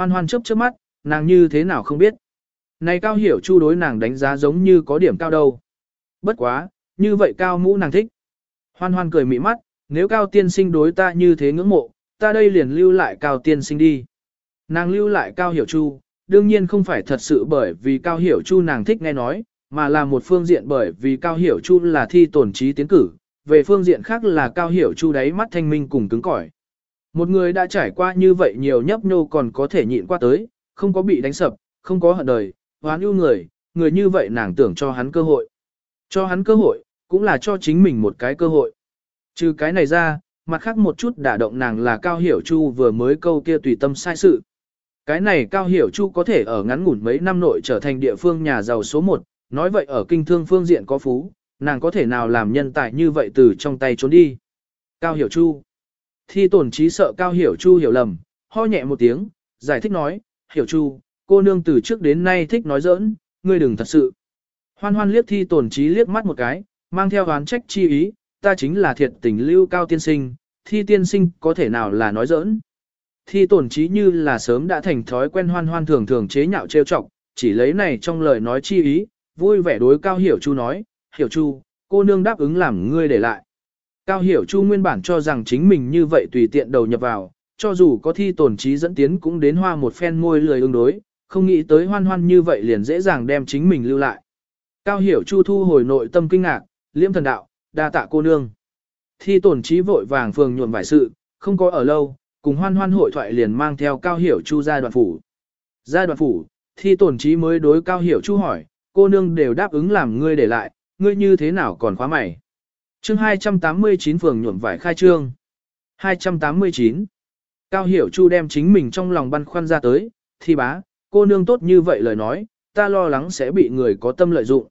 Hoan hoan chớp chớp mắt, nàng như thế nào không biết. Này cao hiểu chu đối nàng đánh giá giống như có điểm cao đâu. Bất quá, như vậy cao mũ nàng thích. Hoan hoan cười mị mắt, nếu cao tiên sinh đối ta như thế ngưỡng mộ, ta đây liền lưu lại cao tiên sinh đi. Nàng lưu lại cao hiểu chu, đương nhiên không phải thật sự bởi vì cao hiểu chu nàng thích nghe nói, mà là một phương diện bởi vì cao hiểu chu là thi tổn trí tiến cử, về phương diện khác là cao hiểu chu đáy mắt thanh minh cùng cứng cỏi. Một người đã trải qua như vậy nhiều nhấp nhô còn có thể nhịn qua tới, không có bị đánh sập, không có hận đời, hoán ưu người, người như vậy nàng tưởng cho hắn cơ hội. Cho hắn cơ hội, cũng là cho chính mình một cái cơ hội. Trừ cái này ra, mặt khác một chút đả động nàng là Cao Hiểu Chu vừa mới câu kia tùy tâm sai sự. Cái này Cao Hiểu Chu có thể ở ngắn ngủn mấy năm nội trở thành địa phương nhà giàu số 1, nói vậy ở kinh thương phương diện có phú, nàng có thể nào làm nhân tài như vậy từ trong tay trốn đi. Cao Hiểu Chu Thi tổn trí sợ Cao Hiểu Chu hiểu lầm, ho nhẹ một tiếng, giải thích nói, Hiểu Chu, cô nương từ trước đến nay thích nói giỡn, ngươi đừng thật sự. Hoan hoan liếc thi tổn trí liếc mắt một cái, mang theo oán trách chi ý, ta chính là thiệt tình lưu cao tiên sinh, thi tiên sinh có thể nào là nói giỡn. Thi tổn trí như là sớm đã thành thói quen hoan hoan thường thường chế nhạo trêu chọc, chỉ lấy này trong lời nói chi ý, vui vẻ đối cao hiểu chu nói, hiểu chu, cô nương đáp ứng làm ngươi để lại. Cao hiểu chu nguyên bản cho rằng chính mình như vậy tùy tiện đầu nhập vào, cho dù có thi tổn trí dẫn tiến cũng đến hoa một phen môi lười ứng đối, không nghĩ tới hoan hoan như vậy liền dễ dàng đem chính mình lưu lại. Cao hiểu chu thu hồi nội tâm kinh ngạc, liễm thần đạo, đa tạ cô nương. Thi tổn trí vội vàng phường nhuộm vải sự, không có ở lâu, cùng hoan hoan hội thoại liền mang theo cao hiểu chu ra đoạn phủ. Ra đoạn phủ, thi tổn trí mới đối cao hiểu chu hỏi, cô nương đều đáp ứng làm ngươi để lại, ngươi như thế nào còn khóa mày chương 289 phường nhuộm vải khai trương. 289. Cao hiểu chu đem chính mình trong lòng băn khoăn ra tới, thi bá, cô nương tốt như vậy lời nói, ta lo lắng sẽ bị người có tâm lợi dụng.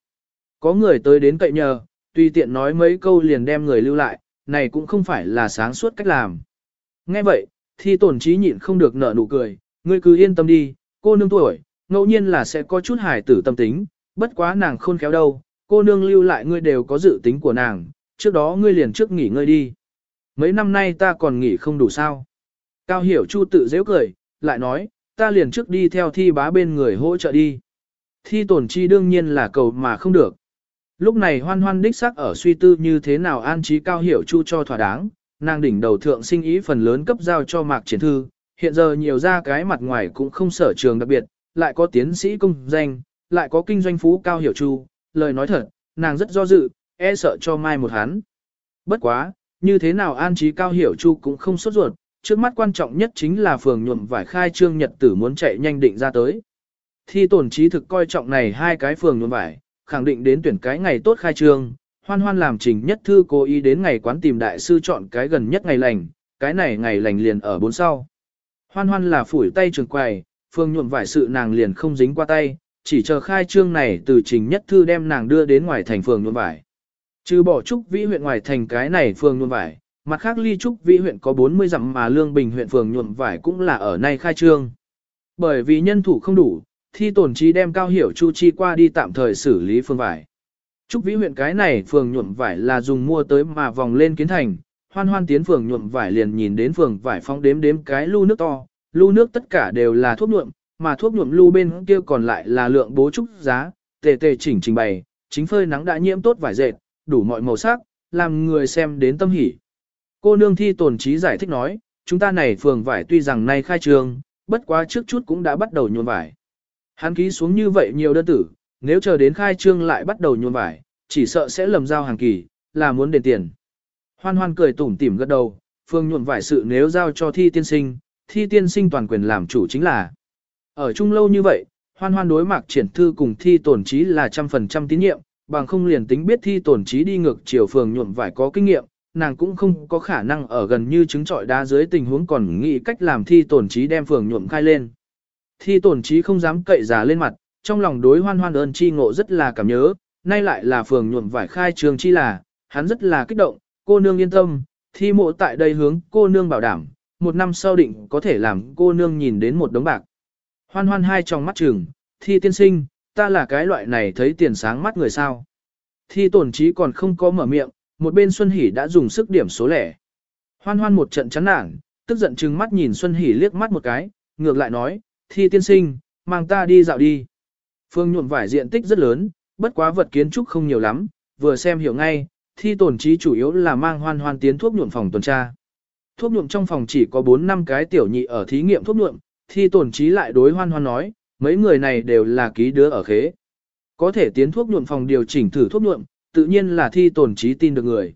Có người tới đến cậy nhờ, tùy tiện nói mấy câu liền đem người lưu lại, này cũng không phải là sáng suốt cách làm. Nghe vậy, thì tổn trí nhịn không được nở nụ cười, ngươi cứ yên tâm đi, cô nương tuổi, ngẫu nhiên là sẽ có chút hài tử tâm tính, bất quá nàng khôn khéo đâu, cô nương lưu lại ngươi đều có dự tính của nàng, trước đó ngươi liền trước nghỉ ngơi đi. Mấy năm nay ta còn nghỉ không đủ sao. Cao hiểu chu tự dễ cười, lại nói, ta liền trước đi theo thi bá bên người hỗ trợ đi. Thi tổn chi đương nhiên là cầu mà không được. Lúc này hoan hoan đích sắc ở suy tư như thế nào an trí cao hiểu chu cho thỏa đáng, nàng đỉnh đầu thượng sinh ý phần lớn cấp giao cho mạc triển thư, hiện giờ nhiều ra cái mặt ngoài cũng không sở trường đặc biệt, lại có tiến sĩ công danh, lại có kinh doanh phú cao hiểu chu, lời nói thật, nàng rất do dự, e sợ cho mai một hắn. Bất quá, như thế nào an trí cao hiểu chu cũng không sốt ruột, trước mắt quan trọng nhất chính là phường nhuộm vải khai trương nhật tử muốn chạy nhanh định ra tới. Thi tổn trí thực coi trọng này hai cái phường nhuộm vải, khẳng định đến tuyển cái ngày tốt khai trương, hoan hoan làm trình nhất thư cố ý đến ngày quán tìm đại sư chọn cái gần nhất ngày lành, cái này ngày lành liền ở bốn sau. Hoan hoan là phủi tay trường quầy, phương nhuộm vải sự nàng liền không dính qua tay, chỉ chờ khai trương này từ trình nhất thư đem nàng đưa đến ngoài thành phường nhuộm vải. Trừ bỏ trúc vĩ huyện ngoài thành cái này phường nhuộm vải, mặt khác ly trúc vĩ huyện có 40 dặm mà lương bình huyện phường nhuộm vải cũng là ở nay khai trương. Bởi vì nhân thủ không đủ, thi tổn trí đem cao hiểu chu chi qua đi tạm thời xử lý phương vải. Trúc Vĩ huyện cái này phường nhuộm vải là dùng mua tới mà vòng lên kiến thành, hoan hoan tiến phường nhuộm vải liền nhìn đến phường vải phong đếm đếm cái lu nước to, lu nước tất cả đều là thuốc nhuộm, mà thuốc nhuộm lu bên kia còn lại là lượng bố trúc giá, tề tề chỉnh trình bày, chính phơi nắng đã nhiễm tốt vải dệt, đủ mọi màu sắc, làm người xem đến tâm hỉ. Cô nương thi Tồn trí giải thích nói, chúng ta này phường vải tuy rằng nay khai trương, bất quá trước chút cũng đã bắt đầu nhuộm vải. Hắn ký xuống như vậy nhiều đơn tử, nếu chờ đến khai trương lại bắt đầu nhuộm vải, chỉ sợ sẽ lầm giao hàng kỳ, là muốn đền tiền. Hoan hoan cười tủm tỉm gật đầu, phương nhuộm vải sự nếu giao cho thi tiên sinh, thi tiên sinh toàn quyền làm chủ chính là. Ở chung lâu như vậy, hoan hoan đối mạc triển thư cùng thi tổn trí là trăm phần trăm tín nhiệm, bằng không liền tính biết thi tổn trí đi ngược chiều phường nhuộm vải có kinh nghiệm, nàng cũng không có khả năng ở gần như chứng trọi đá dưới tình huống còn nghĩ cách làm thi tổn trí đem phường nhuộm khai lên. Thi tổn trí không dám cậy giả lên mặt, trong lòng đối hoan hoan ơn chi ngộ rất là cảm nhớ, nay lại là phường nhuộm vải khai trường chi là, hắn rất là kích động, cô nương yên tâm, thi mộ tại đây hướng cô nương bảo đảm, một năm sau định có thể làm cô nương nhìn đến một đống bạc. Hoan hoan hai trong mắt trường, thi tiên sinh, ta là cái loại này thấy tiền sáng mắt người sao. Thi tổn trí còn không có mở miệng, một bên Xuân Hỷ đã dùng sức điểm số lẻ. Hoan hoan một trận chán nản, tức giận chừng mắt nhìn Xuân Hỷ liếc mắt một cái, ngược lại nói, thi tiên sinh, mang ta đi dạo đi. Phương nhuộm vải diện tích rất lớn, bất quá vật kiến trúc không nhiều lắm, vừa xem hiểu ngay, thi tổn trí chủ yếu là mang hoan hoan tiến thuốc nhuộm phòng tuần tra. Thuốc nhuộm trong phòng chỉ có 4 năm cái tiểu nhị ở thí nghiệm thuốc nhuộm, thi tổn trí lại đối hoan hoan nói, mấy người này đều là ký đứa ở khế. Có thể tiến thuốc nhuộm phòng điều chỉnh thử thuốc nhuộm, tự nhiên là thi tổn trí tin được người.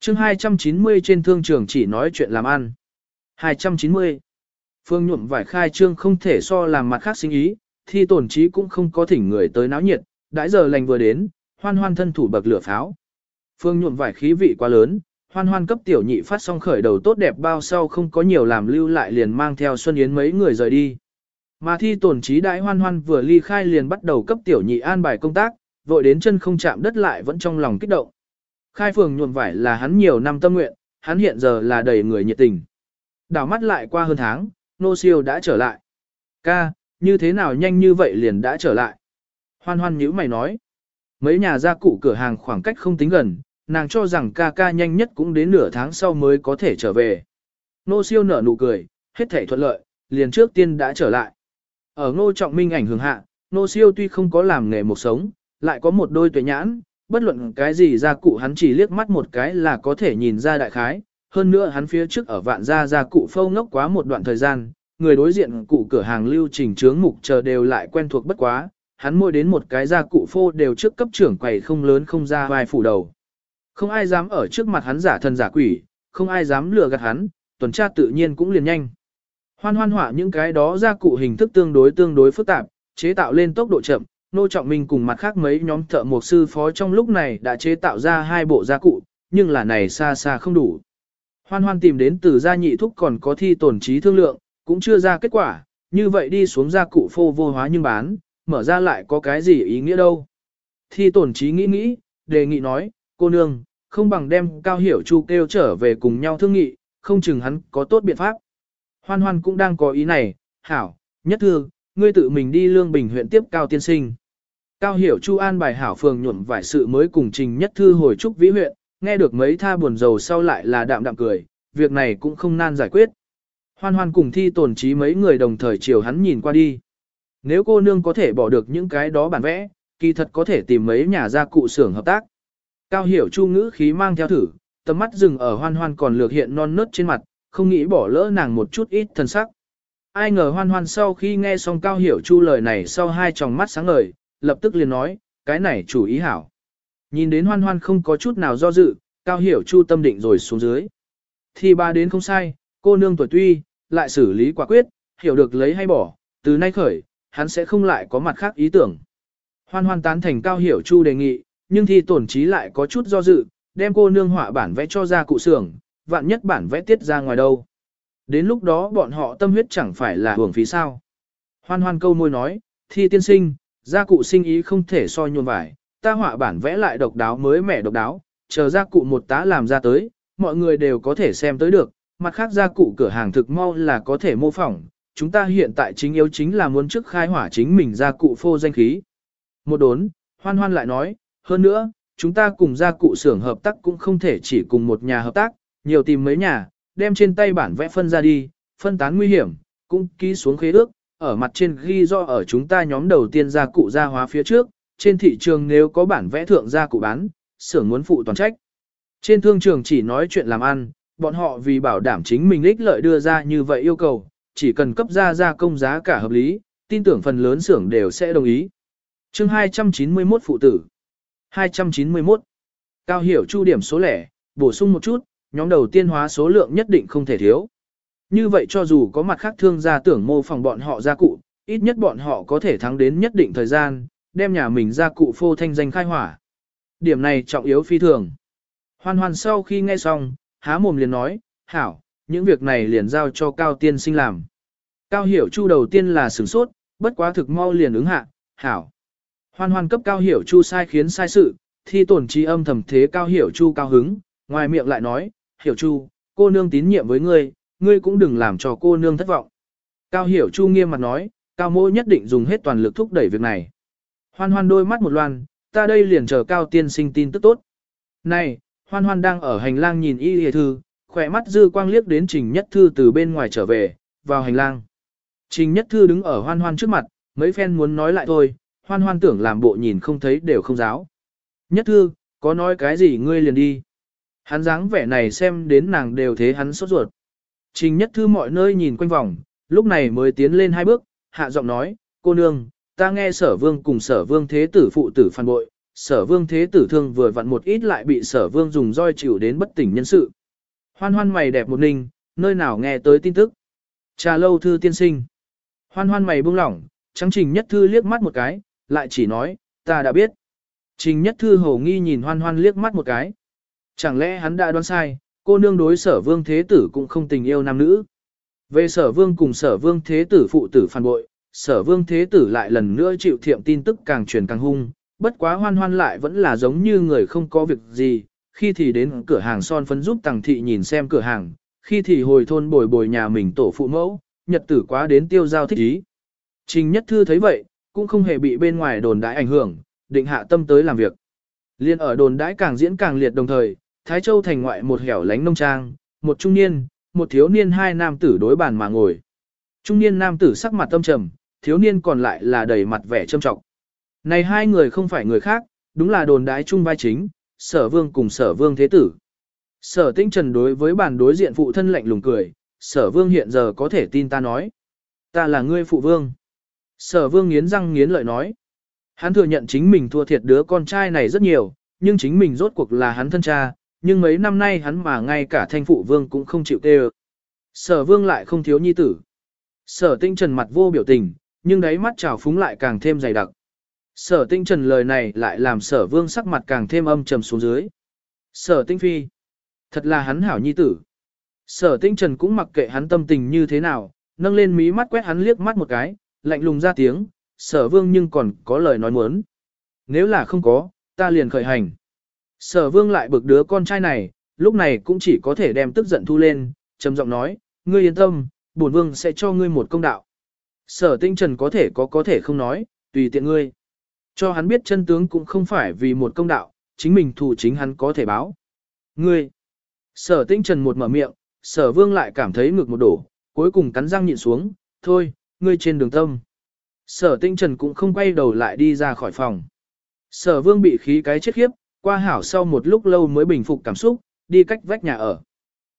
chương 290 trên thương trường chỉ nói chuyện làm ăn. 290. Phương nhuộm vải khai trương không thể so làm mặt khác sinh ý, thi tổn trí cũng không có thỉnh người tới náo nhiệt, đãi giờ lành vừa đến, hoan hoan thân thủ bậc lửa pháo. Phương nhuộm vải khí vị quá lớn, hoan hoan cấp tiểu nhị phát xong khởi đầu tốt đẹp bao sau không có nhiều làm lưu lại liền mang theo Xuân Yến mấy người rời đi. Mà thi tổn trí đại hoan hoan vừa ly khai liền bắt đầu cấp tiểu nhị an bài công tác, vội đến chân không chạm đất lại vẫn trong lòng kích động. Khai phường nhuộm vải là hắn nhiều năm tâm nguyện, hắn hiện giờ là đầy người nhiệt tình. Đảo mắt lại qua hơn tháng, nô siêu đã trở lại. Ca, như thế nào nhanh như vậy liền đã trở lại. Hoan hoan nhữ mày nói. Mấy nhà gia cụ cửa hàng khoảng cách không tính gần, nàng cho rằng ca ca nhanh nhất cũng đến nửa tháng sau mới có thể trở về. Nô siêu nở nụ cười, hết thể thuận lợi, liền trước tiên đã trở lại. Ở ngô trọng minh ảnh hưởng hạ, nô siêu tuy không có làm nghề một sống, lại có một đôi tuệ nhãn, bất luận cái gì gia cụ hắn chỉ liếc mắt một cái là có thể nhìn ra đại khái. Hơn nữa hắn phía trước ở vạn gia gia cụ phâu ngốc quá một đoạn thời gian, người đối diện cụ cửa hàng lưu trình trướng mục chờ đều lại quen thuộc bất quá, hắn môi đến một cái gia cụ phô đều trước cấp trưởng quầy không lớn không ra vai phủ đầu. Không ai dám ở trước mặt hắn giả thần giả quỷ, không ai dám lừa gạt hắn, tuần tra tự nhiên cũng liền nhanh. Hoan hoan họa những cái đó gia cụ hình thức tương đối tương đối phức tạp, chế tạo lên tốc độ chậm, nô trọng minh cùng mặt khác mấy nhóm thợ một sư phó trong lúc này đã chế tạo ra hai bộ gia cụ, nhưng là này xa xa không đủ. Hoan hoan tìm đến từ gia nhị thúc còn có thi tổn trí thương lượng, cũng chưa ra kết quả, như vậy đi xuống gia cụ phô vô hóa nhưng bán, mở ra lại có cái gì ý nghĩa đâu. Thi tổn trí nghĩ nghĩ, đề nghị nói, cô nương, không bằng đem cao hiểu chu kêu trở về cùng nhau thương nghị, không chừng hắn có tốt biện pháp. Hoan hoan cũng đang có ý này, hảo, nhất thương, ngươi tự mình đi lương bình huyện tiếp cao tiên sinh. Cao hiểu chu an bài hảo phường nhuộm vài sự mới cùng trình nhất thư hồi trúc vĩ huyện, nghe được mấy tha buồn rầu sau lại là đạm đạm cười, việc này cũng không nan giải quyết. Hoan hoan cùng thi tổn trí mấy người đồng thời chiều hắn nhìn qua đi. Nếu cô nương có thể bỏ được những cái đó bản vẽ, kỳ thật có thể tìm mấy nhà gia cụ xưởng hợp tác. Cao hiểu chu ngữ khí mang theo thử, tầm mắt dừng ở hoan hoan còn lược hiện non nớt trên mặt, không nghĩ bỏ lỡ nàng một chút ít thân sắc. Ai ngờ hoan hoan sau khi nghe xong cao hiểu chu lời này sau hai tròng mắt sáng ngời, lập tức liền nói, cái này chủ ý hảo. Nhìn đến hoan hoan không có chút nào do dự, cao hiểu chu tâm định rồi xuống dưới. Thì ba đến không sai, cô nương tuổi tuy, lại xử lý quả quyết, hiểu được lấy hay bỏ, từ nay khởi, hắn sẽ không lại có mặt khác ý tưởng. Hoan hoan tán thành cao hiểu chu đề nghị, nhưng thi tổn trí lại có chút do dự, đem cô nương họa bản vẽ cho ra cụ xưởng, vạn nhất bản vẽ tiết ra ngoài đâu. Đến lúc đó bọn họ tâm huyết chẳng phải là hưởng phí sao. Hoan hoan câu môi nói, thi tiên sinh, gia cụ sinh ý không thể so nhuồn vải, ta họa bản vẽ lại độc đáo mới mẻ độc đáo, chờ gia cụ một tá làm ra tới, mọi người đều có thể xem tới được, mặt khác gia cụ cửa hàng thực mau là có thể mô phỏng, chúng ta hiện tại chính yếu chính là muốn trước khai hỏa chính mình gia cụ phô danh khí. Một đốn, hoan hoan lại nói, hơn nữa, chúng ta cùng gia cụ xưởng hợp tác cũng không thể chỉ cùng một nhà hợp tác, nhiều tìm mấy nhà, đem trên tay bản vẽ phân ra đi, phân tán nguy hiểm, cũng ký xuống khế ước, ở mặt trên ghi do ở chúng ta nhóm đầu tiên ra cụ gia hóa phía trước, trên thị trường nếu có bản vẽ thượng gia cụ bán, xưởng muốn phụ toàn trách. Trên thương trường chỉ nói chuyện làm ăn, bọn họ vì bảo đảm chính mình ích lợi đưa ra như vậy yêu cầu, chỉ cần cấp ra gia công giá cả hợp lý, tin tưởng phần lớn xưởng đều sẽ đồng ý. chương 291 phụ tử 291 Cao hiểu chu điểm số lẻ, bổ sung một chút, nhóm đầu tiên hóa số lượng nhất định không thể thiếu. Như vậy cho dù có mặt khác thương gia tưởng mô phỏng bọn họ gia cụ, ít nhất bọn họ có thể thắng đến nhất định thời gian, đem nhà mình gia cụ phô thanh danh khai hỏa. Điểm này trọng yếu phi thường. Hoan hoan sau khi nghe xong, há mồm liền nói, hảo, những việc này liền giao cho Cao Tiên sinh làm. Cao Hiểu Chu đầu tiên là sửng sốt, bất quá thực mau liền ứng hạ, hảo. Hoan hoan cấp Cao Hiểu Chu sai khiến sai sự, thi tổn trí âm thầm thế Cao Hiểu Chu cao hứng, ngoài miệng lại nói, Hiểu Chu, cô nương tín nhiệm với ngươi, ngươi cũng đừng làm cho cô nương thất vọng. Cao Hiểu Chu nghiêm mặt nói, Cao Mô nhất định dùng hết toàn lực thúc đẩy việc này. Hoan hoan đôi mắt một loan, ta đây liền chờ Cao Tiên sinh tin tức tốt. Này, hoan hoan đang ở hành lang nhìn y hề thư, khỏe mắt dư quang liếc đến trình nhất thư từ bên ngoài trở về, vào hành lang. Trình Nhất Thư đứng ở hoan hoan trước mặt, mấy phen muốn nói lại thôi, hoan hoan tưởng làm bộ nhìn không thấy đều không giáo. Nhất Thư, có nói cái gì ngươi liền đi. Hắn dáng vẻ này xem đến nàng đều thế hắn sốt ruột. Trình Nhất Thư mọi nơi nhìn quanh vòng, lúc này mới tiến lên hai bước, hạ giọng nói, cô nương, ta nghe sở vương cùng sở vương thế tử phụ tử phản bội, sở vương thế tử thương vừa vặn một ít lại bị sở vương dùng roi chịu đến bất tỉnh nhân sự. Hoan hoan mày đẹp một ninh, nơi nào nghe tới tin tức. Trà lâu thư tiên sinh. Hoan hoan mày buông lỏng, trắng trình nhất thư liếc mắt một cái, lại chỉ nói, ta đã biết. Trình nhất thư hầu nghi nhìn hoan hoan liếc mắt một cái. Chẳng lẽ hắn đã đoán sai, cô nương đối sở vương thế tử cũng không tình yêu nam nữ. Về sở vương cùng sở vương thế tử phụ tử phản bội, sở vương thế tử lại lần nữa chịu thiệm tin tức càng truyền càng hung, bất quá hoan hoan lại vẫn là giống như người không có việc gì, khi thì đến cửa hàng son phấn giúp tàng thị nhìn xem cửa hàng, khi thì hồi thôn bồi bồi nhà mình tổ phụ mẫu, nhật tử quá đến tiêu giao thích ý. Trình Nhất Thư thấy vậy, cũng không hề bị bên ngoài đồn đãi ảnh hưởng, định hạ tâm tới làm việc. Liên ở đồn đãi càng diễn càng liệt đồng thời, Thái Châu thành ngoại một hẻo lánh nông trang, một trung niên, một thiếu niên hai nam tử đối bàn mà ngồi. Trung niên nam tử sắc mặt tâm trầm, thiếu niên còn lại là đầy mặt vẻ trâm trọng. Này hai người không phải người khác, đúng là đồn đái chung vai chính, sở vương cùng sở vương thế tử. Sở tinh trần đối với bàn đối diện phụ thân lạnh lùng cười, sở vương hiện giờ có thể tin ta nói. Ta là ngươi phụ vương. Sở vương nghiến răng nghiến lợi nói. Hắn thừa nhận chính mình thua thiệt đứa con trai này rất nhiều, nhưng chính mình rốt cuộc là hắn thân cha, nhưng mấy năm nay hắn mà ngay cả thanh phụ vương cũng không chịu tê Sở vương lại không thiếu nhi tử. Sở tinh trần mặt vô biểu tình, nhưng đáy mắt trào phúng lại càng thêm dày đặc. Sở tinh trần lời này lại làm sở vương sắc mặt càng thêm âm trầm xuống dưới. Sở tinh phi. Thật là hắn hảo nhi tử. Sở tinh trần cũng mặc kệ hắn tâm tình như thế nào, nâng lên mí mắt quét hắn liếc mắt một cái, lạnh lùng ra tiếng, sở vương nhưng còn có lời nói muốn. Nếu là không có, ta liền khởi hành. Sở vương lại bực đứa con trai này, lúc này cũng chỉ có thể đem tức giận thu lên, trầm giọng nói, ngươi yên tâm, bổn vương sẽ cho ngươi một công đạo. Sở tinh trần có thể có có thể không nói, tùy tiện ngươi. Cho hắn biết chân tướng cũng không phải vì một công đạo, chính mình thủ chính hắn có thể báo. Ngươi. Sở tinh trần một mở miệng, sở vương lại cảm thấy ngực một đổ, cuối cùng cắn răng nhịn xuống, thôi, ngươi trên đường tâm. Sở tinh trần cũng không quay đầu lại đi ra khỏi phòng. Sở vương bị khí cái chết khiếp, qua hảo sau một lúc lâu mới bình phục cảm xúc, đi cách vách nhà ở.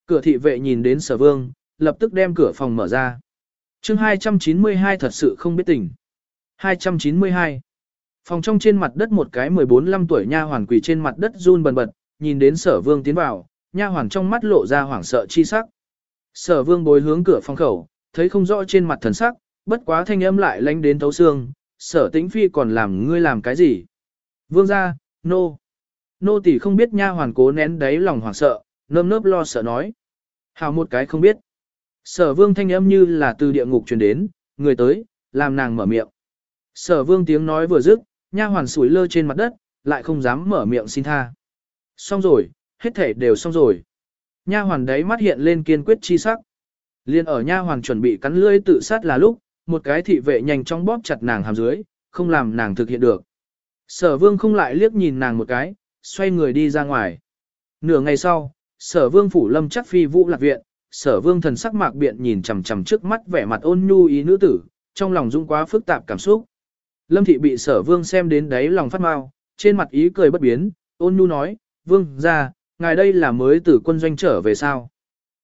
Cửa thị vệ nhìn đến sở vương, lập tức đem cửa phòng mở ra. chương 292 thật sự không biết tình. 292. Phòng trong trên mặt đất một cái 14-15 tuổi nha hoàn quỳ trên mặt đất run bần bật, nhìn đến sở vương tiến vào, nha hoàn trong mắt lộ ra hoảng sợ chi sắc. Sở vương bối hướng cửa phòng khẩu, thấy không rõ trên mặt thần sắc, bất quá thanh âm lại lánh đến thấu xương, sở tĩnh phi còn làm ngươi làm cái gì? Vương ra, nô. No. Nô tỳ không biết nha hoàn cố nén đáy lòng hoảng sợ, nơm nớp lo sợ nói. Hào một cái không biết. Sở vương thanh âm như là từ địa ngục truyền đến, người tới, làm nàng mở miệng. Sở vương tiếng nói vừa dứt, nha hoàn sủi lơ trên mặt đất, lại không dám mở miệng xin tha. Xong rồi, hết thể đều xong rồi. Nha hoàn đấy mắt hiện lên kiên quyết chi sắc. Liên ở nha hoàn chuẩn bị cắn lưỡi tự sát là lúc, một cái thị vệ nhanh chóng bóp chặt nàng hàm dưới, không làm nàng thực hiện được. Sở vương không lại liếc nhìn nàng một cái, xoay người đi ra ngoài. Nửa ngày sau, sở vương phủ lâm chắc phi vũ lạc viện, sở vương thần sắc mạc biện nhìn chằm chằm trước mắt vẻ mặt ôn nhu ý nữ tử, trong lòng dũng quá phức tạp cảm xúc. Lâm thị bị sở vương xem đến đáy lòng phát mau, trên mặt ý cười bất biến, ôn nhu nói, vương ra, ngài đây là mới từ quân doanh trở về sao.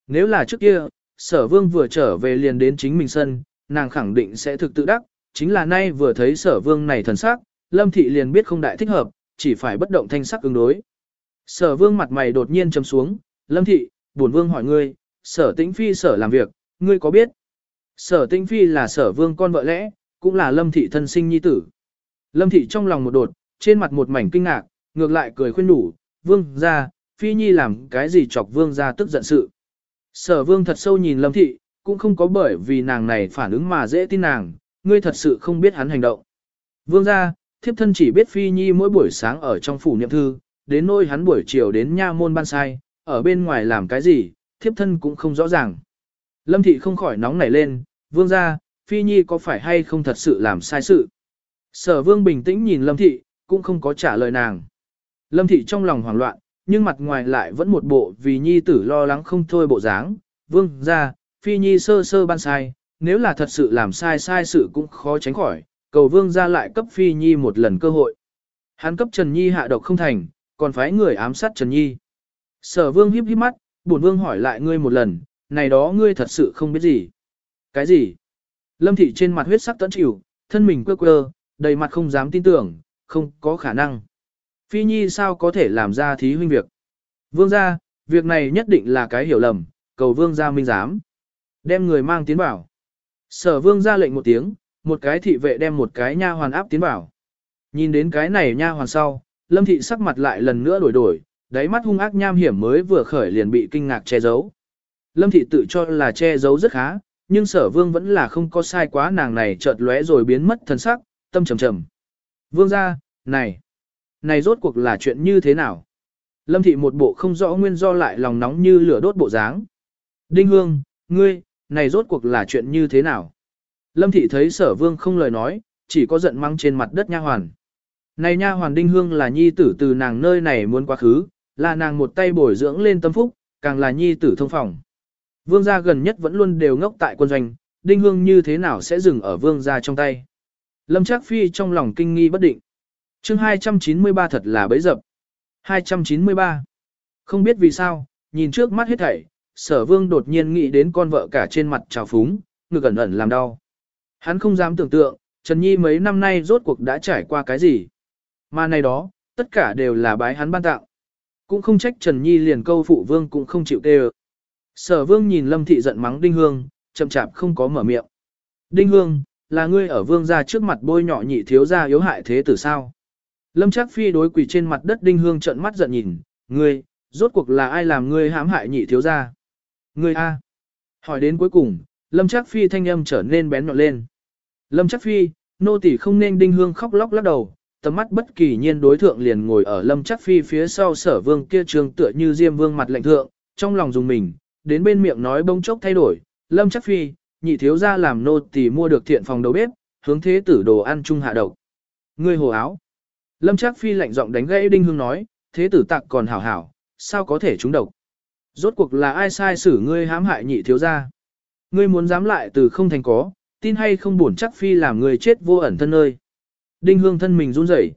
Nếu là trước kia, sở vương vừa trở về liền đến chính mình sân, nàng khẳng định sẽ thực tự đắc, chính là nay vừa thấy sở vương này thần sắc, lâm thị liền biết không đại thích hợp, chỉ phải bất động thanh sắc ứng đối. Sở vương mặt mày đột nhiên trầm xuống, lâm thị, buồn vương hỏi ngươi, sở tĩnh phi sở làm việc, ngươi có biết? Sở tĩnh phi là sở vương con vợ lẽ, cũng là lâm thị thân sinh nhi tử. Lâm thị trong lòng một đột, trên mặt một mảnh kinh ngạc, ngược lại cười khuyên đủ, vương ra, phi nhi làm cái gì chọc vương ra tức giận sự. Sở vương thật sâu nhìn lâm thị, cũng không có bởi vì nàng này phản ứng mà dễ tin nàng, ngươi thật sự không biết hắn hành động. Vương ra, thiếp thân chỉ biết phi nhi mỗi buổi sáng ở trong phủ niệm thư, đến nôi hắn buổi chiều đến nha môn ban sai, ở bên ngoài làm cái gì, thiếp thân cũng không rõ ràng. Lâm thị không khỏi nóng nảy lên, vương ra, phi nhi có phải hay không thật sự làm sai sự. Sở vương bình tĩnh nhìn lâm thị, cũng không có trả lời nàng. Lâm thị trong lòng hoảng loạn, nhưng mặt ngoài lại vẫn một bộ vì nhi tử lo lắng không thôi bộ dáng. Vương ra, phi nhi sơ sơ ban sai, nếu là thật sự làm sai sai sự cũng khó tránh khỏi, cầu vương ra lại cấp Phi Nhi một lần cơ hội. Hắn cấp Trần Nhi hạ độc không thành, còn phái người ám sát Trần Nhi. Sở vương híp híp mắt, buồn vương hỏi lại ngươi một lần, này đó ngươi thật sự không biết gì. Cái gì? Lâm thị trên mặt huyết sắc tẫn chịu, thân mình quơ quơ, đầy mặt không dám tin tưởng, không có khả năng. Phi Nhi sao có thể làm ra thí huynh việc? Vương gia, việc này nhất định là cái hiểu lầm, cầu vương gia minh giám. Đem người mang tiến bảo. Sở vương ra lệnh một tiếng, một cái thị vệ đem một cái nha hoàn áp tiến vào, Nhìn đến cái này nha hoàn sau, lâm thị sắc mặt lại lần nữa đổi đổi, đáy mắt hung ác nham hiểm mới vừa khởi liền bị kinh ngạc che giấu. Lâm thị tự cho là che giấu rất khá, nhưng sở vương vẫn là không có sai quá nàng này chợt lóe rồi biến mất thần sắc, tâm trầm trầm. Vương gia, này, này rốt cuộc là chuyện như thế nào? Lâm thị một bộ không rõ nguyên do lại lòng nóng như lửa đốt bộ dáng. Đinh hương, ngươi, này rốt cuộc là chuyện như thế nào? Lâm thị thấy sở vương không lời nói, chỉ có giận mắng trên mặt đất nha hoàn. Này nha hoàn đinh hương là nhi tử từ nàng nơi này muốn quá khứ, là nàng một tay bồi dưỡng lên tâm phúc, càng là nhi tử thông phòng. Vương gia gần nhất vẫn luôn đều ngốc tại quân doanh, đinh hương như thế nào sẽ dừng ở vương gia trong tay. Lâm Trác Phi trong lòng kinh nghi bất định. chương 293 thật là bấy dập. 293. Không biết vì sao, nhìn trước mắt hết thảy, sở vương đột nhiên nghĩ đến con vợ cả trên mặt trào phúng, ngực ẩn ẩn làm đau. Hắn không dám tưởng tượng, Trần Nhi mấy năm nay rốt cuộc đã trải qua cái gì. Mà này đó, tất cả đều là bái hắn ban tạo. Cũng không trách Trần Nhi liền câu phụ vương cũng không chịu tê Sở vương nhìn Lâm Thị giận mắng Đinh Hương, chậm chạp không có mở miệng. Đinh Hương, là ngươi ở vương gia trước mặt bôi nhọ nhị thiếu gia yếu hại thế tử sao? Lâm Trác Phi đối quỳ trên mặt đất Đinh Hương trợn mắt giận nhìn, ngươi, rốt cuộc là ai làm ngươi hãm hại nhị thiếu gia? Ngươi a? Hỏi đến cuối cùng, Lâm Trác Phi thanh âm trở nên bén nhọn lên. Lâm Trác Phi, nô tỳ không nên Đinh Hương khóc lóc lắc đầu, tầm mắt bất kỳ nhiên đối thượng liền ngồi ở Lâm Trác Phi phía sau Sở Vương kia trường tựa như Diêm Vương mặt lạnh thượng, trong lòng dùng mình, đến bên miệng nói bỗng chốc thay đổi, Lâm Trác Phi, nhị thiếu gia làm nô tỳ mua được thiện phòng đầu bếp, hướng thế tử đồ ăn chung hạ độc. Ngươi hồ áo. Lâm Trác Phi lạnh giọng đánh gãy Đinh Hương nói, thế tử tặc còn hảo hảo, sao có thể trúng độc? Rốt cuộc là ai sai xử ngươi hãm hại nhị thiếu gia? Ngươi muốn dám lại từ không thành có, tin hay không buồn chắc phi làm người chết vô ẩn thân nơi. Đinh Hương thân mình run rẩy.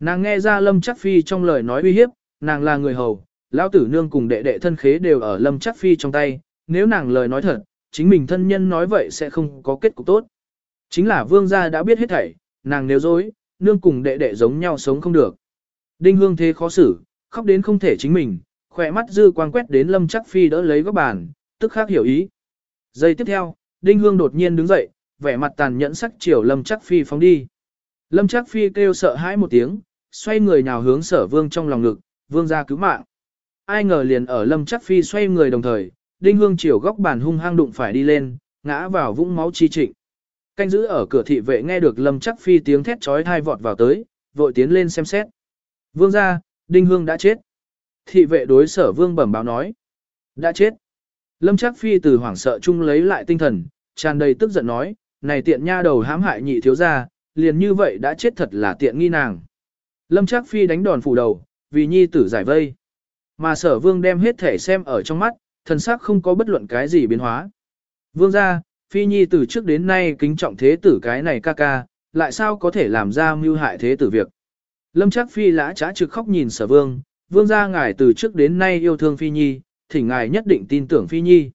Nàng nghe ra Lâm Chắc Phi trong lời nói uy hiếp, nàng là người hầu, lão tử nương cùng đệ đệ thân khế đều ở Lâm Chắc Phi trong tay, nếu nàng lời nói thật, chính mình thân nhân nói vậy sẽ không có kết cục tốt. Chính là vương gia đã biết hết thảy, nàng nếu dối, nương cùng đệ đệ giống nhau sống không được. Đinh Hương thế khó xử, khóc đến không thể chính mình, khỏe mắt dư quang quét đến Lâm Chắc Phi đỡ lấy góc bàn, tức khắc hiểu ý. Giây tiếp theo, Đinh Hương đột nhiên đứng dậy, vẻ mặt tàn nhẫn sắc chiều Lâm Trác Phi phóng đi. Lâm Trác Phi kêu sợ hãi một tiếng, xoay người nhào hướng sở vương trong lòng ngực, vương gia cứu mạng. Ai ngờ liền ở Lâm Trác Phi xoay người đồng thời, Đinh Hương chiều góc bàn hung hăng đụng phải đi lên, ngã vào vũng máu chi trịnh. Canh giữ ở cửa thị vệ nghe được Lâm Trác Phi tiếng thét chói tai vọt vào tới, vội tiến lên xem xét. Vương gia, Đinh Hương đã chết. Thị vệ đối sở vương bẩm báo nói. Đã chết. Lâm Trác Phi từ hoảng sợ chung lấy lại tinh thần, tràn đầy tức giận nói, này tiện nha đầu hãm hại nhị thiếu gia, liền như vậy đã chết thật là tiện nghi nàng. Lâm Trác Phi đánh đòn phủ đầu, vì nhi tử giải vây. Mà sở vương đem hết thể xem ở trong mắt, thần sắc không có bất luận cái gì biến hóa. Vương ra, Phi nhi từ trước đến nay kính trọng thế tử cái này ca ca, lại sao có thể làm ra mưu hại thế tử việc. Lâm Trác Phi lã trá trực khóc nhìn sở vương, vương gia ngài từ trước đến nay yêu thương Phi nhi, thỉnh ngài nhất định tin tưởng Phi Nhi.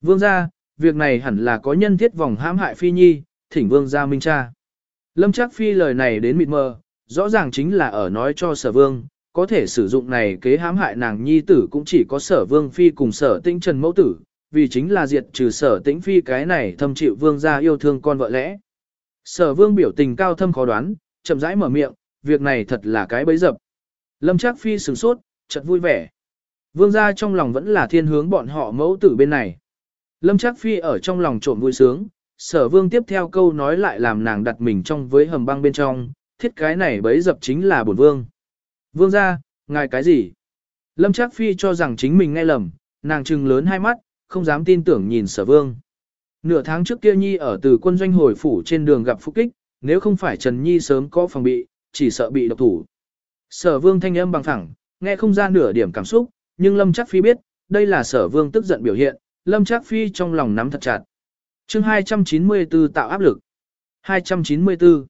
Vương gia, việc này hẳn là có nhân thiết vòng hãm hại Phi Nhi, thỉnh vương gia minh tra. Lâm Trác Phi lời này đến mịt mờ, rõ ràng chính là ở nói cho sở vương, có thể sử dụng này kế hãm hại nàng nhi tử cũng chỉ có sở vương phi cùng sở tĩnh trần mẫu tử, vì chính là diệt trừ sở tĩnh phi cái này thâm chịu vương gia yêu thương con vợ lẽ. Sở vương biểu tình cao thâm khó đoán, chậm rãi mở miệng, việc này thật là cái bấy dập. Lâm Trác Phi sửng sốt, chợt vui vẻ. Vương gia trong lòng vẫn là thiên hướng bọn họ mẫu tử bên này. Lâm Trác Phi ở trong lòng trộm vui sướng, sở vương tiếp theo câu nói lại làm nàng đặt mình trong với hầm băng bên trong, thiết cái này bấy dập chính là bổn vương. Vương gia, ngài cái gì? Lâm Trác Phi cho rằng chính mình nghe lầm, nàng trừng lớn hai mắt, không dám tin tưởng nhìn sở vương. Nửa tháng trước kia Nhi ở từ quân doanh hồi phủ trên đường gặp phúc kích, nếu không phải Trần Nhi sớm có phòng bị, chỉ sợ bị độc thủ. Sở vương thanh âm bằng thẳng, nghe không ra nửa điểm cảm xúc, nhưng Lâm Trác Phi biết, đây là sở vương tức giận biểu hiện, Lâm Trác Phi trong lòng nắm thật chặt. chương 294 tạo áp lực. 294.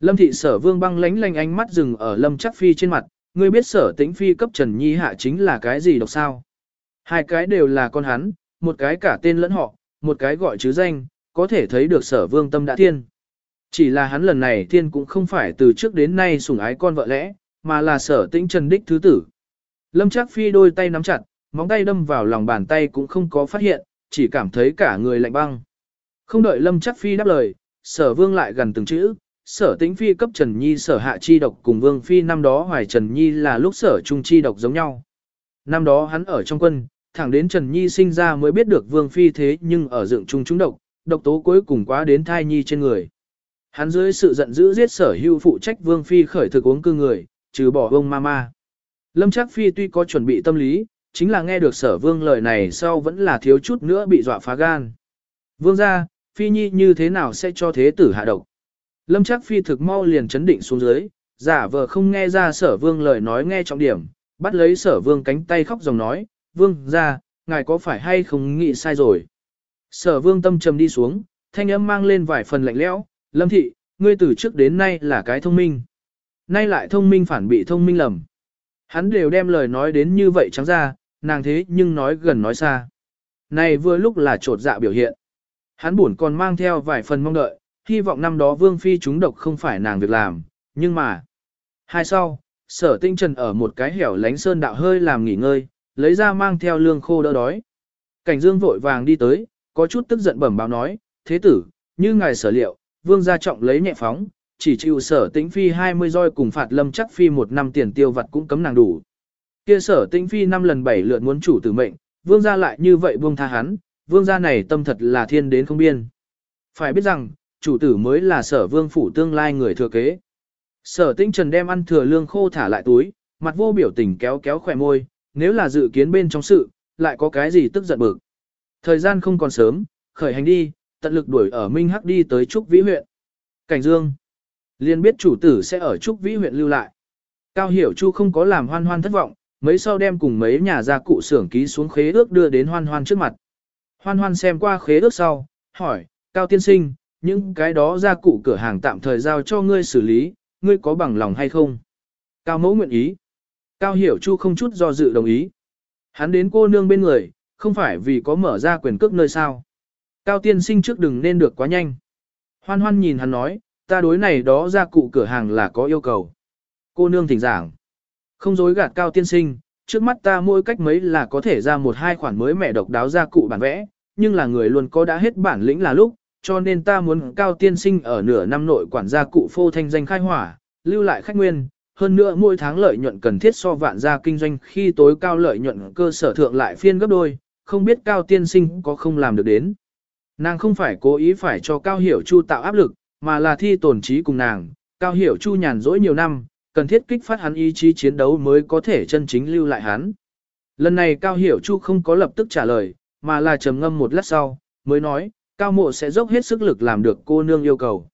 Lâm thị sở vương băng lánh lánh ánh mắt dừng ở lâm Trác phi trên mặt, ngươi biết sở tĩnh phi cấp Trần Nhi hạ chính là cái gì độc sao? Hai cái đều là con hắn, một cái cả tên lẫn họ, một cái gọi chứ danh, có thể thấy được sở vương tâm đã thiên. Chỉ là hắn lần này thiên cũng không phải từ trước đến nay sủng ái con vợ lẽ, mà là sở tĩnh trần đích thứ tử. Lâm Trác phi đôi tay nắm chặt, móng tay đâm vào lòng bàn tay cũng không có phát hiện, chỉ cảm thấy cả người lạnh băng. Không đợi lâm Trác phi đáp lời, sở vương lại gần từng chữ, sở tĩnh phi cấp Trần Nhi sở hạ chi độc cùng vương phi năm đó hoài Trần Nhi là lúc sở trung chi độc giống nhau. Năm đó hắn ở trong quân, thẳng đến Trần Nhi sinh ra mới biết được vương phi thế nhưng ở dựng trung trúng độc, độc tố cuối cùng quá đến thai nhi trên người. Hắn dưới sự giận dữ giết sở hưu phụ trách vương phi khởi thực uống cư người, trừ bỏ ông mama. Lâm Trác Phi tuy có chuẩn bị tâm lý, chính là nghe được sở vương lời này sau vẫn là thiếu chút nữa bị dọa phá gan. Vương ra, Phi Nhi như thế nào sẽ cho thế tử hạ độc? Lâm Trác Phi thực mau liền chấn định xuống dưới, giả vờ không nghe ra sở vương lời nói nghe trọng điểm, bắt lấy sở vương cánh tay khóc dòng nói, vương ra, ngài có phải hay không nghĩ sai rồi? Sở vương tâm trầm đi xuống, thanh âm mang lên vài phần lạnh lẽo, lâm thị, ngươi từ trước đến nay là cái thông minh. Nay lại thông minh phản bị thông minh lầm. Hắn đều đem lời nói đến như vậy trắng ra, nàng thế nhưng nói gần nói xa. Này vừa lúc là trột dạ biểu hiện. Hắn buồn còn mang theo vài phần mong đợi, hy vọng năm đó vương phi chúng độc không phải nàng việc làm, nhưng mà. Hai sau, sở tinh trần ở một cái hẻo lánh sơn đạo hơi làm nghỉ ngơi, lấy ra mang theo lương khô đỡ đói. Cảnh dương vội vàng đi tới, có chút tức giận bẩm báo nói, thế tử, như ngài sở liệu, vương gia trọng lấy nhẹ phóng, chỉ chịu sở tĩnh phi 20 roi cùng phạt lâm chắc phi một năm tiền tiêu vặt cũng cấm nàng đủ. Kia sở tĩnh phi năm lần bảy lượt muốn chủ tử mệnh, vương gia lại như vậy buông tha hắn, vương gia này tâm thật là thiên đến không biên. Phải biết rằng, chủ tử mới là sở vương phủ tương lai người thừa kế. Sở tĩnh trần đem ăn thừa lương khô thả lại túi, mặt vô biểu tình kéo kéo khỏe môi, nếu là dự kiến bên trong sự, lại có cái gì tức giận bực. Thời gian không còn sớm, khởi hành đi, tận lực đuổi ở Minh Hắc đi tới Trúc Vĩ huyện. Cảnh Dương. Liên biết chủ tử sẽ ở Trúc Vĩ huyện lưu lại. Cao Hiểu Chu không có làm hoan hoan thất vọng, mấy sau đem cùng mấy nhà gia cụ xưởng ký xuống khế ước đưa đến hoan hoan trước mặt. Hoan hoan xem qua khế ước sau, hỏi, Cao Tiên Sinh, những cái đó gia cụ cửa hàng tạm thời giao cho ngươi xử lý, ngươi có bằng lòng hay không? Cao mẫu nguyện ý. Cao Hiểu Chu không chút do dự đồng ý. Hắn đến cô nương bên người, không phải vì có mở ra quyền cước nơi sao. Cao tiên sinh trước đừng nên được quá nhanh. Hoan hoan nhìn hắn nói, ta đối này đó ra cụ cửa hàng là có yêu cầu. Cô nương thỉnh giảng. Không dối gạt cao tiên sinh, trước mắt ta mỗi cách mấy là có thể ra một hai khoản mới mẹ độc đáo ra cụ bản vẽ, nhưng là người luôn có đã hết bản lĩnh là lúc, cho nên ta muốn cao tiên sinh ở nửa năm nội quản gia cụ phô thanh danh khai hỏa, lưu lại khách nguyên, hơn nữa mỗi tháng lợi nhuận cần thiết so vạn gia kinh doanh khi tối cao lợi nhuận cơ sở thượng lại phiên gấp đôi, không biết cao tiên sinh có không làm được đến. Nàng không phải cố ý phải cho Cao Hiểu Chu tạo áp lực, mà là thi tổn trí cùng nàng, Cao Hiểu Chu nhàn rỗi nhiều năm, cần thiết kích phát hắn ý chí chiến đấu mới có thể chân chính lưu lại hắn. Lần này Cao Hiểu Chu không có lập tức trả lời, mà là trầm ngâm một lát sau, mới nói, Cao Mộ sẽ dốc hết sức lực làm được cô nương yêu cầu.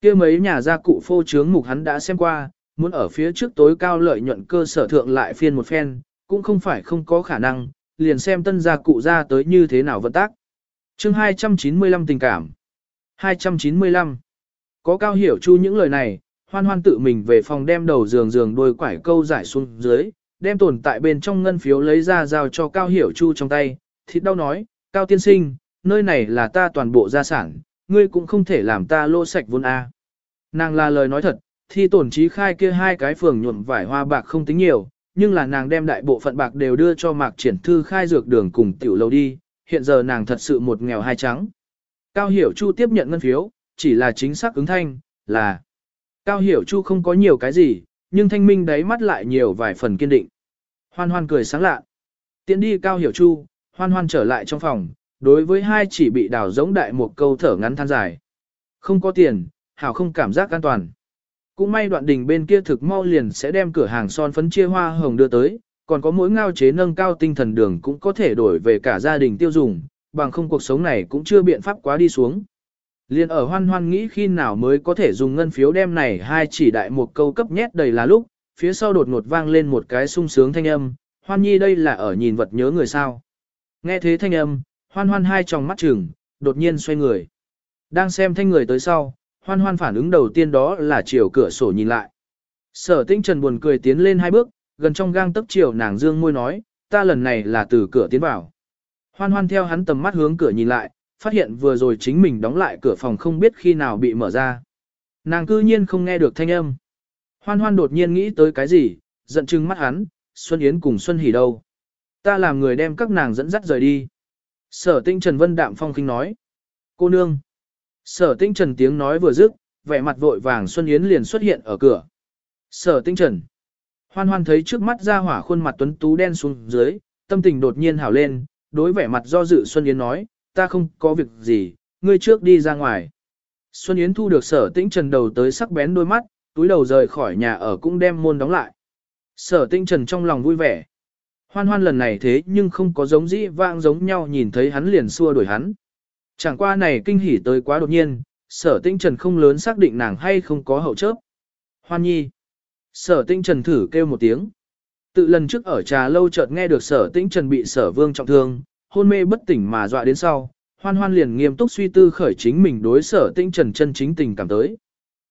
kia mấy nhà gia cụ phô trướng mục hắn đã xem qua, muốn ở phía trước tối cao lợi nhuận cơ sở thượng lại phiên một phen, cũng không phải không có khả năng, liền xem tân gia cụ ra tới như thế nào vận tác. chương 295 tình cảm. 295. Có cao hiểu chu những lời này, hoan hoan tự mình về phòng đem đầu giường giường đôi quải câu giải xuống dưới, đem tồn tại bên trong ngân phiếu lấy ra giao cho cao hiểu chu trong tay, thịt đau nói, cao tiên sinh, nơi này là ta toàn bộ gia sản, ngươi cũng không thể làm ta lô sạch vốn A. Nàng là lời nói thật, thi tổn trí khai kia hai cái phường nhuộm vải hoa bạc không tính nhiều, nhưng là nàng đem đại bộ phận bạc đều đưa cho mạc triển thư khai dược đường cùng tiểu lâu đi, hiện giờ nàng thật sự một nghèo hai trắng. Cao Hiểu Chu tiếp nhận ngân phiếu, chỉ là chính xác ứng thanh, là Cao Hiểu Chu không có nhiều cái gì, nhưng thanh minh đáy mắt lại nhiều vài phần kiên định. Hoan hoan cười sáng lạ. Tiến đi Cao Hiểu Chu, hoan hoan trở lại trong phòng, đối với hai chỉ bị đào giống đại một câu thở ngắn than dài. Không có tiền, hảo không cảm giác an toàn. Cũng may đoạn đình bên kia thực mau liền sẽ đem cửa hàng son phấn chia hoa hồng đưa tới, còn có mỗi ngao chế nâng cao tinh thần đường cũng có thể đổi về cả gia đình tiêu dùng, bằng không cuộc sống này cũng chưa biện pháp quá đi xuống. Liên ở hoan hoan nghĩ khi nào mới có thể dùng ngân phiếu đem này hai chỉ đại một câu cấp nhét đầy là lúc, phía sau đột ngột vang lên một cái sung sướng thanh âm, hoan nhi đây là ở nhìn vật nhớ người sao. Nghe thế thanh âm, hoan hoan hai tròng mắt chừng, đột nhiên xoay người. Đang xem thanh người tới sau, hoan hoan phản ứng đầu tiên đó là chiều cửa sổ nhìn lại. Sở tinh trần buồn cười tiến lên hai bước, gần trong gang tấc chiều nàng dương môi nói, ta lần này là từ cửa tiến vào. Hoan hoan theo hắn tầm mắt hướng cửa nhìn lại, phát hiện vừa rồi chính mình đóng lại cửa phòng không biết khi nào bị mở ra. Nàng cư nhiên không nghe được thanh âm. Hoan hoan đột nhiên nghĩ tới cái gì, giận chừng mắt hắn, Xuân Yến cùng Xuân Hỷ đâu. Ta làm người đem các nàng dẫn dắt rời đi. Sở tinh Trần Vân Đạm Phong kinh nói. Cô nương. Sở tinh Trần tiếng nói vừa dứt, vẻ mặt vội vàng Xuân Yến liền xuất hiện ở cửa. Sở tinh Trần. Hoan hoan thấy trước mắt ra hỏa khuôn mặt tuấn tú đen xuống dưới, tâm tình đột nhiên hảo lên, đối vẻ mặt do dự Xuân Yến nói, ta không có việc gì, ngươi trước đi ra ngoài. Xuân Yến thu được sở tĩnh trần đầu tới sắc bén đôi mắt, túi đầu rời khỏi nhà ở cũng đem môn đóng lại. Sở tĩnh trần trong lòng vui vẻ. Hoan hoan lần này thế nhưng không có giống dĩ vãng giống nhau nhìn thấy hắn liền xua đuổi hắn. Chẳng qua này kinh hỉ tới quá đột nhiên, sở tĩnh trần không lớn xác định nàng hay không có hậu chớp. Hoan nhi. Sở tĩnh trần thử kêu một tiếng. Tự lần trước ở trà lâu chợt nghe được sở tĩnh trần bị sở vương trọng thương, hôn mê bất tỉnh mà dọa đến sau, hoan hoan liền nghiêm túc suy tư khởi chính mình đối sở tĩnh trần chân chính tình cảm tới.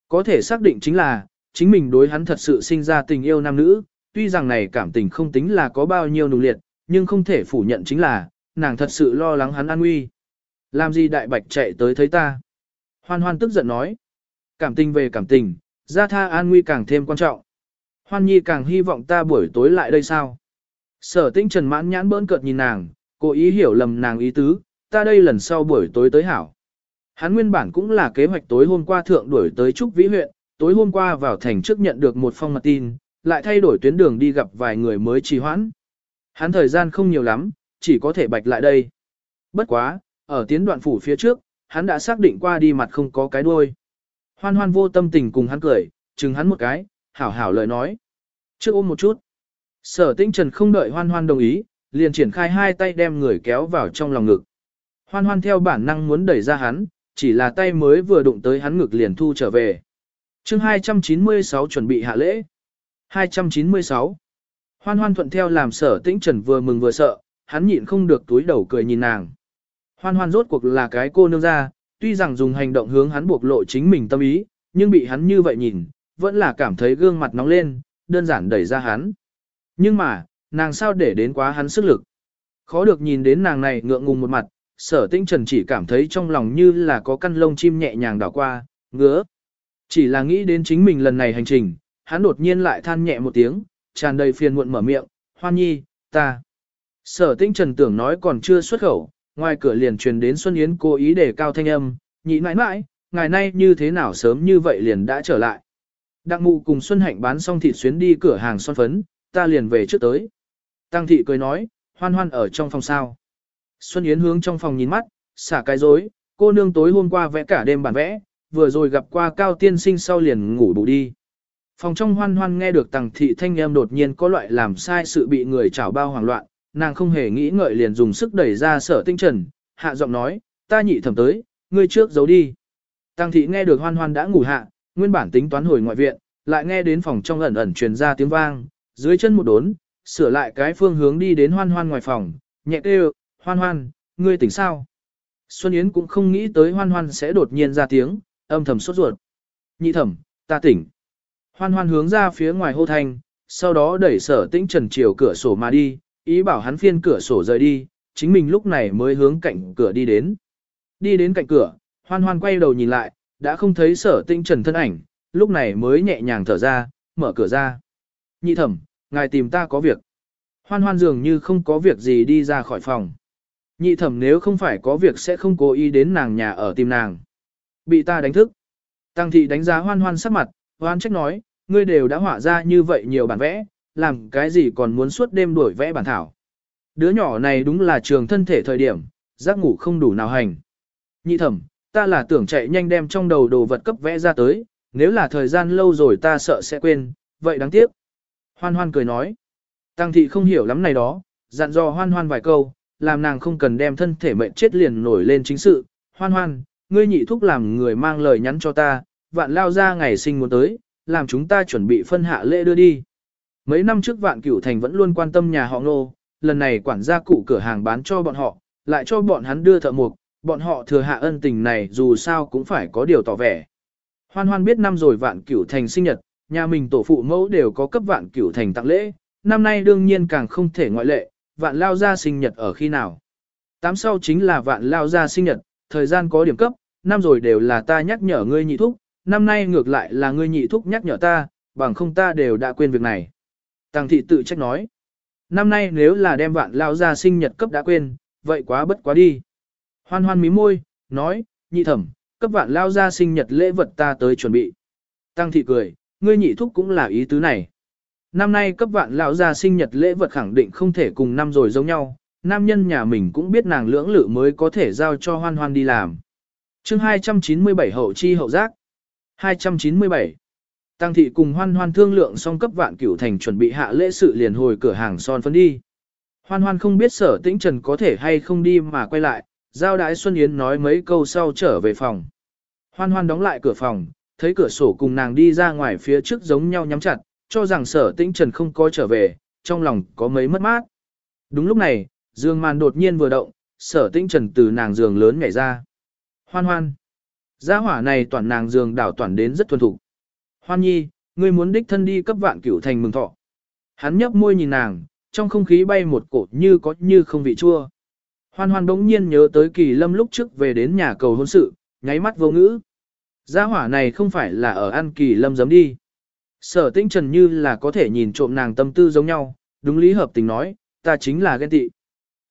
Có thể xác định chính là, chính mình đối hắn thật sự sinh ra tình yêu nam nữ, tuy rằng này cảm tình không tính là có bao nhiêu nụ liệt, nhưng không thể phủ nhận chính là, nàng thật sự lo lắng hắn an nguy. Làm gì đại bạch chạy tới thấy ta? Hoan hoan tức giận nói. Cảm tình về cảm tình, gia tha an nguy càng thêm quan trọng. Hoan nhi càng hy vọng ta buổi tối lại đây sao? Sở tinh trần mãn nhãn bỡn cợt nhìn nàng, cố ý hiểu lầm nàng ý tứ, ta đây lần sau buổi tối tới hảo. Hắn nguyên bản cũng là kế hoạch tối hôm qua thượng đuổi tới Trúc Vĩ huyện, tối hôm qua vào thành trước nhận được một phong mật tin, lại thay đổi tuyến đường đi gặp vài người mới trì hoãn. Hắn thời gian không nhiều lắm, chỉ có thể bạch lại đây. Bất quá, ở tiến đoạn phủ phía trước, hắn đã xác định qua đi mặt không có cái đuôi. Hoan hoan vô tâm tình cùng hắn cười, chừng hắn một cái, hảo hảo lời nói. Trước ôm một chút. Sở tinh trần không đợi hoan hoan đồng ý, liền triển khai hai tay đem người kéo vào trong lòng ngực. Hoan hoan theo bản năng muốn đẩy ra hắn, chỉ là tay mới vừa đụng tới hắn ngực liền thu trở về. chương 296 chuẩn bị hạ lễ. 296. Hoan hoan thuận theo làm sở tĩnh trần vừa mừng vừa sợ, hắn nhịn không được túi đầu cười nhìn nàng. Hoan hoan rốt cuộc là cái cô nương ra, tuy rằng dùng hành động hướng hắn buộc lộ chính mình tâm ý, nhưng bị hắn như vậy nhìn, vẫn là cảm thấy gương mặt nóng lên, đơn giản đẩy ra hắn. Nhưng mà, nàng sao để đến quá hắn sức lực. Khó được nhìn đến nàng này ngượng ngùng một mặt, sở tinh trần chỉ cảm thấy trong lòng như là có căn lông chim nhẹ nhàng đảo qua, ngứa. Chỉ là nghĩ đến chính mình lần này hành trình, hắn đột nhiên lại than nhẹ một tiếng, tràn đầy phiền muộn mở miệng, hoan nhi, ta. Sở tinh trần tưởng nói còn chưa xuất khẩu, ngoài cửa liền truyền đến Xuân Yến cố ý để cao thanh âm, nhị mãi mãi, ngày nay như thế nào sớm như vậy liền đã trở lại. Đặng mụ cùng Xuân Hạnh bán xong thịt xuyến đi cửa hàng son phấn, ta liền về trước tới. Tăng thị cười nói, hoan hoan ở trong phòng sao. Xuân Yến hướng trong phòng nhìn mắt, xả cái dối, cô nương tối hôm qua vẽ cả đêm bản vẽ, vừa rồi gặp qua cao tiên sinh sau liền ngủ bù đi. Phòng trong hoan hoan nghe được tàng thị thanh em đột nhiên có loại làm sai sự bị người chảo bao hoảng loạn, nàng không hề nghĩ ngợi liền dùng sức đẩy ra sở tinh trần, hạ giọng nói, ta nhị thẩm tới, ngươi trước giấu đi. Tăng thị nghe được hoan hoan đã ngủ hạ, nguyên bản tính toán hồi ngoại viện, lại nghe đến phòng trong ẩn ẩn truyền ra tiếng vang, dưới chân một đốn, sửa lại cái phương hướng đi đến hoan hoan ngoài phòng, nhẹ kêu, hoan hoan, ngươi tỉnh sao? Xuân Yến cũng không nghĩ tới hoan hoan sẽ đột nhiên ra tiếng, âm thầm sốt ruột. Nhị thẩm, ta tỉnh. Hoan hoan hướng ra phía ngoài hô thanh, sau đó đẩy sở tĩnh trần chiều cửa sổ mà đi, ý bảo hắn phiên cửa sổ rời đi, chính mình lúc này mới hướng cạnh cửa đi đến. Đi đến cạnh cửa, hoan hoan quay đầu nhìn lại, đã không thấy sở tĩnh trần thân ảnh, lúc này mới nhẹ nhàng thở ra, mở cửa ra. Nhị thẩm, ngài tìm ta có việc. Hoan hoan dường như không có việc gì đi ra khỏi phòng. Nhị thẩm nếu không phải có việc sẽ không cố ý đến nàng nhà ở tìm nàng. Bị ta đánh thức. Tăng thị đánh giá hoan hoan sắc mặt, hoan trách nói, ngươi đều đã họa ra như vậy nhiều bản vẽ, làm cái gì còn muốn suốt đêm đuổi vẽ bản thảo. Đứa nhỏ này đúng là trường thân thể thời điểm, giấc ngủ không đủ nào hành. Nhị thẩm, ta là tưởng chạy nhanh đem trong đầu đồ vật cấp vẽ ra tới, nếu là thời gian lâu rồi ta sợ sẽ quên, vậy đáng tiếc. Hoan hoan cười nói. Tăng thị không hiểu lắm này đó, dặn dò hoan hoan vài câu, làm nàng không cần đem thân thể mệnh chết liền nổi lên chính sự. Hoan hoan, ngươi nhị thúc làm người mang lời nhắn cho ta, vạn lao ra ngày sinh muốn tới, làm chúng ta chuẩn bị phân hạ lễ đưa đi. Mấy năm trước vạn cửu thành vẫn luôn quan tâm nhà họ ngô, lần này quản gia cụ cửa hàng bán cho bọn họ, lại cho bọn hắn đưa thợ mục, bọn họ thừa hạ ân tình này dù sao cũng phải có điều tỏ vẻ. Hoan hoan biết năm rồi vạn cửu thành sinh nhật, nhà mình tổ phụ mẫu đều có cấp vạn cửu thành tặng lễ, năm nay đương nhiên càng không thể ngoại lệ, vạn lao ra sinh nhật ở khi nào. Tám sau chính là vạn lao ra sinh nhật, thời gian có điểm cấp, năm rồi đều là ta nhắc nhở ngươi nhị thúc, năm nay ngược lại là ngươi nhị thúc nhắc nhở ta, bằng không ta đều đã quên việc này. Tăng thị tự trách nói, năm nay nếu là đem vạn lao ra sinh nhật cấp đã quên, vậy quá bất quá đi. Hoan hoan mí môi, nói, nhị thẩm, cấp vạn lao ra sinh nhật lễ vật ta tới chuẩn bị. Tăng thị cười, ngươi nhị thúc cũng là ý tứ này. Năm nay cấp vạn lão gia sinh nhật lễ vật khẳng định không thể cùng năm rồi giống nhau, nam nhân nhà mình cũng biết nàng lưỡng lự mới có thể giao cho hoan hoan đi làm. chương 297 hậu chi hậu giác. 297. Tăng thị cùng hoan hoan thương lượng xong cấp vạn cửu thành chuẩn bị hạ lễ sự liền hồi cửa hàng son phấn đi. Hoan hoan không biết sở tĩnh trần có thể hay không đi mà quay lại, giao đái Xuân Yến nói mấy câu sau trở về phòng. Hoan hoan đóng lại cửa phòng, thấy cửa sổ cùng nàng đi ra ngoài phía trước giống nhau nhắm chặt, cho rằng sở tĩnh trần không có trở về, trong lòng có mấy mất mát. Đúng lúc này, giường màn đột nhiên vừa động, sở tĩnh trần từ nàng giường lớn nhảy ra. Hoan hoan. Gia hỏa này toàn nàng giường đảo toàn đến rất thuần thục. Hoan nhi, ngươi muốn đích thân đi cấp vạn cửu thành mừng thọ. Hắn nhấp môi nhìn nàng, trong không khí bay một cột như có như không vị chua. Hoan hoan đống nhiên nhớ tới kỳ lâm lúc trước về đến nhà cầu hôn sự, nháy mắt vô ngữ. Gia hỏa này không phải là ở ăn kỳ lâm giấm đi. Sở tinh trần như là có thể nhìn trộm nàng tâm tư giống nhau, đúng lý hợp tình nói, ta chính là ghen tị.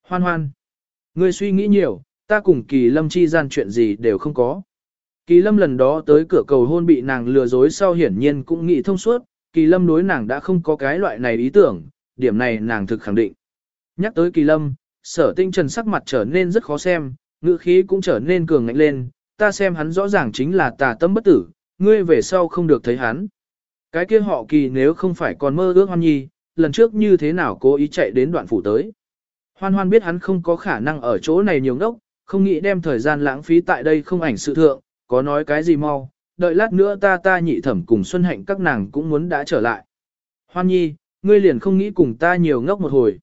Hoan hoan. Ngươi suy nghĩ nhiều, ta cùng kỳ lâm chi gian chuyện gì đều không có. Kỳ lâm lần đó tới cửa cầu hôn bị nàng lừa dối sau hiển nhiên cũng nghĩ thông suốt, kỳ lâm đối nàng đã không có cái loại này ý tưởng, điểm này nàng thực khẳng định. Nhắc tới kỳ lâm, sở tinh trần sắc mặt trở nên rất khó xem, ngữ khí cũng trở nên cường ngạnh lên, ta xem hắn rõ ràng chính là tà tâm bất tử, ngươi về sau không được thấy hắn. Cái kia họ kỳ nếu không phải còn mơ ước hoan nhi, lần trước như thế nào cố ý chạy đến đoạn phủ tới. Hoan hoan biết hắn không có khả năng ở chỗ này nhiều ngốc, không nghĩ đem thời gian lãng phí tại đây không ảnh sự thượng, có nói cái gì mau, đợi lát nữa ta ta nhị thẩm cùng Xuân Hạnh các nàng cũng muốn đã trở lại. Hoan nhi, ngươi liền không nghĩ cùng ta nhiều ngốc một hồi.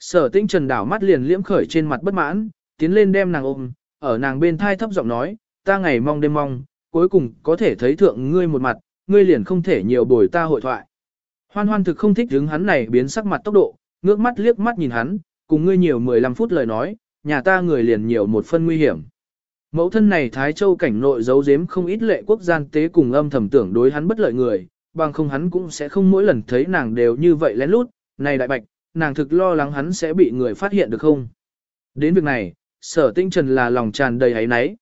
Sở tinh trần đảo mắt liền liễm khởi trên mặt bất mãn, tiến lên đem nàng ôm, ở nàng bên thai thấp giọng nói, ta ngày mong đêm mong, cuối cùng có thể thấy thượng ngươi một mặt, ngươi liền không thể nhiều bồi ta hội thoại. Hoan hoan thực không thích hứng hắn này biến sắc mặt tốc độ, ngước mắt liếc mắt nhìn hắn, cùng ngươi nhiều 15 phút lời nói, nhà ta người liền nhiều một phân nguy hiểm. Mẫu thân này Thái Châu cảnh nội giấu giếm không ít lệ quốc gian tế cùng âm thầm tưởng đối hắn bất lợi người, bằng không hắn cũng sẽ không mỗi lần thấy nàng đều như vậy lén lút, này đại bạch, nàng thực lo lắng hắn sẽ bị người phát hiện được không. Đến việc này, sở tinh trần là lòng tràn đầy ấy náy.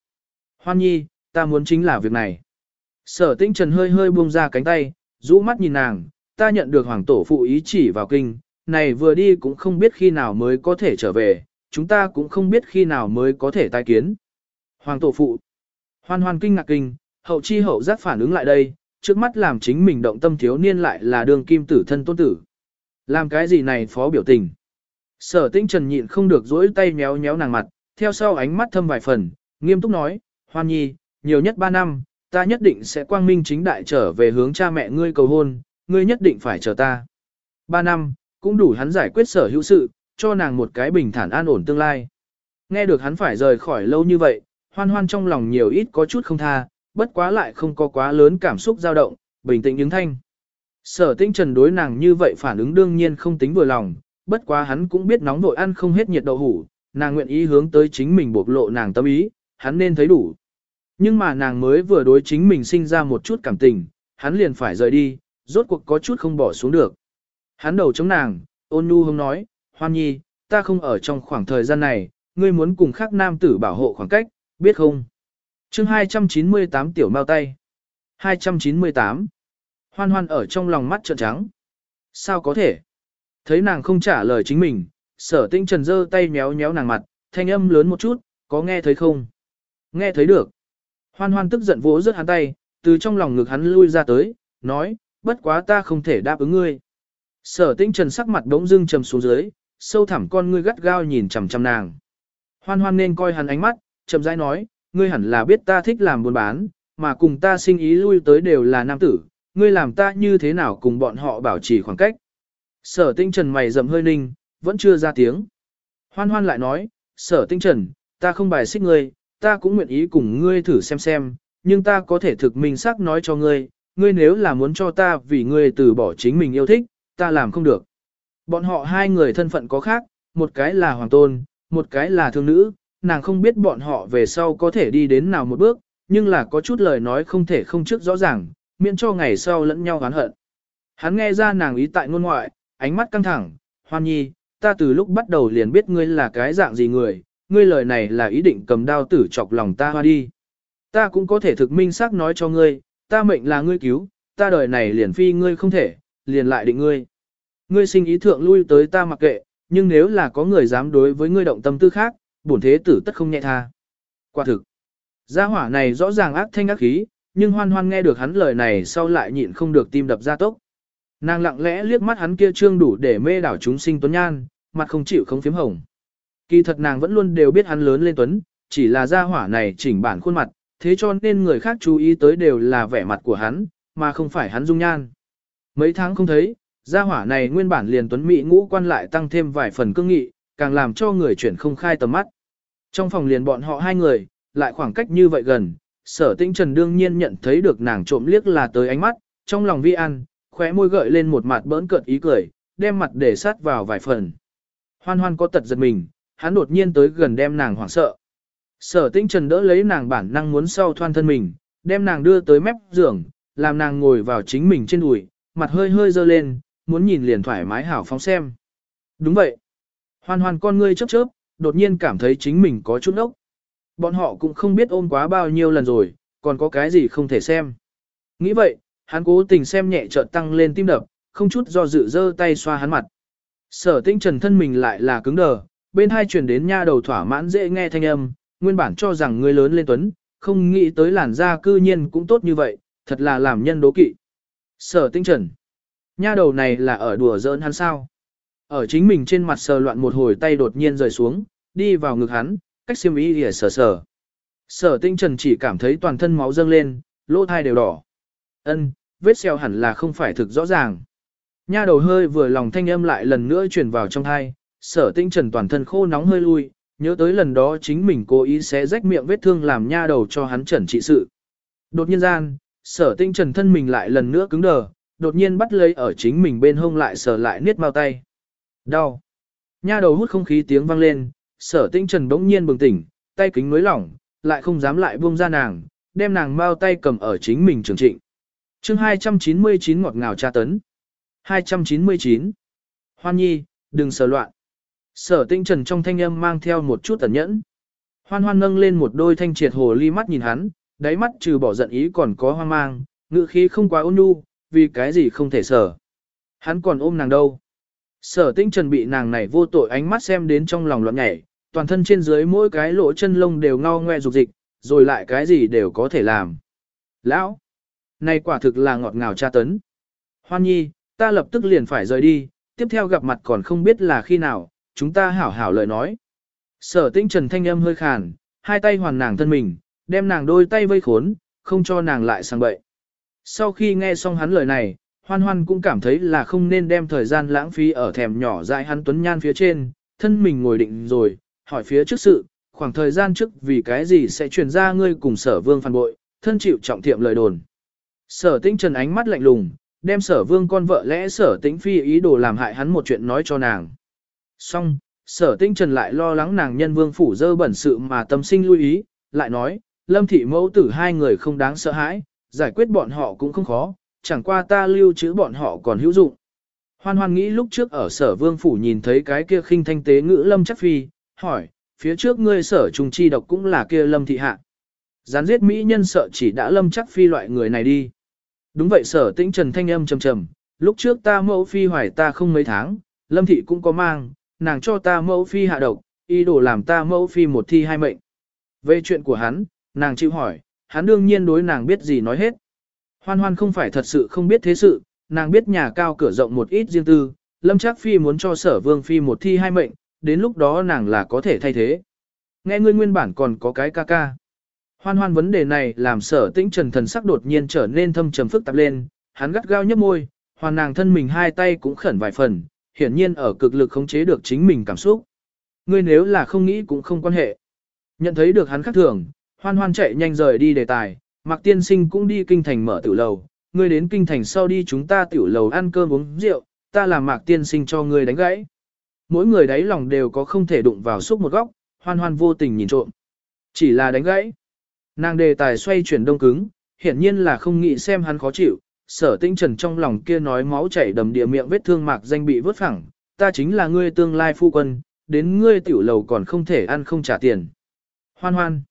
Hoan nhi, ta muốn chính là việc này. Sở tinh trần hơi hơi buông ra cánh tay, rũ mắt nhìn nàng, ta nhận được hoàng tổ phụ ý chỉ vào kinh, này vừa đi cũng không biết khi nào mới có thể trở về, chúng ta cũng không biết khi nào mới có thể tai kiến. Hoàng tổ phụ, hoan hoan kinh ngạc kinh, hậu chi hậu giác phản ứng lại đây, trước mắt làm chính mình động tâm thiếu niên lại là đường kim tử thân tôn tử. Làm cái gì này phó biểu tình. Sở tinh trần nhịn không được dỗi tay méo méo nàng mặt, theo sau ánh mắt thâm vài phần, nghiêm túc nói, hoan nhi, nhiều nhất ba năm, ta nhất định sẽ quang minh chính đại trở về hướng cha mẹ ngươi cầu hôn, ngươi nhất định phải chờ ta. Ba năm, cũng đủ hắn giải quyết sở hữu sự, cho nàng một cái bình thản an ổn tương lai. Nghe được hắn phải rời khỏi lâu như vậy, hoan hoan trong lòng nhiều ít có chút không tha, bất quá lại không có quá lớn cảm xúc dao động, bình tĩnh ứng thanh. Sở tinh trần đối nàng như vậy phản ứng đương nhiên không tính vừa lòng, bất quá hắn cũng biết nóng vội ăn không hết nhiệt đậu hủ, nàng nguyện ý hướng tới chính mình bộc lộ nàng tâm ý, hắn nên thấy đủ. Nhưng mà nàng mới vừa đối chính mình sinh ra một chút cảm tình, hắn liền phải rời đi, rốt cuộc có chút không bỏ xuống được. Hắn đầu chống nàng, ôn nhu hông nói, hoan nhi, ta không ở trong khoảng thời gian này, ngươi muốn cùng khác nam tử bảo hộ khoảng cách, biết không? chương 298 tiểu mau tay. 298. Hoan hoan ở trong lòng mắt trợn trắng. Sao có thể? Thấy nàng không trả lời chính mình, sở tinh trần giơ tay méo méo nàng mặt, thanh âm lớn một chút, có nghe thấy không? Nghe thấy được. Hoan hoan tức giận vỗ rớt hắn tay, từ trong lòng ngực hắn lui ra tới, nói, bất quá ta không thể đáp ứng ngươi. Sở tinh trần sắc mặt đống dưng trầm xuống dưới, sâu thẳm con ngươi gắt gao nhìn chằm chằm nàng. Hoan hoan nên coi hắn ánh mắt, chậm rãi nói, ngươi hẳn là biết ta thích làm buôn bán, mà cùng ta sinh ý lui tới đều là nam tử, ngươi làm ta như thế nào cùng bọn họ bảo trì khoảng cách. Sở tinh trần mày rậm hơi ninh, vẫn chưa ra tiếng. Hoan hoan lại nói, sở tinh trần, ta không bài xích ngươi, ta cũng nguyện ý cùng ngươi thử xem xem, nhưng ta có thể thực minh xác nói cho ngươi, ngươi nếu là muốn cho ta vì ngươi từ bỏ chính mình yêu thích, ta làm không được. Bọn họ hai người thân phận có khác, một cái là hoàng tôn, một cái là thương nữ, nàng không biết bọn họ về sau có thể đi đến nào một bước, nhưng là có chút lời nói không thể không trước rõ ràng, miễn cho ngày sau lẫn nhau oán hận. Hắn nghe ra nàng ý tại ngôn ngoại, ánh mắt căng thẳng, hoan nhi, ta từ lúc bắt đầu liền biết ngươi là cái dạng gì người, ngươi lời này là ý định cầm đao tử chọc lòng ta hoa đi. Ta cũng có thể thực minh xác nói cho ngươi, ta mệnh là ngươi cứu, ta đời này liền phi ngươi không thể, liền lại định ngươi. Ngươi sinh ý thượng lui tới ta mặc kệ, nhưng nếu là có người dám đối với ngươi động tâm tư khác, bổn thế tử tất không nhẹ tha. Quả thực, gia hỏa này rõ ràng ác thanh ác khí, nhưng hoan hoan nghe được hắn lời này sau lại nhịn không được tim đập ra tốc. Nàng lặng lẽ liếc mắt hắn kia trương đủ để mê đảo chúng sinh tuấn nhan, mặt không chịu không phím hồng. Kỳ thật nàng vẫn luôn đều biết hắn lớn lên tuấn, chỉ là gia hỏa này chỉnh bản khuôn mặt, thế cho nên người khác chú ý tới đều là vẻ mặt của hắn, mà không phải hắn dung nhan. Mấy tháng không thấy, gia hỏa này nguyên bản liền tuấn mỹ ngũ quan lại tăng thêm vài phần cương nghị, càng làm cho người chuyển không khai tầm mắt. Trong phòng liền bọn họ hai người, lại khoảng cách như vậy gần, sở tĩnh trần đương nhiên nhận thấy được nàng trộm liếc là tới ánh mắt, trong lòng vi an, khóe môi gợi lên một mặt bỡn cợt ý cười, đem mặt để sát vào vài phần. Hoan hoan có tật giật mình, hắn đột nhiên tới gần đem nàng hoảng sợ. Sở tĩnh trần đỡ lấy nàng bản năng muốn sau thoan thân mình, đem nàng đưa tới mép giường, làm nàng ngồi vào chính mình trên đùi, mặt hơi hơi dơ lên, muốn nhìn liền thoải mái hảo phóng xem. Đúng vậy. Hoan hoan con ngươi chớp chớp, đột nhiên cảm thấy chính mình có chút ốc. Bọn họ cũng không biết ôm quá bao nhiêu lần rồi, còn có cái gì không thể xem. Nghĩ vậy, hắn cố tình xem nhẹ chợt tăng lên tim đập, không chút do dự giơ tay xoa hắn mặt. Sở tinh trần thân mình lại là cứng đờ, bên hai truyền đến nha đầu thỏa mãn dễ nghe thanh âm, nguyên bản cho rằng người lớn lên tuấn, không nghĩ tới làn da cư nhiên cũng tốt như vậy, thật là làm nhân đố kỵ. Sở tinh trần. Nha đầu này là ở đùa giỡn hắn sao? Ở chính mình trên mặt sờ loạn một hồi tay đột nhiên rời xuống, đi vào ngực hắn, cách xiêm ý để sờ sờ. Sở tinh trần chỉ cảm thấy toàn thân máu dâng lên, lỗ thai đều đỏ. Ân, vết xeo hẳn là không phải thực rõ ràng. Nha đầu hơi vừa lòng thanh âm lại lần nữa truyền vào trong thai, sở tinh trần toàn thân khô nóng hơi lui, nhớ tới lần đó chính mình cố ý sẽ rách miệng vết thương làm nha đầu cho hắn trần trị sự. Đột nhiên gian, sở tinh trần thân mình lại lần nữa cứng đờ, đột nhiên bắt lấy ở chính mình bên hông lại sờ lại niết mau tay. Đau. Nha đầu hút không khí tiếng vang lên, sở tinh trần bỗng nhiên bừng tỉnh, tay kính nối lỏng, lại không dám lại buông ra nàng, đem nàng mau tay cầm ở chính mình trường trịnh chương 299 ngọt ngào tra tấn. 299. Hoan nhi, đừng sờ loạn. Sở tinh trần trong thanh âm mang theo một chút tẩn nhẫn. Hoan hoan nâng lên một đôi thanh triệt hồ ly mắt nhìn hắn, đáy mắt trừ bỏ giận ý còn có hoang mang, ngữ khí không quá ôn nhu, vì cái gì không thể sở. Hắn còn ôm nàng đâu. Sở tinh trần bị nàng này vô tội ánh mắt xem đến trong lòng loạn nhảy, toàn thân trên dưới mỗi cái lỗ chân lông đều ngao ngoe dục dịch, rồi lại cái gì đều có thể làm. Lão! Này quả thực là ngọt ngào tra tấn. Hoan nhi, ta lập tức liền phải rời đi, tiếp theo gặp mặt còn không biết là khi nào, chúng ta hảo hảo lời nói. Sở tinh trần thanh âm hơi khàn, hai tay hoàn nàng thân mình, đem nàng đôi tay vây khốn, không cho nàng lại sang bậy. Sau khi nghe xong hắn lời này, hoan hoan cũng cảm thấy là không nên đem thời gian lãng phí ở thèm nhỏ dại hắn tuấn nhan phía trên, thân mình ngồi định rồi, hỏi phía trước sự, khoảng thời gian trước vì cái gì sẽ truyền ra ngươi cùng sở vương phản bội, thân chịu trọng thiệm lời đồn. Sở tĩnh trần ánh mắt lạnh lùng, đem sở vương con vợ lẽ sở tĩnh phi ý đồ làm hại hắn một chuyện nói cho nàng. Xong, sở tĩnh trần lại lo lắng nàng nhân vương phủ dơ bẩn sự mà tâm sinh lưu ý, lại nói, lâm thị mẫu tử hai người không đáng sợ hãi, giải quyết bọn họ cũng không khó, chẳng qua ta lưu trữ bọn họ còn hữu dụng. Hoan hoan nghĩ lúc trước ở sở vương phủ nhìn thấy cái kia khinh thanh tế ngữ lâm chắc phi, hỏi, phía trước ngươi sở trùng chi độc cũng là kia lâm thị hạ. Gián giết mỹ nhân sợ chỉ đã lâm chắc phi loại người này đi. Đúng vậy sở tĩnh trần thanh âm trầm trầm, lúc trước ta mẫu phi hoài ta không mấy tháng, lâm thị cũng có mang, nàng cho ta mẫu phi hạ độc, ý đồ làm ta mẫu phi một thi hai mệnh. Về chuyện của hắn, nàng chịu hỏi, hắn đương nhiên đối nàng biết gì nói hết. Hoan hoan không phải thật sự không biết thế sự, nàng biết nhà cao cửa rộng một ít riêng tư, lâm chắc phi muốn cho sở vương phi một thi hai mệnh, đến lúc đó nàng là có thể thay thế. Nghe ngươi nguyên bản còn có cái ca ca. Hoan hoan vấn đề này làm sở tĩnh trần thần sắc đột nhiên trở nên thâm trầm phức tạp lên, hắn gắt gao nhấp môi, hoàn nàng thân mình hai tay cũng khẩn vài phần, hiển nhiên ở cực lực khống chế được chính mình cảm xúc. Ngươi nếu là không nghĩ cũng không quan hệ. Nhận thấy được hắn khác thường, hoan hoan chạy nhanh rời đi đề tài, Mạc Tiên Sinh cũng đi kinh thành mở tiểu lầu, ngươi đến kinh thành sau đi chúng ta tiểu lầu ăn cơm uống rượu, ta làm Mạc Tiên Sinh cho ngươi đánh gãy. Mỗi người đáy lòng đều có không thể đụng vào xúc một góc, hoan hoan vô tình nhìn trộm. Chỉ là đánh gãy. Nàng đề tài xoay chuyển đông cứng, hiển nhiên là không nghĩ xem hắn khó chịu, sở tinh trần trong lòng kia nói máu chảy đầm địa miệng vết thương mạc danh bị vớt phẳng, ta chính là ngươi tương lai phu quân, đến ngươi tiểu lầu còn không thể ăn không trả tiền. Hoan hoan,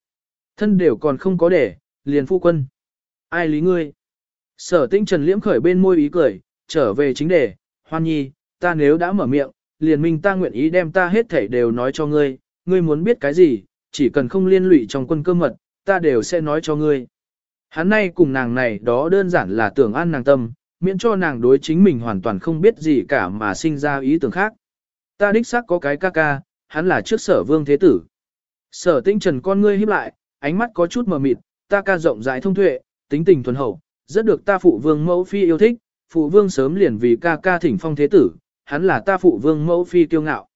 thân đều còn không có để, liền phu quân. Ai lý ngươi? Sở tinh trần liễm khởi bên môi ý cười, trở về chính đề, hoan nhi, ta nếu đã mở miệng, liền minh ta nguyện ý đem ta hết thảy đều nói cho ngươi, ngươi muốn biết cái gì, chỉ cần không liên lụy trong quân cơ mật, ta đều sẽ nói cho ngươi. Hắn nay cùng nàng này đó đơn giản là tưởng an nàng tâm, miễn cho nàng đối chính mình hoàn toàn không biết gì cả mà sinh ra ý tưởng khác. Ta đích xác có cái ca ca, hắn là trước sở vương thế tử. Sở tinh trần con ngươi híp lại, ánh mắt có chút mờ mịt, ta ca rộng rãi thông tuệ, tính tình thuần hậu, rất được ta phụ vương mẫu phi yêu thích, phụ vương sớm liền vì ca ca thỉnh phong thế tử, hắn là ta phụ vương mẫu phi kiêu ngạo.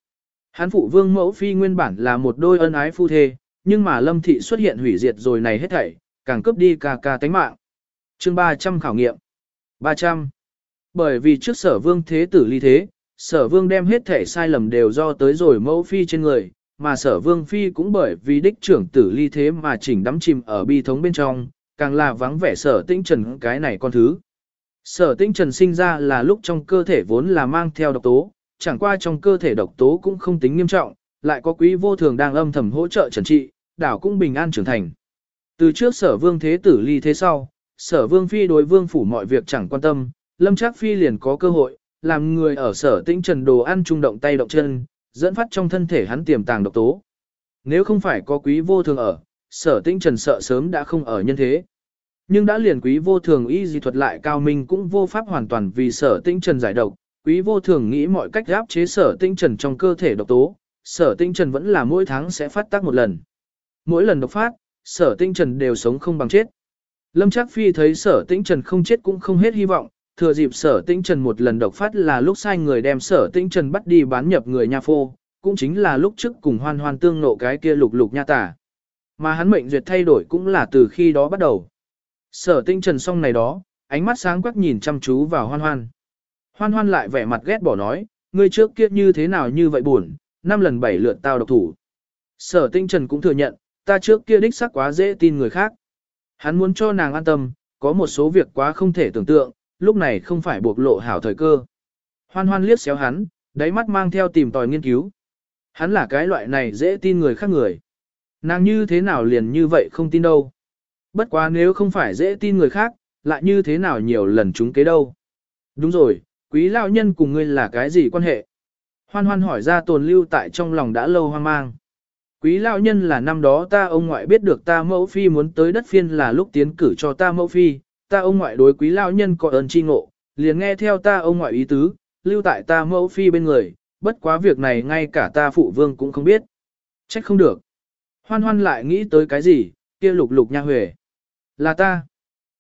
Hắn phụ vương mẫu phi nguyên bản là một đôi ân ái phu thê, nhưng mà lâm thị xuất hiện hủy diệt rồi này hết thảy, càng cướp đi ca ca tánh mạng. chương 300 khảo nghiệm. 300. Bởi vì trước sở vương thế tử ly thế, sở vương đem hết thảy sai lầm đều do tới rồi mẫu phi trên người, mà sở vương phi cũng bởi vì đích trưởng tử ly thế mà chỉnh đắm chìm ở bi thống bên trong, càng là vắng vẻ sở tĩnh trần cái này con thứ. Sở tĩnh trần sinh ra là lúc trong cơ thể vốn là mang theo độc tố, chẳng qua trong cơ thể độc tố cũng không tính nghiêm trọng, lại có quý vô thường đang âm thầm hỗ trợ trần trị, đảo cũng bình an trưởng thành. Từ trước sở vương thế tử ly thế sau, sở vương phi đối vương phủ mọi việc chẳng quan tâm, lâm trác phi liền có cơ hội, làm người ở sở tĩnh trần đồ ăn trung động tay động chân, dẫn phát trong thân thể hắn tiềm tàng độc tố. Nếu không phải có quý vô thường ở, sở tĩnh trần sợ sớm đã không ở nhân thế. Nhưng đã liền quý vô thường y di thuật lại cao minh cũng vô pháp hoàn toàn vì sở tĩnh trần giải độc, quý vô thường nghĩ mọi cách áp chế sở tĩnh trần trong cơ thể độc tố, sở tinh trần vẫn là mỗi tháng sẽ phát tác một lần. Mỗi lần độc phát, sở tinh trần đều sống không bằng chết. Lâm Trác Phi thấy sở tinh trần không chết cũng không hết hy vọng, thừa dịp sở tinh trần một lần độc phát là lúc sai người đem sở tinh trần bắt đi bán nhập người nha phô, cũng chính là lúc trước cùng hoan hoan tương nộ cái kia lục lục nha tả. Mà hắn mệnh duyệt thay đổi cũng là từ khi đó bắt đầu. Sở tinh trần xong này đó, ánh mắt sáng quắc nhìn chăm chú vào hoan hoan. Hoan hoan lại vẻ mặt ghét bỏ nói, ngươi trước kia như thế nào như vậy buồn, năm lần bảy lượt tao độc thủ. Sở tinh trần cũng thừa nhận, ta trước kia đích xác quá dễ tin người khác. Hắn muốn cho nàng an tâm, có một số việc quá không thể tưởng tượng, lúc này không phải buộc lộ hảo thời cơ. Hoan hoan liếc xéo hắn, đáy mắt mang theo tìm tòi nghiên cứu. Hắn là cái loại này dễ tin người khác người. Nàng như thế nào liền như vậy không tin đâu. Bất quá nếu không phải dễ tin người khác, lại như thế nào nhiều lần chúng kế đâu. Đúng rồi, quý lão nhân cùng ngươi là cái gì quan hệ? Hoan hoan hỏi ra tồn lưu tại trong lòng đã lâu hoang mang. Quý lão nhân là năm đó ta ông ngoại biết được ta mẫu phi muốn tới đất phiên là lúc tiến cử cho ta mẫu phi, ta ông ngoại đối quý lão nhân có ơn chi ngộ, liền nghe theo ta ông ngoại ý tứ, lưu tại ta mẫu phi bên người, bất quá việc này ngay cả ta phụ vương cũng không biết. Trách không được. Hoan hoan lại nghĩ tới cái gì, kia lục lục nha huề. Là ta.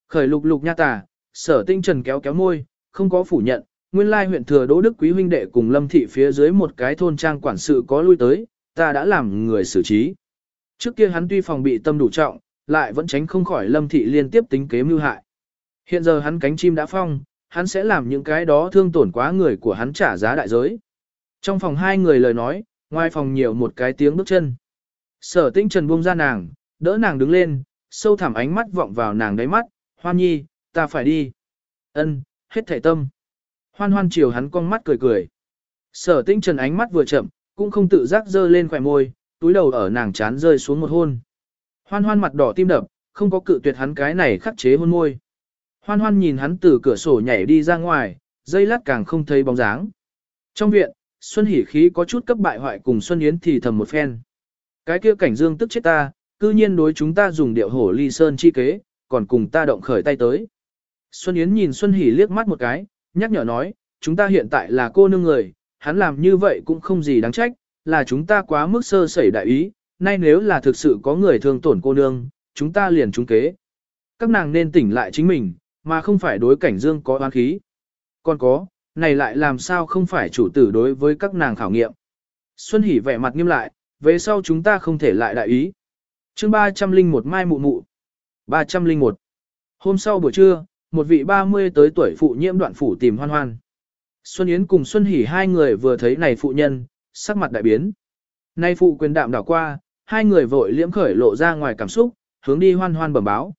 Khởi lục lục nha tà, sở tinh trần kéo kéo môi, không có phủ nhận, nguyên lai huyện thừa đỗ đức quý huynh đệ cùng lâm thị phía dưới một cái thôn trang quản sự có lui tới, ta đã làm người xử trí. Trước kia hắn tuy phòng bị tâm đủ trọng, lại vẫn tránh không khỏi lâm thị liên tiếp tính kế mưu hại. Hiện giờ hắn cánh chim đã phong, hắn sẽ làm những cái đó thương tổn quá người của hắn trả giá đại giới. Trong phòng hai người lời nói, ngoài phòng nhiều một cái tiếng bước chân. Sở tinh trần buông ra nàng, đỡ nàng đứng lên, sâu thẳm ánh mắt vọng vào nàng đáy mắt, hoan nhi, ta phải đi. ân hết thảy tâm. Hoan hoan chiều hắn con mắt cười cười. Sở tinh trần ánh mắt vừa chậm, cũng không tự giác dơ lên khỏe môi, túi đầu ở nàng chán rơi xuống một hôn. Hoan hoan mặt đỏ tim đập, không có cự tuyệt hắn cái này khắc chế hôn môi. Hoan hoan nhìn hắn từ cửa sổ nhảy đi ra ngoài, dây lát càng không thấy bóng dáng. Trong viện, Xuân Hỷ khí có chút cấp bại hoại cùng Xuân Yến thì thầm một phen. Cái kia cảnh dương tức chết ta, cư nhiên đối chúng ta dùng điệu hổ ly sơn chi kế, còn cùng ta động khởi tay tới. Xuân Yến nhìn Xuân Hỷ liếc mắt một cái, nhắc nhở nói, chúng ta hiện tại là cô nương người, hắn làm như vậy cũng không gì đáng trách, là chúng ta quá mức sơ sẩy đại ý, nay nếu là thực sự có người thương tổn cô nương, chúng ta liền trúng kế. Các nàng nên tỉnh lại chính mình, mà không phải đối cảnh dương có oán khí. Còn có, này lại làm sao không phải chủ tử đối với các nàng khảo nghiệm. Xuân Hỷ vẻ mặt nghiêm lại, về sau chúng ta không thể lại đại ý. chương 301 Mai Mụ Mụ 301 Hôm sau buổi trưa, một vị 30 tới tuổi phụ nhiễm đoạn phủ tìm hoan hoan. Xuân Yến cùng Xuân Hỷ hai người vừa thấy này phụ nhân, sắc mặt đại biến. Nay phụ quyền đạm đảo qua, hai người vội liễm khởi lộ ra ngoài cảm xúc, hướng đi hoan hoan bẩm báo.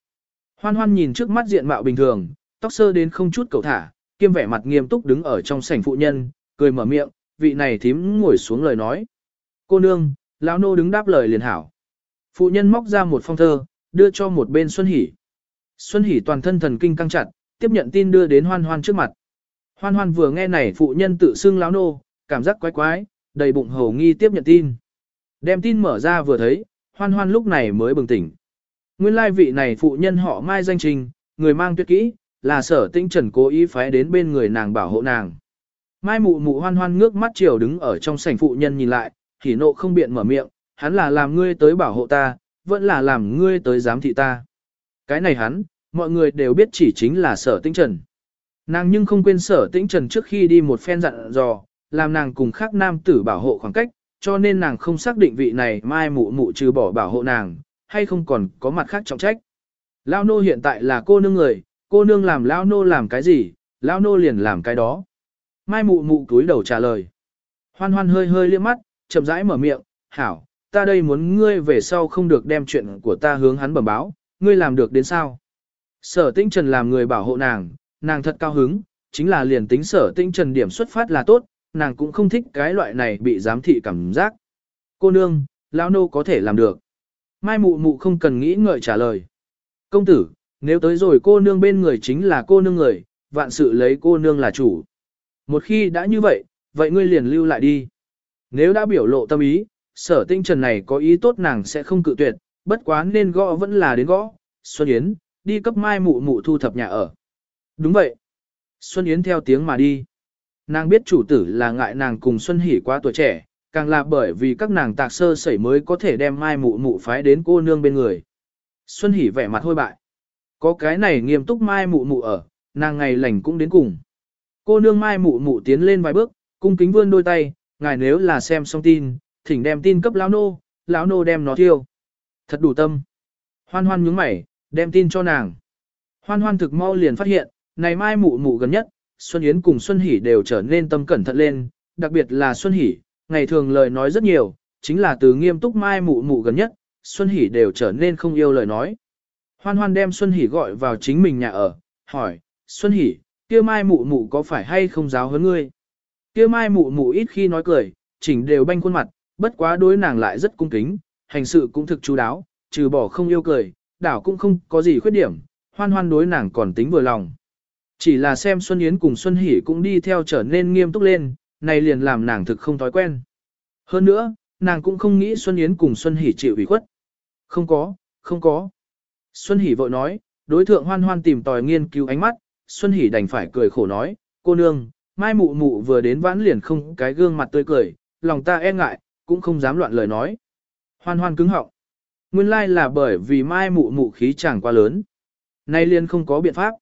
Hoan hoan nhìn trước mắt diện mạo bình thường, tóc sơ đến không chút cầu thả, kiêm vẻ mặt nghiêm túc đứng ở trong sảnh phụ nhân, cười mở miệng, vị này thím ngồi xuống lời nói. Cô nương, lão nô đứng đáp lời liền hảo. Phụ nhân móc ra một phong thơ, đưa cho một bên Xuân Hỷ. Xuân Hỷ toàn thân thần kinh căng chặt, tiếp nhận tin đưa đến hoan hoan trước mặt. Hoan hoan vừa nghe này phụ nhân tự xưng láo nô, cảm giác quái quái, đầy bụng hầu nghi tiếp nhận tin. Đem tin mở ra vừa thấy, hoan hoan lúc này mới bừng tỉnh. Nguyên lai vị này phụ nhân họ Mai Danh Trình, người mang tuyệt kỹ, là sở tinh trần cố ý phái đến bên người nàng bảo hộ nàng. Mai mụ mụ hoan hoan ngước mắt chiều đứng ở trong sảnh phụ nhân nhìn lại, thì nộ không biện mở miệng, hắn là làm ngươi tới bảo hộ ta, vẫn là làm ngươi tới giám thị ta. Cái này hắn, mọi người đều biết chỉ chính là sở tĩnh trần. Nàng nhưng không quên sở tĩnh trần trước khi đi một phen dặn dò, làm nàng cùng khác nam tử bảo hộ khoảng cách, cho nên nàng không xác định vị này mai mụ mụ trừ bỏ bảo hộ nàng, hay không còn có mặt khác trọng trách. Lao nô hiện tại là cô nương người, cô nương làm lao nô làm cái gì, lao nô liền làm cái đó. Mai mụ mụ cúi đầu trả lời. Hoan hoan hơi hơi liếc mắt, chậm rãi mở miệng, hảo, ta đây muốn ngươi về sau không được đem chuyện của ta hướng hắn bẩm báo, ngươi làm được đến sao? Sở tinh trần làm người bảo hộ nàng, nàng thật cao hứng, chính là liền tính sở tinh trần điểm xuất phát là tốt, nàng cũng không thích cái loại này bị giám thị cảm giác. Cô nương, lão nô có thể làm được. Mai mụ mụ không cần nghĩ ngợi trả lời. Công tử, nếu tới rồi cô nương bên người chính là cô nương người, vạn sự lấy cô nương là chủ. Một khi đã như vậy, vậy ngươi liền lưu lại đi. Nếu đã biểu lộ tâm ý, sở tinh trần này có ý tốt nàng sẽ không cự tuyệt, bất quá nên gõ vẫn là đến gõ. Xuân Yến, đi cấp mai mụ mụ thu thập nhà ở. Đúng vậy. Xuân Yến theo tiếng mà đi. Nàng biết chủ tử là ngại nàng cùng Xuân Hỷ quá tuổi trẻ, càng là bởi vì các nàng tạc sơ sẩy mới có thể đem mai mụ mụ phái đến cô nương bên người. Xuân Hỷ vẻ mặt hôi bại. Có cái này nghiêm túc mai mụ mụ ở, nàng ngày lành cũng đến cùng. Cô nương mai mụ mụ tiến lên vài bước, cung kính vươn đôi tay, ngài nếu là xem xong tin, thỉnh đem tin cấp lão nô, lão nô đem nó thiêu. Thật đủ tâm. Hoan hoan nhướng mày, đem tin cho nàng. Hoan hoan thực mau liền phát hiện, này mai mụ mụ gần nhất, Xuân Yến cùng Xuân Hỷ đều trở nên tâm cẩn thận lên, đặc biệt là Xuân Hỷ, ngày thường lời nói rất nhiều, chính là từ nghiêm túc mai mụ mụ gần nhất, Xuân Hỷ đều trở nên không yêu lời nói. Hoan hoan đem Xuân Hỷ gọi vào chính mình nhà ở, hỏi, Xuân Hỷ, kia mai mụ mụ có phải hay không giáo hơn ngươi? Kia mai mụ mụ ít khi nói cười, chỉnh đều banh khuôn mặt, bất quá đối nàng lại rất cung kính, hành sự cũng thực chú đáo, trừ bỏ không yêu cười, đảo cũng không có gì khuyết điểm, hoan hoan đối nàng còn tính vừa lòng. Chỉ là xem Xuân Yến cùng Xuân Hỷ cũng đi theo trở nên nghiêm túc lên, này liền làm nàng thực không thói quen. Hơn nữa, nàng cũng không nghĩ Xuân Yến cùng Xuân Hỷ chịu ủy khuất. Không có, không có. Xuân Hỷ vội nói, đối thượng hoan hoan tìm tòi nghiên cứu ánh mắt, Xuân Hỷ đành phải cười khổ nói, cô nương, mai mụ mụ vừa đến vãn liền không cái gương mặt tươi cười, lòng ta e ngại, cũng không dám loạn lời nói. Hoan hoan cứng họng. Nguyên lai là bởi vì mai mụ mụ khí chẳng quá lớn. Nay liền không có biện pháp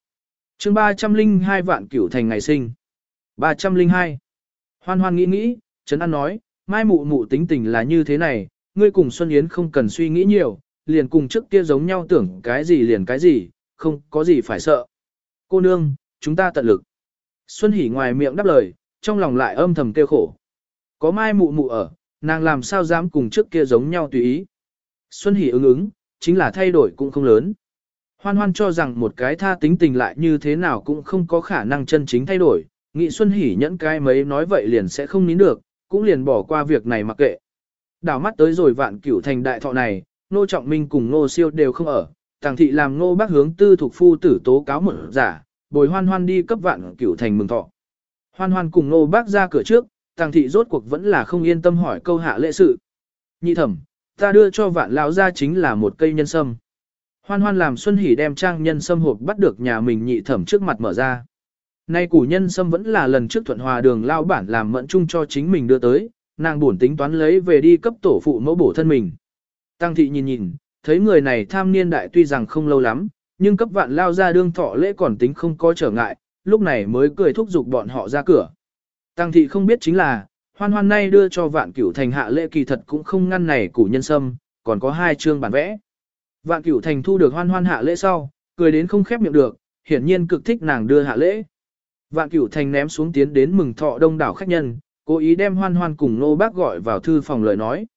chương 302 vạn cửu thành ngày sinh. 302. Hoan hoan nghĩ nghĩ, Trấn An nói, mai mụ mụ tính tình là như thế này, ngươi cùng Xuân Yến không cần suy nghĩ nhiều, liền cùng trước kia giống nhau tưởng cái gì liền cái gì, không có gì phải sợ. Cô nương, chúng ta tận lực. Xuân Hỷ ngoài miệng đáp lời, trong lòng lại âm thầm kêu khổ. Có mai mụ mụ ở, nàng làm sao dám cùng trước kia giống nhau tùy ý. Xuân Hỷ ứng ứng, chính là thay đổi cũng không lớn. Hoan hoan cho rằng một cái tha tính tình lại như thế nào cũng không có khả năng chân chính thay đổi, nghị xuân Hỷ nhẫn cái mấy nói vậy liền sẽ không nín được, cũng liền bỏ qua việc này mặc kệ. Đảo mắt tới rồi vạn cửu thành đại thọ này, nô trọng minh cùng nô siêu đều không ở, tàng thị làm nô bác hướng tư thuộc phu tử tố cáo một giả, bồi hoan hoan đi cấp vạn cửu thành mừng thọ. Hoan hoan cùng nô bác ra cửa trước, tàng thị rốt cuộc vẫn là không yên tâm hỏi câu hạ lễ sự. Nhị thẩm, ta đưa cho vạn lão ra chính là một cây nhân sâm. Hoan hoan làm Xuân Hỷ đem trang nhân sâm hộp bắt được nhà mình nhị thẩm trước mặt mở ra. Nay củ nhân sâm vẫn là lần trước thuận hòa đường lao bản làm mẫn chung cho chính mình đưa tới, nàng buồn tính toán lấy về đi cấp tổ phụ mẫu bổ thân mình. Tăng thị nhìn nhìn, thấy người này tham niên đại tuy rằng không lâu lắm, nhưng cấp vạn lao ra đương thọ lễ còn tính không có trở ngại, lúc này mới cười thúc giục bọn họ ra cửa. Tăng thị không biết chính là, hoan hoan nay đưa cho vạn cửu thành hạ lễ kỳ thật cũng không ngăn này củ nhân sâm, còn có hai chương bản vẽ. Vạn Cửu Thành thu được hoan hoan hạ lễ sau, cười đến không khép miệng được, hiển nhiên cực thích nàng đưa hạ lễ. Vạn Cửu Thành ném xuống tiến đến mừng thọ đông đảo khách nhân, cố ý đem hoan hoan cùng nô bác gọi vào thư phòng lời nói.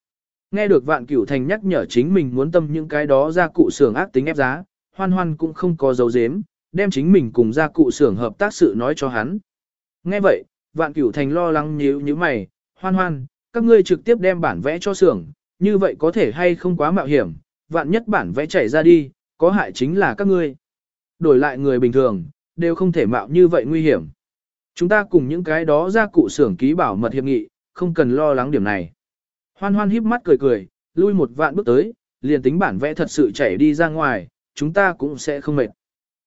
Nghe được Vạn Cửu Thành nhắc nhở chính mình muốn tâm những cái đó ra cụ xưởng ác tính ép giá, hoan hoan cũng không có dấu dếm, đem chính mình cùng ra cụ xưởng hợp tác sự nói cho hắn. Nghe vậy, Vạn Cửu Thành lo lắng nhíu như mày, hoan hoan, các ngươi trực tiếp đem bản vẽ cho xưởng, như vậy có thể hay không quá mạo hiểm, vạn nhất bản vẽ chảy ra đi, có hại chính là các ngươi. Đổi lại người bình thường, đều không thể mạo như vậy nguy hiểm. Chúng ta cùng những cái đó ra cụ xưởng ký bảo mật hiệp nghị, không cần lo lắng điểm này. Hoan hoan híp mắt cười cười, lui một vạn bước tới, liền tính bản vẽ thật sự chảy đi ra ngoài, chúng ta cũng sẽ không mệt.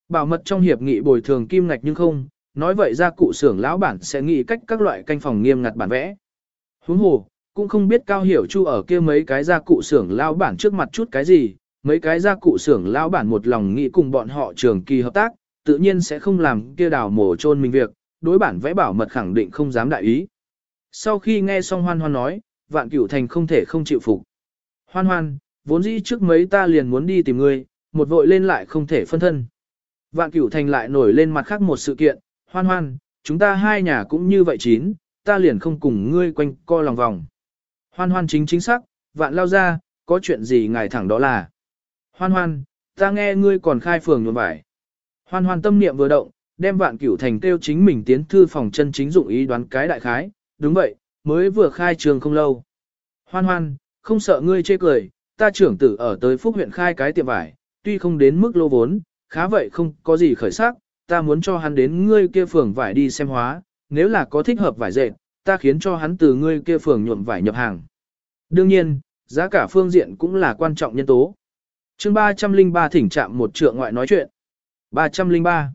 Bảo mật trong hiệp nghị bồi thường kim ngạch nhưng không, nói vậy ra cụ xưởng lão bản sẽ nghĩ cách các loại canh phòng nghiêm ngặt bản vẽ. Huống hồ, cũng không biết cao hiểu chu ở kia mấy cái gia cụ xưởng lao bản trước mặt chút cái gì, mấy cái gia cụ xưởng lao bản một lòng nghĩ cùng bọn họ trường kỳ hợp tác, tự nhiên sẽ không làm kia đào mổ chôn mình việc, đối bản vẽ bảo mật khẳng định không dám đại ý. Sau khi nghe xong hoan hoan nói, vạn cửu thành không thể không chịu phục. Hoan hoan, vốn dĩ trước mấy ta liền muốn đi tìm ngươi, một vội lên lại không thể phân thân. Vạn cửu thành lại nổi lên mặt khác một sự kiện, hoan hoan, chúng ta hai nhà cũng như vậy chín, ta liền không cùng ngươi quanh co lòng vòng. Hoan hoan chính chính xác, vạn lao ra, có chuyện gì ngài thẳng đó là. Hoan hoan, ta nghe ngươi còn khai phường nhuộm vải. Hoan hoan tâm niệm vừa động, đem vạn cửu thành kêu chính mình tiến thư phòng chân chính dụng ý đoán cái đại khái, đúng vậy, mới vừa khai trường không lâu. Hoan hoan, không sợ ngươi chê cười, ta trưởng tử ở tới Phúc huyện khai cái tiệm vải, tuy không đến mức lô vốn, khá vậy không có gì khởi sắc, ta muốn cho hắn đến ngươi kia phường vải đi xem hóa, nếu là có thích hợp vải dệt, ta khiến cho hắn từ ngươi kia phường nhuộm vải nhập hàng. Đương nhiên, giá cả phương diện cũng là quan trọng nhân tố. chương 303 thỉnh trạm một trượng ngoại nói chuyện. 303.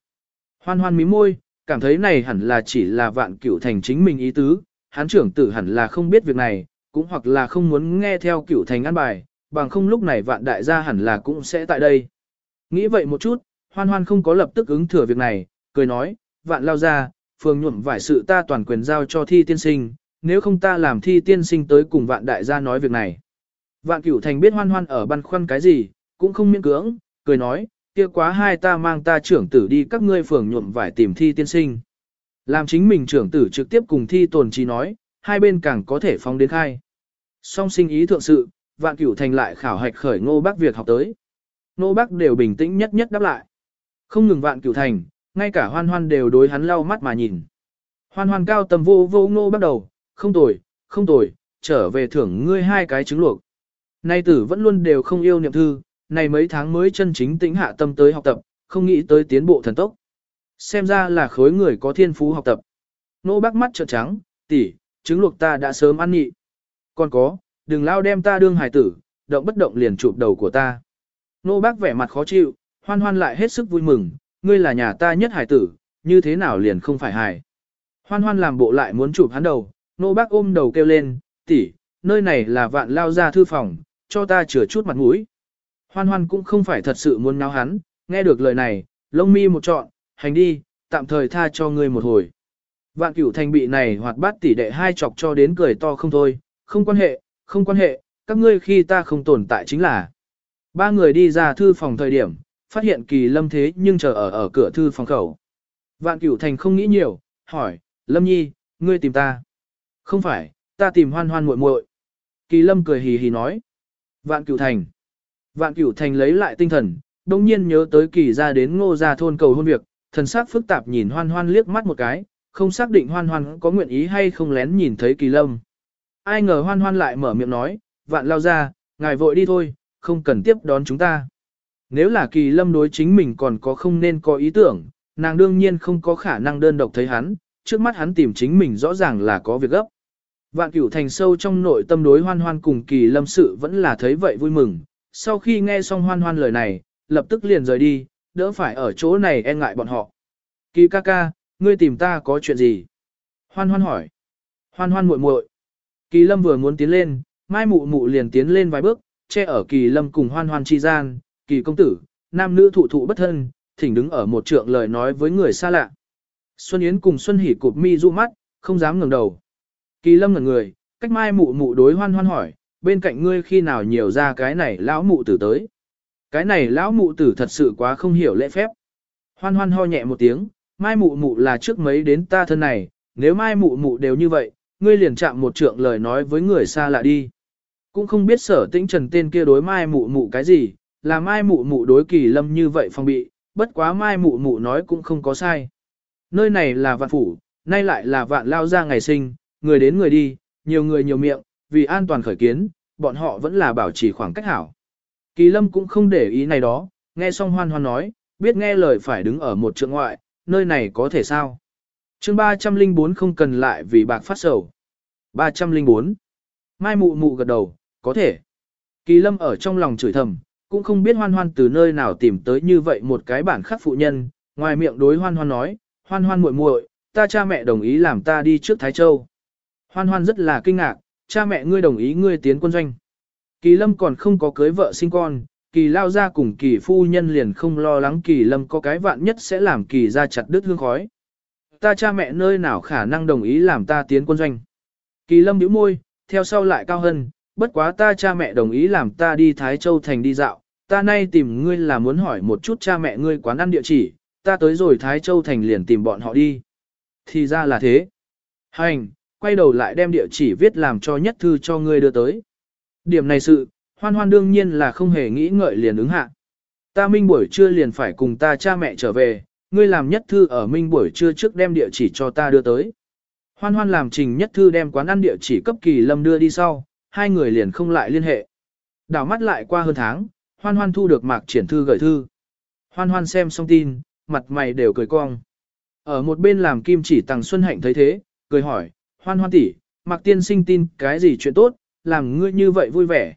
Hoan hoan mí môi, cảm thấy này hẳn là chỉ là vạn cửu thành chính mình ý tứ, hắn trưởng tử hẳn là không biết việc này, cũng hoặc là không muốn nghe theo cửu thành ăn bài, bằng không lúc này vạn đại gia hẳn là cũng sẽ tại đây. Nghĩ vậy một chút, hoan hoan không có lập tức ứng thừa việc này, cười nói, vạn lao ra, phường nhuộm vải sự ta toàn quyền giao cho thi tiên sinh, nếu không ta làm thi tiên sinh tới cùng vạn đại gia nói việc này. Vạn cửu thành biết hoan hoan ở băn khoăn cái gì, cũng không miễn cưỡng, cười nói, kia quá hai ta mang ta trưởng tử đi các ngươi phường nhuộm vải tìm thi tiên sinh. Làm chính mình trưởng tử trực tiếp cùng thi tồn trí nói, hai bên càng có thể phóng đến khai. Song sinh ý thượng sự, vạn cửu thành lại khảo hạch khởi ngô bác việc học tới. Ngô bác đều bình tĩnh nhất nhất đáp lại. Không ngừng vạn cửu thành, ngay cả hoan hoan đều đối hắn lau mắt mà nhìn. Hoan hoan cao tầm vô vô ngô bắt đầu, không tồi, không tồi, trở về thưởng ngươi hai cái trứng luộc. Nay tử vẫn luôn đều không yêu niệm thư, này mấy tháng mới chân chính tĩnh hạ tâm tới học tập, không nghĩ tới tiến bộ thần tốc. Xem ra là khối người có thiên phú học tập. Nô bác mắt trợn trắng, tỷ, trứng luộc ta đã sớm ăn nhị. Còn có, đừng lao đem ta đương Hải tử, động bất động liền chụp đầu của ta. Nô bác vẻ mặt khó chịu, hoan hoan lại hết sức vui mừng, ngươi là nhà ta nhất hải tử, như thế nào liền không phải hải. Hoan hoan làm bộ lại muốn chụp hắn đầu, nô bác ôm đầu kêu lên, tỷ, nơi này là vạn lao ra thư phòng, cho ta chừa chút mặt mũi. Hoan hoan cũng không phải thật sự muốn náo hắn, nghe được lời này, lông mi một trọn, hành đi, tạm thời tha cho ngươi một hồi. Vạn cửu thành bị này hoạt bát tỷ đệ hai chọc cho đến cười to không thôi, không quan hệ, không quan hệ, các ngươi khi ta không tồn tại chính là. Ba người đi ra thư phòng thời điểm, phát hiện kỳ lâm thế nhưng chờ ở ở cửa thư phòng khẩu. Vạn cửu thành không nghĩ nhiều, hỏi, lâm nhi, ngươi tìm ta. Không phải, ta tìm hoan hoan muội muội. Kỳ lâm cười hì hì nói. Vạn cửu thành. Vạn cửu thành lấy lại tinh thần, đồng nhiên nhớ tới kỳ ra đến ngô gia thôn cầu hôn việc, thần sắc phức tạp nhìn hoan hoan liếc mắt một cái, không xác định hoan hoan có nguyện ý hay không lén nhìn thấy kỳ lâm. Ai ngờ hoan hoan lại mở miệng nói, vạn lao ra, ngài vội đi thôi, không cần tiếp đón chúng ta. Nếu là kỳ lâm đối chính mình còn có không nên có ý tưởng, nàng đương nhiên không có khả năng đơn độc thấy hắn, trước mắt hắn tìm chính mình rõ ràng là có việc gấp. Vạn cửu thành sâu trong nội tâm đối hoan hoan cùng kỳ lâm sự vẫn là thấy vậy vui mừng, sau khi nghe xong hoan hoan lời này, lập tức liền rời đi, đỡ phải ở chỗ này e ngại bọn họ. Kỳ ca ca, ngươi tìm ta có chuyện gì? Hoan hoan hỏi. Hoan hoan muội muội. Kỳ lâm vừa muốn tiến lên, mai mụ mụ liền tiến lên vài bước, che ở kỳ lâm cùng hoan hoan chi gian, kỳ công tử, nam nữ thụ thụ bất thân, thỉnh đứng ở một trượng lời nói với người xa lạ. Xuân Yến cùng Xuân Hỷ cụp mi du mắt, không dám ngẩng đầu. Kỳ lâm ngẩn người, cách mai mụ mụ đối hoan hoan hỏi, bên cạnh ngươi khi nào nhiều ra cái này lão mụ tử tới. Cái này lão mụ tử thật sự quá không hiểu lễ phép. Hoan hoan ho nhẹ một tiếng, mai mụ mụ là trước mấy đến ta thân này, nếu mai mụ mụ đều như vậy, ngươi liền chạm một trượng lời nói với người xa lạ đi. Cũng không biết sở tĩnh trần tên kia đối mai mụ mụ cái gì, là mai mụ mụ đối kỳ lâm như vậy phong bị, bất quá mai mụ mụ nói cũng không có sai. Nơi này là vạn phủ, nay lại là vạn lao ra ngày sinh, người đến người đi, nhiều người nhiều miệng, vì an toàn khởi kiến, bọn họ vẫn là bảo trì khoảng cách hảo. Kỳ lâm cũng không để ý này đó, nghe xong hoan hoan nói, biết nghe lời phải đứng ở một trường ngoại, nơi này có thể sao. chương 304 không cần lại vì bạc phát sầu. 304. Mai mụ mụ gật đầu, có thể. Kỳ lâm ở trong lòng chửi thầm, cũng không biết hoan hoan từ nơi nào tìm tới như vậy một cái bản khắc phụ nhân, ngoài miệng đối hoan hoan nói, hoan hoan muội muội, ta cha mẹ đồng ý làm ta đi trước Thái Châu. Hoan hoan rất là kinh ngạc, cha mẹ ngươi đồng ý ngươi tiến quân doanh. Kỳ lâm còn không có cưới vợ sinh con, kỳ lao ra cùng kỳ phu nhân liền không lo lắng kỳ lâm có cái vạn nhất sẽ làm kỳ ra chặt đứt hương khói. Ta cha mẹ nơi nào khả năng đồng ý làm ta tiến quân doanh. Kỳ lâm nhíu môi, theo sau lại cao hơn, bất quá ta cha mẹ đồng ý làm ta đi Thái Châu Thành đi dạo, ta nay tìm ngươi là muốn hỏi một chút cha mẹ ngươi quán ăn địa chỉ, ta tới rồi Thái Châu Thành liền tìm bọn họ đi. Thì ra là thế. Hành, quay đầu lại đem địa chỉ viết làm cho nhất thư cho ngươi đưa tới. Điểm này sự, hoan hoan đương nhiên là không hề nghĩ ngợi liền ứng hạ. Ta minh buổi trưa liền phải cùng ta cha mẹ trở về, ngươi làm nhất thư ở minh buổi trưa trước đem địa chỉ cho ta đưa tới. Hoan hoan làm trình nhất thư đem quán ăn địa chỉ cấp kỳ lâm đưa đi sau, hai người liền không lại liên hệ. Đảo mắt lại qua hơn tháng, hoan hoan thu được mạc triển thư gửi thư. Hoan hoan xem xong tin, mặt mày đều cười cong. Ở một bên làm kim chỉ tàng Xuân Hạnh thấy thế, cười hỏi, hoan hoan tỷ, mạc tiên sinh tin cái gì chuyện tốt, làm ngươi như vậy vui vẻ.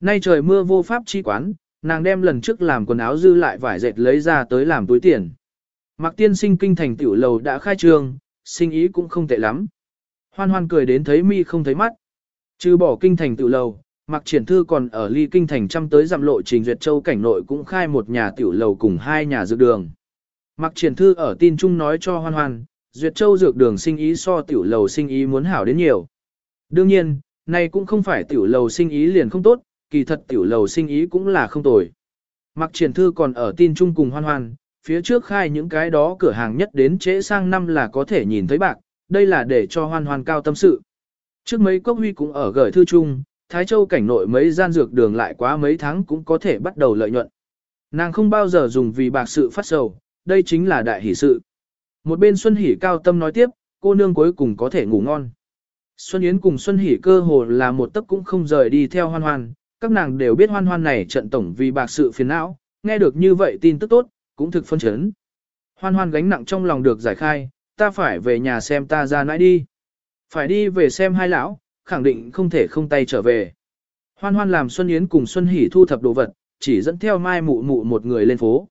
Nay trời mưa vô pháp chi quán, nàng đem lần trước làm quần áo dư lại vải dệt lấy ra tới làm túi tiền. Mạc tiên sinh kinh thành tiểu lầu đã khai trương, sinh ý cũng không tệ lắm. Hoan hoan cười đến thấy mi không thấy mắt. Trừ bỏ kinh thành tiểu lầu, Mạc Triển Thư còn ở ly kinh thành trăm tới dặm lộ trình duyệt châu cảnh nội cũng khai một nhà tiểu lầu cùng hai nhà dược đường. Mạc Triển Thư ở tin chung nói cho Hoan Hoan, duyệt châu dược đường sinh ý so tiểu lầu sinh ý muốn hảo đến nhiều. Đương nhiên, này cũng không phải tiểu lầu sinh ý liền không tốt, kỳ thật tiểu lầu sinh ý cũng là không tồi. Mạc Triển Thư còn ở tin chung cùng Hoan Hoan, phía trước khai những cái đó cửa hàng nhất đến trễ sang năm là có thể nhìn thấy bạc, đây là để cho Hoan Hoan cao tâm sự. Trước mấy quốc huy cũng ở gửi thư chung, Thái Châu cảnh nội mấy gian dược đường lại quá mấy tháng cũng có thể bắt đầu lợi nhuận. Nàng không bao giờ dùng vì bạc sự phát sầu, đây chính là đại hỷ sự. Một bên Xuân Hỷ cao tâm nói tiếp, cô nương cuối cùng có thể ngủ ngon. Xuân Yến cùng Xuân Hỷ cơ hồ là một tấc cũng không rời đi theo hoan hoan, các nàng đều biết hoan hoan này trận tổng vì bạc sự phiền não, nghe được như vậy tin tức tốt, cũng thực phân chấn. Hoan hoan gánh nặng trong lòng được giải khai, ta phải về nhà xem ta ra nãi đi. Phải đi về xem hai lão, khẳng định không thể không tay trở về. Hoan hoan làm Xuân Yến cùng Xuân Hỷ thu thập đồ vật, chỉ dẫn theo Mai Mụ Mụ một người lên phố.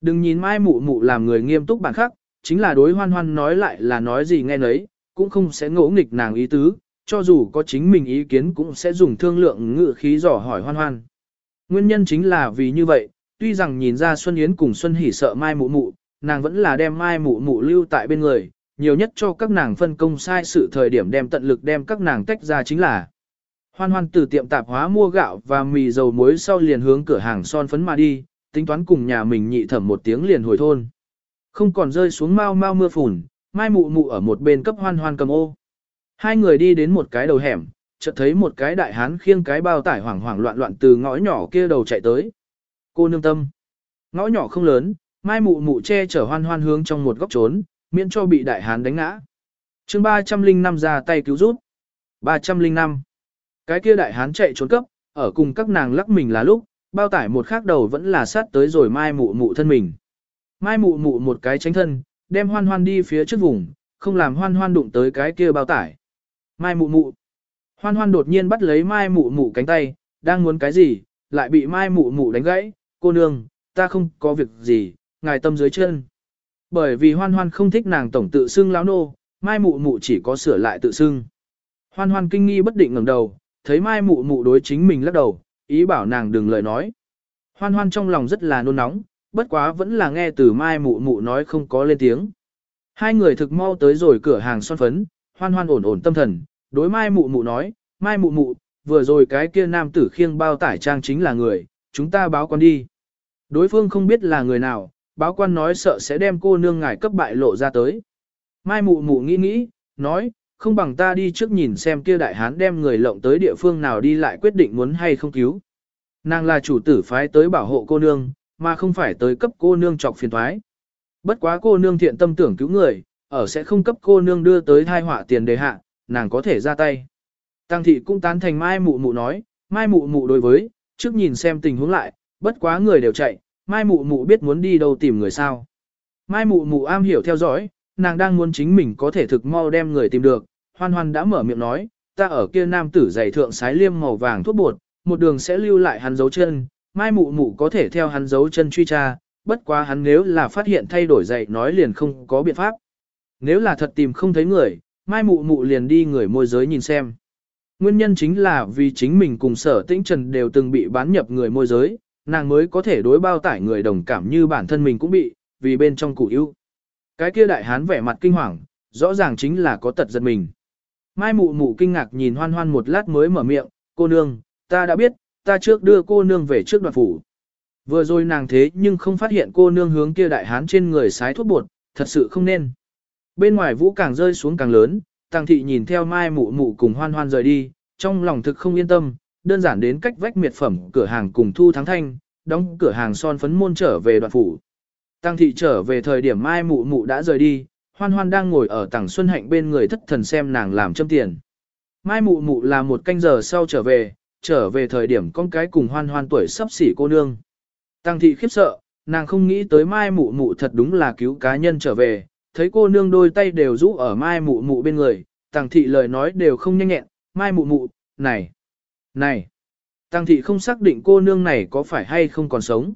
Đừng nhìn Mai Mụ Mụ làm người nghiêm túc bản khắc, chính là đối hoan hoan nói lại là nói gì nghe nấy, cũng không sẽ ngỗ nghịch nàng ý tứ, cho dù có chính mình ý kiến cũng sẽ dùng thương lượng ngự khí dò hỏi hoan hoan. Nguyên nhân chính là vì như vậy, tuy rằng nhìn ra Xuân Yến cùng Xuân Hỷ sợ Mai Mụ Mụ, nàng vẫn là đem Mai Mụ Mụ lưu tại bên người, nhiều nhất cho các nàng phân công sai sự thời điểm đem tận lực đem các nàng tách ra chính là. Hoan hoan từ tiệm tạp hóa mua gạo và mì dầu muối sau liền hướng cửa hàng son phấn mà đi, tính toán cùng nhà mình nhị thẩm một tiếng liền hồi thôn. Không còn rơi xuống mau mau mưa phùn, mai mụ mụ ở một bên cấp hoan hoan cầm ô. Hai người đi đến một cái đầu hẻm, chợt thấy một cái đại hán khiêng cái bao tải hoảng hoảng loạn loạn từ ngõ nhỏ kia đầu chạy tới. Cô nương tâm. Ngõ nhỏ không lớn, mai mụ mụ che chở hoan hoan hướng trong một góc trốn, miễn cho bị đại hán đánh ngã. chương 305 ra tay cứu giúp. 305. Cái kia đại hán chạy trốn cấp, ở cùng các nàng lắc mình là lúc, bao tải một khác đầu vẫn là sát tới rồi mai mụ mụ thân mình. Mai mụ mụ một cái tránh thân, đem hoan hoan đi phía trước vùng, không làm hoan hoan đụng tới cái kia bao tải. Mai mụ mụ. Hoan hoan đột nhiên bắt lấy mai mụ mụ cánh tay, đang muốn cái gì, lại bị mai mụ mụ đánh gãy, cô nương, ta không có việc gì, ngài tâm dưới chân. Bởi vì hoan hoan không thích nàng tổng tự xưng lão nô, mai mụ mụ chỉ có sửa lại tự xưng. Hoan hoan kinh nghi bất định ngẩng đầu, thấy mai mụ mụ đối chính mình lắc đầu, ý bảo nàng đừng lời nói. Hoan hoan trong lòng rất là nôn nóng, bất quá vẫn là nghe từ mai mụ mụ nói không có lên tiếng. Hai người thực mau tới rồi cửa hàng son phấn, hoan hoan ổn ổn tâm thần, đối mai mụ mụ nói, mai mụ mụ, vừa rồi cái kia nam tử khiêng bao tải trang chính là người, chúng ta báo quan đi. Đối phương không biết là người nào, báo quan nói sợ sẽ đem cô nương ngài cấp bại lộ ra tới. Mai mụ mụ nghĩ nghĩ, nói, không bằng ta đi trước nhìn xem kia đại hán đem người lộng tới địa phương nào đi lại quyết định muốn hay không cứu. Nàng là chủ tử phái tới bảo hộ cô nương, mà không phải tới cấp cô nương trọc phiền thoái. Bất quá cô nương thiện tâm tưởng cứu người, ở sẽ không cấp cô nương đưa tới thai họa tiền đề hạ, nàng có thể ra tay. Tăng thị cũng tán thành mai mụ mụ nói, mai mụ mụ đối với, trước nhìn xem tình huống lại, bất quá người đều chạy, mai mụ mụ biết muốn đi đâu tìm người sao. Mai mụ mụ am hiểu theo dõi, nàng đang muốn chính mình có thể thực mau đem người tìm được, hoan hoan đã mở miệng nói, ta ở kia nam tử giày thượng sái liêm màu vàng thuốc bột, một đường sẽ lưu lại hắn dấu chân, mai mụ mụ có thể theo hắn dấu chân truy tra, bất quá hắn nếu là phát hiện thay đổi giày nói liền không có biện pháp. Nếu là thật tìm không thấy người, mai mụ mụ liền đi người môi giới nhìn xem. Nguyên nhân chính là vì chính mình cùng sở tĩnh trần đều từng bị bán nhập người môi giới, nàng mới có thể đối bao tải người đồng cảm như bản thân mình cũng bị, vì bên trong cụ ưu. Cái kia đại hán vẻ mặt kinh hoàng, rõ ràng chính là có tật giật mình. Mai mụ mụ kinh ngạc nhìn hoan hoan một lát mới mở miệng, cô nương, ta đã biết, ta trước đưa cô nương về trước đoàn phủ. Vừa rồi nàng thế nhưng không phát hiện cô nương hướng kia đại hán trên người sái thuốc bột, thật sự không nên. Bên ngoài vũ càng rơi xuống càng lớn, tàng thị nhìn theo mai mụ mụ cùng hoan hoan rời đi, trong lòng thực không yên tâm, đơn giản đến cách vách miệt phẩm cửa hàng cùng thu thắng thanh, đóng cửa hàng son phấn môn trở về đoạn phủ. Tăng thị trở về thời điểm mai mụ mụ đã rời đi, hoan hoan đang ngồi ở tảng xuân hạnh bên người thất thần xem nàng làm châm tiền. Mai mụ mụ là một canh giờ sau trở về, trở về thời điểm con cái cùng hoan hoan tuổi sắp xỉ cô nương. Tăng thị khiếp sợ, nàng không nghĩ tới mai mụ mụ thật đúng là cứu cá nhân trở về, thấy cô nương đôi tay đều rũ ở mai mụ mụ bên người, tăng thị lời nói đều không nhanh nhẹn, mai mụ mụ, này, này. Tăng thị không xác định cô nương này có phải hay không còn sống.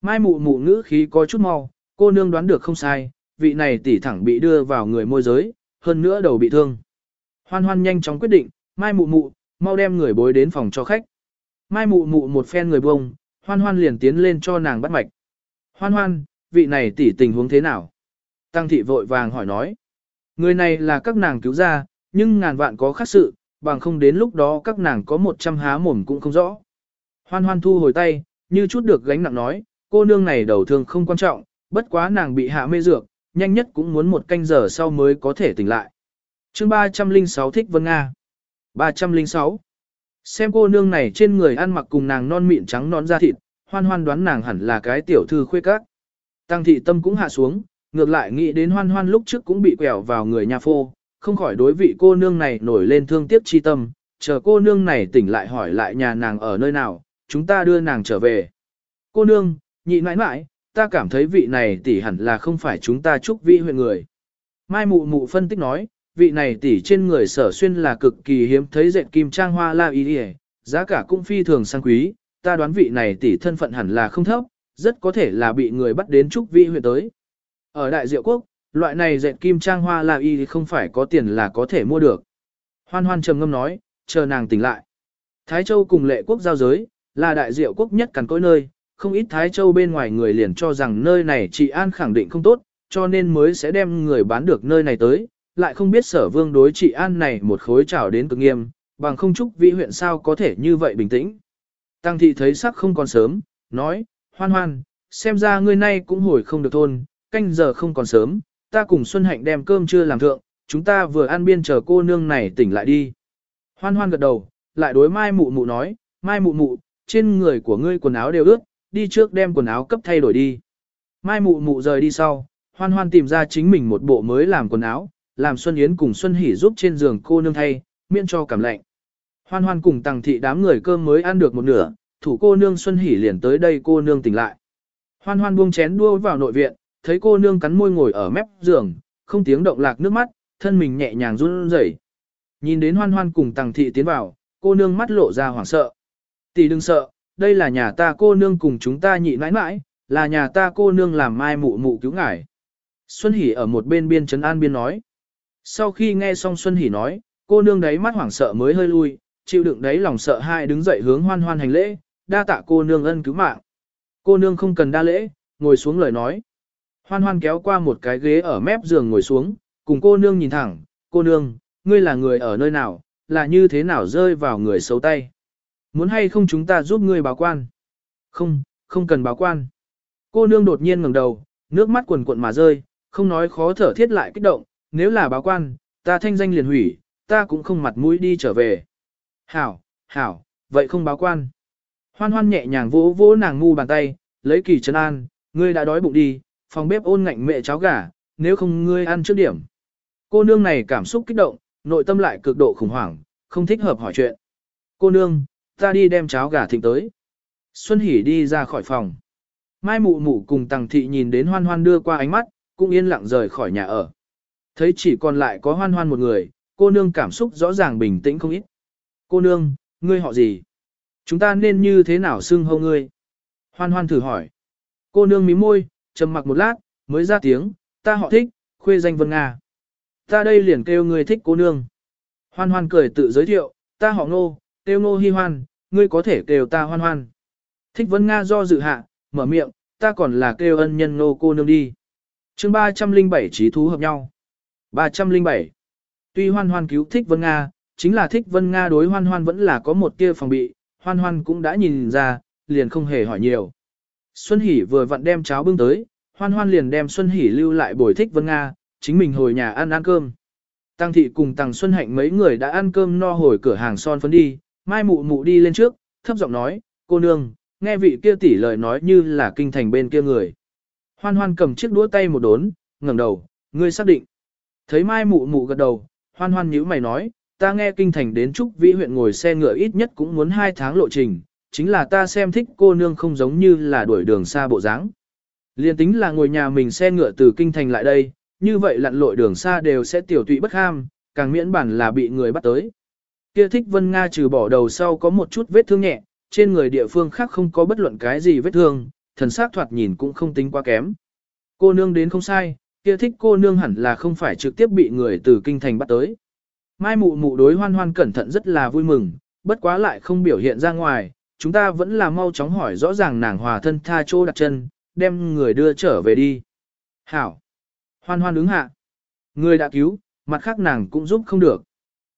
Mai mụ mụ ngữ khí có chút mau, cô nương đoán được không sai, vị này tỷ thẳng bị đưa vào người môi giới, hơn nữa đầu bị thương. Hoan hoan nhanh chóng quyết định, mai mụ mụ, mau đem người bối đến phòng cho khách. Mai mụ mụ một phen người bông, hoan hoan liền tiến lên cho nàng bắt mạch. Hoan hoan, vị này tỷ tình huống thế nào? Tăng thị vội vàng hỏi nói. Người này là các nàng cứu ra, nhưng ngàn vạn có khác sự, bằng không đến lúc đó các nàng có một trăm há mồm cũng không rõ. Hoan hoan thu hồi tay, như chút được gánh nặng nói, cô nương này đầu thương không quan trọng, bất quá nàng bị hạ mê dược, nhanh nhất cũng muốn một canh giờ sau mới có thể tỉnh lại. chương 306 thích Vân Nga 306 Xem cô nương này trên người ăn mặc cùng nàng non mịn trắng non da thịt, hoan hoan đoán nàng hẳn là cái tiểu thư khuê các. Tăng thị tâm cũng hạ xuống, ngược lại nghĩ đến hoan hoan lúc trước cũng bị quẹo vào người nhà phô, không khỏi đối vị cô nương này nổi lên thương tiếc chi tâm, chờ cô nương này tỉnh lại hỏi lại nhà nàng ở nơi nào, chúng ta đưa nàng trở về. Cô nương, nhị mãi mãi, ta cảm thấy vị này tỷ hẳn là không phải chúng ta chúc vị huyện người. Mai mụ mụ phân tích nói, vị này tỷ trên người sở xuyên là cực kỳ hiếm thấy dệt kim trang hoa la y đi giá cả cũng phi thường sang quý, ta đoán vị này tỷ thân phận hẳn là không thấp, rất có thể là bị người bắt đến chúc vị huyện tới. Ở Đại Diệu Quốc, loại này dệt kim trang hoa là y không phải có tiền là có thể mua được. Hoan hoan trầm ngâm nói, chờ nàng tỉnh lại. Thái Châu cùng lệ quốc giao giới, là đại diệu quốc nhất cằn cỗi nơi, không ít Thái Châu bên ngoài người liền cho rằng nơi này trị an khẳng định không tốt, cho nên mới sẽ đem người bán được nơi này tới, lại không biết sở vương đối trị an này một khối trào đến cực nghiêm, bằng không chúc vĩ huyện sao có thể như vậy bình tĩnh. Tăng thị thấy sắc không còn sớm, nói, hoan hoan, xem ra ngươi nay cũng hồi không được thôn, canh giờ không còn sớm, ta cùng Xuân Hạnh đem cơm trưa làm thượng, chúng ta vừa ăn biên chờ cô nương này tỉnh lại đi. Hoan hoan gật đầu, lại đối mai mụ mụ nói, mai mụ mụ, trên người của ngươi quần áo đều ướt, đi trước đem quần áo cấp thay đổi đi. Mai mụ mụ rời đi sau, hoan hoan tìm ra chính mình một bộ mới làm quần áo, làm Xuân Yến cùng Xuân Hỷ giúp trên giường cô nương thay, miễn cho cảm lạnh. Hoan hoan cùng tàng thị đám người cơm mới ăn được một nửa, thủ cô nương Xuân Hỷ liền tới đây cô nương tỉnh lại. Hoan hoan buông chén đua vào nội viện, thấy cô nương cắn môi ngồi ở mép giường, không tiếng động lạc nước mắt, thân mình nhẹ nhàng run rẩy. Nhìn đến hoan hoan cùng tàng thị tiến vào, cô nương mắt lộ ra hoảng sợ. Tỷ đừng sợ, đây là nhà ta cô nương cùng chúng ta nhị mãi mãi, là nhà ta cô nương làm mai mụ mụ cứu ngải. Xuân Hỷ ở một bên biên trấn an biên nói. Sau khi nghe xong Xuân Hỷ nói, cô nương đấy mắt hoảng sợ mới hơi lui, chịu đựng đấy lòng sợ hai đứng dậy hướng hoan hoan hành lễ, đa tạ cô nương ân cứu mạng. Cô nương không cần đa lễ, ngồi xuống lời nói. Hoan hoan kéo qua một cái ghế ở mép giường ngồi xuống, cùng cô nương nhìn thẳng, cô nương, ngươi là người ở nơi nào, là như thế nào rơi vào người xấu tay. Muốn hay không chúng ta giúp ngươi báo quan? Không, không cần báo quan. Cô nương đột nhiên ngẩng đầu, nước mắt quần cuộn mà rơi, không nói khó thở thiết lại kích động, nếu là báo quan, ta thanh danh liền hủy, ta cũng không mặt mũi đi trở về. Hảo, hảo, vậy không báo quan. Hoan hoan nhẹ nhàng vỗ vỗ nàng ngu bàn tay, lấy kỳ chân an, ngươi đã đói bụng đi, phòng bếp ôn ngạnh mẹ cháo gà, nếu không ngươi ăn trước điểm. Cô nương này cảm xúc kích động, nội tâm lại cực độ khủng hoảng, không thích hợp hỏi chuyện. Cô nương, ta đi đem cháo gà thịnh tới. Xuân Hỷ đi ra khỏi phòng. Mai mụ mụ cùng tàng thị nhìn đến hoan hoan đưa qua ánh mắt, cũng yên lặng rời khỏi nhà ở. Thấy chỉ còn lại có hoan hoan một người, cô nương cảm xúc rõ ràng bình tĩnh không ít. Cô nương, ngươi họ gì? Chúng ta nên như thế nào xưng hô ngươi? Hoan hoan thử hỏi. Cô nương mí môi, trầm mặc một lát, mới ra tiếng, ta họ thích, khuê danh Vân Nga. Ta đây liền kêu người thích cô nương. Hoan hoan cười tự giới thiệu, ta họ ngô, kêu ngô hy hoan, ngươi có thể kêu ta hoan hoan. Thích Vân Nga do dự hạ, mở miệng, ta còn là kêu ân nhân ngô cô nương đi. chương 307 trí thú hợp nhau. 307. Tuy hoan hoan cứu thích Vân Nga, chính là thích Vân Nga đối hoan hoan vẫn là có một tia phòng bị, hoan hoan cũng đã nhìn ra, liền không hề hỏi nhiều. Xuân Hỷ vừa vặn đem cháo bưng tới, hoan hoan liền đem Xuân Hỷ lưu lại bồi thích Vân Nga, chính mình hồi nhà ăn ăn cơm. Tăng thị cùng Tăng Xuân Hạnh mấy người đã ăn cơm no hồi cửa hàng son phấn đi, mai mụ mụ đi lên trước, thấp giọng nói, cô nương, nghe vị kia tỷ lời nói như là kinh thành bên kia người. Hoan hoan cầm chiếc đũa tay một đốn, ngẩng đầu, ngươi xác định. Thấy mai mụ mụ gật đầu, hoan hoan nhíu mày nói, ta nghe kinh thành đến Trúc Vĩ huyện ngồi xe ngựa ít nhất cũng muốn hai tháng lộ trình, chính là ta xem thích cô nương không giống như là đuổi đường xa bộ dáng. Liên tính là ngồi nhà mình xe ngựa từ kinh thành lại đây, như vậy lặn lội đường xa đều sẽ tiểu tụy bất ham, càng miễn bản là bị người bắt tới. Kia thích Vân Nga trừ bỏ đầu sau có một chút vết thương nhẹ, trên người địa phương khác không có bất luận cái gì vết thương, thần sắc thoạt nhìn cũng không tính quá kém. Cô nương đến không sai, kia thích cô nương hẳn là không phải trực tiếp bị người từ kinh thành bắt tới. Mai mụ mụ đối hoan hoan cẩn thận rất là vui mừng, bất quá lại không biểu hiện ra ngoài, chúng ta vẫn là mau chóng hỏi rõ ràng nàng hòa thân tha chỗ đặt chân, đem người đưa trở về đi. Hảo. Hoan hoan ứng hạ. Người đã cứu, mặt khác nàng cũng giúp không được.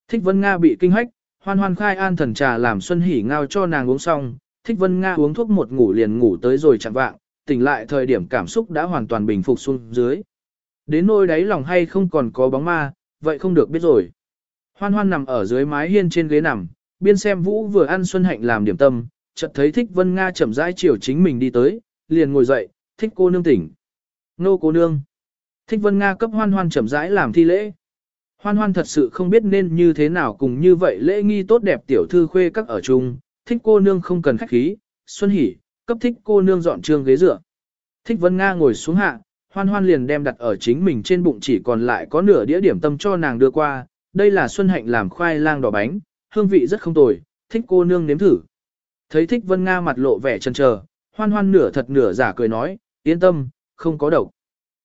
Thích Vân Nga bị kinh hách, hoan hoan khai an thần trà làm Xuân Hỉ ngao cho nàng uống xong, Thích Vân Nga uống thuốc một ngủ liền ngủ tới rồi chẳng vạng, tỉnh lại thời điểm cảm xúc đã hoàn toàn bình phục xuống dưới. Đến nỗi đáy lòng hay không còn có bóng ma, vậy không được biết rồi. Hoan hoan nằm ở dưới mái hiên trên ghế nằm, biên xem vũ vừa ăn Xuân Hạnh làm điểm tâm, chợt thấy Thích Vân Nga chậm rãi chiều chính mình đi tới, liền ngồi dậy, thích cô nương tỉnh. Nô cô nương. Thích Vân Nga cấp hoan hoan chậm rãi làm thi lễ. Hoan hoan thật sự không biết nên như thế nào cùng như vậy lễ nghi tốt đẹp tiểu thư khuê các ở chung, thích cô nương không cần khách khí, xuân hỉ, cấp thích cô nương dọn trương ghế dựa. Thích Vân Nga ngồi xuống hạ, hoan hoan liền đem đặt ở chính mình trên bụng chỉ còn lại có nửa đĩa điểm tâm cho nàng đưa qua, đây là Xuân Hạnh làm khoai lang đỏ bánh, hương vị rất không tồi, thích cô nương nếm thử. Thấy thích Vân Nga mặt lộ vẻ chần chờ, hoan hoan nửa thật nửa giả cười nói, yên tâm, không có độc.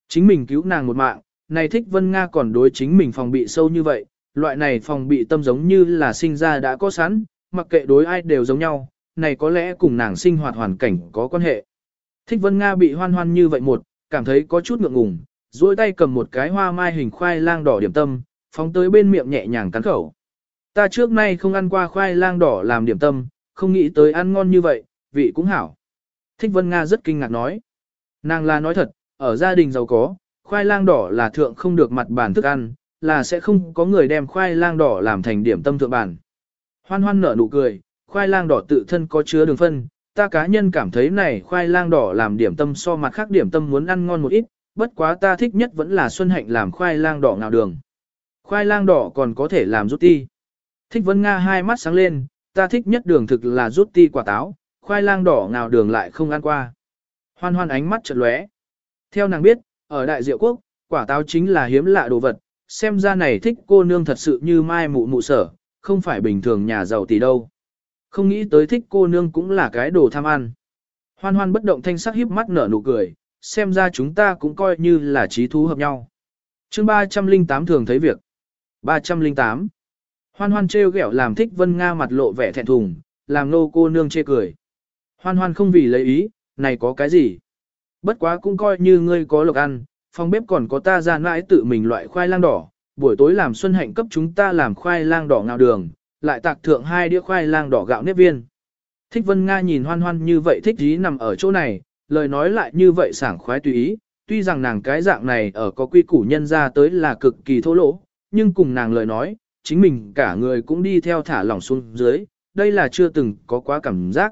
Chính mình cứu nàng một mạng, này thích Vân Nga còn đối chính mình phòng bị sâu như vậy, loại này phòng bị tâm giống như là sinh ra đã có sẵn, mặc kệ đối ai đều giống nhau, này có lẽ cùng nàng sinh hoạt hoàn cảnh có quan hệ. Thích Vân Nga bị hoan hoan như vậy một, cảm thấy có chút ngượng ngùng, duỗi tay cầm một cái hoa mai hình khoai lang đỏ điểm tâm, phóng tới bên miệng nhẹ nhàng cắn khẩu. Ta trước nay không ăn qua khoai lang đỏ làm điểm tâm, không nghĩ tới ăn ngon như vậy, vị cũng hảo. Thích Vân Nga rất kinh ngạc nói. Nàng là nói thật, ở gia đình giàu có, khoai lang đỏ là thượng không được mặt bản thức ăn, là sẽ không có người đem khoai lang đỏ làm thành điểm tâm thượng bản. Hoan hoan nở nụ cười, khoai lang đỏ tự thân có chứa đường phân, ta cá nhân cảm thấy này khoai lang đỏ làm điểm tâm so mặt khác điểm tâm muốn ăn ngon một ít, bất quá ta thích nhất vẫn là Xuân Hạnh làm khoai lang đỏ ngào đường. Khoai lang đỏ còn có thể làm rút ti. Thích Vân Nga hai mắt sáng lên, ta thích nhất đường thực là rút ti quả táo, khoai lang đỏ ngào đường lại không ăn qua. Hoan hoan ánh mắt chợt lóe. Theo nàng biết, ở đại diệu quốc, quả táo chính là hiếm lạ đồ vật, xem ra này thích cô nương thật sự như mai mụ mụ sở, không phải bình thường nhà giàu tỷ đâu. Không nghĩ tới thích cô nương cũng là cái đồ tham ăn. Hoan hoan bất động thanh sắc híp mắt nở nụ cười, xem ra chúng ta cũng coi như là trí thú hợp nhau. chương 308 thường thấy việc. 308. Hoan hoan trêu ghẹo làm thích vân Nga mặt lộ vẻ thẹn thùng, làm nô cô nương chê cười. Hoan hoan không vì lấy ý, này có cái gì? Bất quá cũng coi như ngươi có lộc ăn, phòng bếp còn có ta ra mãi tự mình loại khoai lang đỏ, buổi tối làm xuân hạnh cấp chúng ta làm khoai lang đỏ ngào đường, lại tạc thượng hai đĩa khoai lang đỏ gạo nếp viên. Thích Vân Nga nhìn hoan hoan như vậy thích ý nằm ở chỗ này, lời nói lại như vậy sảng khoái tùy ý, tuy rằng nàng cái dạng này ở có quy củ nhân ra tới là cực kỳ thô lỗ, nhưng cùng nàng lời nói, chính mình cả người cũng đi theo thả lỏng xuống dưới, đây là chưa từng có quá cảm giác.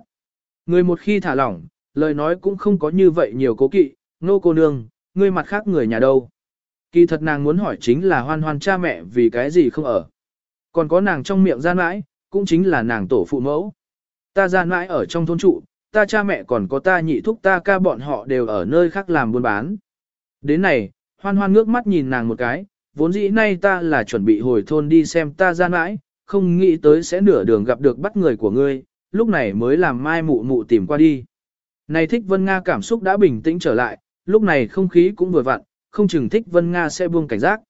Người một khi thả lỏng, lời nói cũng không có như vậy nhiều cố kỵ, nô cô nương, ngươi mặt khác người nhà đâu. Kỳ thật nàng muốn hỏi chính là hoan hoan cha mẹ vì cái gì không ở. Còn có nàng trong miệng gian mãi, cũng chính là nàng tổ phụ mẫu. Ta gian mãi ở trong thôn trụ, ta cha mẹ còn có ta nhị thúc ta ca bọn họ đều ở nơi khác làm buôn bán. Đến này, hoan hoan ngước mắt nhìn nàng một cái, vốn dĩ nay ta là chuẩn bị hồi thôn đi xem ta gian mãi, không nghĩ tới sẽ nửa đường gặp được bắt người của ngươi, lúc này mới làm mai mụ mụ tìm qua đi. Này thích Vân Nga cảm xúc đã bình tĩnh trở lại, lúc này không khí cũng vừa vặn, không chừng thích Vân Nga sẽ buông cảnh giác.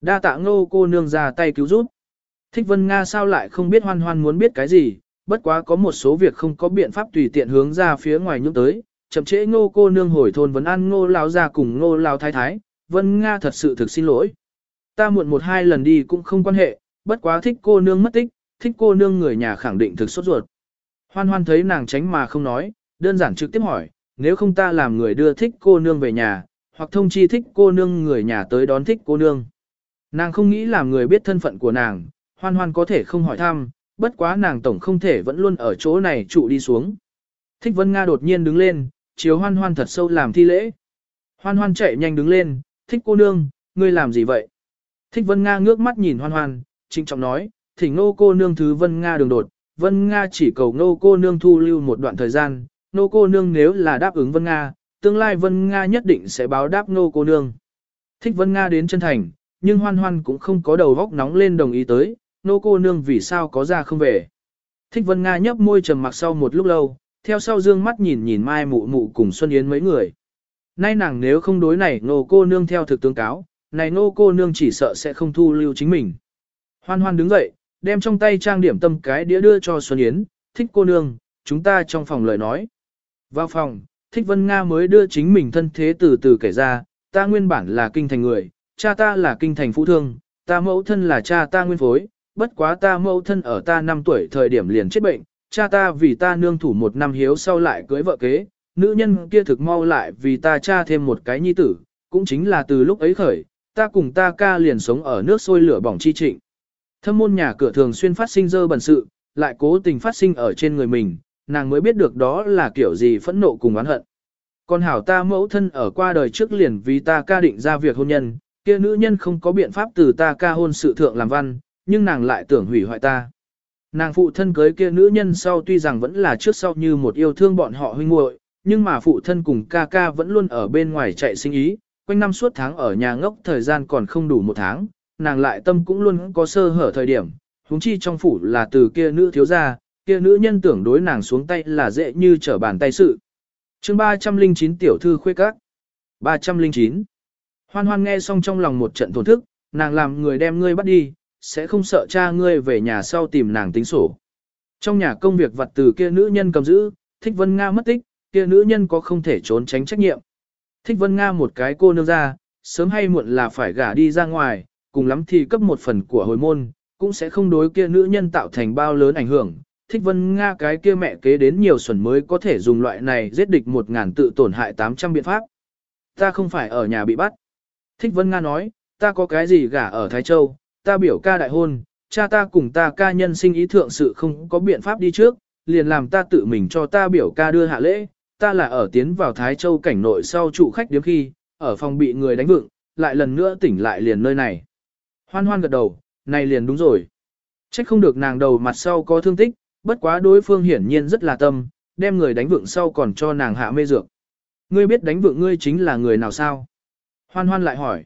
Đa tạ ngô cô nương ra tay cứu giúp. Thích Vân Nga sao lại không biết hoan hoan muốn biết cái gì, bất quá có một số việc không có biện pháp tùy tiện hướng ra phía ngoài nhúc tới, chậm trễ ngô cô nương hồi thôn vấn ăn ngô lao ra cùng ngô lao thái thái, Vân Nga thật sự thực xin lỗi. Ta muộn một hai lần đi cũng không quan hệ, bất quá thích cô nương mất tích, thích cô nương người nhà khẳng định thực sốt ruột. Hoan hoan thấy nàng tránh mà không nói, đơn giản trực tiếp hỏi, nếu không ta làm người đưa thích cô nương về nhà, hoặc thông chi thích cô nương người nhà tới đón thích cô nương. Nàng không nghĩ làm người biết thân phận của nàng, hoan hoan có thể không hỏi thăm, bất quá nàng tổng không thể vẫn luôn ở chỗ này trụ đi xuống. Thích Vân Nga đột nhiên đứng lên, chiếu hoan hoan thật sâu làm thi lễ. Hoan hoan chạy nhanh đứng lên, thích cô nương, ngươi làm gì vậy? Thích Vân Nga ngước mắt nhìn hoan hoan, trinh trọng nói, thỉnh nô cô nương thứ Vân Nga đường đột, Vân Nga chỉ cầu nô cô nương thu lưu một đoạn thời gian, nô cô nương nếu là đáp ứng Vân Nga, tương lai Vân Nga nhất định sẽ báo đáp nô cô nương. Thích Vân Nga đến chân thành, nhưng hoan hoan cũng không có đầu góc nóng lên đồng ý tới, nô cô nương vì sao có ra không về. Thích Vân Nga nhấp môi trầm mặc sau một lúc lâu, theo sau dương mắt nhìn nhìn Mai Mụ Mụ cùng Xuân Yến mấy người. Nay nàng nếu không đối này nô cô nương theo thực tướng cáo, này nô cô nương chỉ sợ sẽ không thu lưu chính mình. Hoan hoan đứng dậy, đem trong tay trang điểm tâm cái đĩa đưa cho Xuân Yến, thích cô nương, chúng ta trong phòng lời nói. Vào phòng, thích Vân Nga mới đưa chính mình thân thế từ từ kể ra, ta nguyên bản là kinh thành người, cha ta là kinh thành phụ thương, ta mẫu thân là cha ta nguyên phối, bất quá ta mẫu thân ở ta 5 tuổi thời điểm liền chết bệnh, cha ta vì ta nương thủ một năm hiếu sau lại cưới vợ kế, nữ nhân kia thực mau lại vì ta cha thêm một cái nhi tử, cũng chính là từ lúc ấy khởi, ta cùng ta ca liền sống ở nước sôi lửa bỏng chi trịnh. Thâm môn nhà cửa thường xuyên phát sinh dơ bẩn sự, lại cố tình phát sinh ở trên người mình, nàng mới biết được đó là kiểu gì phẫn nộ cùng oán hận. Còn hảo ta mẫu thân ở qua đời trước liền vì ta ca định ra việc hôn nhân, kia nữ nhân không có biện pháp từ ta ca hôn sự thượng làm văn, nhưng nàng lại tưởng hủy hoại ta. Nàng phụ thân cưới kia nữ nhân sau tuy rằng vẫn là trước sau như một yêu thương bọn họ huynh muội, nhưng mà phụ thân cùng ca ca vẫn luôn ở bên ngoài chạy sinh ý, quanh năm suốt tháng ở nhà ngốc thời gian còn không đủ một tháng, nàng lại tâm cũng luôn có sơ hở thời điểm, huống chi trong phủ là từ kia nữ thiếu gia, kia nữ nhân tưởng đối nàng xuống tay là dễ như trở bàn tay sự. chương 309 tiểu thư khuê các. 309. Hoan hoan nghe xong trong lòng một trận thổn thức, nàng làm người đem ngươi bắt đi, sẽ không sợ cha ngươi về nhà sau tìm nàng tính sổ. Trong nhà công việc vật từ kia nữ nhân cầm giữ, thích vân Nga mất tích, kia nữ nhân có không thể trốn tránh trách nhiệm. Thích vân Nga một cái cô nương ra, sớm hay muộn là phải gả đi ra ngoài, cùng lắm thì cấp một phần của hồi môn, cũng sẽ không đối kia nữ nhân tạo thành bao lớn ảnh hưởng. Thích Vân Nga cái kia mẹ kế đến nhiều xuẩn mới có thể dùng loại này giết địch một ngàn tự tổn hại 800 biện pháp. Ta không phải ở nhà bị bắt. Thích Vân Nga nói, ta có cái gì gả ở Thái Châu, ta biểu ca đại hôn, cha ta cùng ta ca nhân sinh ý thượng sự không có biện pháp đi trước, liền làm ta tự mình cho ta biểu ca đưa hạ lễ, ta là ở tiến vào Thái Châu cảnh nội sau trụ khách điếm khi, ở phòng bị người đánh vựng, lại lần nữa tỉnh lại liền nơi này. Hoan hoan gật đầu, này liền đúng rồi. Trách không được nàng đầu mặt sau có thương tích, bất quá đối phương hiển nhiên rất là tâm, đem người đánh vượng sau còn cho nàng hạ mê dược. Ngươi biết đánh vượng ngươi chính là người nào sao? Hoan hoan lại hỏi.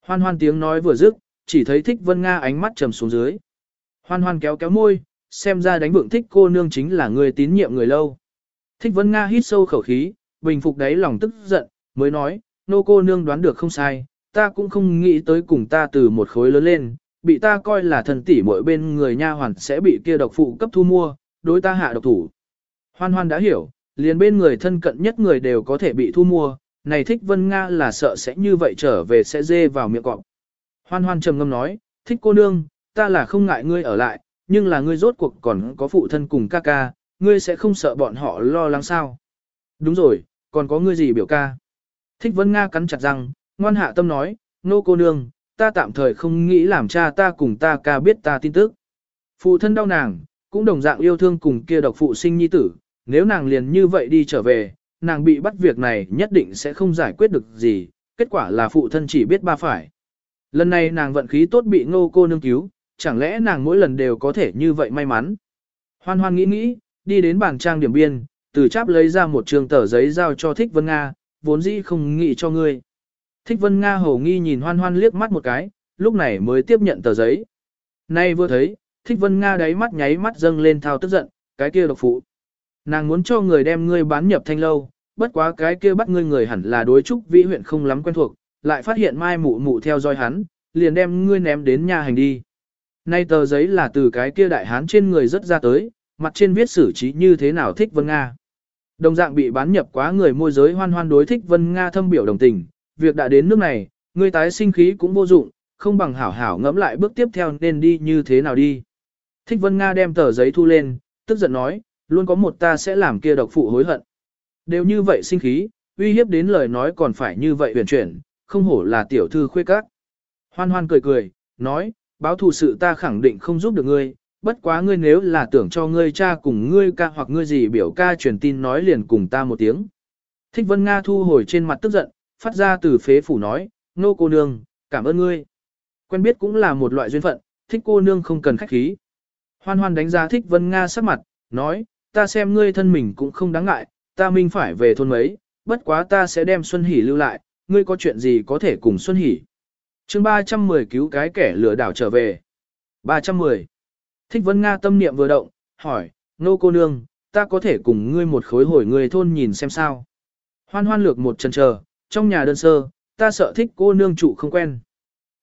Hoan hoan tiếng nói vừa dứt, chỉ thấy thích vân Nga ánh mắt trầm xuống dưới. Hoan hoan kéo kéo môi, xem ra đánh vượng thích cô nương chính là người tín nhiệm người lâu. Thích vân Nga hít sâu khẩu khí, bình phục đáy lòng tức giận, mới nói, nô cô nương đoán được không sai, ta cũng không nghĩ tới cùng ta từ một khối lớn lên, bị ta coi là thần tỷ mỗi bên người nha hoàn sẽ bị kia độc phụ cấp thu mua, đối ta hạ độc thủ. Hoan hoan đã hiểu, liền bên người thân cận nhất người đều có thể bị thu mua, này thích Vân Nga là sợ sẽ như vậy trở về sẽ dê vào miệng cọp. Hoan hoan trầm ngâm nói, thích cô nương, ta là không ngại ngươi ở lại, nhưng là ngươi rốt cuộc còn có phụ thân cùng ca ca, ngươi sẽ không sợ bọn họ lo lắng sao. Đúng rồi, còn có ngươi gì biểu ca. Thích Vân Nga cắn chặt răng, ngoan hạ tâm nói, nô cô nương, ta tạm thời không nghĩ làm cha ta cùng ta ca biết ta tin tức. Phụ thân đau nàng, cũng đồng dạng yêu thương cùng kia độc phụ sinh nhi tử, nếu nàng liền như vậy đi trở về, nàng bị bắt việc này nhất định sẽ không giải quyết được gì, kết quả là phụ thân chỉ biết ba phải. Lần này nàng vận khí tốt bị ngô cô nương cứu, chẳng lẽ nàng mỗi lần đều có thể như vậy may mắn. Hoan hoan nghĩ nghĩ, đi đến bàn trang điểm biên, từ cháp lấy ra một trường tờ giấy giao cho Thích Vân Nga, vốn dĩ không nghĩ cho ngươi. Thích Vân Nga hầu nghi nhìn hoan hoan liếc mắt một cái, lúc này mới tiếp nhận tờ giấy. Nay vừa thấy, Thích Vân Nga đáy mắt nháy mắt dâng lên thao tức giận, cái kia độc phụ. Nàng muốn cho người đem ngươi bán nhập thanh lâu, bất quá cái kia bắt ngươi người hẳn là đối trúc vĩ huyện không lắm quen thuộc, lại phát hiện mai mụ mụ theo dõi hắn, liền đem ngươi ném đến nhà hành đi. Nay tờ giấy là từ cái kia đại hán trên người rất ra tới, mặt trên viết xử trí như thế nào thích Vân Nga. Đồng dạng bị bán nhập quá người môi giới hoan hoan đối thích Vân Nga thâm biểu đồng tình, việc đã đến nước này, người tái sinh khí cũng vô dụng, không bằng hảo hảo ngẫm lại bước tiếp theo nên đi như thế nào đi. Thích Vân Nga đem tờ giấy thu lên, tức giận nói, luôn có một ta sẽ làm kia độc phụ hối hận. Đều như vậy sinh khí, uy hiếp đến lời nói còn phải như vậy huyền chuyển, không hổ là tiểu thư khuê các. Hoan hoan cười cười, nói, báo thù sự ta khẳng định không giúp được ngươi, bất quá ngươi nếu là tưởng cho ngươi cha cùng ngươi ca hoặc ngươi gì biểu ca truyền tin nói liền cùng ta một tiếng. Thích Vân Nga thu hồi trên mặt tức giận, phát ra từ phế phủ nói, nô cô nương, cảm ơn ngươi. Quen biết cũng là một loại duyên phận, thích cô nương không cần khách khí. Hoan hoan đánh giá thích Vân Nga sắc mặt, nói, ta xem ngươi thân mình cũng không đáng ngại, ta minh phải về thôn mấy, bất quá ta sẽ đem Xuân Hỷ lưu lại, ngươi có chuyện gì có thể cùng Xuân Hỷ. chương 310 cứu cái kẻ lừa đảo trở về. 310. Thích Vân Nga tâm niệm vừa động, hỏi, nô cô nương, ta có thể cùng ngươi một khối hồi người thôn nhìn xem sao. Hoan hoan lược một chân chờ, trong nhà đơn sơ, ta sợ thích cô nương trụ không quen.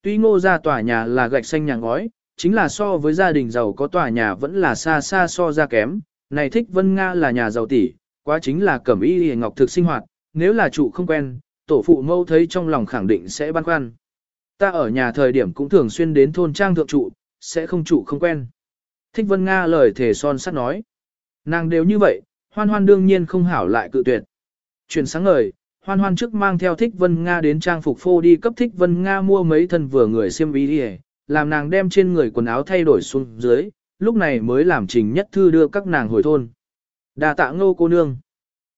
Tuy ngô ra tòa nhà là gạch xanh nhà ngói, chính là so với gia đình giàu có tòa nhà vẫn là xa xa so ra kém. Này thích Vân Nga là nhà giàu tỷ, quá chính là cẩm y hề ngọc thực sinh hoạt, nếu là trụ không quen, tổ phụ mâu thấy trong lòng khẳng định sẽ băn khoăn. Ta ở nhà thời điểm cũng thường xuyên đến thôn trang thượng trụ, sẽ không trụ không quen. Thích Vân Nga lời thể son sắt nói. Nàng đều như vậy, hoan hoan đương nhiên không hảo lại cự tuyệt. Chuyển sáng ngời, hoan hoan trước mang theo Thích Vân Nga đến trang phục phô đi cấp Thích Vân Nga mua mấy thân vừa người xiêm y đi làm nàng đem trên người quần áo thay đổi xuống dưới, lúc này mới làm trình nhất thư đưa các nàng hồi thôn. Đà tạ ngô cô nương.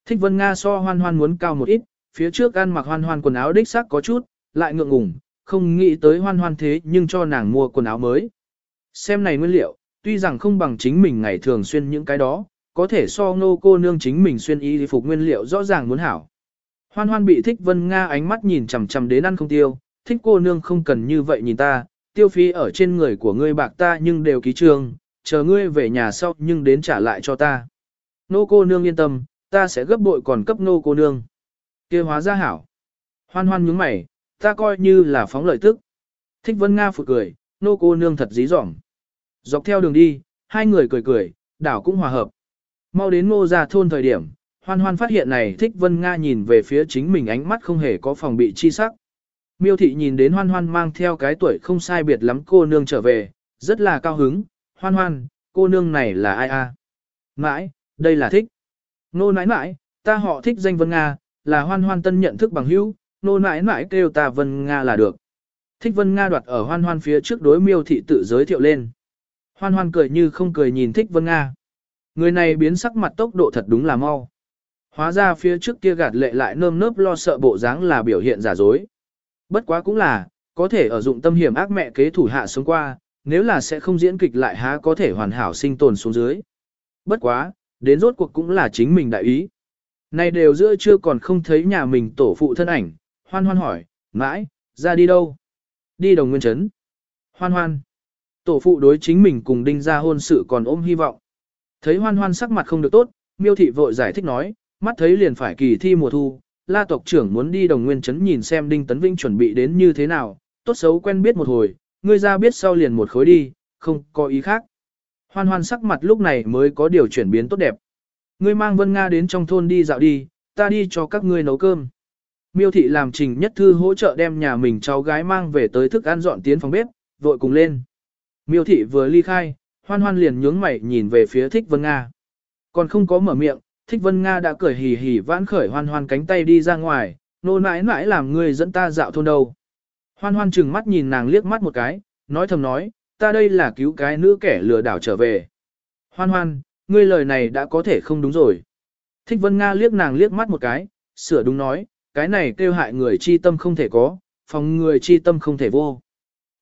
Thích Vân Nga so hoan hoan muốn cao một ít, phía trước ăn mặc hoan hoan quần áo đích xác có chút, lại ngượng ngùng, không nghĩ tới hoan hoan thế nhưng cho nàng mua quần áo mới. Xem này nguyên liệu, tuy rằng không bằng chính mình ngày thường xuyên những cái đó, có thể so ngô cô nương chính mình xuyên y phục nguyên liệu rõ ràng muốn hảo. Hoan hoan bị thích Vân Nga ánh mắt nhìn chằm chằm đến ăn không tiêu, thích cô nương không cần như vậy nhìn ta, tiêu phí ở trên người của ngươi bạc ta nhưng đều ký trương, chờ ngươi về nhà sau nhưng đến trả lại cho ta. Nô cô nương yên tâm, ta sẽ gấp bội còn cấp nô cô nương. kia hóa ra hảo. Hoan hoan nhướng mày, ta coi như là phóng lợi tức. Thích Vân Nga phụ cười, nô cô nương thật dí dỏm. Dọc theo đường đi, hai người cười cười, đảo cũng hòa hợp. Mau đến ngô ra thôn thời điểm, hoan hoan phát hiện này thích Vân Nga nhìn về phía chính mình ánh mắt không hề có phòng bị chi sắc. Miêu thị nhìn đến hoan hoan mang theo cái tuổi không sai biệt lắm cô nương trở về, rất là cao hứng, hoan hoan, cô nương này là ai a? Mãi, đây là thích. Nô nãi nãi, ta họ thích danh Vân Nga, là hoan hoan tân nhận thức bằng hữu, nô nãi nãi kêu ta Vân Nga là được. Thích Vân Nga đoạt ở hoan hoan phía trước đối miêu thị tự giới thiệu lên. Hoan hoan cười như không cười nhìn thích Vân Nga. Người này biến sắc mặt tốc độ thật đúng là mau. Hóa ra phía trước kia gạt lệ lại nơm nớp lo sợ bộ dáng là biểu hiện giả dối. Bất quá cũng là, có thể ở dụng tâm hiểm ác mẹ kế thủ hạ sống qua, nếu là sẽ không diễn kịch lại há có thể hoàn hảo sinh tồn xuống dưới. Bất quá, đến rốt cuộc cũng là chính mình đại ý. Này đều giữa chưa còn không thấy nhà mình tổ phụ thân ảnh, hoan hoan hỏi, mãi, ra đi đâu? Đi đồng nguyên trấn. Hoan hoan. Tổ phụ đối chính mình cùng đinh ra hôn sự còn ôm hy vọng. Thấy hoan hoan sắc mặt không được tốt, miêu thị vội giải thích nói, mắt thấy liền phải kỳ thi mùa thu, la tộc trưởng muốn đi đồng nguyên trấn nhìn xem đinh tấn vinh chuẩn bị đến như thế nào, tốt xấu quen biết một hồi, ngươi ra biết sau liền một khối đi, không có ý khác. Hoan hoan sắc mặt lúc này mới có điều chuyển biến tốt đẹp. Ngươi mang Vân Nga đến trong thôn đi dạo đi, ta đi cho các ngươi nấu cơm. Miêu thị làm trình nhất thư hỗ trợ đem nhà mình cháu gái mang về tới thức ăn dọn tiến phòng bếp, vội cùng lên. Miêu thị vừa ly khai, hoan hoan liền nhướng mày nhìn về phía thích vân Nga. Còn không có mở miệng, thích vân Nga đã cười hì hì vãn khởi hoan hoan cánh tay đi ra ngoài, nô nãi nãi làm người dẫn ta dạo thôn đâu. Hoan hoan chừng mắt nhìn nàng liếc mắt một cái, nói thầm nói, ta đây là cứu cái nữ kẻ lừa đảo trở về. Hoan hoan, ngươi lời này đã có thể không đúng rồi. Thích Vân Nga liếc nàng liếc mắt một cái, sửa đúng nói, cái này kêu hại người chi tâm không thể có, phòng người chi tâm không thể vô.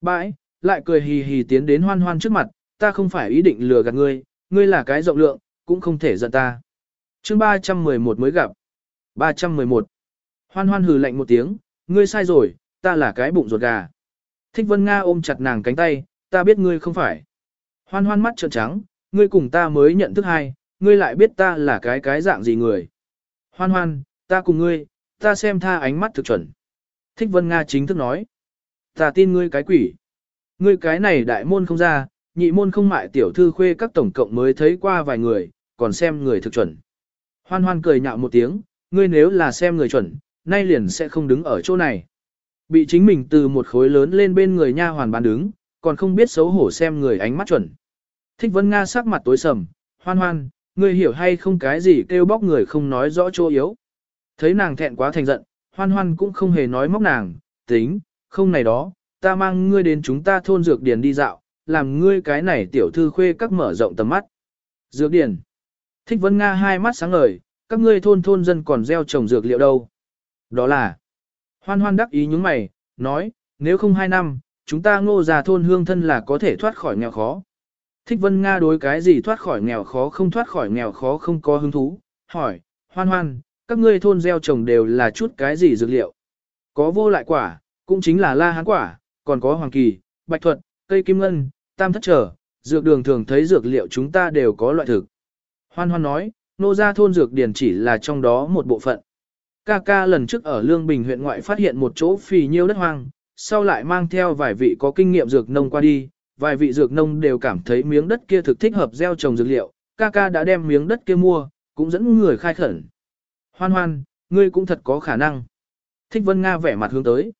Bãi, lại cười hì hì tiến đến hoan hoan trước mặt, ta không phải ý định lừa gạt ngươi, ngươi là cái rộng lượng, cũng không thể giận ta. chương 311 mới gặp. 311. Hoan hoan hừ lạnh một tiếng, ngươi sai rồi, ta là cái bụng ruột gà. Thích Vân Nga ôm chặt nàng cánh tay, ta biết ngươi không phải. Hoan hoan mắt trợn trắng, ngươi cùng ta mới nhận thức hai, ngươi lại biết ta là cái cái dạng gì người. Hoan hoan, ta cùng ngươi, ta xem tha ánh mắt thực chuẩn. Thích Vân Nga chính thức nói. Ta tin ngươi cái quỷ. Ngươi cái này đại môn không ra, nhị môn không mại tiểu thư khuê các tổng cộng mới thấy qua vài người, còn xem người thực chuẩn. Hoan hoan cười nhạo một tiếng, ngươi nếu là xem người chuẩn, nay liền sẽ không đứng ở chỗ này. Bị chính mình từ một khối lớn lên bên người nha hoàn bán đứng, còn không biết xấu hổ xem người ánh mắt chuẩn. Thích Vân Nga sắc mặt tối sầm, hoan hoan, ngươi hiểu hay không cái gì kêu bóc người không nói rõ chỗ yếu. Thấy nàng thẹn quá thành giận, hoan hoan cũng không hề nói móc nàng, tính, không này đó, ta mang ngươi đến chúng ta thôn dược điền đi dạo, làm ngươi cái này tiểu thư khuê các mở rộng tầm mắt. Dược điền. Thích Vân Nga hai mắt sáng ngời, các ngươi thôn thôn dân còn gieo trồng dược liệu đâu. Đó là, hoan hoan đắc ý những mày, nói, nếu không hai năm, chúng ta ngô già thôn hương thân là có thể thoát khỏi nghèo khó. Thích Vân Nga đối cái gì thoát khỏi nghèo khó không thoát khỏi nghèo khó không có hứng thú, hỏi, hoan hoan, các ngươi thôn gieo trồng đều là chút cái gì dược liệu. Có vô lại quả, cũng chính là la hán quả, còn có hoàng kỳ, bạch thuật, cây kim ngân, tam thất trở, dược đường thường thấy dược liệu chúng ta đều có loại thực. Hoan hoan nói, nô gia thôn dược điển chỉ là trong đó một bộ phận. Ca ca lần trước ở Lương Bình huyện ngoại phát hiện một chỗ phì nhiêu đất hoang, sau lại mang theo vài vị có kinh nghiệm dược nông qua đi, vài vị dược nông đều cảm thấy miếng đất kia thực thích hợp gieo trồng dược liệu, ca ca đã đem miếng đất kia mua, cũng dẫn người khai khẩn. Hoan hoan, ngươi cũng thật có khả năng. Thích Vân Nga vẻ mặt hướng tới.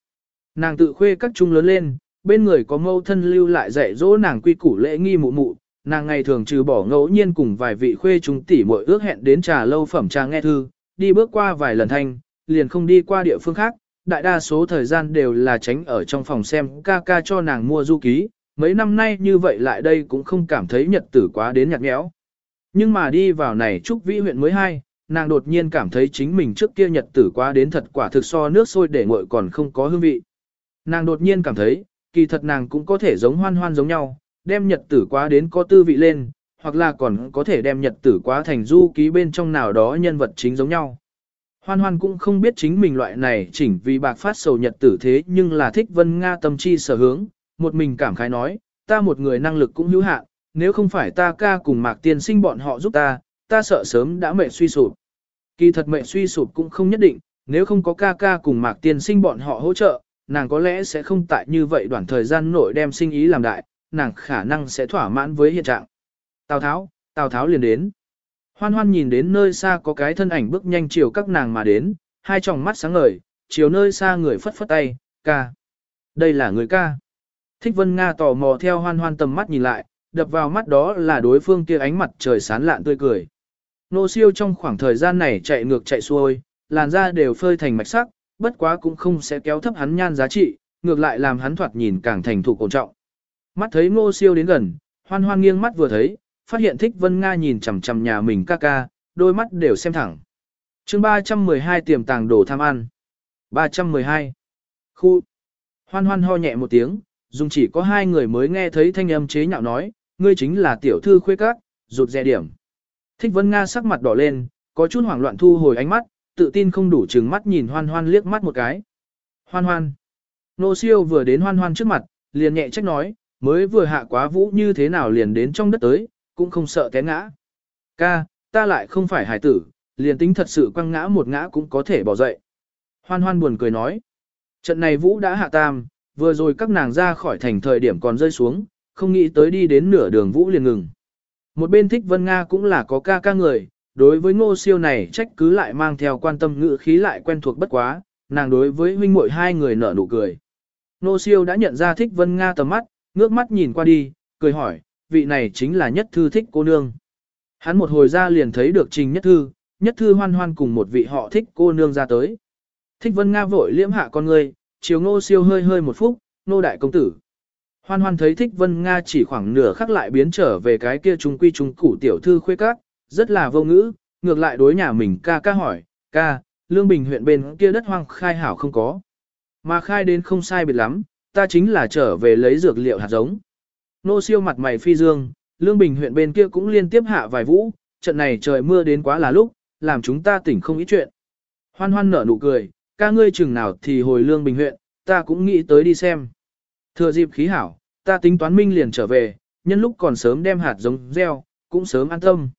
Nàng tự khuê các trung lớn lên, bên người có mâu thân lưu lại dạy dỗ nàng quy củ lễ nghi mụ mụ, nàng ngày thường trừ bỏ ngẫu nhiên cùng vài vị khuê chúng tỷ muội ước hẹn đến trà lâu phẩm trà nghe thư, đi bước qua vài lần thanh, liền không đi qua địa phương khác, đại đa số thời gian đều là tránh ở trong phòng xem ca ca cho nàng mua du ký, mấy năm nay như vậy lại đây cũng không cảm thấy nhật tử quá đến nhạt nhẽo. Nhưng mà đi vào này trúc vĩ huyện mới hai, nàng đột nhiên cảm thấy chính mình trước kia nhật tử quá đến thật quả thực so nước sôi để nguội còn không có hương vị. Nàng đột nhiên cảm thấy, kỳ thật nàng cũng có thể giống hoan hoan giống nhau, đem nhật tử quá đến có tư vị lên, hoặc là còn có thể đem nhật tử quá thành du ký bên trong nào đó nhân vật chính giống nhau. Hoan hoan cũng không biết chính mình loại này chỉnh vì bạc phát sầu nhật tử thế nhưng là thích vân Nga tâm chi sở hướng, một mình cảm khái nói, ta một người năng lực cũng hữu hạn, nếu không phải ta ca cùng mạc tiên sinh bọn họ giúp ta, ta sợ sớm đã mệnh suy sụp. Kỳ thật mệnh suy sụp cũng không nhất định, nếu không có ca ca cùng mạc tiên sinh bọn họ hỗ trợ, nàng có lẽ sẽ không tại như vậy đoạn thời gian nội đem sinh ý làm đại, nàng khả năng sẽ thỏa mãn với hiện trạng. Tào Tháo, Tào Tháo liền đến. Hoan hoan nhìn đến nơi xa có cái thân ảnh bước nhanh chiều các nàng mà đến, hai tròng mắt sáng ngời, chiều nơi xa người phất phất tay, ca. Đây là người ca. Thích Vân Nga tò mò theo hoan hoan tầm mắt nhìn lại, đập vào mắt đó là đối phương kia ánh mặt trời sán lạn tươi cười. Nô siêu trong khoảng thời gian này chạy ngược chạy xuôi, làn da đều phơi thành mạch sắc, bất quá cũng không sẽ kéo thấp hắn nhan giá trị, ngược lại làm hắn thoạt nhìn càng thành thục ổn trọng. Mắt thấy Ngô Siêu đến gần, Hoan Hoan nghiêng mắt vừa thấy, phát hiện Thích Vân Nga nhìn chằm chằm nhà mình ca ca, đôi mắt đều xem thẳng. Chương 312 tiềm tàng đồ tham ăn. 312. Khu. Hoan Hoan ho nhẹ một tiếng, dùng chỉ có hai người mới nghe thấy thanh âm chế nhạo nói, ngươi chính là tiểu thư khuê các, rụt rè điểm. Thích Vân Nga sắc mặt đỏ lên, có chút hoảng loạn thu hồi ánh mắt, tự tin không đủ chừng mắt nhìn Hoan Hoan liếc mắt một cái. Hoan Hoan. Nô siêu vừa đến Hoan Hoan trước mặt, liền nhẹ trách nói, mới vừa hạ quá vũ như thế nào liền đến trong đất tới, cũng không sợ té ngã. Ca, ta lại không phải hải tử, liền tính thật sự quăng ngã một ngã cũng có thể bỏ dậy. Hoan Hoan buồn cười nói. Trận này vũ đã hạ tam, vừa rồi các nàng ra khỏi thành thời điểm còn rơi xuống, không nghĩ tới đi đến nửa đường vũ liền ngừng. Một bên thích Vân Nga cũng là có ca ca người, đối với ngô siêu này trách cứ lại mang theo quan tâm ngữ khí lại quen thuộc bất quá, nàng đối với huynh muội hai người nở nụ cười. Nô siêu đã nhận ra thích vân Nga tầm mắt, ngước mắt nhìn qua đi, cười hỏi, vị này chính là nhất thư thích cô nương. Hắn một hồi ra liền thấy được trình nhất thư, nhất thư hoan hoan cùng một vị họ thích cô nương ra tới. Thích vân Nga vội liễm hạ con người, chiều ngô siêu hơi hơi một phút, nô đại công tử. Hoan hoan thấy thích vân Nga chỉ khoảng nửa khắc lại biến trở về cái kia trung quy trung củ tiểu thư khuê các, rất là vô ngữ, ngược lại đối nhà mình ca ca hỏi, ca, Lương Bình huyện bên kia đất hoang khai hảo không có. Mà khai đến không sai biệt lắm, ta chính là trở về lấy dược liệu hạt giống. Nô siêu mặt mày phi dương, Lương Bình huyện bên kia cũng liên tiếp hạ vài vũ, trận này trời mưa đến quá là lúc, làm chúng ta tỉnh không ý chuyện. Hoan hoan nở nụ cười, ca ngươi chừng nào thì hồi Lương Bình huyện, ta cũng nghĩ tới đi xem. Thừa dịp khí hảo, ta tính toán minh liền trở về, nhân lúc còn sớm đem hạt giống gieo, cũng sớm an tâm.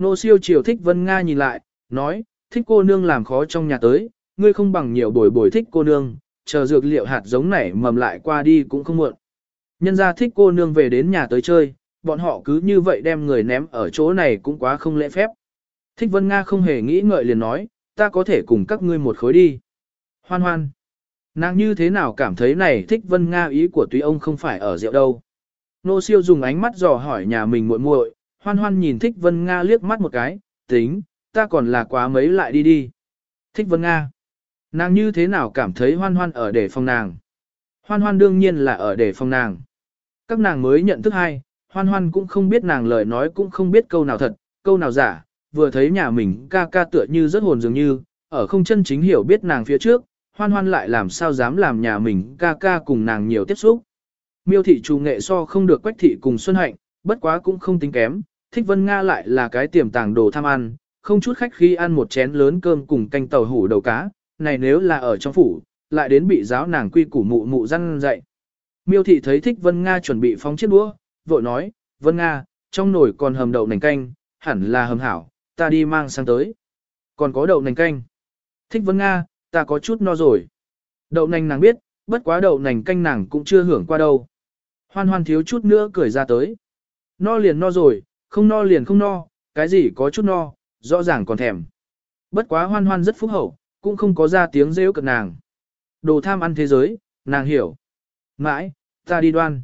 Nô siêu chiều thích Vân Nga nhìn lại, nói, thích cô nương làm khó trong nhà tới, ngươi không bằng nhiều bồi bồi thích cô nương, chờ dược liệu hạt giống này mầm lại qua đi cũng không muộn. Nhân ra thích cô nương về đến nhà tới chơi, bọn họ cứ như vậy đem người ném ở chỗ này cũng quá không lễ phép. Thích Vân Nga không hề nghĩ ngợi liền nói, ta có thể cùng các ngươi một khối đi. Hoan hoan. Nàng như thế nào cảm thấy này thích Vân Nga ý của tuy ông không phải ở rượu đâu. Nô siêu dùng ánh mắt dò hỏi nhà mình muội muội, hoan hoan nhìn thích Vân Nga liếc mắt một cái, tính, ta còn là quá mấy lại đi đi. Thích Vân Nga. Nàng như thế nào cảm thấy hoan hoan ở để phòng nàng. Hoan hoan đương nhiên là ở để phòng nàng. Các nàng mới nhận thức hai, hoan hoan cũng không biết nàng lời nói cũng không biết câu nào thật, câu nào giả, vừa thấy nhà mình ca ca tựa như rất hồn dường như, ở không chân chính hiểu biết nàng phía trước, hoan hoan lại làm sao dám làm nhà mình ca ca cùng nàng nhiều tiếp xúc. Miêu thị trù nghệ so không được quách thị cùng Xuân Hạnh, bất quá cũng không tính kém, thích Vân Nga lại là cái tiềm tàng đồ tham ăn, không chút khách khi ăn một chén lớn cơm cùng canh tàu hủ đầu cá, này nếu là ở trong phủ, lại đến bị giáo nàng quy củ mụ mụ răn dạy. Miêu thị thấy thích Vân Nga chuẩn bị phóng chiếc đũa, vội nói, Vân Nga, trong nồi còn hầm đậu nành canh, hẳn là hầm hảo, ta đi mang sang tới. Còn có đậu nành canh. Thích Vân Nga, ta có chút no rồi. Đậu nành nàng biết, bất quá đậu nành canh nàng cũng chưa hưởng qua đâu. Hoan hoan thiếu chút nữa cười ra tới. No liền no rồi, không no liền không no, cái gì có chút no, rõ ràng còn thèm. Bất quá hoan hoan rất phúc hậu, cũng không có ra tiếng rêu cận nàng. Đồ tham ăn thế giới, nàng hiểu. Mãi, ta đi đoan.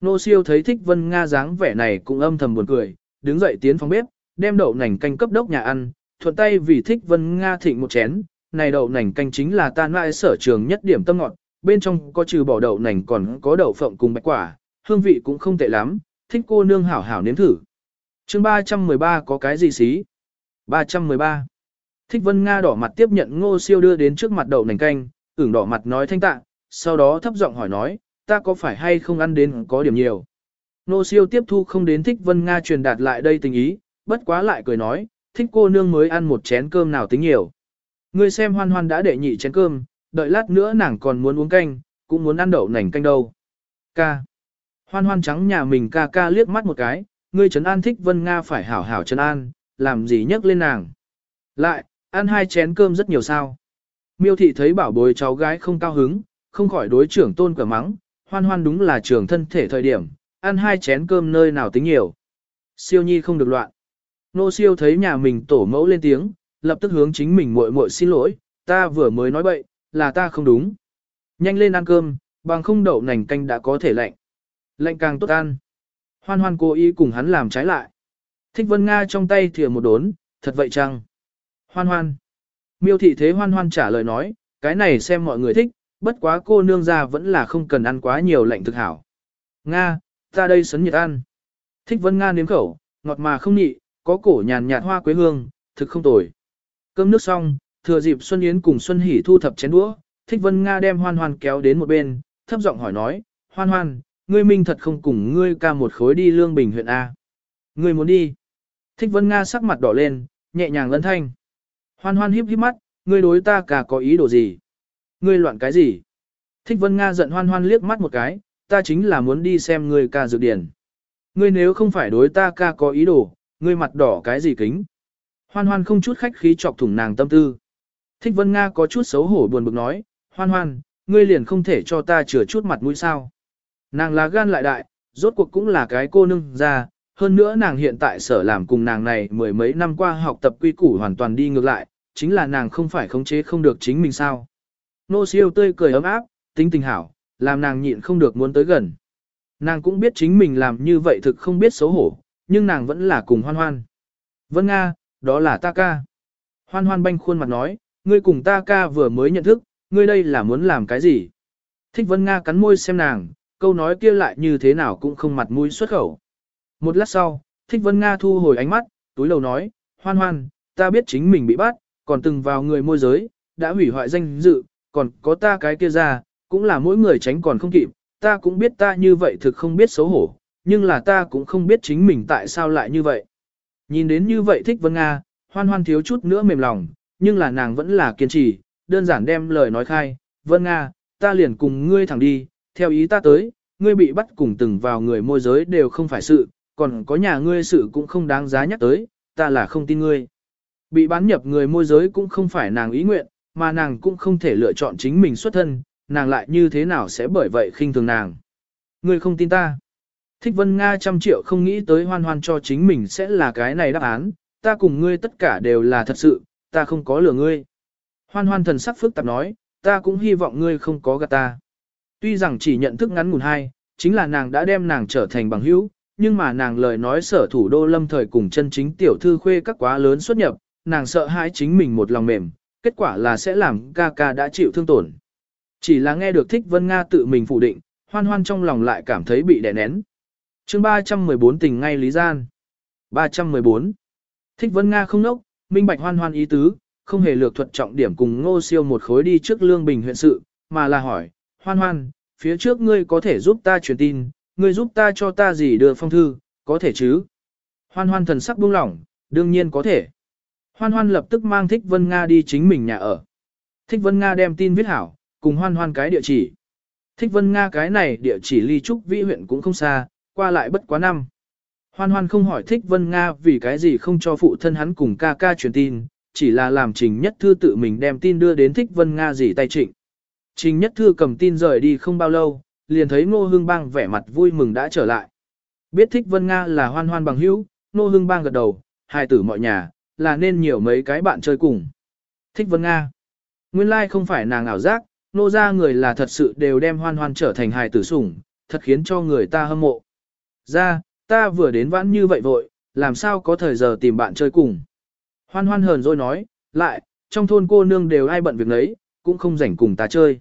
Nô siêu thấy thích vân Nga dáng vẻ này cũng âm thầm buồn cười, đứng dậy tiến phòng bếp, đem đậu nành canh cấp đốc nhà ăn, thuận tay vì thích vân Nga thịnh một chén. Này đậu nành canh chính là tan mãi sở trường nhất điểm tâm ngọt, bên trong có trừ bỏ đậu nành còn có đậu phộng cùng bạch quả, hương vị cũng không tệ lắm, thích cô nương hảo hảo nếm thử chương 313 có cái gì xí? 313. Thích Vân Nga đỏ mặt tiếp nhận ngô siêu đưa đến trước mặt đậu nành canh, ửng đỏ mặt nói thanh tạ, sau đó thấp giọng hỏi nói, ta có phải hay không ăn đến có điểm nhiều. Ngô siêu tiếp thu không đến Thích Vân Nga truyền đạt lại đây tình ý, bất quá lại cười nói, thích cô nương mới ăn một chén cơm nào tính nhiều. Ngươi xem hoan hoan đã đệ nhị chén cơm, đợi lát nữa nàng còn muốn uống canh, cũng muốn ăn đậu nành canh đâu. Ca. Hoan hoan trắng nhà mình ca ca liếc mắt một cái, ngươi trấn an thích Vân Nga phải hảo hảo trấn an, làm gì nhắc lên nàng. Lại, ăn hai chén cơm rất nhiều sao. Miêu thị thấy bảo bối cháu gái không cao hứng, không khỏi đối trưởng tôn cửa mắng, hoan hoan đúng là trưởng thân thể thời điểm, ăn hai chén cơm nơi nào tính nhiều. Siêu nhi không được loạn. Nô siêu thấy nhà mình tổ mẫu lên tiếng, lập tức hướng chính mình muội muội xin lỗi, ta vừa mới nói bậy, là ta không đúng. Nhanh lên ăn cơm, bằng không đậu nành canh đã có thể lạnh. Lạnh càng tốt ăn. Hoan hoan cố ý cùng hắn làm trái lại. Thích Vân Nga trong tay thìa một đốn, thật vậy chăng? Hoan hoan. Miêu thị thế hoan hoan trả lời nói, cái này xem mọi người thích, bất quá cô nương ra vẫn là không cần ăn quá nhiều lạnh thực hảo. Nga, ta đây sấn nhiệt ăn. Thích Vân Nga nếm khẩu, ngọt mà không nhị, có cổ nhàn nhạt hoa quế hương, thực không tồi. Cơm nước xong, thừa dịp Xuân Yến cùng Xuân Hỷ thu thập chén đũa, Thích Vân Nga đem hoan hoan kéo đến một bên, thấp giọng hỏi nói, hoan hoan, ngươi minh thật không cùng ngươi ca một khối đi lương bình huyện A. Ngươi muốn đi. Thích Vân Nga sắc mặt đỏ lên, nhẹ nhàng lân thanh. Hoan hoan híp híp mắt, ngươi đối ta cả có ý đồ gì? Ngươi loạn cái gì? Thích Vân Nga giận hoan hoan liếc mắt một cái, ta chính là muốn đi xem ngươi ca dược điển. Ngươi nếu không phải đối ta ca có ý đồ, ngươi mặt đỏ cái gì kính? Hoan hoan không chút khách khí chọc thủng nàng tâm tư. Thích Vân Nga có chút xấu hổ buồn bực nói, hoan hoan, ngươi liền không thể cho ta chừa chút mặt mũi sao. Nàng là gan lại đại, rốt cuộc cũng là cái cô nương ra, hơn nữa nàng hiện tại sở làm cùng nàng này mười mấy năm qua học tập quy củ hoàn toàn đi ngược lại, chính là nàng không phải khống chế không được chính mình sao. Nô siêu tươi cười ấm áp, tính tình hảo, làm nàng nhịn không được muốn tới gần. Nàng cũng biết chính mình làm như vậy thực không biết xấu hổ, nhưng nàng vẫn là cùng hoan hoan. Vân Nga, đó là ta ca. Hoan hoan banh khuôn mặt nói, ngươi cùng ta ca vừa mới nhận thức, ngươi đây là muốn làm cái gì? Thích Vân Nga cắn môi xem nàng, câu nói kia lại như thế nào cũng không mặt mũi xuất khẩu. Một lát sau, Thích Vân Nga thu hồi ánh mắt, túi lầu nói, hoan hoan, ta biết chính mình bị bắt, còn từng vào người môi giới, đã hủy hoại danh dự, còn có ta cái kia ra, cũng là mỗi người tránh còn không kịp, ta cũng biết ta như vậy thực không biết xấu hổ, nhưng là ta cũng không biết chính mình tại sao lại như vậy. Nhìn đến như vậy thích Vân Nga, hoan hoan thiếu chút nữa mềm lòng, nhưng là nàng vẫn là kiên trì, đơn giản đem lời nói khai, Vân Nga, ta liền cùng ngươi thẳng đi, theo ý ta tới, ngươi bị bắt cùng từng vào người môi giới đều không phải sự, còn có nhà ngươi sự cũng không đáng giá nhắc tới, ta là không tin ngươi. Bị bán nhập người môi giới cũng không phải nàng ý nguyện, mà nàng cũng không thể lựa chọn chính mình xuất thân, nàng lại như thế nào sẽ bởi vậy khinh thường nàng. Ngươi không tin ta. Thích Vân Nga trăm triệu không nghĩ tới hoan hoan cho chính mình sẽ là cái này đáp án, ta cùng ngươi tất cả đều là thật sự, ta không có lừa ngươi. Hoan hoan thần sắc phức tạp nói, ta cũng hy vọng ngươi không có gạt ta. Tuy rằng chỉ nhận thức ngắn ngủn hai, chính là nàng đã đem nàng trở thành bằng hữu, nhưng mà nàng lời nói sở thủ đô lâm thời cùng chân chính tiểu thư khuê các quá lớn xuất nhập, nàng sợ hãi chính mình một lòng mềm, kết quả là sẽ làm ca ca đã chịu thương tổn. Chỉ là nghe được thích Vân Nga tự mình phủ định, hoan hoan trong lòng lại cảm thấy bị đè nén. chương 314 tình ngay lý gian. 314. Thích Vân Nga không nốc, minh bạch hoan hoan ý tứ, không hề lược thuật trọng điểm cùng ngô siêu một khối đi trước lương bình huyện sự, mà là hỏi, hoan hoan, phía trước ngươi có thể giúp ta truyền tin, ngươi giúp ta cho ta gì đưa phong thư, có thể chứ? Hoan hoan thần sắc buông lỏng, đương nhiên có thể. Hoan hoan lập tức mang Thích Vân Nga đi chính mình nhà ở. Thích Vân Nga đem tin viết hảo, cùng hoan hoan cái địa chỉ. Thích Vân Nga cái này địa chỉ ly trúc vĩ huyện cũng không xa, qua lại bất quá năm. Hoan hoan không hỏi Thích Vân Nga vì cái gì không cho phụ thân hắn cùng ca ca truyền tin, chỉ là làm Trình Nhất Thư tự mình đem tin đưa đến Thích Vân Nga gì tay trịnh. Trình Nhất Thư cầm tin rời đi không bao lâu, liền thấy Ngô Hưng Bang vẻ mặt vui mừng đã trở lại. Biết Thích Vân Nga là hoan hoan bằng hữu, Ngô Hưng Bang gật đầu, hài tử mọi nhà, là nên nhiều mấy cái bạn chơi cùng. Thích Vân Nga. Nguyên lai like không phải nàng ảo giác, nô ra người là thật sự đều đem hoan hoan trở thành hài tử sủng, thật khiến cho người ta hâm mộ. Ra, ta vừa đến vãn như vậy vội, làm sao có thời giờ tìm bạn chơi cùng. Hoan hoan hờn rồi nói, lại, trong thôn cô nương đều ai bận việc nấy, cũng không rảnh cùng ta chơi.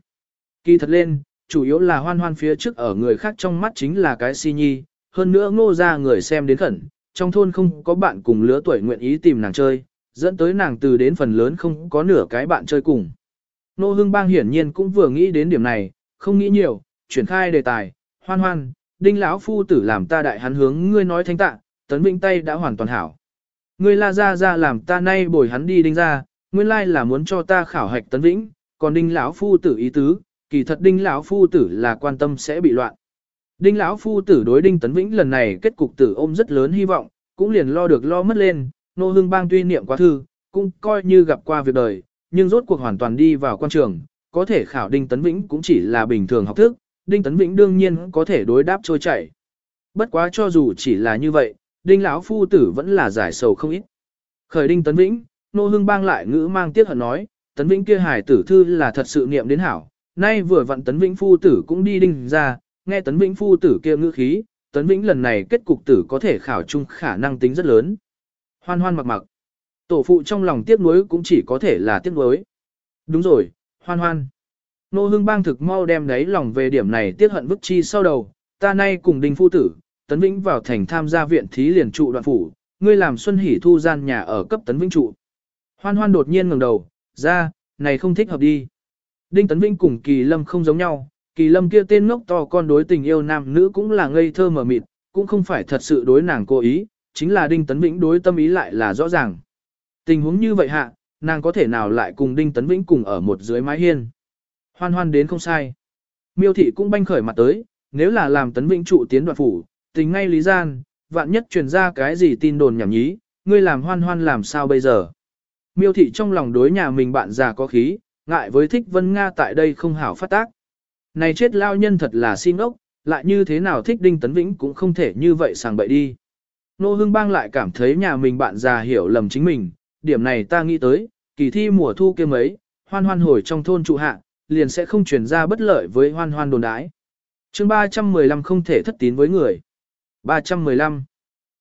Kỳ thật lên, chủ yếu là hoan hoan phía trước ở người khác trong mắt chính là cái si nhi, hơn nữa ngô ra người xem đến khẩn, trong thôn không có bạn cùng lứa tuổi nguyện ý tìm nàng chơi, dẫn tới nàng từ đến phần lớn không có nửa cái bạn chơi cùng. Nô Hưng Bang hiển nhiên cũng vừa nghĩ đến điểm này, không nghĩ nhiều, chuyển khai đề tài, hoan hoan, đinh lão phu tử làm ta đại hắn hướng ngươi nói thanh tạ, tấn vĩnh tay đã hoàn toàn hảo. Ngươi la ra ra làm ta nay bồi hắn đi đinh ra, nguyên lai là muốn cho ta khảo hạch tấn vĩnh, còn đinh lão phu tử ý tứ, kỳ thật đinh lão phu tử là quan tâm sẽ bị loạn. Đinh lão phu tử đối đinh tấn vĩnh lần này kết cục tử ôm rất lớn hy vọng, cũng liền lo được lo mất lên, nô hương bang tuy niệm quá thư, cũng coi như gặp qua việc đời, nhưng rốt cuộc hoàn toàn đi vào quan trường, có thể khảo đinh tấn vĩnh cũng chỉ là bình thường học thức, đinh tấn vĩnh đương nhiên có thể đối đáp trôi chảy. Bất quá cho dù chỉ là như vậy, đinh lão phu tử vẫn là giải sầu không ít. Khởi đinh tấn vĩnh, nô hương bang lại ngữ mang tiếc hận nói, tấn vĩnh kia Hải tử thư là thật sự niệm đến hảo, nay vừa vặn tấn vĩnh phu tử cũng đi đinh ra, nghe tấn vĩnh phu tử kia ngữ khí, tấn vĩnh lần này kết cục tử có thể khảo chung khả năng tính rất lớn. Hoan hoan mặc mặc. Tổ phụ trong lòng tiếc nuối cũng chỉ có thể là tiếc nuối. Đúng rồi, hoan hoan. Nô hương bang thực mau đem đấy lòng về điểm này tiếc hận bức chi sau đầu, ta nay cùng đinh phu tử, tấn vĩnh vào thành tham gia viện thí liền trụ đoạn phủ, ngươi làm xuân hỉ thu gian nhà ở cấp tấn vĩnh trụ. Hoan hoan đột nhiên ngẩng đầu, ra, này không thích hợp đi. Đinh tấn vĩnh cùng kỳ lâm không giống nhau, kỳ lâm kia tên ngốc to con đối tình yêu nam nữ cũng là ngây thơ mở mịt, cũng không phải thật sự đối nàng cố ý, chính là đinh tấn vĩnh đối tâm ý lại là rõ ràng. Tình huống như vậy hạ, nàng có thể nào lại cùng đinh tấn vĩnh cùng ở một dưới mái hiên. Hoan hoan đến không sai. Miêu thị cũng banh khởi mặt tới, nếu là làm tấn vĩnh trụ tiến đoạn phủ, tình ngay lý gian, vạn nhất truyền ra cái gì tin đồn nhảm nhí, ngươi làm hoan hoan làm sao bây giờ. Miêu thị trong lòng đối nhà mình bạn già có khí, ngại với thích vân Nga tại đây không hảo phát tác. Này chết lao nhân thật là xin ốc, lại như thế nào thích Đinh Tấn Vĩnh cũng không thể như vậy sàng bậy đi. Nô Hưng Bang lại cảm thấy nhà mình bạn già hiểu lầm chính mình, điểm này ta nghĩ tới, kỳ thi mùa thu kia mấy, hoan hoan hồi trong thôn trụ hạ, liền sẽ không chuyển ra bất lợi với hoan hoan đồn đái. chương 315 không thể thất tín với người. 315.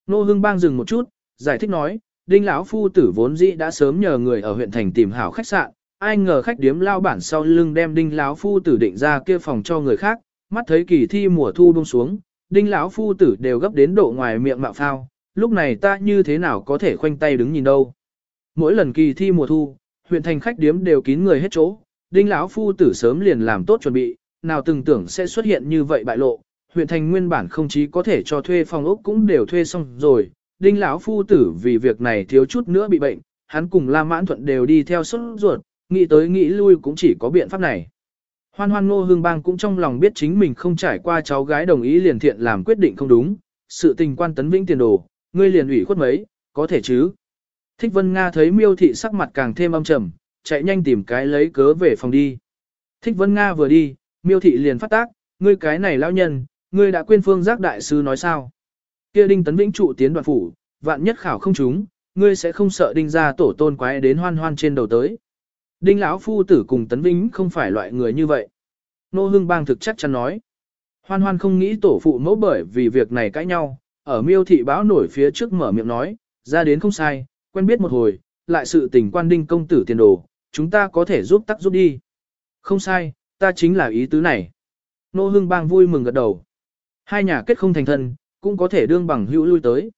Nô Hưng Bang dừng một chút, giải thích nói, Đinh lão phu tử vốn dĩ đã sớm nhờ người ở huyện thành tìm hảo khách sạn, ai ngờ khách điếm lao bản sau lưng đem Đinh lão phu tử định ra kia phòng cho người khác, mắt thấy kỳ thi mùa thu bông xuống, Đinh lão phu tử đều gấp đến độ ngoài miệng mạo phao, lúc này ta như thế nào có thể khoanh tay đứng nhìn đâu. Mỗi lần kỳ thi mùa thu, huyện thành khách điếm đều kín người hết chỗ, Đinh lão phu tử sớm liền làm tốt chuẩn bị, nào từng tưởng sẽ xuất hiện như vậy bại lộ, huyện thành nguyên bản không chí có thể cho thuê phòng ốc cũng đều thuê xong rồi, đinh lão phu tử vì việc này thiếu chút nữa bị bệnh, hắn cùng La Mãn Thuận đều đi theo sốt ruột, nghĩ tới nghĩ lui cũng chỉ có biện pháp này. Hoan hoan ngô hương bang cũng trong lòng biết chính mình không trải qua cháu gái đồng ý liền thiện làm quyết định không đúng, sự tình quan tấn vĩnh tiền đồ, ngươi liền ủy khuất mấy, có thể chứ. Thích Vân Nga thấy miêu thị sắc mặt càng thêm âm trầm, chạy nhanh tìm cái lấy cớ về phòng đi. Thích Vân Nga vừa đi, miêu thị liền phát tác, ngươi cái này lão nhân, ngươi đã quên phương giác đại sư nói sao. Kia đinh tấn vĩnh trụ tiến đoạn phủ, vạn nhất khảo không chúng, ngươi sẽ không sợ đinh ra tổ tôn quái đến hoan hoan trên đầu tới. Đinh lão phu tử cùng tấn vĩnh không phải loại người như vậy. Nô hưng bang thực chắc chắn nói. Hoan hoan không nghĩ tổ phụ mẫu bởi vì việc này cãi nhau, ở miêu thị báo nổi phía trước mở miệng nói, ra đến không sai, quen biết một hồi, lại sự tình quan đinh công tử tiền đồ, chúng ta có thể giúp tắc giúp đi. Không sai, ta chính là ý tứ này. Nô hưng bang vui mừng gật đầu. Hai nhà kết không thành thân, cũng có thể đương bằng hữu lui tới.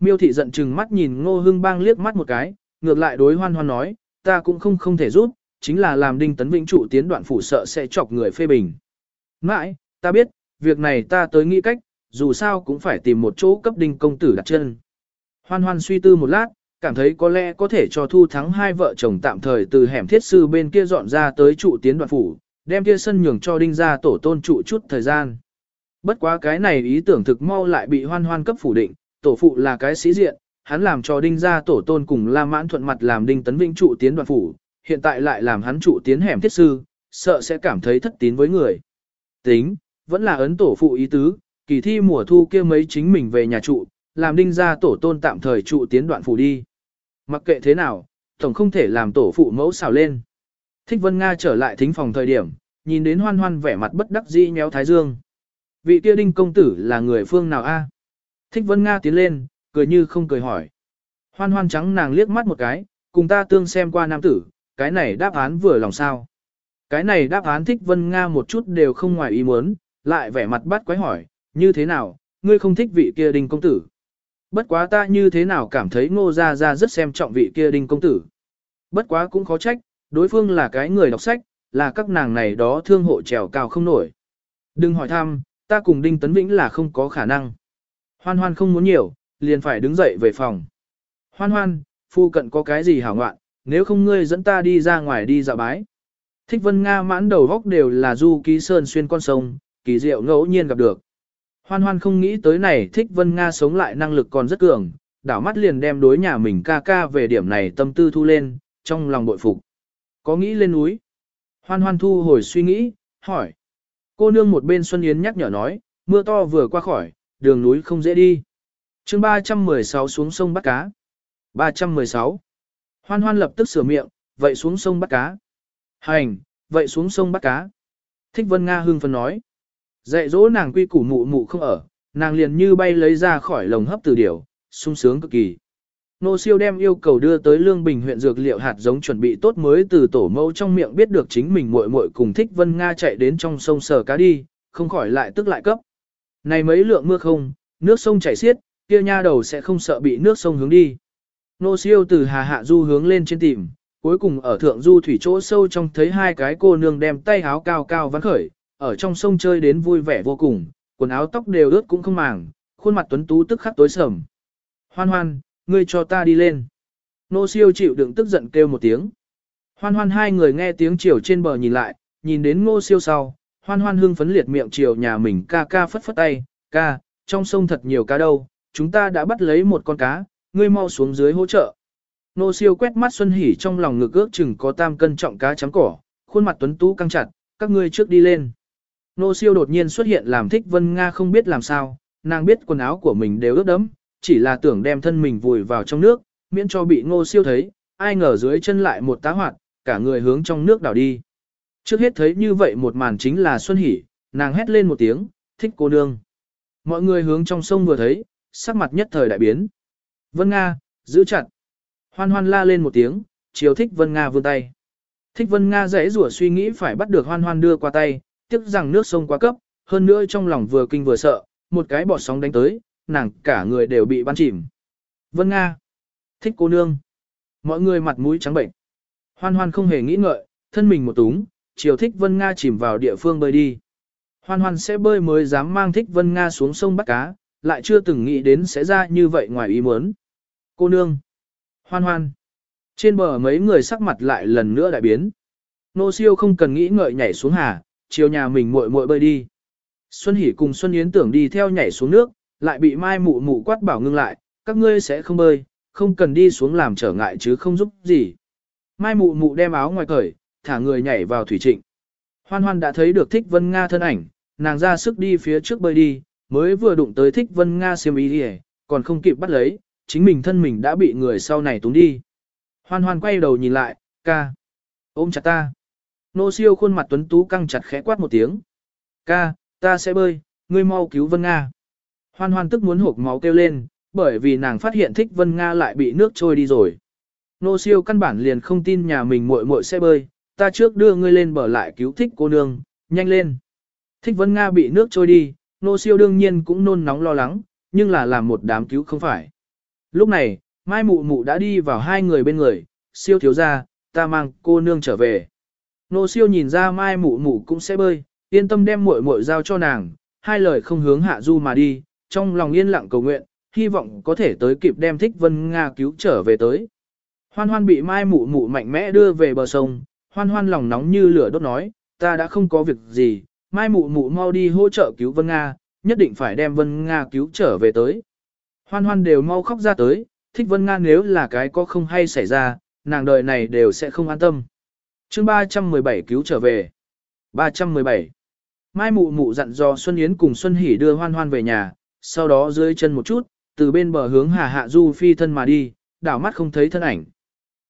Miêu thị giận chừng mắt nhìn ngô hưng bang liếc mắt một cái, ngược lại đối hoan hoan nói, ta cũng không không thể giúp, chính là làm đinh tấn vĩnh trụ tiến đoạn phủ sợ sẽ chọc người phê bình. Mãi, ta biết, việc này ta tới nghĩ cách, dù sao cũng phải tìm một chỗ cấp đinh công tử đặt chân. Hoan hoan suy tư một lát, cảm thấy có lẽ có thể cho thu thắng hai vợ chồng tạm thời từ hẻm thiết sư bên kia dọn ra tới trụ tiến đoạn phủ, đem kia sân nhường cho đinh gia tổ tôn trụ chút thời gian. Bất quá cái này ý tưởng thực mau lại bị hoan hoan cấp phủ định, tổ phụ là cái sĩ diện, hắn làm cho đinh ra tổ tôn cùng la mãn thuận mặt làm đinh tấn vĩnh trụ tiến đoạn phủ, hiện tại lại làm hắn trụ tiến hẻm thiết sư, sợ sẽ cảm thấy thất tín với người. Tính, vẫn là ấn tổ phụ ý tứ, kỳ thi mùa thu kia mấy chính mình về nhà trụ, làm đinh ra tổ tôn tạm thời trụ tiến đoạn phủ đi. Mặc kệ thế nào, tổng không thể làm tổ phụ mẫu xào lên. Thích Vân Nga trở lại thính phòng thời điểm, nhìn đến hoan hoan vẻ mặt bất đắc dĩ nhéo thái dương. Vị kia đinh công tử là người phương nào a? Thích Vân Nga tiến lên, cười như không cười hỏi. Hoan hoan trắng nàng liếc mắt một cái, cùng ta tương xem qua nam tử, cái này đáp án vừa lòng sao. Cái này đáp án thích Vân Nga một chút đều không ngoài ý muốn, lại vẻ mặt bắt quái hỏi, như thế nào, ngươi không thích vị kia đinh công tử. Bất quá ta như thế nào cảm thấy ngô ra ra rất xem trọng vị kia đinh công tử. Bất quá cũng khó trách, đối phương là cái người đọc sách, là các nàng này đó thương hộ trèo cao không nổi. Đừng hỏi thăm, ta cùng Đinh Tấn Vĩnh là không có khả năng. Hoan hoan không muốn nhiều, liền phải đứng dậy về phòng. Hoan hoan, phu cận có cái gì hảo ngoạn, nếu không ngươi dẫn ta đi ra ngoài đi dạo bái. Thích Vân Nga mãn đầu góc đều là du ký sơn xuyên con sông, kỳ diệu ngẫu nhiên gặp được. Hoan hoan không nghĩ tới này Thích Vân Nga sống lại năng lực còn rất cường, đảo mắt liền đem đối nhà mình ca ca về điểm này tâm tư thu lên, trong lòng bội phục. Có nghĩ lên núi. Hoan hoan thu hồi suy nghĩ, hỏi. Cô nương một bên Xuân Yến nhắc nhở nói, mưa to vừa qua khỏi, đường núi không dễ đi. chương 316 xuống sông bắt cá. 316. Hoan hoan lập tức sửa miệng, vậy xuống sông bắt cá. Hành, vậy xuống sông bắt cá. Thích Vân Nga hưng phấn nói. Dạy dỗ nàng quy củ mụ mụ không ở, nàng liền như bay lấy ra khỏi lồng hấp từ điểu, sung sướng cực kỳ. Nô siêu đem yêu cầu đưa tới Lương Bình huyện dược liệu hạt giống chuẩn bị tốt mới từ tổ mẫu trong miệng biết được chính mình muội muội cùng thích Vân Nga chạy đến trong sông sờ cá đi, không khỏi lại tức lại cấp. Này mấy lượng mưa không, nước sông chảy xiết, kia nha đầu sẽ không sợ bị nước sông hướng đi. Nô siêu từ hà hạ du hướng lên trên tìm, cuối cùng ở thượng du thủy chỗ sâu trong thấy hai cái cô nương đem tay áo cao cao vắn khởi, ở trong sông chơi đến vui vẻ vô cùng, quần áo tóc đều ướt cũng không màng, khuôn mặt tuấn tú tức khắc tối sầm. Hoan hoan, ngươi cho ta đi lên. Nô siêu chịu đựng tức giận kêu một tiếng. Hoan hoan hai người nghe tiếng chiều trên bờ nhìn lại, nhìn đến ngô siêu sau, hoan hoan hưng phấn liệt miệng chiều nhà mình ca ca phất phất tay, ca, trong sông thật nhiều cá đâu, chúng ta đã bắt lấy một con cá, ngươi mau xuống dưới hỗ trợ. Nô siêu quét mắt Xuân Hỉ trong lòng ngực ước chừng có tam cân trọng cá chấm cỏ, khuôn mặt tuấn tú căng chặt, các ngươi trước đi lên. Nô siêu đột nhiên xuất hiện làm thích Vân Nga không biết làm sao, nàng biết quần áo của mình đều ướt đẫm, chỉ là tưởng đem thân mình vùi vào trong nước, miễn cho bị ngô siêu thấy, ai ngờ dưới chân lại một tá hoạt, cả người hướng trong nước đảo đi. Trước hết thấy như vậy một màn chính là Xuân Hỷ, nàng hét lên một tiếng, thích cô nương. Mọi người hướng trong sông vừa thấy, sắc mặt nhất thời đại biến. Vân Nga, giữ chặt. Hoan hoan la lên một tiếng, chiều thích Vân Nga vươn tay. Thích Vân Nga dễ rủa suy nghĩ phải bắt được hoan hoan đưa qua tay, tiếc rằng nước sông quá cấp, hơn nữa trong lòng vừa kinh vừa sợ, một cái bọt sóng đánh tới, nàng cả người đều bị bắn chìm. Vân Nga, thích cô nương. Mọi người mặt mũi trắng bệnh. Hoan hoan không hề nghĩ ngợi, thân mình một túng, chiều thích Vân Nga chìm vào địa phương bơi đi. Hoan hoan sẽ bơi mới dám mang thích Vân Nga xuống sông bắt cá, lại chưa từng nghĩ đến sẽ ra như vậy ngoài ý muốn. Cô nương. Hoan hoan. Trên bờ mấy người sắc mặt lại lần nữa đại biến. Nô siêu không cần nghĩ ngợi nhảy xuống hà, chiều nhà mình muội muội bơi đi. Xuân Hỷ cùng Xuân Yến tưởng đi theo nhảy xuống nước, lại bị Mai Mụ Mụ quát bảo ngưng lại, các ngươi sẽ không bơi, không cần đi xuống làm trở ngại chứ không giúp gì. Mai Mụ Mụ đem áo ngoài cởi, thả người nhảy vào thủy trịnh. Hoan Hoan đã thấy được Thích Vân Nga thân ảnh, nàng ra sức đi phía trước bơi đi, mới vừa đụng tới Thích Vân Nga xiêm ý đi còn không kịp bắt lấy, chính mình thân mình đã bị người sau này túng đi. Hoan Hoan quay đầu nhìn lại, ca, ôm chặt ta. Nô siêu khuôn mặt tuấn tú căng chặt khẽ quát một tiếng. Ca, ta sẽ bơi, ngươi mau cứu Vân Nga. Hoan hoan tức muốn hộp máu kêu lên, bởi vì nàng phát hiện thích Vân Nga lại bị nước trôi đi rồi. Nô siêu căn bản liền không tin nhà mình muội muội sẽ bơi, ta trước đưa ngươi lên bờ lại cứu thích cô nương, nhanh lên. Thích Vân Nga bị nước trôi đi, nô siêu đương nhiên cũng nôn nóng lo lắng, nhưng là làm một đám cứu không phải. Lúc này, Mai Mụ Mụ đã đi vào hai người bên người, siêu thiếu ra, ta mang cô nương trở về. Nô siêu nhìn ra Mai Mụ Mụ cũng sẽ bơi, yên tâm đem muội muội giao cho nàng, hai lời không hướng hạ du mà đi, trong lòng yên lặng cầu nguyện, hy vọng có thể tới kịp đem thích Vân Nga cứu trở về tới. Hoan hoan bị mai mụ mụ mạnh mẽ đưa về bờ sông, hoan hoan lòng nóng như lửa đốt nói, ta đã không có việc gì, mai mụ mụ mau đi hỗ trợ cứu Vân Nga, nhất định phải đem Vân Nga cứu trở về tới. Hoan hoan đều mau khóc ra tới, thích Vân Nga nếu là cái có không hay xảy ra, nàng đời này đều sẽ không an tâm. chương 317 cứu trở về. 317 Mai mụ mụ dặn dò Xuân Yến cùng Xuân Hỷ đưa hoan hoan về nhà, sau đó dưới chân một chút, từ bên bờ hướng Hà Hạ Du phi thân mà đi, đảo mắt không thấy thân ảnh.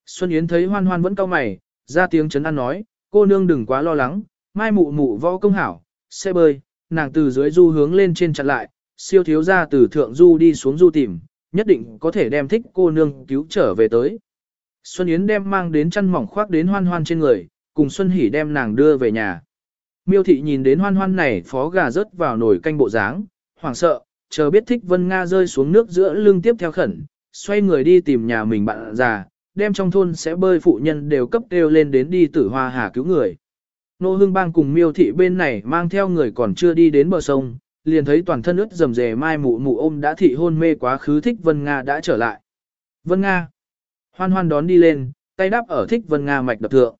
Xuân Yến thấy hoan hoan vẫn cau mày, ra tiếng chấn an nói, cô nương đừng quá lo lắng, mai mụ mụ võ công hảo, xe bơi, nàng từ dưới du hướng lên trên chặn lại, siêu thiếu ra từ thượng du đi xuống du tìm, nhất định có thể đem thích cô nương cứu trở về tới. Xuân Yến đem mang đến chăn mỏng khoác đến hoan hoan trên người, cùng Xuân hỉ đem nàng đưa về nhà. Miêu thị nhìn đến hoan hoan này phó gà rớt vào nồi canh bộ dáng, hoảng sợ, chờ biết thích Vân Nga rơi xuống nước giữa lưng tiếp theo khẩn, xoay người đi tìm nhà mình bạn già, đem trong thôn sẽ bơi phụ nhân đều cấp kêu lên đến đi tử hoa hà cứu người. Nô hương bang cùng miêu thị bên này mang theo người còn chưa đi đến bờ sông, liền thấy toàn thân ướt rầm rề mai mụ mụ ôm đã thị hôn mê quá khứ thích Vân Nga đã trở lại. Vân Nga. Hoan hoan đón đi lên, tay đắp ở thích Vân Nga mạch đập thượng.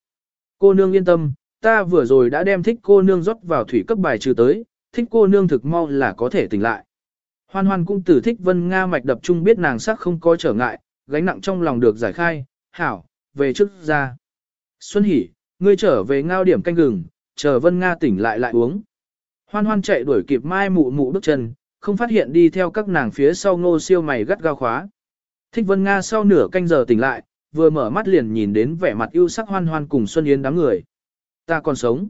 Cô nương yên tâm, ta vừa rồi đã đem thích cô nương rót vào thủy cấp bài trừ tới, thích cô nương thực mau là có thể tỉnh lại. Hoan hoan cũng từ thích vân Nga mạch đập trung biết nàng sắc không có trở ngại, gánh nặng trong lòng được giải khai, hảo, về trước ra. Xuân hỉ, ngươi trở về ngao điểm canh gừng, chờ vân Nga tỉnh lại lại uống. Hoan hoan chạy đuổi kịp mai mụ mụ bước chân, không phát hiện đi theo các nàng phía sau ngô siêu mày gắt gao khóa. Thích vân Nga sau nửa canh giờ tỉnh lại, vừa mở mắt liền nhìn đến vẻ mặt yêu sắc hoan hoan cùng Xuân Yến đám người ta còn sống.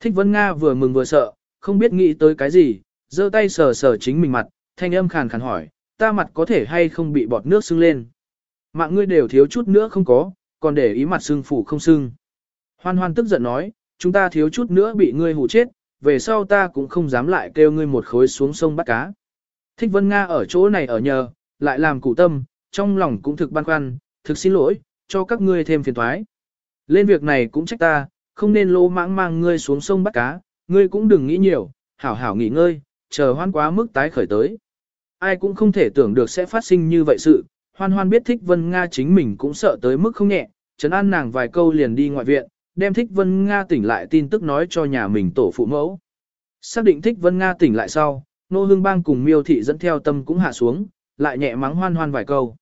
Thích Vân Nga vừa mừng vừa sợ, không biết nghĩ tới cái gì, giơ tay sờ sờ chính mình mặt, thanh âm khàn khàn hỏi, ta mặt có thể hay không bị bọt nước sưng lên. Mạng ngươi đều thiếu chút nữa không có, còn để ý mặt sưng phủ không sưng. Hoan hoan tức giận nói, chúng ta thiếu chút nữa bị ngươi hù chết, về sau ta cũng không dám lại kêu ngươi một khối xuống sông bắt cá. Thích Vân Nga ở chỗ này ở nhờ, lại làm cụ tâm, trong lòng cũng thực băn khoăn, thực xin lỗi, cho các ngươi thêm phiền thoái. Lên việc này cũng trách ta, không nên lô mãng mang ngươi xuống sông bắt cá, ngươi cũng đừng nghĩ nhiều, hảo hảo nghỉ ngơi, chờ hoan quá mức tái khởi tới. Ai cũng không thể tưởng được sẽ phát sinh như vậy sự, hoan hoan biết thích Vân Nga chính mình cũng sợ tới mức không nhẹ, chấn an nàng vài câu liền đi ngoại viện, đem thích Vân Nga tỉnh lại tin tức nói cho nhà mình tổ phụ mẫu. Xác định thích Vân Nga tỉnh lại sau, nô hương bang cùng miêu thị dẫn theo tâm cũng hạ xuống, lại nhẹ mắng hoan hoan vài câu.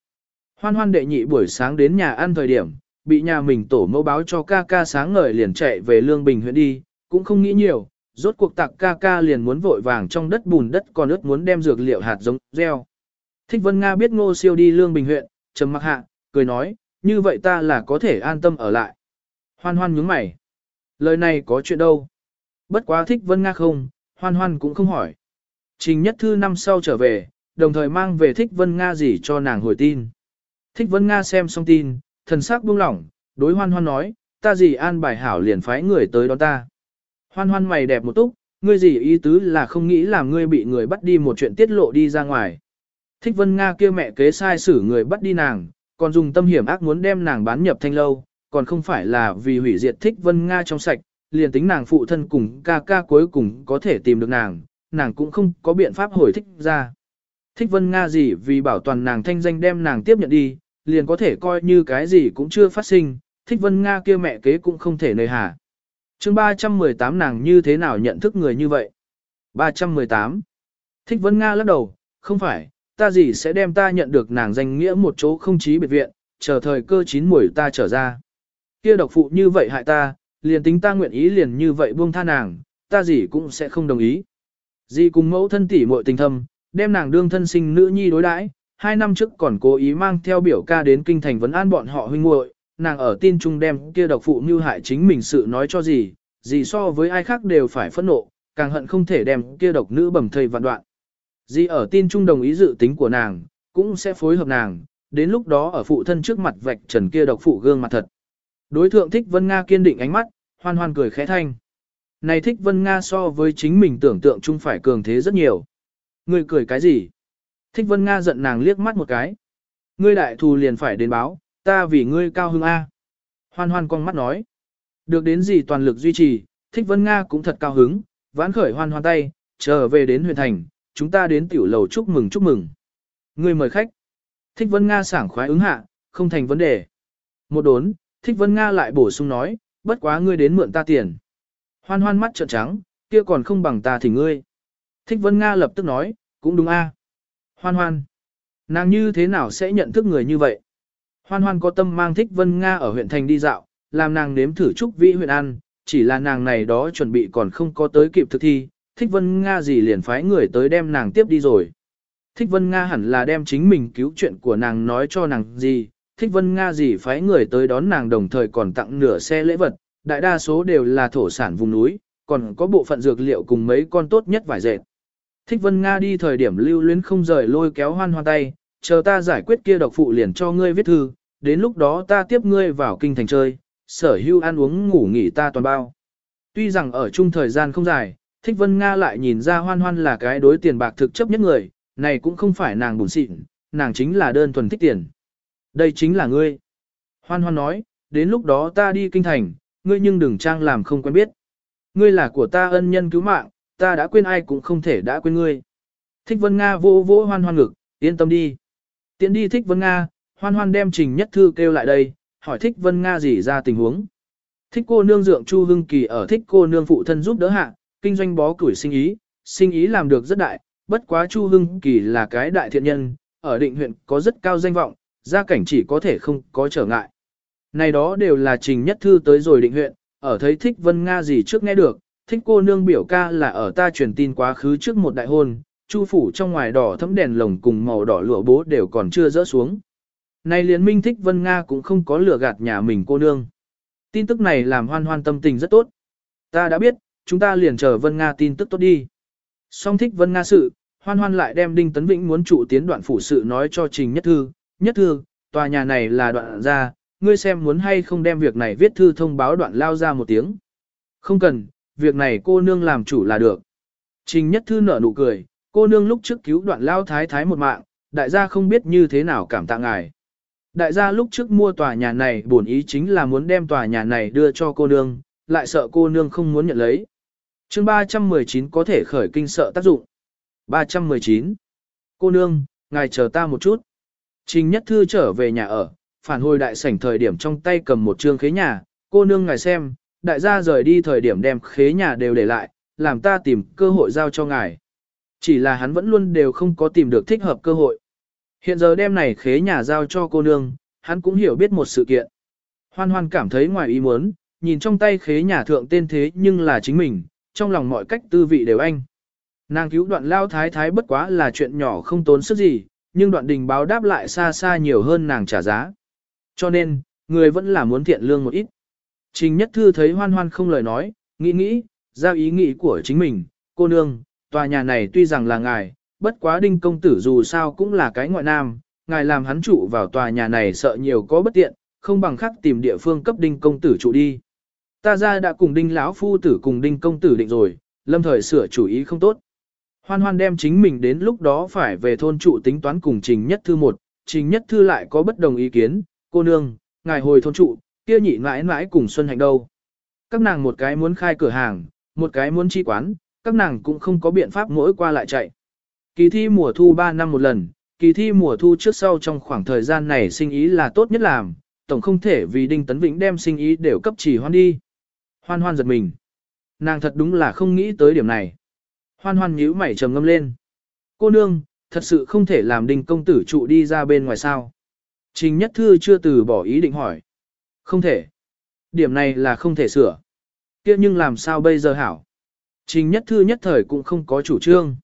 Hoan hoan đệ nhị buổi sáng đến nhà ăn thời điểm, bị nhà mình tổ mẫu báo cho ca ca sáng ngời liền chạy về Lương Bình huyện đi, cũng không nghĩ nhiều, rốt cuộc tặc ca ca liền muốn vội vàng trong đất bùn đất còn ướt muốn đem dược liệu hạt giống gieo. Thích Vân Nga biết ngô siêu đi Lương Bình huyện, trầm mặc hạ, cười nói, như vậy ta là có thể an tâm ở lại. Hoan hoan nhướng mày. Lời này có chuyện đâu. Bất quá thích Vân Nga không, hoan hoan cũng không hỏi. Trình nhất thư năm sau trở về, đồng thời mang về thích Vân Nga gì cho nàng hồi tin. Thích Vân Nga xem xong tin, thần sắc buông lỏng, đối hoan hoan nói, ta gì an bài hảo liền phái người tới đón ta. Hoan hoan mày đẹp một túc, ngươi gì ý tứ là không nghĩ làm ngươi bị người bắt đi một chuyện tiết lộ đi ra ngoài. Thích Vân Nga kia mẹ kế sai xử người bắt đi nàng, còn dùng tâm hiểm ác muốn đem nàng bán nhập thanh lâu, còn không phải là vì hủy diệt Thích Vân Nga trong sạch, liền tính nàng phụ thân cùng ca ca cuối cùng có thể tìm được nàng, nàng cũng không có biện pháp hồi thích ra. Thích Vân Nga gì vì bảo toàn nàng thanh danh đem nàng tiếp nhận đi, liền có thể coi như cái gì cũng chưa phát sinh, Thích Vân Nga kia mẹ kế cũng không thể nơi hà chương 318 nàng như thế nào nhận thức người như vậy? 318. Thích Vân Nga lắc đầu, không phải, ta gì sẽ đem ta nhận được nàng danh nghĩa một chỗ không chí biệt viện, chờ thời cơ chín mùi ta trở ra. Kia độc phụ như vậy hại ta, liền tính ta nguyện ý liền như vậy buông tha nàng, ta gì cũng sẽ không đồng ý. Dì cùng mẫu thân tỷ muội tình thâm, đem nàng đương thân sinh nữ nhi đối đãi, hai năm trước còn cố ý mang theo biểu ca đến kinh thành vấn an bọn họ huynh muội, nàng ở tin trung đem kia độc phụ như hại chính mình sự nói cho gì, gì so với ai khác đều phải phẫn nộ, càng hận không thể đem kia độc nữ bầm thây vạn đoạn. Dì ở tin trung đồng ý dự tính của nàng, cũng sẽ phối hợp nàng, đến lúc đó ở phụ thân trước mặt vạch trần kia độc phụ gương mặt thật. Đối thượng thích Vân Nga kiên định ánh mắt, hoan hoan cười khẽ thanh. Này thích Vân Nga so với chính mình tưởng tượng chung phải cường thế rất nhiều. Ngươi cười cái gì? Thích Vân Nga giận nàng liếc mắt một cái. Ngươi đại thù liền phải đến báo, ta vì ngươi cao hưng A. Hoan hoan con mắt nói. Được đến gì toàn lực duy trì, Thích Vân Nga cũng thật cao hứng, vãn khởi hoan hoan tay, trở về đến huyện thành, chúng ta đến tiểu lầu chúc mừng chúc mừng. Ngươi mời khách. Thích Vân Nga sảng khoái ứng hạ, không thành vấn đề. Một đốn, Thích Vân Nga lại bổ sung nói, bất quá ngươi đến mượn ta tiền. Hoan hoan mắt trợn trắng, kia còn không bằng ta thì ngươi. Thích Vân Nga lập tức nói, cũng đúng a. Hoan hoan, nàng như thế nào sẽ nhận thức người như vậy? Hoan hoan có tâm mang Thích Vân Nga ở huyện thành đi dạo, làm nàng nếm thử chúc vị huyện ăn, chỉ là nàng này đó chuẩn bị còn không có tới kịp thực thi, Thích Vân Nga gì liền phái người tới đem nàng tiếp đi rồi. Thích Vân Nga hẳn là đem chính mình cứu chuyện của nàng nói cho nàng gì, Thích Vân Nga gì phái người tới đón nàng đồng thời còn tặng nửa xe lễ vật, đại đa số đều là thổ sản vùng núi, còn có bộ phận dược liệu cùng mấy con tốt nhất vải dệt. Thích Vân Nga đi thời điểm lưu luyến không rời lôi kéo hoan hoan tay, chờ ta giải quyết kia độc phụ liền cho ngươi viết thư, đến lúc đó ta tiếp ngươi vào kinh thành chơi, sở hữu ăn uống ngủ nghỉ ta toàn bao. Tuy rằng ở chung thời gian không dài, Thích Vân Nga lại nhìn ra hoan hoan là cái đối tiền bạc thực chấp nhất người, này cũng không phải nàng buồn xịn, nàng chính là đơn thuần thích tiền. Đây chính là ngươi. Hoan hoan nói, đến lúc đó ta đi kinh thành, ngươi nhưng đừng trang làm không quen biết. Ngươi là của ta ân nhân cứu mạng, ta đã quên ai cũng không thể đã quên ngươi. Thích Vân Nga vô vô hoan hoan ngực, yên tâm đi. Tiến đi Thích Vân Nga, hoan hoan đem trình nhất thư kêu lại đây, hỏi Thích Vân Nga gì ra tình huống. Thích cô nương dượng Chu Hưng Kỳ ở thích cô nương phụ thân giúp đỡ hạ, kinh doanh bó củi sinh ý, sinh ý làm được rất đại, bất quá Chu Hưng Kỳ là cái đại thiện nhân, ở định huyện có rất cao danh vọng, gia cảnh chỉ có thể không có trở ngại. Này đó đều là trình nhất thư tới rồi định huyện, ở thấy thích Vân Nga gì trước nghe được, thích cô nương biểu ca là ở ta truyền tin quá khứ trước một đại hôn, chu phủ trong ngoài đỏ thấm đèn lồng cùng màu đỏ lụa bố đều còn chưa rỡ xuống. Này liên minh thích Vân Nga cũng không có lừa gạt nhà mình cô nương. Tin tức này làm hoan hoan tâm tình rất tốt. Ta đã biết, chúng ta liền chờ Vân Nga tin tức tốt đi. Song thích Vân Nga sự, hoan hoan lại đem Đinh Tấn Vĩnh muốn trụ tiến đoạn phủ sự nói cho Trình Nhất Thư. Nhất Thư, tòa nhà này là đoạn ra, ngươi xem muốn hay không đem việc này viết thư thông báo đoạn lao ra một tiếng. Không cần, việc này cô nương làm chủ là được. Trình nhất thư nở nụ cười, cô nương lúc trước cứu đoạn lao thái thái một mạng, đại gia không biết như thế nào cảm tạ ngài. Đại gia lúc trước mua tòa nhà này bổn ý chính là muốn đem tòa nhà này đưa cho cô nương, lại sợ cô nương không muốn nhận lấy. chương 319 có thể khởi kinh sợ tác dụng. 319. Cô nương, ngài chờ ta một chút. Trình nhất thư trở về nhà ở, phản hồi đại sảnh thời điểm trong tay cầm một trương khế nhà, cô nương ngài xem, đại gia rời đi thời điểm đem khế nhà đều để lại, làm ta tìm cơ hội giao cho ngài. Chỉ là hắn vẫn luôn đều không có tìm được thích hợp cơ hội. Hiện giờ đem này khế nhà giao cho cô nương, hắn cũng hiểu biết một sự kiện. Hoan hoan cảm thấy ngoài ý muốn, nhìn trong tay khế nhà thượng tên thế nhưng là chính mình, trong lòng mọi cách tư vị đều anh. Nàng cứu đoạn lao thái thái bất quá là chuyện nhỏ không tốn sức gì, nhưng đoạn đình báo đáp lại xa xa nhiều hơn nàng trả giá. Cho nên, người vẫn là muốn thiện lương một ít. Trình Nhất Thư thấy hoan hoan không lời nói, nghĩ nghĩ, ra ý nghĩ của chính mình, cô nương, tòa nhà này tuy rằng là ngài, bất quá đinh công tử dù sao cũng là cái ngoại nam, ngài làm hắn trụ vào tòa nhà này sợ nhiều có bất tiện, không bằng khắc tìm địa phương cấp đinh công tử trụ đi. Ta ra đã cùng đinh lão phu tử cùng đinh công tử định rồi, lâm thời sửa chủ ý không tốt. Hoan hoan đem chính mình đến lúc đó phải về thôn trụ tính toán cùng trình nhất thư một, trình nhất thư lại có bất đồng ý kiến, cô nương, ngài hồi thôn trụ, kia nhị mãi mãi cùng Xuân Hạnh đâu. Các nàng một cái muốn khai cửa hàng, một cái muốn chi quán, các nàng cũng không có biện pháp mỗi qua lại chạy. Kỳ thi mùa thu 3 năm một lần, kỳ thi mùa thu trước sau trong khoảng thời gian này sinh ý là tốt nhất làm, tổng không thể vì Đinh Tấn Vĩnh đem sinh ý đều cấp chỉ hoan đi. Hoan hoan giật mình. Nàng thật đúng là không nghĩ tới điểm này. Hoan hoan nhíu mày trầm ngâm lên. Cô nương, thật sự không thể làm Đinh công tử trụ đi ra bên ngoài sao. Trình Nhất Thư chưa từ bỏ ý định hỏi. Không thể. Điểm này là không thể sửa. kia nhưng làm sao bây giờ hảo? Trình Nhất Thư nhất thời cũng không có chủ trương.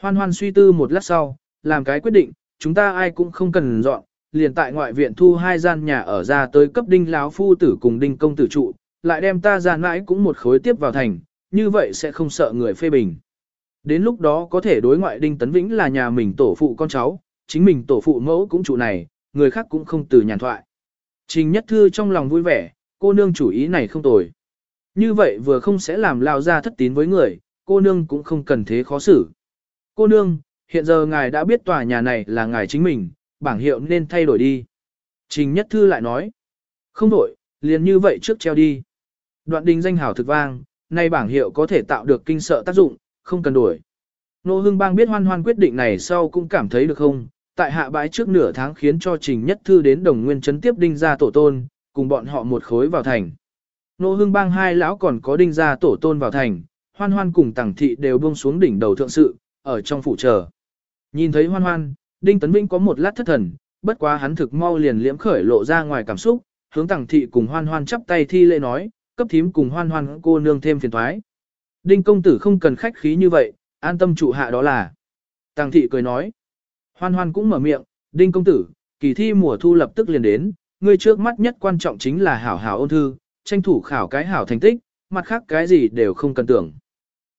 Hoan hoan suy tư một lát sau, làm cái quyết định, chúng ta ai cũng không cần dọn, liền tại ngoại viện thu hai gian nhà ở ra tới cấp đinh láo phu tử cùng đinh công tử trụ, lại đem ta ra mãi cũng một khối tiếp vào thành, như vậy sẽ không sợ người phê bình. Đến lúc đó có thể đối ngoại đinh tấn vĩnh là nhà mình tổ phụ con cháu, chính mình tổ phụ mẫu cũng trụ này, người khác cũng không từ nhàn thoại. Trình nhất thư trong lòng vui vẻ, cô nương chủ ý này không tồi. Như vậy vừa không sẽ làm lao ra thất tín với người, cô nương cũng không cần thế khó xử. Cô nương, hiện giờ ngài đã biết tòa nhà này là ngài chính mình, bảng hiệu nên thay đổi đi. Trình Nhất Thư lại nói, không đổi, liền như vậy trước treo đi. Đoạn đình danh hảo thực vang, nay bảng hiệu có thể tạo được kinh sợ tác dụng, không cần đổi. Nô Hưng Bang biết hoan hoan quyết định này sau cũng cảm thấy được không, tại hạ bãi trước nửa tháng khiến cho Trình Nhất Thư đến Đồng Nguyên Trấn tiếp đinh ra tổ tôn, cùng bọn họ một khối vào thành. Nô hương Bang hai lão còn có đinh gia tổ tôn vào thành, hoan hoan cùng tàng thị đều buông xuống đỉnh đầu thượng sự, ở trong phủ chờ. Nhìn thấy hoan hoan, Đinh Tấn Vĩnh có một lát thất thần, bất quá hắn thực mau liền liễm khởi lộ ra ngoài cảm xúc, hướng tàng thị cùng hoan hoan chắp tay thi lễ nói, cấp thím cùng hoan hoan cô nương thêm phiền thoái. Đinh công tử không cần khách khí như vậy, an tâm trụ hạ đó là. Tàng thị cười nói. Hoan hoan cũng mở miệng, đinh công tử, kỳ thi mùa thu lập tức liền đến, ngươi trước mắt nhất quan trọng chính là hảo hảo ôn thư, tranh thủ khảo cái hảo thành tích, mặt khác cái gì đều không cần tưởng.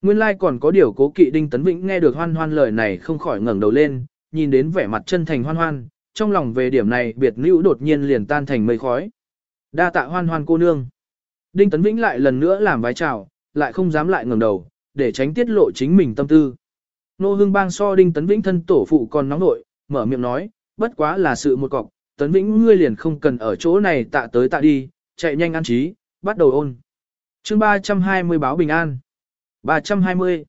Nguyên lai like còn có điều cố kỵ Đinh Tấn Vĩnh nghe được hoan hoan lời này không khỏi ngẩng đầu lên, nhìn đến vẻ mặt chân thành hoan hoan, trong lòng về điểm này biệt nữ đột nhiên liền tan thành mây khói. Đa tạ hoan hoan cô nương. Đinh Tấn Vĩnh lại lần nữa làm vái chào, lại không dám lại ngẩng đầu, để tránh tiết lộ chính mình tâm tư. Nô hương Bang so Đinh Tấn Vĩnh thân tổ phụ còn nóng nội, mở miệng nói, bất quá là sự một cọc, Tấn Vĩnh ngươi liền không cần ở chỗ này tạ tới tạ đi, chạy nhanh ăn trí, bắt đầu ôn. chương 320 báo bình an. 320.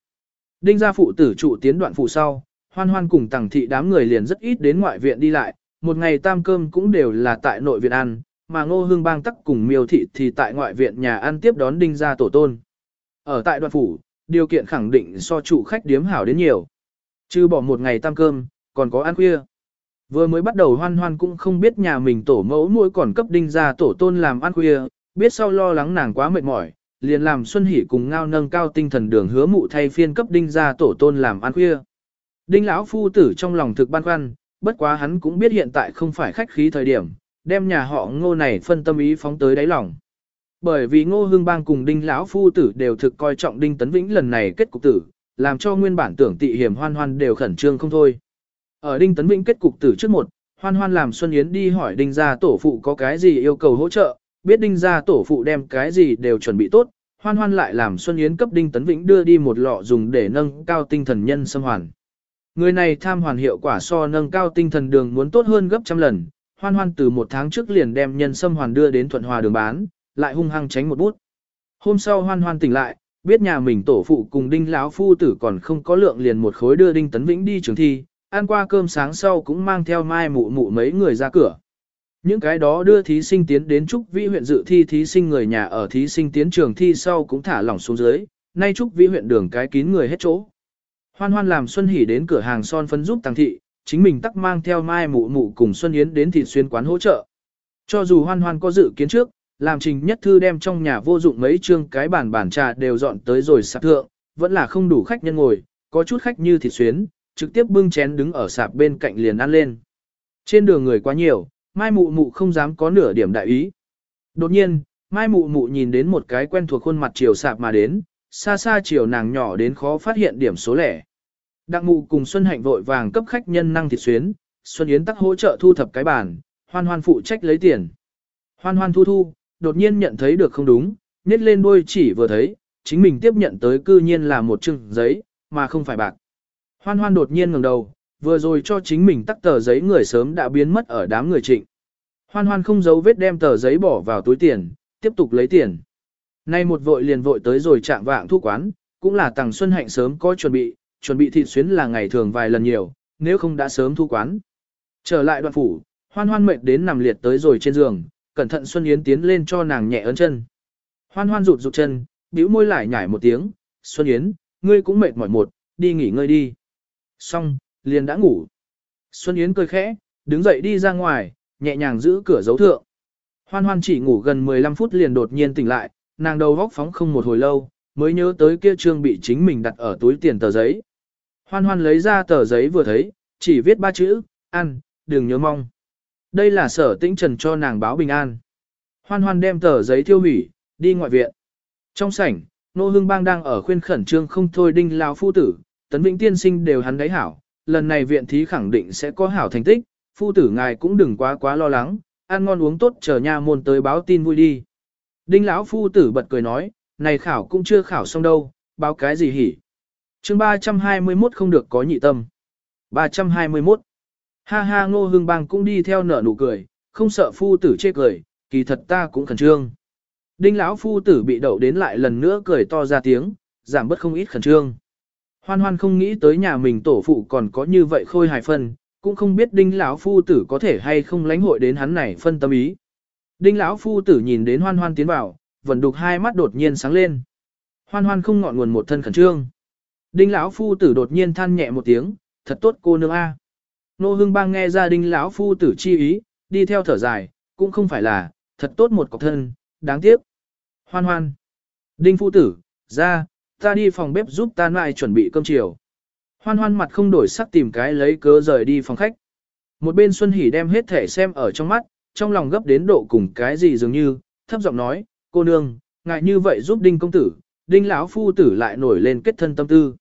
Đinh gia phụ tử trụ tiến đoạn phụ sau, hoan hoan cùng tàng thị đám người liền rất ít đến ngoại viện đi lại, một ngày tam cơm cũng đều là tại nội viện ăn, mà ngô hương bang tắc cùng miêu thị thì tại ngoại viện nhà ăn tiếp đón đinh gia tổ tôn. Ở tại đoạn phủ, điều kiện khẳng định so chủ khách điếm hảo đến nhiều. Chứ bỏ một ngày tam cơm, còn có ăn khuya. Vừa mới bắt đầu hoan hoan cũng không biết nhà mình tổ mẫu nuôi còn cấp đinh gia tổ tôn làm ăn khuya, biết sau lo lắng nàng quá mệt mỏi, liền làm Xuân Hỷ cùng ngao nâng cao tinh thần đường hứa mụ thay phiên cấp đinh gia tổ tôn làm ăn khuya. Đinh lão phu tử trong lòng thực băn khoăn, bất quá hắn cũng biết hiện tại không phải khách khí thời điểm, đem nhà họ ngô này phân tâm ý phóng tới đáy lòng. Bởi vì ngô hương bang cùng đinh lão phu tử đều thực coi trọng đinh tấn vĩnh lần này kết cục tử, làm cho nguyên bản tưởng tị hiểm hoan hoan đều khẩn trương không thôi. Ở đinh tấn vĩnh kết cục tử trước một, hoan hoan làm Xuân Yến đi hỏi đinh gia tổ phụ có cái gì yêu cầu hỗ trợ, biết đinh gia tổ phụ đem cái gì đều chuẩn bị tốt, hoan hoan lại làm Xuân Yến cấp đinh tấn vĩnh đưa đi một lọ dùng để nâng cao tinh thần nhân xâm hoàn. Người này tham hoàn hiệu quả so nâng cao tinh thần đường muốn tốt hơn gấp trăm lần, hoan hoan từ một tháng trước liền đem nhân sâm hoàn đưa đến thuận hòa đường bán, lại hung hăng tránh một bút. Hôm sau hoan hoan tỉnh lại, biết nhà mình tổ phụ cùng đinh lão phu tử còn không có lượng liền một khối đưa đinh tấn vĩnh đi trường thi, ăn qua cơm sáng sau cũng mang theo mai mụ mụ mấy người ra cửa. Những cái đó đưa thí sinh tiến đến Trúc Vĩ huyện dự thi thí sinh người nhà ở thí sinh tiến trường thi sau cũng thả lỏng xuống dưới, nay Trúc Vĩ huyện đường cái kín người hết chỗ. Hoan hoan làm Xuân Hỷ đến cửa hàng son phấn giúp tăng thị, chính mình tắc mang theo mai mụ mụ cùng Xuân Yến đến thịt xuyên quán hỗ trợ. Cho dù hoan hoan có dự kiến trước, làm trình nhất thư đem trong nhà vô dụng mấy chương cái bàn bàn trà đều dọn tới rồi sạp thượng, vẫn là không đủ khách nhân ngồi, có chút khách như thịt xuyến, trực tiếp bưng chén đứng ở sạp bên cạnh liền ăn lên. Trên đường người quá nhiều, mai mụ mụ không dám có nửa điểm đại ý. Đột nhiên, Mai mụ mụ nhìn đến một cái quen thuộc khuôn mặt chiều sạp mà đến, xa xa chiều nàng nhỏ đến khó phát hiện điểm số lẻ. Đặng mụ cùng Xuân Hạnh vội vàng cấp khách nhân năng thịt xuyến, Xuân Yến tắc hỗ trợ thu thập cái bàn, hoan hoan phụ trách lấy tiền. Hoan hoan thu thu, đột nhiên nhận thấy được không đúng, nhét lên đôi chỉ vừa thấy, chính mình tiếp nhận tới cư nhiên là một chừng giấy, mà không phải bạc. Hoan hoan đột nhiên ngẩng đầu, vừa rồi cho chính mình tắt tờ giấy người sớm đã biến mất ở đám người trịnh. Hoan hoan không giấu vết đem tờ giấy bỏ vào túi tiền, tiếp tục lấy tiền. Nay một vội liền vội tới rồi chạm vạng thu quán, cũng là Tằng Xuân Hạnh sớm có chuẩn bị, chuẩn bị thịt xuyến là ngày thường vài lần nhiều, nếu không đã sớm thu quán. Trở lại đoạn phủ, hoan hoan mệt đến nằm liệt tới rồi trên giường, cẩn thận Xuân Yến tiến lên cho nàng nhẹ ấn chân. Hoan hoan rụt rụt chân, bĩu môi lại nhảy một tiếng, Xuân Yến, ngươi cũng mệt mỏi một, đi nghỉ ngơi đi. Xong, liền đã ngủ. Xuân Yến cười khẽ, đứng dậy đi ra ngoài, nhẹ nhàng giữ cửa dấu thượng. Hoan hoan chỉ ngủ gần 15 phút liền đột nhiên tỉnh lại, nàng đầu góc phóng không một hồi lâu, mới nhớ tới kia trương bị chính mình đặt ở túi tiền tờ giấy. Hoan hoan lấy ra tờ giấy vừa thấy, chỉ viết ba chữ, ăn, đừng nhớ mong. Đây là sở tĩnh trần cho nàng báo bình an. Hoan hoan đem tờ giấy thiêu hủy, đi ngoại viện. Trong sảnh, Nô Hương Bang đang ở khuyên khẩn trương không thôi đinh lao phu tử, tấn vĩnh tiên sinh đều hắn đáy hảo, lần này viện thí khẳng định sẽ có hảo thành tích, phu tử ngài cũng đừng quá quá lo lắng, ăn ngon uống tốt chờ nha môn tới báo tin vui đi. Đinh lão phu tử bật cười nói, này khảo cũng chưa khảo xong đâu, báo cái gì hỉ. chương 321 không được có nhị tâm. 321. Ha ha ngô hương bang cũng đi theo nở nụ cười, không sợ phu tử chê cười, kỳ thật ta cũng khẩn trương. Đinh lão phu tử bị đậu đến lại lần nữa cười to ra tiếng, giảm bớt không ít khẩn trương. Hoan hoan không nghĩ tới nhà mình tổ phụ còn có như vậy khôi hài phân, cũng không biết đinh lão phu tử có thể hay không lãnh hội đến hắn này phân tâm ý. Đinh lão phu tử nhìn đến hoan hoan tiến vào, vẫn đục hai mắt đột nhiên sáng lên. Hoan hoan không ngọn nguồn một thân khẩn trương. Đinh lão phu tử đột nhiên than nhẹ một tiếng, thật tốt cô nương a. Nô hương bang nghe ra đinh lão phu tử chi ý, đi theo thở dài, cũng không phải là, thật tốt một cọc thân, đáng tiếc. Hoan hoan. Đinh phu tử, ra, ta đi phòng bếp giúp ta nại chuẩn bị cơm chiều. Hoan hoan mặt không đổi sắc tìm cái lấy cớ rời đi phòng khách. Một bên Xuân Hỷ đem hết thể xem ở trong mắt, trong lòng gấp đến độ cùng cái gì dường như, thấp giọng nói, cô nương, ngại như vậy giúp đinh công tử, đinh lão phu tử lại nổi lên kết thân tâm tư.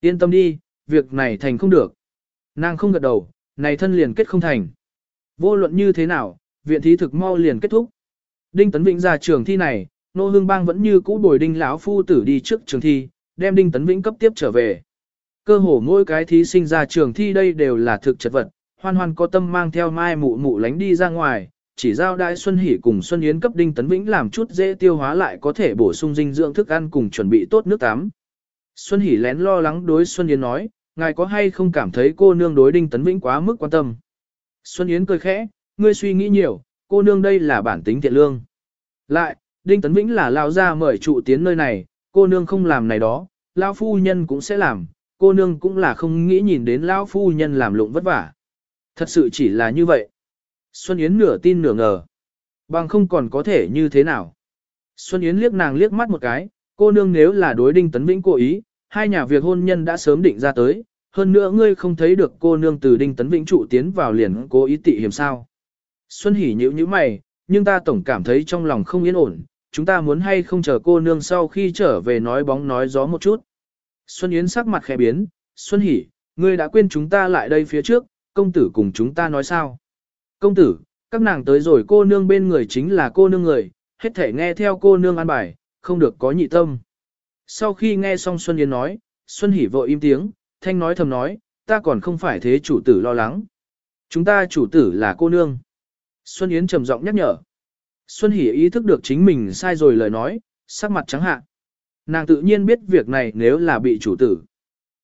Yên tâm đi, việc này thành không được. Nàng không gật đầu, này thân liền kết không thành. Vô luận như thế nào, viện thí thực mau liền kết thúc. Đinh Tấn Vĩnh ra trường thi này, nô hương bang vẫn như cũ bồi đinh lão phu tử đi trước trường thi, đem đinh Tấn Vĩnh cấp tiếp trở về. Cơ hồ mỗi cái thí sinh ra trường thi đây đều là thực chất vật, hoan hoan có tâm mang theo mai mụ mụ lánh đi ra ngoài, chỉ giao đại Xuân Hỷ cùng Xuân Yến cấp Đinh Tấn Vĩnh làm chút dễ tiêu hóa lại có thể bổ sung dinh dưỡng thức ăn cùng chuẩn bị tốt nước tắm. Xuân Hỷ lén lo lắng đối Xuân Yến nói, ngài có hay không cảm thấy cô nương đối Đinh Tấn Vĩnh quá mức quan tâm. Xuân Yến cười khẽ, ngươi suy nghĩ nhiều, cô nương đây là bản tính thiện lương. Lại, Đinh Tấn Vĩnh là lao ra mời trụ tiến nơi này, cô nương không làm này đó, lao phu nhân cũng sẽ làm, cô nương cũng là không nghĩ nhìn đến lao phu nhân làm lụng vất vả. Thật sự chỉ là như vậy. Xuân Yến nửa tin nửa ngờ. Bằng không còn có thể như thế nào. Xuân Yến liếc nàng liếc mắt một cái, cô nương nếu là đối đinh tấn vĩnh cố ý, hai nhà việc hôn nhân đã sớm định ra tới, hơn nữa ngươi không thấy được cô nương từ đinh tấn vĩnh trụ tiến vào liền cố ý tị hiểm sao. Xuân Hỷ nhữ như mày, nhưng ta tổng cảm thấy trong lòng không yên ổn, chúng ta muốn hay không chờ cô nương sau khi trở về nói bóng nói gió một chút. Xuân Yến sắc mặt khẽ biến, Xuân Hỷ, ngươi đã quên chúng ta lại đây phía trước, công tử cùng chúng ta nói sao. Công tử, các nàng tới rồi cô nương bên người chính là cô nương người, hết thể nghe theo cô nương an bài, không được có nhị tâm. Sau khi nghe xong Xuân Yến nói, Xuân Hỷ vội im tiếng, thanh nói thầm nói, ta còn không phải thế chủ tử lo lắng. Chúng ta chủ tử là cô nương. Xuân Yến trầm giọng nhắc nhở. Xuân Hỷ ý thức được chính mình sai rồi lời nói, sắc mặt trắng hạ. Nàng tự nhiên biết việc này nếu là bị chủ tử.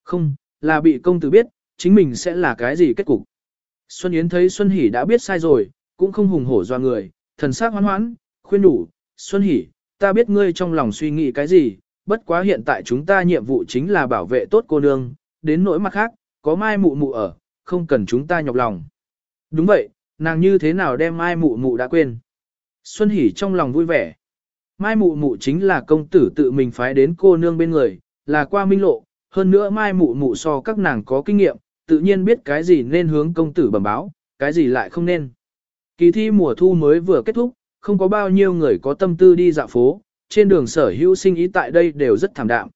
Không, là bị công tử biết, chính mình sẽ là cái gì kết cục. Xuân Yến thấy Xuân Hỷ đã biết sai rồi, cũng không hùng hổ doa người, thần sắc hoan hoãn, khuyên đủ, Xuân Hỷ, ta biết ngươi trong lòng suy nghĩ cái gì, bất quá hiện tại chúng ta nhiệm vụ chính là bảo vệ tốt cô nương, đến nỗi mặt khác, có mai mụ mụ ở, không cần chúng ta nhọc lòng. Đúng vậy, nàng như thế nào đem mai mụ mụ đã quên. Xuân Hỷ trong lòng vui vẻ. Mai mụ mụ chính là công tử tự mình phái đến cô nương bên người, là qua minh lộ, hơn nữa mai mụ mụ so các nàng có kinh nghiệm, tự nhiên biết cái gì nên hướng công tử bẩm báo, cái gì lại không nên. Kỳ thi mùa thu mới vừa kết thúc, không có bao nhiêu người có tâm tư đi dạo phố, trên đường sở hữu sinh ý tại đây đều rất thảm đạm.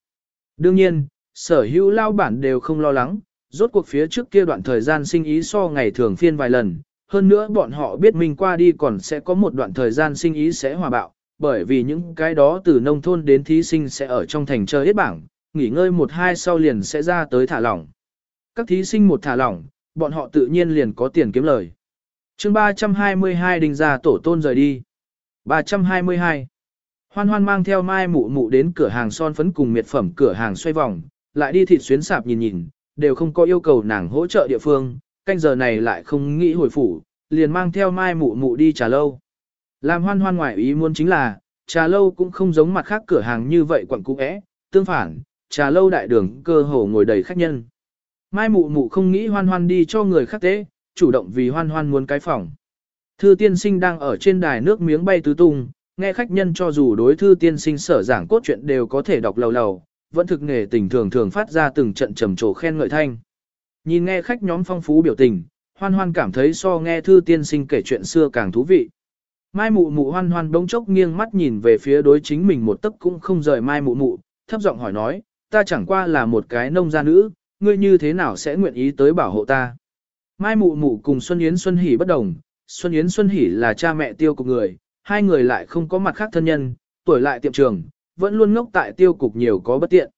Đương nhiên, sở hữu lao bản đều không lo lắng, rốt cuộc phía trước kia đoạn thời gian sinh ý so ngày thường phiên vài lần, hơn nữa bọn họ biết mình qua đi còn sẽ có một đoạn thời gian sinh ý sẽ hòa bạo, bởi vì những cái đó từ nông thôn đến thí sinh sẽ ở trong thành chơi hết bảng, nghỉ ngơi một hai sau liền sẽ ra tới thả lỏng. Các thí sinh một thả lỏng, bọn họ tự nhiên liền có tiền kiếm lời. chương 322 đình ra tổ tôn rời đi. 322. Hoan hoan mang theo mai mụ mụ đến cửa hàng son phấn cùng miệt phẩm cửa hàng xoay vòng, lại đi thịt xuyến sạp nhìn nhìn, đều không có yêu cầu nàng hỗ trợ địa phương, canh giờ này lại không nghĩ hồi phủ, liền mang theo mai mụ mụ đi trà lâu. Làm hoan hoan ngoại ý muốn chính là, trà lâu cũng không giống mặt khác cửa hàng như vậy quặng cũ é, tương phản, trà lâu đại đường cơ hồ ngồi đầy khách nhân. Mai mụ mụ không nghĩ hoan hoan đi cho người khác tế, chủ động vì hoan hoan muốn cái phòng. Thư tiên sinh đang ở trên đài nước miếng bay tứ tung, nghe khách nhân cho dù đối thư tiên sinh sở giảng cốt truyện đều có thể đọc lầu lầu, vẫn thực nghề tình thường thường phát ra từng trận trầm trồ khen ngợi thanh. Nhìn nghe khách nhóm phong phú biểu tình, hoan hoan cảm thấy so nghe thư tiên sinh kể chuyện xưa càng thú vị. Mai mụ mụ hoan hoan bỗng chốc nghiêng mắt nhìn về phía đối chính mình một tấc cũng không rời mai mụ mụ, thấp giọng hỏi nói, ta chẳng qua là một cái nông gia nữ, ngươi như thế nào sẽ nguyện ý tới bảo hộ ta. Mai mụ mụ cùng Xuân Yến Xuân Hỷ bất đồng, Xuân Yến Xuân Hỷ là cha mẹ tiêu cục người, hai người lại không có mặt khác thân nhân, tuổi lại tiệm trường, vẫn luôn ngốc tại tiêu cục nhiều có bất tiện.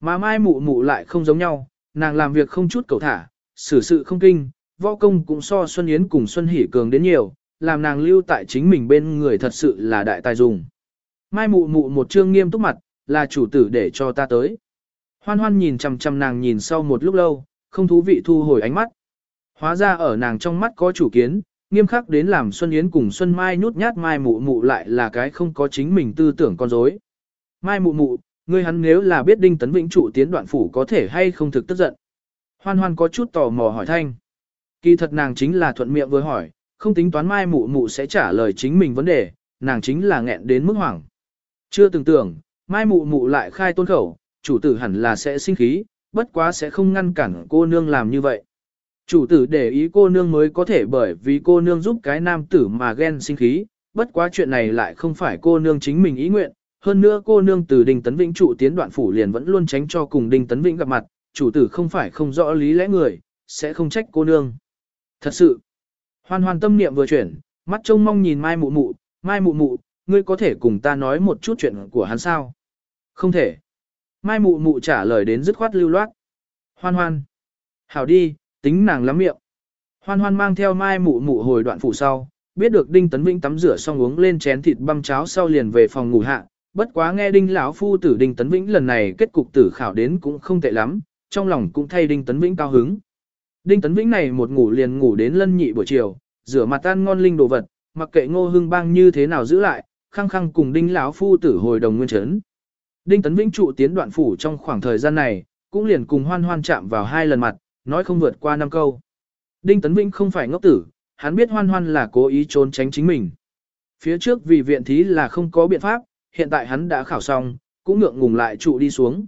Mà mai mụ mụ lại không giống nhau, nàng làm việc không chút cầu thả, xử sự không kinh, võ công cũng so Xuân Yến cùng Xuân Hỷ cường đến nhiều, làm nàng lưu tại chính mình bên người thật sự là đại tài dùng. Mai mụ mụ một trương nghiêm túc mặt, là chủ tử để cho ta tới. Hoan hoan nhìn chằm chằm nàng nhìn sau một lúc lâu, không thú vị thu hồi ánh mắt. Hóa ra ở nàng trong mắt có chủ kiến, nghiêm khắc đến làm Xuân Yến cùng Xuân Mai nhút nhát Mai mụ mụ lại là cái không có chính mình tư tưởng con dối. Mai mụ mụ, ngươi hắn nếu là biết Đinh Tấn Vĩnh trụ tiến đoạn phủ có thể hay không thực tức giận. Hoan hoan có chút tò mò hỏi thanh. Kỳ thật nàng chính là thuận miệng vừa hỏi, không tính toán Mai mụ mụ sẽ trả lời chính mình vấn đề, nàng chính là nghẹn đến mức hoảng. Chưa từng tưởng, Mai mụ mụ lại khai tôn khẩu, chủ tử hẳn là sẽ sinh khí, bất quá sẽ không ngăn cản cô nương làm như vậy. Chủ tử để ý cô nương mới có thể bởi vì cô nương giúp cái nam tử mà ghen sinh khí, bất quá chuyện này lại không phải cô nương chính mình ý nguyện, hơn nữa cô nương từ Đinh Tấn Vĩnh trụ tiến đoạn phủ liền vẫn luôn tránh cho cùng Đinh Tấn Vĩnh gặp mặt, chủ tử không phải không rõ lý lẽ người, sẽ không trách cô nương. Thật sự, hoan hoan tâm niệm vừa chuyển, mắt trông mong nhìn Mai Mụ Mụ, Mai Mụ Mụ, ngươi có thể cùng ta nói một chút chuyện của hắn sao? Không thể. Mai Mụ Mụ trả lời đến dứt khoát lưu loát. Hoan hoan. Hảo đi, tính nàng lắm miệng. Hoan hoan mang theo Mai Mụ Mụ hồi đoạn phủ sau, biết được Đinh Tấn Vĩnh tắm rửa xong uống lên chén thịt băm cháo sau liền về phòng ngủ hạ, bất quá nghe Đinh lão phu tử Đinh Tấn Vĩnh lần này kết cục tử khảo đến cũng không tệ lắm, trong lòng cũng thay Đinh Tấn Vĩnh cao hứng. Đinh Tấn Vĩnh này một ngủ liền ngủ đến lân nhị buổi chiều, rửa mặt tan ngon linh đồ vật, mặc kệ Ngô Hưng Bang như thế nào giữ lại, khăng khăng cùng Đinh lão phu tử hồi đồng nguyên trấn. Đinh Tấn Vĩnh trụ tiến đoạn phủ trong khoảng thời gian này, cũng liền cùng Hoan Hoan chạm vào hai lần mặt, nói không vượt qua năm câu. Đinh Tấn Vĩnh không phải ngốc tử, hắn biết Hoan Hoan là cố ý trốn tránh chính mình. Phía trước vì viện thí là không có biện pháp, hiện tại hắn đã khảo xong, cũng ngượng ngùng lại trụ đi xuống.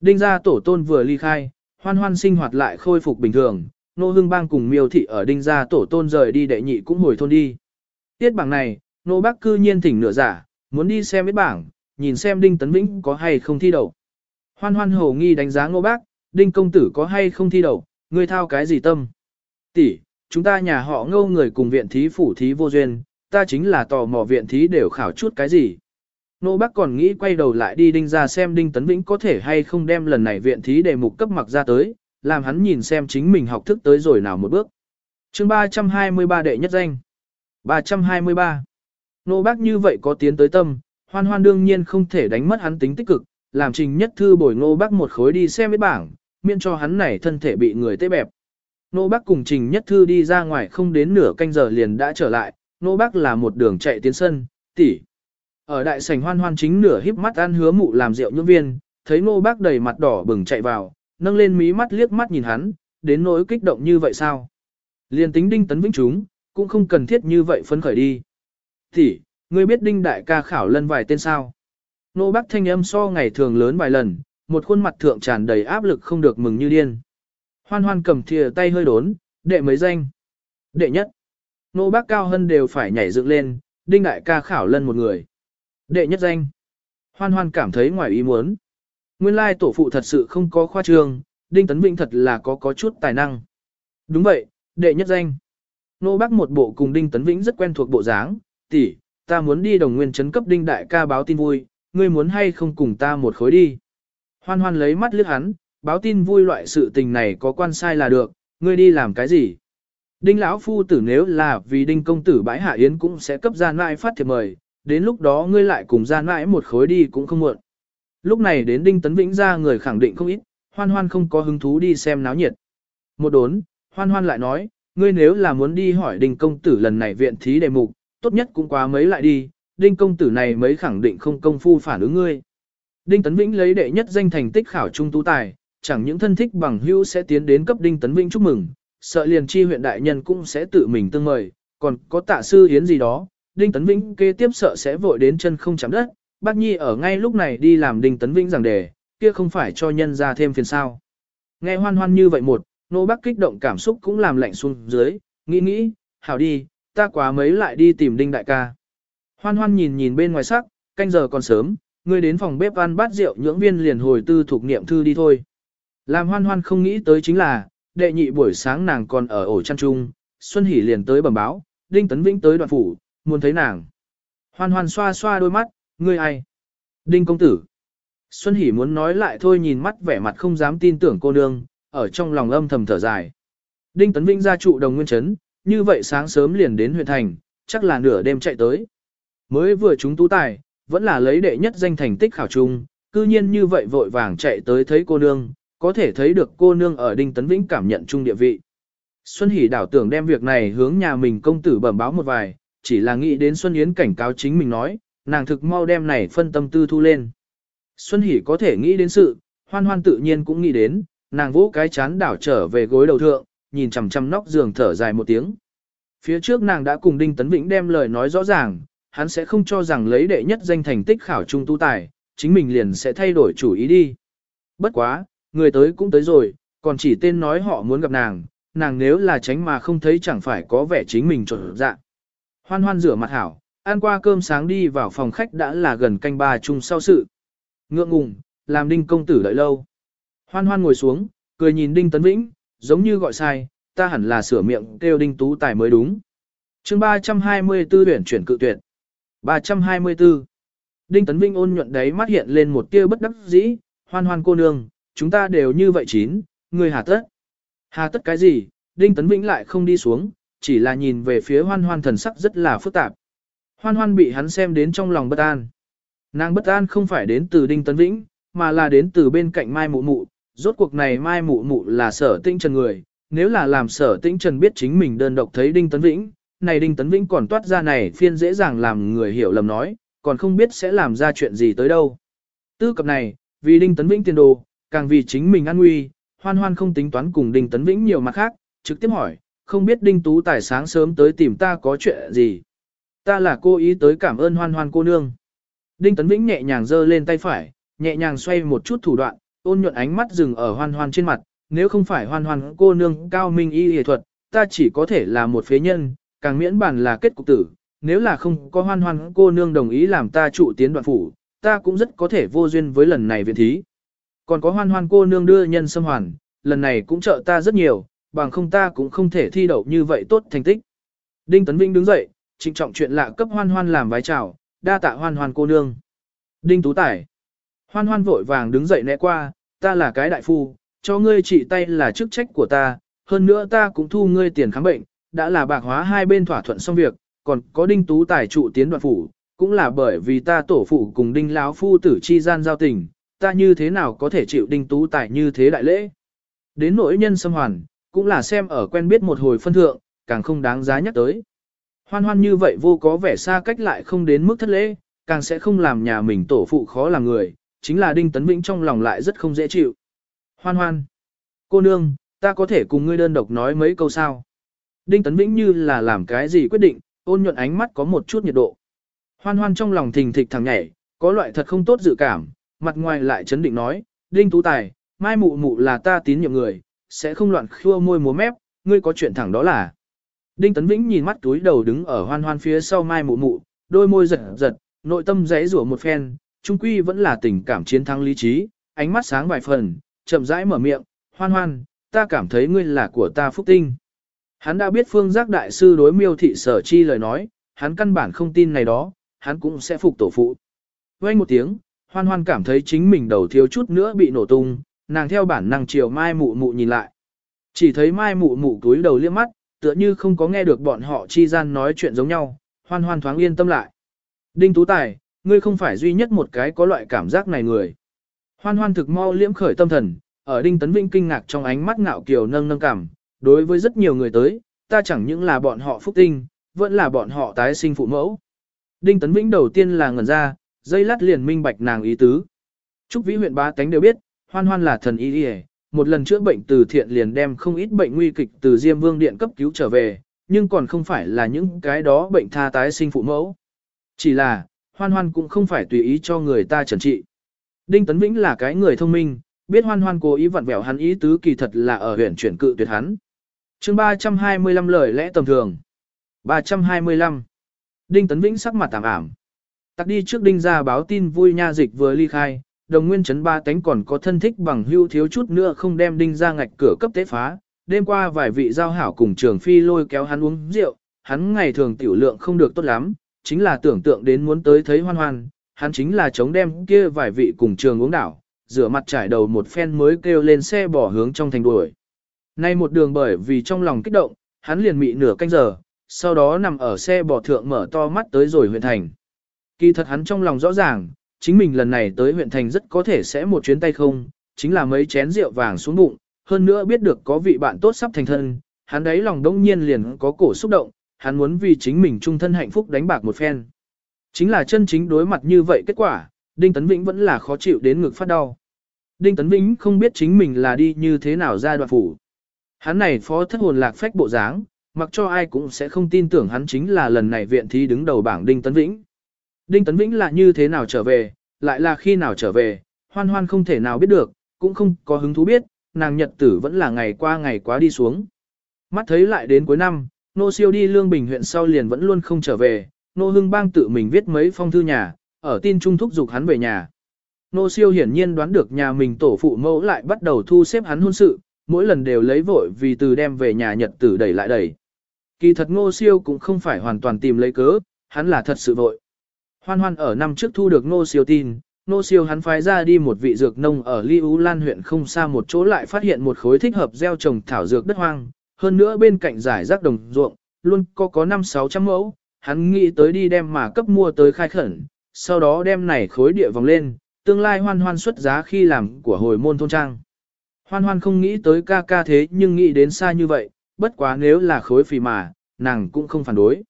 Đinh gia tổ tôn vừa ly khai, hoan hoan sinh hoạt lại khôi phục bình thường, nô hưng bang cùng miêu thị ở đinh gia tổ tôn rời đi đệ nhị cũng hồi thôn đi. Tiết bảng này, nô bác cư nhiên thỉnh nửa giả, muốn đi xem biết bảng, nhìn xem đinh tấn vĩnh có hay không thi đậu. Hoan hoan hồ nghi đánh giá ngô bác, đinh công tử có hay không thi đậu, người thao cái gì tâm. Tỷ, chúng ta nhà họ ngâu người cùng viện thí phủ thí vô duyên, ta chính là tò mò viện thí đều khảo chút cái gì. Nô bác còn nghĩ quay đầu lại đi đinh ra xem đinh tấn vĩnh có thể hay không đem lần này viện thí đề mục cấp mặc ra tới, làm hắn nhìn xem chính mình học thức tới rồi nào một bước. chương 323 đệ nhất danh. 323. Nô bác như vậy có tiến tới tâm, hoan hoan đương nhiên không thể đánh mất hắn tính tích cực, làm trình nhất thư bồi nô bác một khối đi xem với bảng, miễn cho hắn này thân thể bị người tê bẹp. Nô bác cùng trình nhất thư đi ra ngoài không đến nửa canh giờ liền đã trở lại, nô bác là một đường chạy tiến sân, tỷ ở đại sảnh hoan hoan chính nửa híp mắt ăn hứa mụ làm rượu nhưỡng viên, thấy nô bác đầy mặt đỏ bừng chạy vào, nâng lên mí mắt liếc mắt nhìn hắn, đến nỗi kích động như vậy sao? Liên tính đinh tấn vĩnh chúng, cũng không cần thiết như vậy phấn khởi đi. Thì, ngươi biết đinh đại ca khảo lân vài tên sao? Nô bác thanh âm so ngày thường lớn vài lần, một khuôn mặt thượng tràn đầy áp lực không được mừng như điên. Hoan hoan cầm thìa tay hơi đốn, đệ mấy danh. Đệ nhất. Nô bác cao hơn đều phải nhảy dựng lên, Đinh đại ca khảo lân một người. Đệ nhất danh. Hoan hoan cảm thấy ngoài ý muốn. Nguyên lai tổ phụ thật sự không có khoa trương, Đinh Tấn Vĩnh thật là có có chút tài năng. Đúng vậy, đệ nhất danh. Nô bác một bộ cùng Đinh Tấn Vĩnh rất quen thuộc bộ dáng, tỷ, ta muốn đi đồng nguyên chấn cấp Đinh đại ca báo tin vui, ngươi muốn hay không cùng ta một khối đi. Hoan hoan lấy mắt lướt hắn, báo tin vui loại sự tình này có quan sai là được, ngươi đi làm cái gì? Đinh lão phu tử nếu là vì đinh công tử bãi hạ yến cũng sẽ cấp ra lại phát thiệp mời, đến lúc đó ngươi lại cùng ra mãi một khối đi cũng không muộn. Lúc này đến đinh tấn vĩnh ra người khẳng định không ít, hoan hoan không có hứng thú đi xem náo nhiệt. Một đốn, hoan hoan lại nói, ngươi nếu là muốn đi hỏi đinh công tử lần này viện thí đề mục, tốt nhất cũng quá mấy lại đi, đinh công tử này mấy khẳng định không công phu phản ứng ngươi. Đinh Tấn Vĩnh lấy đệ nhất danh thành tích khảo trung tú tài, chẳng những thân thích bằng hữu sẽ tiến đến cấp Đinh Tấn Vĩnh chúc mừng, sợ liền chi huyện đại nhân cũng sẽ tự mình tương mời, còn có tạ sư hiến gì đó, Đinh Tấn Vĩnh kế tiếp sợ sẽ vội đến chân không chạm đất, bác nhi ở ngay lúc này đi làm Đinh Tấn Vĩnh giảng đề, kia không phải cho nhân ra thêm phiền sao. Nghe hoan hoan như vậy một, nô bác kích động cảm xúc cũng làm lạnh xuống dưới, nghĩ nghĩ, hảo đi, ta quá mấy lại đi tìm Đinh đại ca. Hoan hoan nhìn nhìn bên ngoài sắc, canh giờ còn sớm, ngươi đến phòng bếp ăn bát rượu nhưỡng viên liền hồi tư thuộc niệm thư đi thôi. Làm hoan hoan không nghĩ tới chính là, đệ nhị buổi sáng nàng còn ở ổ chăn trung, Xuân Hỷ liền tới bẩm báo, Đinh Tấn Vĩnh tới đoạn phủ, muốn thấy nàng. Hoan hoan xoa xoa đôi mắt, ngươi ai? Đinh công tử. Xuân Hỷ muốn nói lại thôi nhìn mắt vẻ mặt không dám tin tưởng cô nương, ở trong lòng âm thầm thở dài. Đinh Tấn Vinh ra trụ đồng nguyên chấn, như vậy sáng sớm liền đến huyện thành, chắc là nửa đêm chạy tới. Mới vừa chúng tú tài, vẫn là lấy đệ nhất danh thành tích khảo trung, cư nhiên như vậy vội vàng chạy tới thấy cô nương, có thể thấy được cô nương ở Đinh Tấn Vĩnh cảm nhận chung địa vị. Xuân Hỷ đảo tưởng đem việc này hướng nhà mình công tử bẩm báo một vài, chỉ là nghĩ đến Xuân Yến cảnh cáo chính mình nói, nàng thực mau đem này phân tâm tư thu lên. Xuân Hỷ có thể nghĩ đến sự, hoan hoan tự nhiên cũng nghĩ đến, nàng vỗ cái chán đảo trở về gối đầu thượng, nhìn chằm chằm nóc giường thở dài một tiếng. Phía trước nàng đã cùng Đinh Tấn Vĩnh đem lời nói rõ ràng, hắn sẽ không cho rằng lấy đệ nhất danh thành tích khảo trung tu tài, chính mình liền sẽ thay đổi chủ ý đi. Bất quá, người tới cũng tới rồi, còn chỉ tên nói họ muốn gặp nàng, nàng nếu là tránh mà không thấy chẳng phải có vẻ chính mình trộn dạng Hoan hoan rửa mặt hảo, ăn qua cơm sáng đi vào phòng khách đã là gần canh ba chung sau sự. Ngượng ngùng, làm đinh công tử đợi lâu. Hoan hoan ngồi xuống, cười nhìn đinh tấn vĩnh, giống như gọi sai, ta hẳn là sửa miệng kêu đinh tú tài mới đúng. chương 324 tuyển chuyển cự tuyệt. 324. Đinh Tấn vĩnh ôn nhuận đấy mắt hiện lên một tia bất đắc dĩ, hoan hoan cô nương, chúng ta đều như vậy chín, người hà tất. Hà tất cái gì, Đinh Tấn Vĩnh lại không đi xuống, chỉ là nhìn về phía hoan hoan thần sắc rất là phức tạp. Hoan hoan bị hắn xem đến trong lòng bất an. Nàng bất an không phải đến từ Đinh Tấn Vĩnh, mà là đến từ bên cạnh Mai Mụ Mụ, rốt cuộc này Mai Mụ Mụ là sở tinh trần người, nếu là làm sở tinh trần biết chính mình đơn độc thấy Đinh Tấn Vĩnh, này Đinh Tấn Vĩnh còn toát ra này phiên dễ dàng làm người hiểu lầm nói, còn không biết sẽ làm ra chuyện gì tới đâu. Tư cập này, vì Đinh Tấn Vĩnh tiền đồ, càng vì chính mình an nguy, hoan hoan không tính toán cùng Đinh Tấn Vĩnh nhiều mặt khác, trực tiếp hỏi, không biết Đinh Tú Tài sáng sớm tới tìm ta có chuyện gì. Ta là cô ý tới cảm ơn hoan hoan cô nương. Đinh Tấn Vĩnh nhẹ nhàng giơ lên tay phải, nhẹ nhàng xoay một chút thủ đoạn, ôn nhuận ánh mắt dừng ở hoan hoan trên mặt, nếu không phải hoan hoan cô nương cao minh y y thuật, ta chỉ có thể là một phế nhân, càng miễn bản là kết cục tử, nếu là không có hoan hoan cô nương đồng ý làm ta trụ tiến đoạn phủ, ta cũng rất có thể vô duyên với lần này viện thí. Còn có hoan hoan cô nương đưa nhân xâm hoàn, lần này cũng trợ ta rất nhiều, bằng không ta cũng không thể thi đậu như vậy tốt thành tích. Đinh Tấn Vinh đứng dậy, trịnh trọng chuyện lạ cấp hoan hoan làm vái chào, đa tạ hoan hoan cô nương. Đinh Tú Tải. Hoan hoan vội vàng đứng dậy né qua, ta là cái đại phu, cho ngươi trị tay là chức trách của ta, hơn nữa ta cũng thu ngươi tiền khám bệnh, đã là bạc hóa hai bên thỏa thuận xong việc, còn có đinh tú tài trụ tiến đoạn phủ, cũng là bởi vì ta tổ phụ cùng đinh lão phu tử chi gian giao tình, ta như thế nào có thể chịu đinh tú tài như thế đại lễ. Đến nỗi nhân xâm hoàn, cũng là xem ở quen biết một hồi phân thượng, càng không đáng giá nhắc tới. Hoan hoan như vậy vô có vẻ xa cách lại không đến mức thất lễ, càng sẽ không làm nhà mình tổ phụ khó làm người, chính là đinh tấn vĩnh trong lòng lại rất không dễ chịu. Hoan hoan, cô nương, ta có thể cùng ngươi đơn độc nói mấy câu sao. Đinh Tấn Vĩnh như là làm cái gì quyết định, ôn nhuận ánh mắt có một chút nhiệt độ. Hoan hoan trong lòng thình thịch thằng nhảy, có loại thật không tốt dự cảm, mặt ngoài lại chấn định nói, Đinh Tú Tài, mai mụ mụ là ta tín nhiệm người, sẽ không loạn khua môi múa mép, ngươi có chuyện thẳng đó là. Đinh Tấn Vĩnh nhìn mắt túi đầu đứng ở hoan hoan phía sau mai mụ mụ, đôi môi giật giật, nội tâm rẽ rủa một phen, trung quy vẫn là tình cảm chiến thắng lý trí, ánh mắt sáng vài phần, chậm rãi mở miệng, hoan hoan, ta cảm thấy ngươi là của ta phúc tinh. Hắn đã biết phương giác đại sư đối miêu thị sở chi lời nói, hắn căn bản không tin này đó, hắn cũng sẽ phục tổ phụ. Quay một tiếng, hoan hoan cảm thấy chính mình đầu thiếu chút nữa bị nổ tung, nàng theo bản năng chiều mai mụ mụ nhìn lại. Chỉ thấy mai mụ mụ túi đầu liếc mắt, tựa như không có nghe được bọn họ chi gian nói chuyện giống nhau, hoan hoan thoáng yên tâm lại. Đinh Tú Tài, ngươi không phải duy nhất một cái có loại cảm giác này người. Hoan hoan thực mau liễm khởi tâm thần, ở Đinh Tấn Vĩnh kinh ngạc trong ánh mắt ngạo kiều nâng nâng cảm, đối với rất nhiều người tới, ta chẳng những là bọn họ phúc tinh, vẫn là bọn họ tái sinh phụ mẫu. Đinh Tấn Vĩnh đầu tiên là ngẩn ra, dây lát liền minh bạch nàng ý tứ. Trúc Vĩ huyện ba cánh đều biết, hoan hoan là thần y y một lần chữa bệnh từ thiện liền đem không ít bệnh nguy kịch từ Diêm Vương Điện cấp cứu trở về, nhưng còn không phải là những cái đó bệnh tha tái sinh phụ mẫu. Chỉ là, hoan hoan cũng không phải tùy ý cho người ta trần trị. Đinh Tấn Vĩnh là cái người thông minh, biết hoan hoan cố ý vặn vẹo hắn ý tứ kỳ thật là ở huyện chuyển cự tuyệt hắn. chương 325 lời lẽ tầm thường. 325. Đinh Tấn Vĩnh sắc mặt tạm ảm. Tặc đi trước đinh ra báo tin vui nha dịch vừa ly khai, đồng nguyên chấn ba tánh còn có thân thích bằng hưu thiếu chút nữa không đem đinh ra ngạch cửa cấp tế phá. Đêm qua vài vị giao hảo cùng trường phi lôi kéo hắn uống rượu, hắn ngày thường tiểu lượng không được tốt lắm, chính là tưởng tượng đến muốn tới thấy hoan hoan, hắn chính là chống đem kia vài vị cùng trường uống đảo, rửa mặt trải đầu một phen mới kêu lên xe bỏ hướng trong thành đuổi. Nay một đường bởi vì trong lòng kích động, hắn liền mị nửa canh giờ, sau đó nằm ở xe bỏ thượng mở to mắt tới rồi huyện thành. Kỳ thật hắn trong lòng rõ ràng, chính mình lần này tới huyện thành rất có thể sẽ một chuyến tay không, chính là mấy chén rượu vàng xuống bụng, hơn nữa biết được có vị bạn tốt sắp thành thân, hắn đấy lòng đông nhiên liền có cổ xúc động, hắn muốn vì chính mình trung thân hạnh phúc đánh bạc một phen. Chính là chân chính đối mặt như vậy kết quả, Đinh Tấn Vĩnh vẫn là khó chịu đến ngực phát đau. Đinh Tấn Vĩnh không biết chính mình là đi như thế nào ra đoạn phủ. Hắn này phó thất hồn lạc phách bộ dáng, mặc cho ai cũng sẽ không tin tưởng hắn chính là lần này viện thí đứng đầu bảng Đinh Tấn Vĩnh. Đinh Tấn Vĩnh là như thế nào trở về, lại là khi nào trở về, hoan hoan không thể nào biết được, cũng không có hứng thú biết, nàng nhật tử vẫn là ngày qua ngày quá đi xuống. Mắt thấy lại đến cuối năm, nô siêu đi lương bình huyện sau liền vẫn luôn không trở về, nô hưng bang tự mình viết mấy phong thư nhà, ở tin trung thúc dục hắn về nhà. Nô siêu hiển nhiên đoán được nhà mình tổ phụ mẫu lại bắt đầu thu xếp hắn hôn sự, mỗi lần đều lấy vội vì từ đem về nhà nhật tử đẩy lại đẩy. Kỳ thật ngô siêu cũng không phải hoàn toàn tìm lấy cớ, hắn là thật sự vội. Hoan hoan ở năm trước thu được nô siêu tin, nô siêu hắn phái ra đi một vị dược nông ở Ly Ú Lan huyện không xa một chỗ lại phát hiện một khối thích hợp gieo trồng thảo dược đất hoang, hơn nữa bên cạnh giải rác đồng ruộng, luôn có có 5-600 mẫu, hắn nghĩ tới đi đem mà cấp mua tới khai khẩn, sau đó đem này khối địa vòng lên, tương lai hoan hoan xuất giá khi làm của hồi môn thôn trang. Hoan hoan không nghĩ tới ca ca thế nhưng nghĩ đến xa như vậy, bất quá nếu là khối phì mà, nàng cũng không phản đối.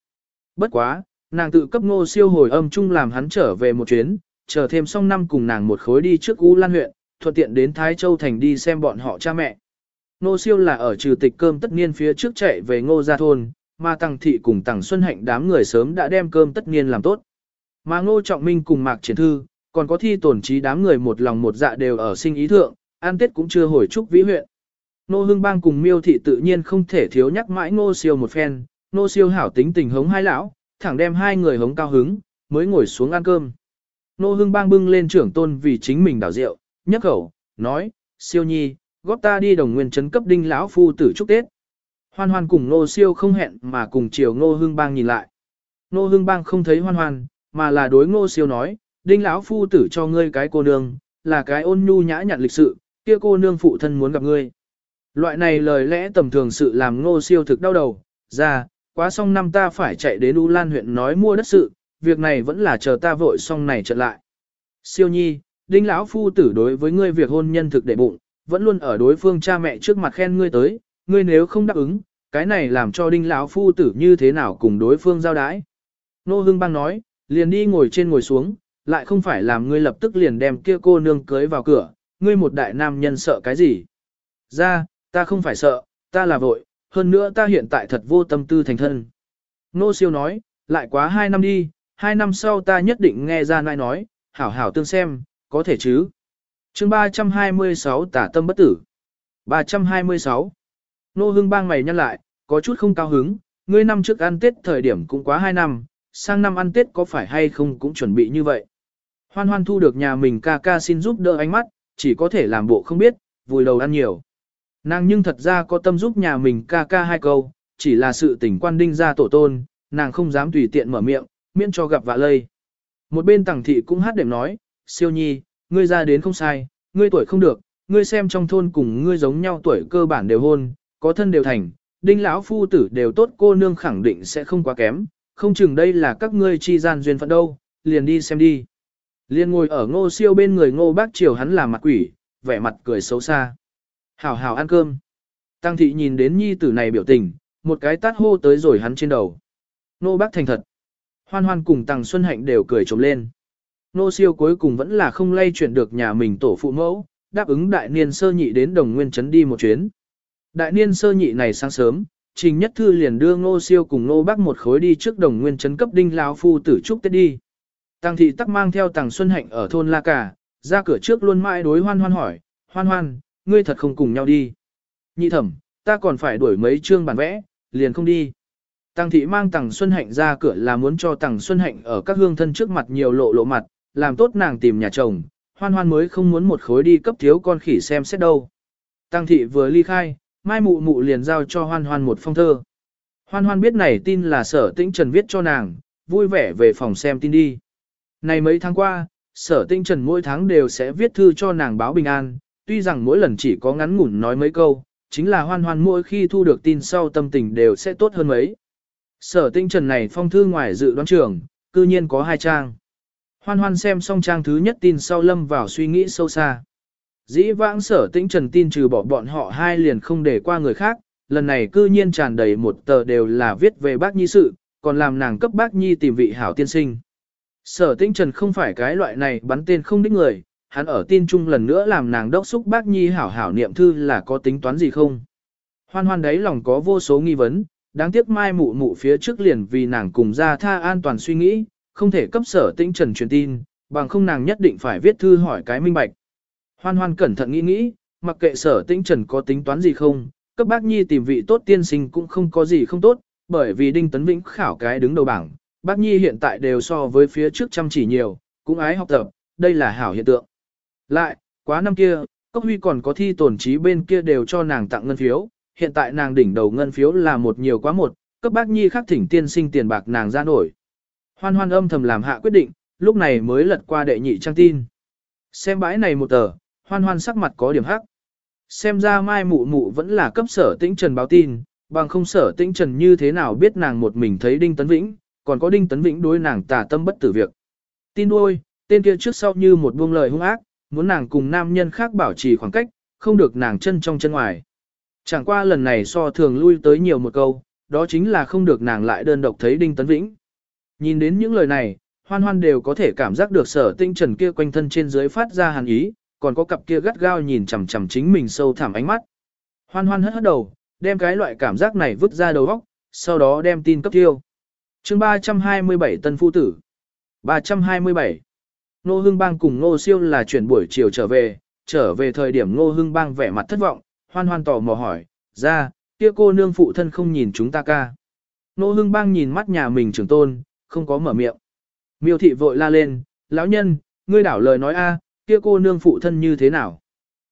Bất quá, nàng tự cấp ngô siêu hồi âm chung làm hắn trở về một chuyến, chờ thêm xong năm cùng nàng một khối đi trước U Lan huyện, thuận tiện đến Thái Châu Thành đi xem bọn họ cha mẹ. Ngô siêu là ở trừ tịch cơm tất niên phía trước chạy về ngô gia thôn, mà Tăng Thị cùng Tăng Xuân Hạnh đám người sớm đã đem cơm tất niên làm tốt. Mà Ngô Trọng Minh cùng Mạc Triển Thư, còn có thi tổn trí đám người một lòng một dạ đều ở sinh ý thượng, an tết cũng chưa hồi chúc vĩ huyện. Nô Hưng Bang cùng Miêu Thị tự nhiên không thể thiếu nhắc mãi Ngô Siêu một phen, Ngô Siêu hảo tính tình hống hai lão, thẳng đem hai người hống cao hứng, mới ngồi xuống ăn cơm. Nô Hưng Bang bưng lên trưởng tôn vì chính mình đảo rượu, nhấc khẩu, nói, Siêu Nhi, góp ta đi đồng nguyên trấn cấp đinh lão phu tử chúc Tết. Hoan hoan cùng Nô Siêu không hẹn mà cùng chiều Nô Hưng Bang nhìn lại. Nô Hưng Bang không thấy hoan hoan, mà là đối Ngô Siêu nói, đinh lão phu tử cho ngươi cái cô nương, là cái ôn nhu nhã nhặn lịch sự, kia cô nương phụ thân muốn gặp ngươi. Loại này lời lẽ tầm thường sự làm ngô siêu thực đau đầu, ra, quá xong năm ta phải chạy đến U Lan huyện nói mua đất sự, việc này vẫn là chờ ta vội xong này trở lại. Siêu nhi, đinh lão phu tử đối với ngươi việc hôn nhân thực để bụng, vẫn luôn ở đối phương cha mẹ trước mặt khen ngươi tới, ngươi nếu không đáp ứng, cái này làm cho đinh lão phu tử như thế nào cùng đối phương giao đái. Nô Hưng Bang nói, liền đi ngồi trên ngồi xuống, lại không phải làm ngươi lập tức liền đem kia cô nương cưới vào cửa, ngươi một đại nam nhân sợ cái gì? Ra, ta không phải sợ, ta là vội, hơn nữa ta hiện tại thật vô tâm tư thành thân. Nô siêu nói, lại quá hai năm đi, hai năm sau ta nhất định nghe ra nai nói, hảo hảo tương xem, có thể chứ. chương 326 tả tâm bất tử. 326. Nô hưng bang mày nhăn lại, có chút không cao hứng, ngươi năm trước ăn tết thời điểm cũng quá hai năm, sang năm ăn Tết có phải hay không cũng chuẩn bị như vậy. Hoan hoan thu được nhà mình ca ca xin giúp đỡ ánh mắt, chỉ có thể làm bộ không biết, vùi đầu ăn nhiều. Nàng nhưng thật ra có tâm giúp nhà mình ca ca hai câu, chỉ là sự tình quan đinh ra tổ tôn, nàng không dám tùy tiện mở miệng, miễn cho gặp vạ lây. Một bên tàng thị cũng hát đệm nói, siêu nhi, ngươi ra đến không sai, ngươi tuổi không được, ngươi xem trong thôn cùng ngươi giống nhau tuổi cơ bản đều hôn, có thân đều thành, đinh lão phu tử đều tốt cô nương khẳng định sẽ không quá kém, không chừng đây là các ngươi chi gian duyên phận đâu, liền đi xem đi. Liền ngồi ở ngô siêu bên người ngô bác triều hắn làm mặt quỷ, vẻ mặt cười xấu xa. Hảo hảo ăn cơm. Tăng thị nhìn đến nhi tử này biểu tình, một cái tát hô tới rồi hắn trên đầu. nô bác thành thật. Hoan hoan cùng Tăng Xuân Hạnh đều cười trống lên. Nô siêu cuối cùng vẫn là không lay chuyển được nhà mình tổ phụ mẫu, đáp ứng đại niên sơ nhị đến đồng nguyên trấn đi một chuyến. Đại niên sơ nhị này sáng sớm, Trình Nhất Thư liền đưa Ngô Siêu cùng Ngô Bác một khối đi trước đồng nguyên trấn cấp đinh lão phu tử trúc Tết đi. Tăng thị tắc mang theo Tàng Xuân Hạnh ở thôn La Cả, ra cửa trước luôn mãi đối hoan hoan hỏi, hoan hoan, ngươi thật không cùng nhau đi. Nhị thẩm, ta còn phải đuổi mấy chương bản vẽ, liền không đi. Tăng thị mang Tằng Xuân Hạnh ra cửa là muốn cho Tằng Xuân Hạnh ở các hương thân trước mặt nhiều lộ lộ mặt, làm tốt nàng tìm nhà chồng, hoan hoan mới không muốn một khối đi cấp thiếu con khỉ xem xét đâu. Tăng thị vừa ly khai, mai mụ mụ liền giao cho hoan hoan một phong thơ. Hoan hoan biết này tin là sở tĩnh trần viết cho nàng, vui vẻ về phòng xem tin đi. Này mấy tháng qua, sở tĩnh trần mỗi tháng đều sẽ viết thư cho nàng báo bình an, tuy rằng mỗi lần chỉ có ngắn ngủn nói mấy câu, chính là hoan hoan mỗi khi thu được tin sau tâm tình đều sẽ tốt hơn mấy. Sở tinh trần này phong thư ngoài dự đoán trưởng, cư nhiên có hai trang. Hoan hoan xem xong trang thứ nhất tin sau lâm vào suy nghĩ sâu xa. Dĩ vãng sở tĩnh trần tin trừ bỏ bọn họ hai liền không để qua người khác, lần này cư nhiên tràn đầy một tờ đều là viết về bác nhi sự, còn làm nàng cấp bác nhi tìm vị hảo tiên sinh. Sở tĩnh trần không phải cái loại này bắn tên không đích người, hắn ở tin chung lần nữa làm nàng đốc xúc bác nhi hảo hảo niệm thư là có tính toán gì không. Hoan hoan đấy lòng có vô số nghi vấn, đáng tiếc mai mụ mụ phía trước liền vì nàng cùng ra tha an toàn suy nghĩ, không thể cấp sở tĩnh trần truyền tin, bằng không nàng nhất định phải viết thư hỏi cái minh bạch. Hoan hoan cẩn thận nghĩ nghĩ, mặc kệ sở tĩnh trần có tính toán gì không, cấp bác nhi tìm vị tốt tiên sinh cũng không có gì không tốt, bởi vì Đinh Tấn Vĩnh khảo cái đứng đầu bảng, bác nhi hiện tại đều so với phía trước chăm chỉ nhiều, cũng ái học tập, đây là hảo hiện tượng. Lại, quá năm kia, Cốc Huy còn có thi tổn trí bên kia đều cho nàng tặng ngân phiếu, hiện tại nàng đỉnh đầu ngân phiếu là một nhiều quá một, cấp bác nhi khác thỉnh tiên sinh tiền bạc nàng ra nổi. Hoan hoan âm thầm làm hạ quyết định, lúc này mới lật qua đệ nhị trang tin. Xem bãi này một tờ, hoan hoan sắc mặt có điểm hắc. Xem ra mai mụ mụ vẫn là cấp sở tĩnh trần báo tin, bằng không sở tĩnh trần như thế nào biết nàng một mình thấy Đinh Tấn Vĩnh, còn có Đinh Tấn Vĩnh đối nàng tà tâm bất tử việc. Tin đuôi, tên kia trước sau như một buông lời hung ác, muốn nàng cùng nam nhân khác bảo trì khoảng cách, không được nàng chân trong chân ngoài. Chẳng qua lần này so thường lui tới nhiều một câu, đó chính là không được nàng lại đơn độc thấy Đinh Tấn Vĩnh. Nhìn đến những lời này, hoan hoan đều có thể cảm giác được sở tinh trần kia quanh thân trên dưới phát ra hàn ý, còn có cặp kia gắt gao nhìn chằm chằm chính mình sâu thẳm ánh mắt. Hoan hoan hất hất đầu, đem cái loại cảm giác này vứt ra đầu óc, sau đó đem tin cấp tiêu. chương 327 tân phu tử. 327. Nô Hưng Bang cùng Nô Siêu là chuyển buổi chiều trở về, trở về thời điểm Nô Hưng Bang vẻ mặt thất vọng, hoan hoan tỏ mò hỏi, ra, kia cô nương phụ thân không nhìn chúng ta ca. Nô Hưng Bang nhìn mắt nhà mình trưởng tôn, không có mở miệng. Miêu thị vội la lên, lão nhân, ngươi đảo lời nói a, kia cô nương phụ thân như thế nào?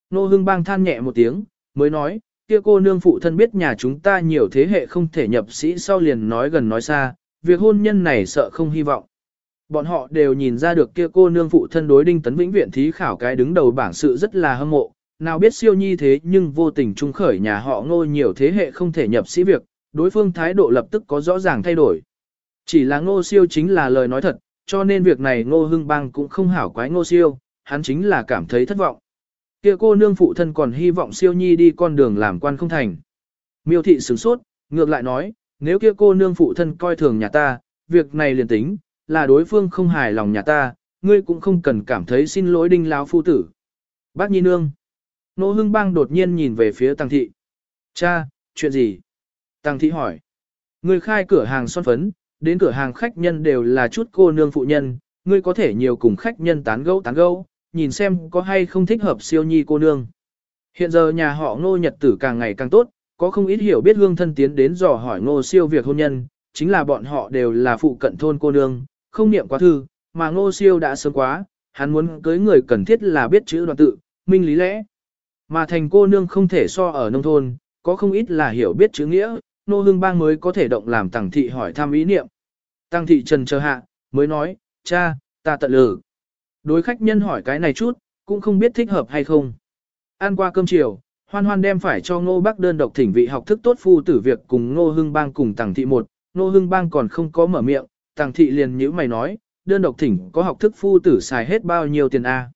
Nô hưng bang than nhẹ một tiếng, mới nói, kia cô nương phụ thân biết nhà chúng ta nhiều thế hệ không thể nhập sĩ sau liền nói gần nói xa, việc hôn nhân này sợ không hy vọng. Bọn họ đều nhìn ra được kia cô nương phụ thân đối đinh tấn vĩnh viện thí khảo cái đứng đầu bảng sự rất là hâm mộ, nào biết siêu nhi thế nhưng vô tình trung khởi nhà họ ngô nhiều thế hệ không thể nhập sĩ việc, đối phương thái độ lập tức có rõ ràng thay đổi. Chỉ là ngô siêu chính là lời nói thật, cho nên việc này ngô hưng bang cũng không hảo quái ngô siêu, hắn chính là cảm thấy thất vọng. Kia cô nương phụ thân còn hy vọng siêu nhi đi con đường làm quan không thành. Miêu thị sửng sốt, ngược lại nói, nếu kia cô nương phụ thân coi thường nhà ta, việc này liền tính, là đối phương không hài lòng nhà ta, ngươi cũng không cần cảm thấy xin lỗi đinh lão phu tử. Bác nhi nương. Nô hưng bang đột nhiên nhìn về phía tăng thị. Cha, chuyện gì? Tăng thị hỏi. Ngươi khai cửa hàng son phấn, đến cửa hàng khách nhân đều là chút cô nương phụ nhân, ngươi có thể nhiều cùng khách nhân tán gẫu tán gẫu, nhìn xem có hay không thích hợp siêu nhi cô nương. Hiện giờ nhà họ ngô nhật tử càng ngày càng tốt, có không ít hiểu biết hương thân tiến đến dò hỏi ngô siêu việc hôn nhân, chính là bọn họ đều là phụ cận thôn cô nương, không niệm quá thư, mà ngô siêu đã sớm quá, hắn muốn cưới người cần thiết là biết chữ đoạn tự, minh lý lẽ. Mà thành cô nương không thể so ở nông thôn, có không ít là hiểu biết chữ nghĩa, nô hương bang mới có thể động làm tàng thị hỏi thăm ý niệm. Tăng thị trần chờ hạ, mới nói, cha, ta tận lử. Đối khách nhân hỏi cái này chút, cũng không biết thích hợp hay không. Ăn qua cơm chiều, hoan hoan đem phải cho ngô bác đơn độc thỉnh vị học thức tốt phu tử việc cùng ngô hưng bang cùng tàng thị một, ngô hưng bang còn không có mở miệng, tàng thị liền nhữ mày nói, đơn độc thỉnh có học thức phu tử xài hết bao nhiêu tiền A.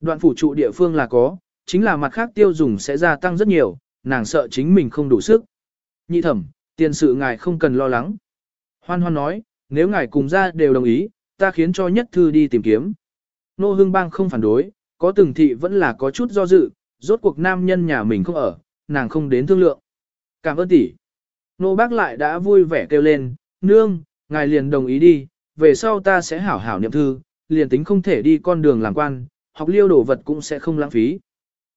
Đoạn phủ trụ địa phương là có, chính là mặt khác tiêu dùng sẽ gia tăng rất nhiều, nàng sợ chính mình không đủ sức. Nhị thẩm, tiền sự ngài không cần lo lắng. Hoan hoan nói, nếu ngài cùng ra đều đồng ý, ta khiến cho nhất thư đi tìm kiếm. Nô hương bang không phản đối, có từng thị vẫn là có chút do dự, rốt cuộc nam nhân nhà mình không ở, nàng không đến thương lượng. Cảm ơn tỷ. Nô bác lại đã vui vẻ kêu lên, nương, ngài liền đồng ý đi, về sau ta sẽ hảo hảo niệm thư, liền tính không thể đi con đường làm quan, học liêu đồ vật cũng sẽ không lãng phí.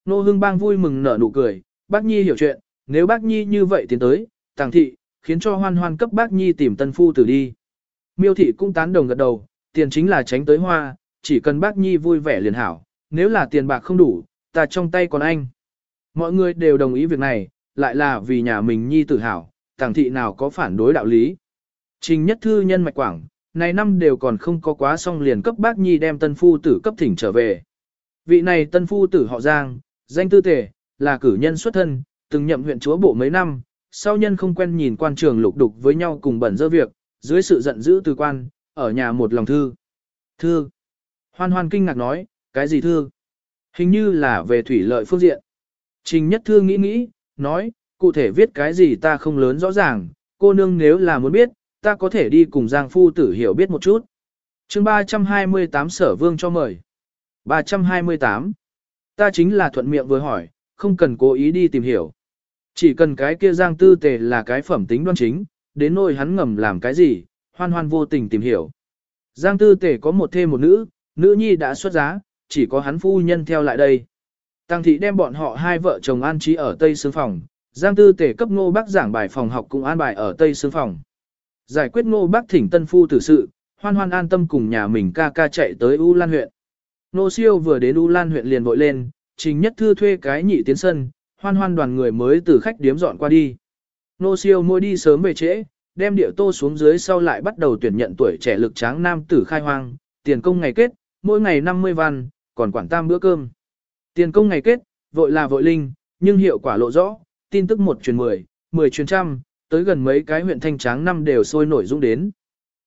Nô hương bang vui mừng nở nụ cười, bác nhi hiểu chuyện, nếu bác nhi như vậy tiến tới, tàng thị, khiến cho hoan hoan cấp bác nhi tìm tân phu tử đi. Miêu thị cũng tán đồng gật đầu, tiền chính là tránh tới hoa, chỉ cần bác nhi vui vẻ liền hảo, nếu là tiền bạc không đủ, ta trong tay còn anh. Mọi người đều đồng ý việc này, lại là vì nhà mình nhi tự hào, tàng thị nào có phản đối đạo lý. Trình nhất thư nhân mạch quảng, này năm đều còn không có quá xong liền cấp bác nhi đem tân phu tử cấp thỉnh trở về. Vị này tân phu tử họ Giang, danh tư tể, là cử nhân xuất thân, từng nhậm huyện chúa bộ mấy năm, sau nhân không quen nhìn quan trường lục đục với nhau cùng bẩn dơ việc, dưới sự giận dữ từ quan, ở nhà một lòng thư. Thư. Hoan hoan kinh ngạc nói, cái gì thư? Hình như là về thủy lợi phương diện. Trình nhất thư nghĩ nghĩ, nói, cụ thể viết cái gì ta không lớn rõ ràng, cô nương nếu là muốn biết, ta có thể đi cùng Giang Phu tử hiểu biết một chút. chương 328 sở vương cho mời. 328. Ta chính là thuận miệng vừa hỏi, không cần cố ý đi tìm hiểu. Chỉ cần cái kia Giang Tư Tề là cái phẩm tính đoan chính, đến nỗi hắn ngầm làm cái gì, hoan hoan vô tình tìm hiểu. Giang Tư Tề có một thêm một nữ, nữ nhi đã xuất giá, chỉ có hắn phu nhân theo lại đây. Tăng thị đem bọn họ hai vợ chồng an trí ở Tây Sương Phòng, Giang Tư Tề cấp ngô bác giảng bài phòng học cùng an bài ở Tây Sương Phòng. Giải quyết ngô bác thỉnh tân phu tử sự, hoan hoan an tâm cùng nhà mình ca ca chạy tới U Lan huyện. Nô siêu vừa đến U Lan huyện liền vội lên, trình nhất thư thuê cái nhị tiến sân, hoan hoan đoàn người mới từ khách điếm dọn qua đi. Nô siêu mua đi sớm về trễ, đem địa tô xuống dưới sau lại bắt đầu tuyển nhận tuổi trẻ lực tráng nam tử khai hoang, tiền công ngày kết, mỗi ngày 50 văn, còn quản tam bữa cơm. Tiền công ngày kết, vội là vội linh, nhưng hiệu quả lộ rõ, tin tức một truyền 10, 10 truyền trăm, tới gần mấy cái huyện thanh tráng năm đều sôi nổi dung đến.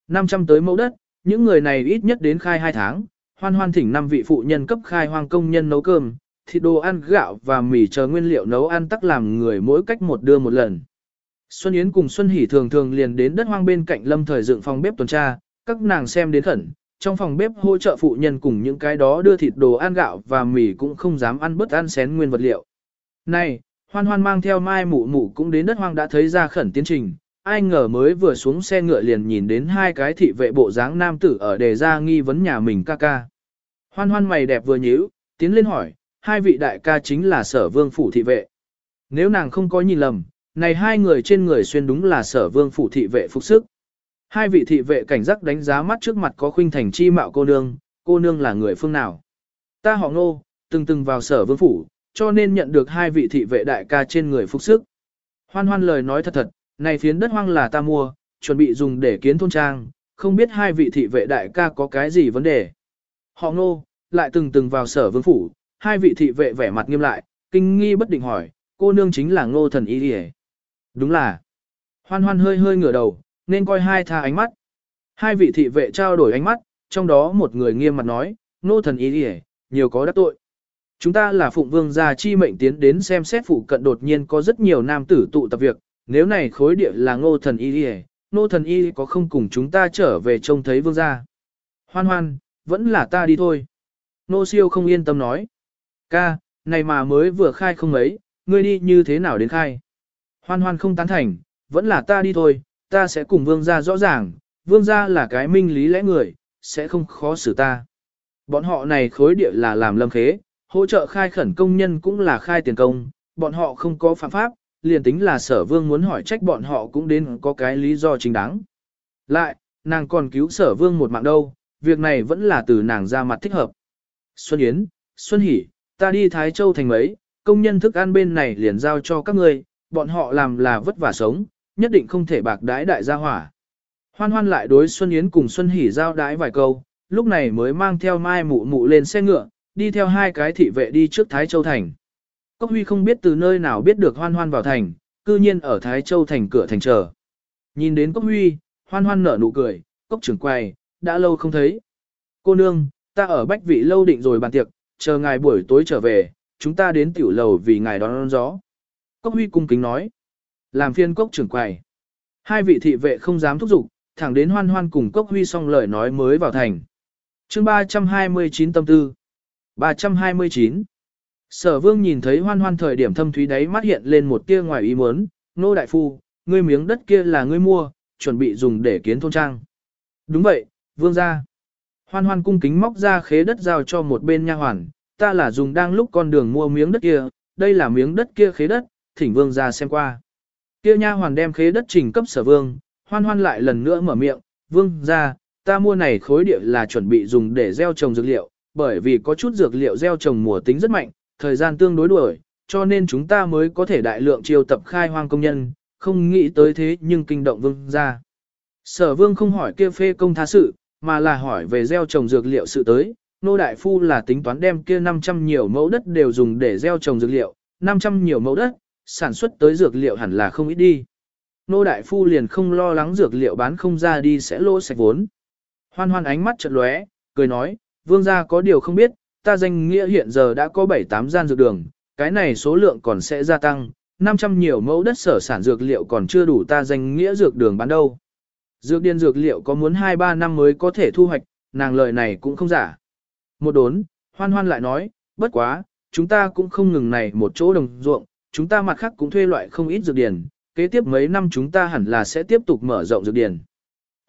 500 tới mẫu đất, những người này ít nhất đến khai 2 tháng, hoan hoan thỉnh năm vị phụ nhân cấp khai hoang công nhân nấu cơm, thịt đồ ăn gạo và mì chờ nguyên liệu nấu ăn tắc làm người mỗi cách một đưa một lần. Xuân Yến cùng Xuân Hỷ thường thường liền đến đất hoang bên cạnh lâm thời dựng phòng bếp tuần tra, các nàng xem đến khẩn, trong phòng bếp hỗ trợ phụ nhân cùng những cái đó đưa thịt đồ ăn gạo và mì cũng không dám ăn bớt ăn xén nguyên vật liệu. Này, hoan hoan mang theo mai mụ mụ cũng đến đất hoang đã thấy ra khẩn tiến trình, ai ngờ mới vừa xuống xe ngựa liền nhìn đến hai cái thị vệ bộ dáng nam tử ở đề ra nghi vấn nhà mình ca ca. Hoan hoan mày đẹp vừa nhíu, tiến lên hỏi, hai vị đại ca chính là sở vương phủ thị vệ. Nếu nàng không có nhìn lầm, này hai người trên người xuyên đúng là sở vương phủ thị vệ phục sức. Hai vị thị vệ cảnh giác đánh giá mắt trước mặt có khuynh thành chi mạo cô nương, cô nương là người phương nào. Ta họ ngô, từng từng vào sở vương phủ, cho nên nhận được hai vị thị vệ đại ca trên người phục sức. Hoan hoan lời nói thật thật, này phiến đất hoang là ta mua, chuẩn bị dùng để kiến thôn trang, không biết hai vị thị vệ đại ca có cái gì vấn đề. Họ ngô, lại từng từng vào sở vương phủ, hai vị thị vệ vẻ mặt nghiêm lại, kinh nghi bất định hỏi, cô nương chính là ngô thần y đi Đúng là. Hoan hoan hơi hơi ngửa đầu, nên coi hai tha ánh mắt. Hai vị thị vệ trao đổi ánh mắt, trong đó một người nghiêm mặt nói, ngô thần y đi nhiều có đắc tội. Chúng ta là phụng vương gia chi mệnh tiến đến xem xét phụ cận đột nhiên có rất nhiều nam tử tụ tập việc, nếu này khối địa là ngô thần y đi ngô thần y có không cùng chúng ta trở về trông thấy vương gia. Hoan hoan, vẫn là ta đi thôi. Nô siêu không yên tâm nói. Ca, này mà mới vừa khai không ấy, ngươi đi như thế nào đến khai? Hoan hoan không tán thành, vẫn là ta đi thôi, ta sẽ cùng vương gia rõ ràng, vương gia là cái minh lý lẽ người, sẽ không khó xử ta. Bọn họ này khối địa là làm lâm khế, hỗ trợ khai khẩn công nhân cũng là khai tiền công, bọn họ không có phạm pháp, liền tính là sở vương muốn hỏi trách bọn họ cũng đến có cái lý do chính đáng. Lại, nàng còn cứu sở vương một mạng đâu, việc này vẫn là từ nàng ra mặt thích hợp. Xuân Yến, Xuân Hỷ, ta đi Thái Châu thành mấy, công nhân thức ăn bên này liền giao cho các ngươi, bọn họ làm là vất vả sống, nhất định không thể bạc đái đại gia hỏa. Hoan hoan lại đối Xuân Yến cùng Xuân Hỷ giao đái vài câu, lúc này mới mang theo mai mụ mụ lên xe ngựa, đi theo hai cái thị vệ đi trước Thái Châu Thành. Cốc Huy không biết từ nơi nào biết được hoan hoan vào thành, cư nhiên ở Thái Châu Thành cửa thành chờ. Nhìn đến Cốc Huy, hoan hoan nở nụ cười, Cốc trưởng quay, đã lâu không thấy. Cô nương, ta ở bách vị lâu định rồi bàn tiệc, chờ ngài buổi tối trở về, chúng ta đến tiểu lầu vì ngài đón, đón gió. Cốc Huy cung kính nói. Làm phiên Cốc trưởng quầy. Hai vị thị vệ không dám thúc giục, thẳng đến hoan hoan cùng Cốc Huy xong lời nói mới vào thành. chương 329 tâm tư. 329. Sở vương nhìn thấy hoan hoan thời điểm thâm thúy đáy mắt hiện lên một tia ngoài ý muốn, nô đại phu, ngươi miếng đất kia là ngươi mua, chuẩn bị dùng để kiến thôn trang. Đúng vậy, vương gia. Hoan hoan cung kính móc ra khế đất giao cho một bên nha hoàn, ta là dùng đang lúc con đường mua miếng đất kia, đây là miếng đất kia khế đất, thỉnh vương gia xem qua. Kia nha hoàn đem khế đất trình cấp sở vương, hoan hoan lại lần nữa mở miệng, vương gia, ta mua này khối địa là chuẩn bị dùng để gieo trồng dược liệu, bởi vì có chút dược liệu gieo trồng mùa tính rất mạnh, thời gian tương đối đuổi, cho nên chúng ta mới có thể đại lượng chiêu tập khai hoang công nhân, không nghĩ tới thế nhưng kinh động vương gia. Sở vương không hỏi kia phê công tha sự, mà là hỏi về gieo trồng dược liệu sự tới. Nô Đại Phu là tính toán đem kia 500 nhiều mẫu đất đều dùng để gieo trồng dược liệu, 500 nhiều mẫu đất, sản xuất tới dược liệu hẳn là không ít đi. Nô Đại Phu liền không lo lắng dược liệu bán không ra đi sẽ lỗ sạch vốn. Hoan hoan ánh mắt chợt lóe, cười nói, vương gia có điều không biết, ta danh nghĩa hiện giờ đã có 7-8 gian dược đường, cái này số lượng còn sẽ gia tăng, 500 nhiều mẫu đất sở sản dược liệu còn chưa đủ ta danh nghĩa dược đường bán đâu. Dược điên dược liệu có muốn 2-3 năm mới có thể thu hoạch, nàng lời này cũng không giả. Một đốn, hoan hoan lại nói, bất quá, chúng ta cũng không ngừng này một chỗ đồng ruộng, chúng ta mặt khác cũng thuê loại không ít dược điền, kế tiếp mấy năm chúng ta hẳn là sẽ tiếp tục mở rộng dược điền.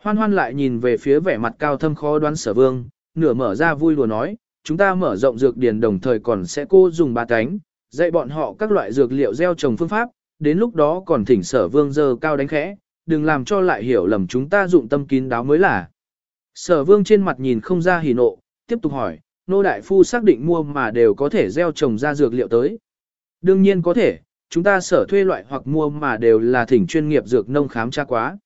Hoan hoan lại nhìn về phía vẻ mặt cao thâm khó đoán sở vương, nửa mở ra vui lùa nói, chúng ta mở rộng dược điền đồng thời còn sẽ cô dùng ba cánh, dạy bọn họ các loại dược liệu gieo trồng phương pháp, đến lúc đó còn thỉnh sở vương dơ cao đánh khẽ, đừng làm cho lại hiểu lầm chúng ta dụng tâm kín đáo mới là. Sở vương trên mặt nhìn không ra hỉ nộ, tiếp tục hỏi, nô đại phu xác định mua mà đều có thể gieo trồng ra dược liệu tới. Đương nhiên có thể, chúng ta sở thuê loại hoặc mua mà đều là thỉnh chuyên nghiệp dược nông khám tra quá.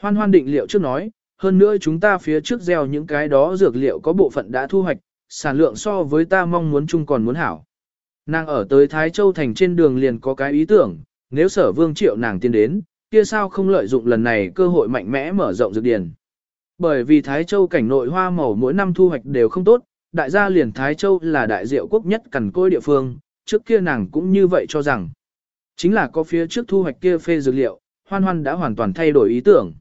Hoan hoan định liệu trước nói, hơn nữa chúng ta phía trước gieo những cái đó dược liệu có bộ phận đã thu hoạch, sản lượng so với ta mong muốn chung còn muốn hảo. Nàng ở tới Thái Châu thành trên đường liền có cái ý tưởng, nếu sở vương triệu nàng tiến đến, kia sao không lợi dụng lần này cơ hội mạnh mẽ mở rộng dược điển. Bởi vì Thái Châu cảnh nội hoa màu mỗi năm thu hoạch đều không tốt, đại gia liền Thái Châu là đại diệu quốc nhất cằn côi địa phương, trước kia nàng cũng như vậy cho rằng. Chính là có phía trước thu hoạch kia phê dược liệu, hoan hoan đã hoàn toàn thay đổi ý tưởng.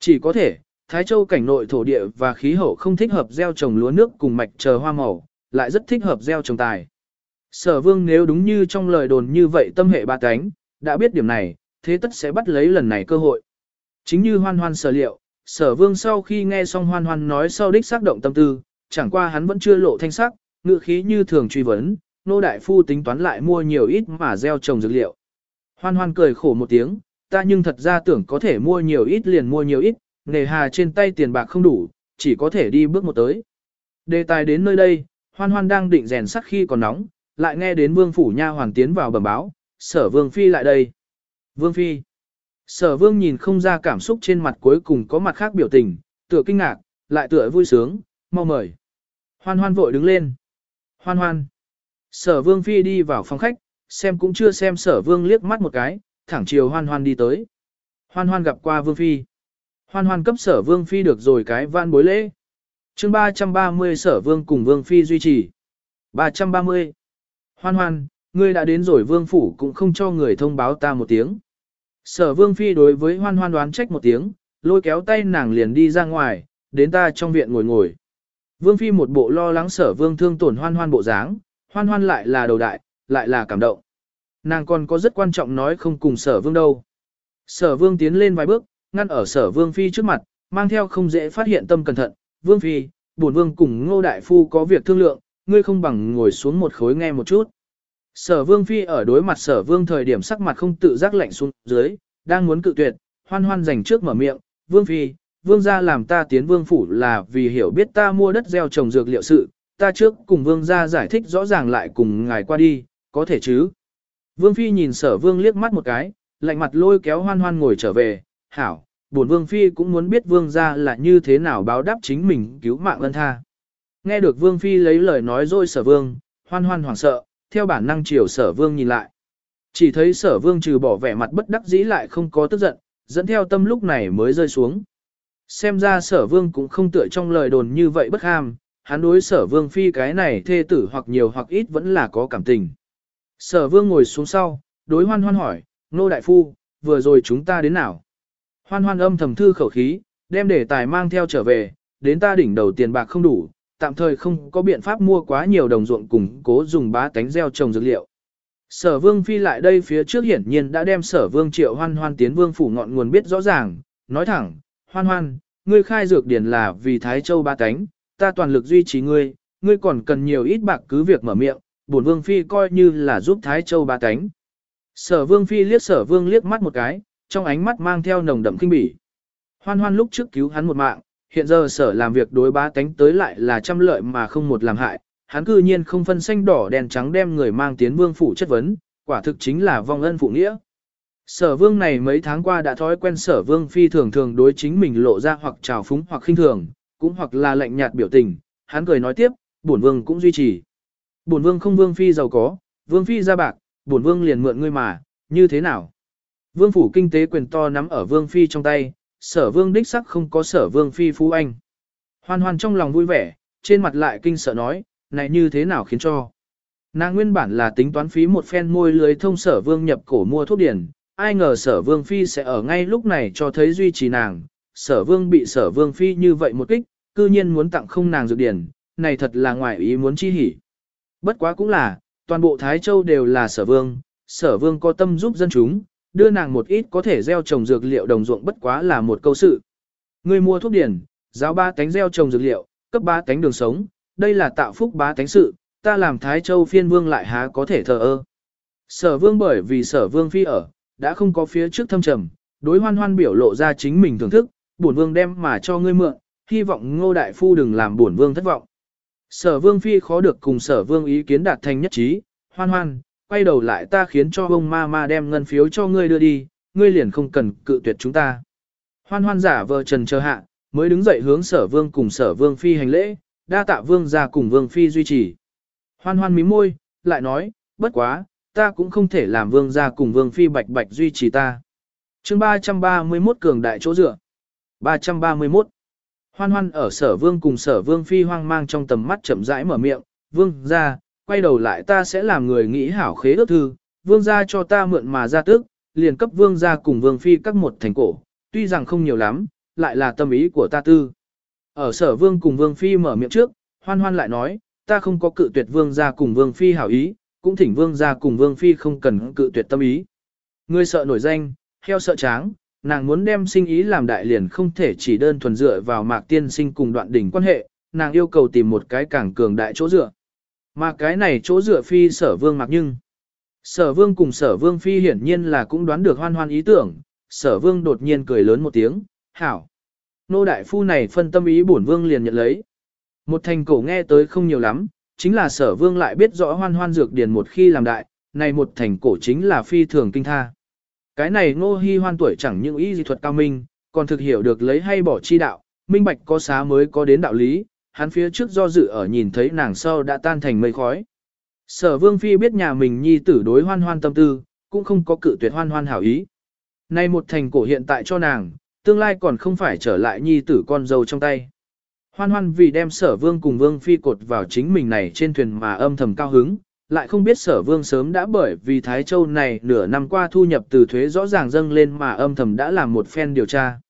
Chỉ có thể, Thái Châu cảnh nội thổ địa và khí hậu không thích hợp gieo trồng lúa nước cùng mạch chờ hoa màu, lại rất thích hợp gieo trồng tài. Sở vương nếu đúng như trong lời đồn như vậy tâm hệ ba cánh, đã biết điểm này, thế tất sẽ bắt lấy lần này cơ hội. Chính như hoan hoan sở liệu, sở vương sau khi nghe xong hoan hoan nói sau đích xác động tâm tư, chẳng qua hắn vẫn chưa lộ thanh sắc, ngựa khí như thường truy vấn, nô đại phu tính toán lại mua nhiều ít mà gieo trồng dược liệu. Hoan hoan cười khổ một tiếng, ta nhưng thật ra tưởng có thể mua nhiều ít liền mua nhiều ít, nề hà trên tay tiền bạc không đủ, chỉ có thể đi bước một tới. Đề tài đến nơi đây, hoan hoan đang định rèn sắt khi còn nóng, lại nghe đến vương phủ nha hoàng tiến vào bẩm báo, sở vương phi lại đây. Vương phi. Sở vương nhìn không ra cảm xúc trên mặt cuối cùng có mặt khác biểu tình, tựa kinh ngạc, lại tựa vui sướng, mau mời. Hoan hoan vội đứng lên. Hoan hoan. Sở vương phi đi vào phòng khách, xem cũng chưa xem sở vương liếc mắt một cái, thẳng chiều hoan hoan đi tới. Hoan hoan gặp qua vương phi. Hoan hoan cấp sở vương phi được rồi cái van bối lễ. chương 330 sở vương cùng vương phi duy trì. 330. Hoan hoan, ngươi đã đến rồi vương phủ cũng không cho người thông báo ta một tiếng. Sở vương phi đối với hoan hoan đoán trách một tiếng, lôi kéo tay nàng liền đi ra ngoài, đến ta trong viện ngồi ngồi. Vương phi một bộ lo lắng sở vương thương tổn hoan hoan bộ dáng, hoan hoan lại là đầu đại, lại là cảm động. Nàng còn có rất quan trọng nói không cùng sở vương đâu. Sở vương tiến lên vài bước, ngăn ở sở vương phi trước mặt, mang theo không dễ phát hiện tâm cẩn thận. Vương phi, bổn vương cùng ngô đại phu có việc thương lượng, ngươi không bằng ngồi xuống một khối nghe một chút. Sở vương phi ở đối mặt sở vương thời điểm sắc mặt không tự giác lạnh xuống dưới, đang muốn cự tuyệt, hoan hoan dành trước mở miệng, vương phi, vương gia làm ta tiến vương phủ là vì hiểu biết ta mua đất gieo trồng dược liệu sự, ta trước cùng vương gia giải thích rõ ràng lại cùng ngài qua đi, có thể chứ. Vương phi nhìn sở vương liếc mắt một cái, lạnh mặt lôi kéo hoan hoan ngồi trở về, hảo, bổn vương phi cũng muốn biết vương gia là như thế nào báo đáp chính mình cứu mạng ân tha. Nghe được vương phi lấy lời nói rồi sở vương, hoan hoan hoảng sợ, theo bản năng chiều sở vương nhìn lại. Chỉ thấy sở vương trừ bỏ vẻ mặt bất đắc dĩ lại không có tức giận, dẫn theo tâm lúc này mới rơi xuống. Xem ra sở vương cũng không tựa trong lời đồn như vậy bất ham, hắn đối sở vương phi cái này thê tử hoặc nhiều hoặc ít vẫn là có cảm tình. Sở vương ngồi xuống sau, đối hoan hoan hỏi, nô đại phu, vừa rồi chúng ta đến nào? Hoan hoan âm thầm thư khẩu khí, đem để tài mang theo trở về, đến ta đỉnh đầu tiền bạc không đủ, tạm thời không có biện pháp mua quá nhiều đồng ruộng cùng cố dùng bá tánh gieo trồng dược liệu. Sở vương phi lại đây phía trước hiển nhiên đã đem sở vương triệu hoan hoan tiến vương phủ ngọn nguồn biết rõ ràng, nói thẳng, hoan hoan, ngươi khai dược điển là vì Thái Châu ba tánh, ta toàn lực duy trì ngươi, ngươi còn cần nhiều ít bạc cứ việc mở miệng, bổn vương phi coi như là giúp Thái Châu ba tánh. Sở vương phi liếc sở vương liếc mắt một cái, trong ánh mắt mang theo nồng đậm kinh bỉ. Hoan hoan lúc trước cứu hắn một mạng, hiện giờ sở làm việc đối bá tánh tới lại là trăm lợi mà không một làm hại, hắn cư nhiên không phân xanh đỏ đèn trắng đem người mang tiến vương phủ chất vấn, quả thực chính là vong ân phụ nghĩa. Sở vương này mấy tháng qua đã thói quen sở vương phi thường thường đối chính mình lộ ra hoặc trào phúng hoặc khinh thường, cũng hoặc là lạnh nhạt biểu tình, hắn cười nói tiếp, bổn vương cũng duy trì. Bổn vương không vương phi giàu có, vương phi ra bạc, bổn vương liền mượn ngươi mà, như thế nào? Vương phủ kinh tế quyền to nắm ở vương phi trong tay, sở vương đích sắc không có sở vương phi phú anh. Hoan hoan trong lòng vui vẻ, trên mặt lại kinh sợ nói, này như thế nào khiến cho. Nàng nguyên bản là tính toán phí một phen môi lưới thông sở vương nhập cổ mua thuốc điển, ai ngờ sở vương phi sẽ ở ngay lúc này cho thấy duy trì nàng, sở vương bị sở vương phi như vậy một kích, cư nhiên muốn tặng không nàng dược điển, này thật là ngoài ý muốn chi hỉ. Bất quá cũng là, toàn bộ Thái Châu đều là sở vương, sở vương có tâm giúp dân chúng, đưa nàng một ít có thể gieo trồng dược liệu đồng ruộng bất quá là một câu sự. Người mua thuốc điển, giáo ba tánh gieo trồng dược liệu, cấp ba tánh đường sống, đây là tạo phúc ba tánh sự, ta làm Thái Châu phiên vương lại há có thể thờ ơ. Sở vương bởi vì sở vương phi ở, đã không có phía trước thâm trầm, đối hoan hoan biểu lộ ra chính mình thưởng thức, bổn vương đem mà cho ngươi mượn, hy vọng ngô đại phu đừng làm bổn vương thất vọng. Sở vương phi khó được cùng sở vương ý kiến đạt thành nhất trí, hoan hoan, quay đầu lại ta khiến cho ông ma ma đem ngân phiếu cho ngươi đưa đi, ngươi liền không cần cự tuyệt chúng ta. Hoan hoan giả vờ trần chờ hạ, mới đứng dậy hướng sở vương cùng sở vương phi hành lễ, đa tạ vương ra cùng vương phi duy trì. Hoan hoan mí môi, lại nói, bất quá, ta cũng không thể làm vương ra cùng vương phi bạch bạch duy trì ta. chương 331 cường đại chỗ dựa. 331. Hoan hoan ở sở vương cùng sở vương phi hoang mang trong tầm mắt chậm rãi mở miệng, vương ra, quay đầu lại ta sẽ làm người nghĩ hảo khế ước thư, vương gia cho ta mượn mà ra tức, liền cấp vương gia cùng vương phi các một thành cổ, tuy rằng không nhiều lắm, lại là tâm ý của ta tư. Ở sở vương cùng vương phi mở miệng trước, hoan hoan lại nói, ta không có cự tuyệt vương gia cùng vương phi hảo ý, cũng thỉnh vương gia cùng vương phi không cần cự tuyệt tâm ý. Ngươi sợ nổi danh, heo sợ tráng, nàng muốn đem sinh ý làm đại liền không thể chỉ đơn thuần dựa vào mạc tiên sinh cùng đoạn đỉnh quan hệ, nàng yêu cầu tìm một cái càng cường đại chỗ dựa. Mà cái này chỗ dựa phi sở vương mặc nhưng. Sở vương cùng sở vương phi hiển nhiên là cũng đoán được hoan hoan ý tưởng, sở vương đột nhiên cười lớn một tiếng, hảo. Nô đại phu này phân tâm ý bổn vương liền nhận lấy. Một thành cổ nghe tới không nhiều lắm, chính là sở vương lại biết rõ hoan hoan dược điền một khi làm đại, này một thành cổ chính là phi thường kinh tha. Cái này ngô hy hoan tuổi chẳng những ý dị thuật cao minh, còn thực hiểu được lấy hay bỏ chi đạo, minh bạch có xá mới có đến đạo lý, hắn phía trước do dự ở nhìn thấy nàng sau đã tan thành mây khói. Sở vương phi biết nhà mình nhi tử đối hoan hoan tâm tư, cũng không có cự tuyệt hoan hoan hảo ý. Nay một thành cổ hiện tại cho nàng, tương lai còn không phải trở lại nhi tử con dâu trong tay. Hoan hoan vì đem sở vương cùng vương phi cột vào chính mình này trên thuyền mà âm thầm cao hứng, lại không biết sở vương sớm đã bởi vì Thái Châu này nửa năm qua thu nhập từ thuế rõ ràng dâng lên mà âm thầm đã làm một phen điều tra.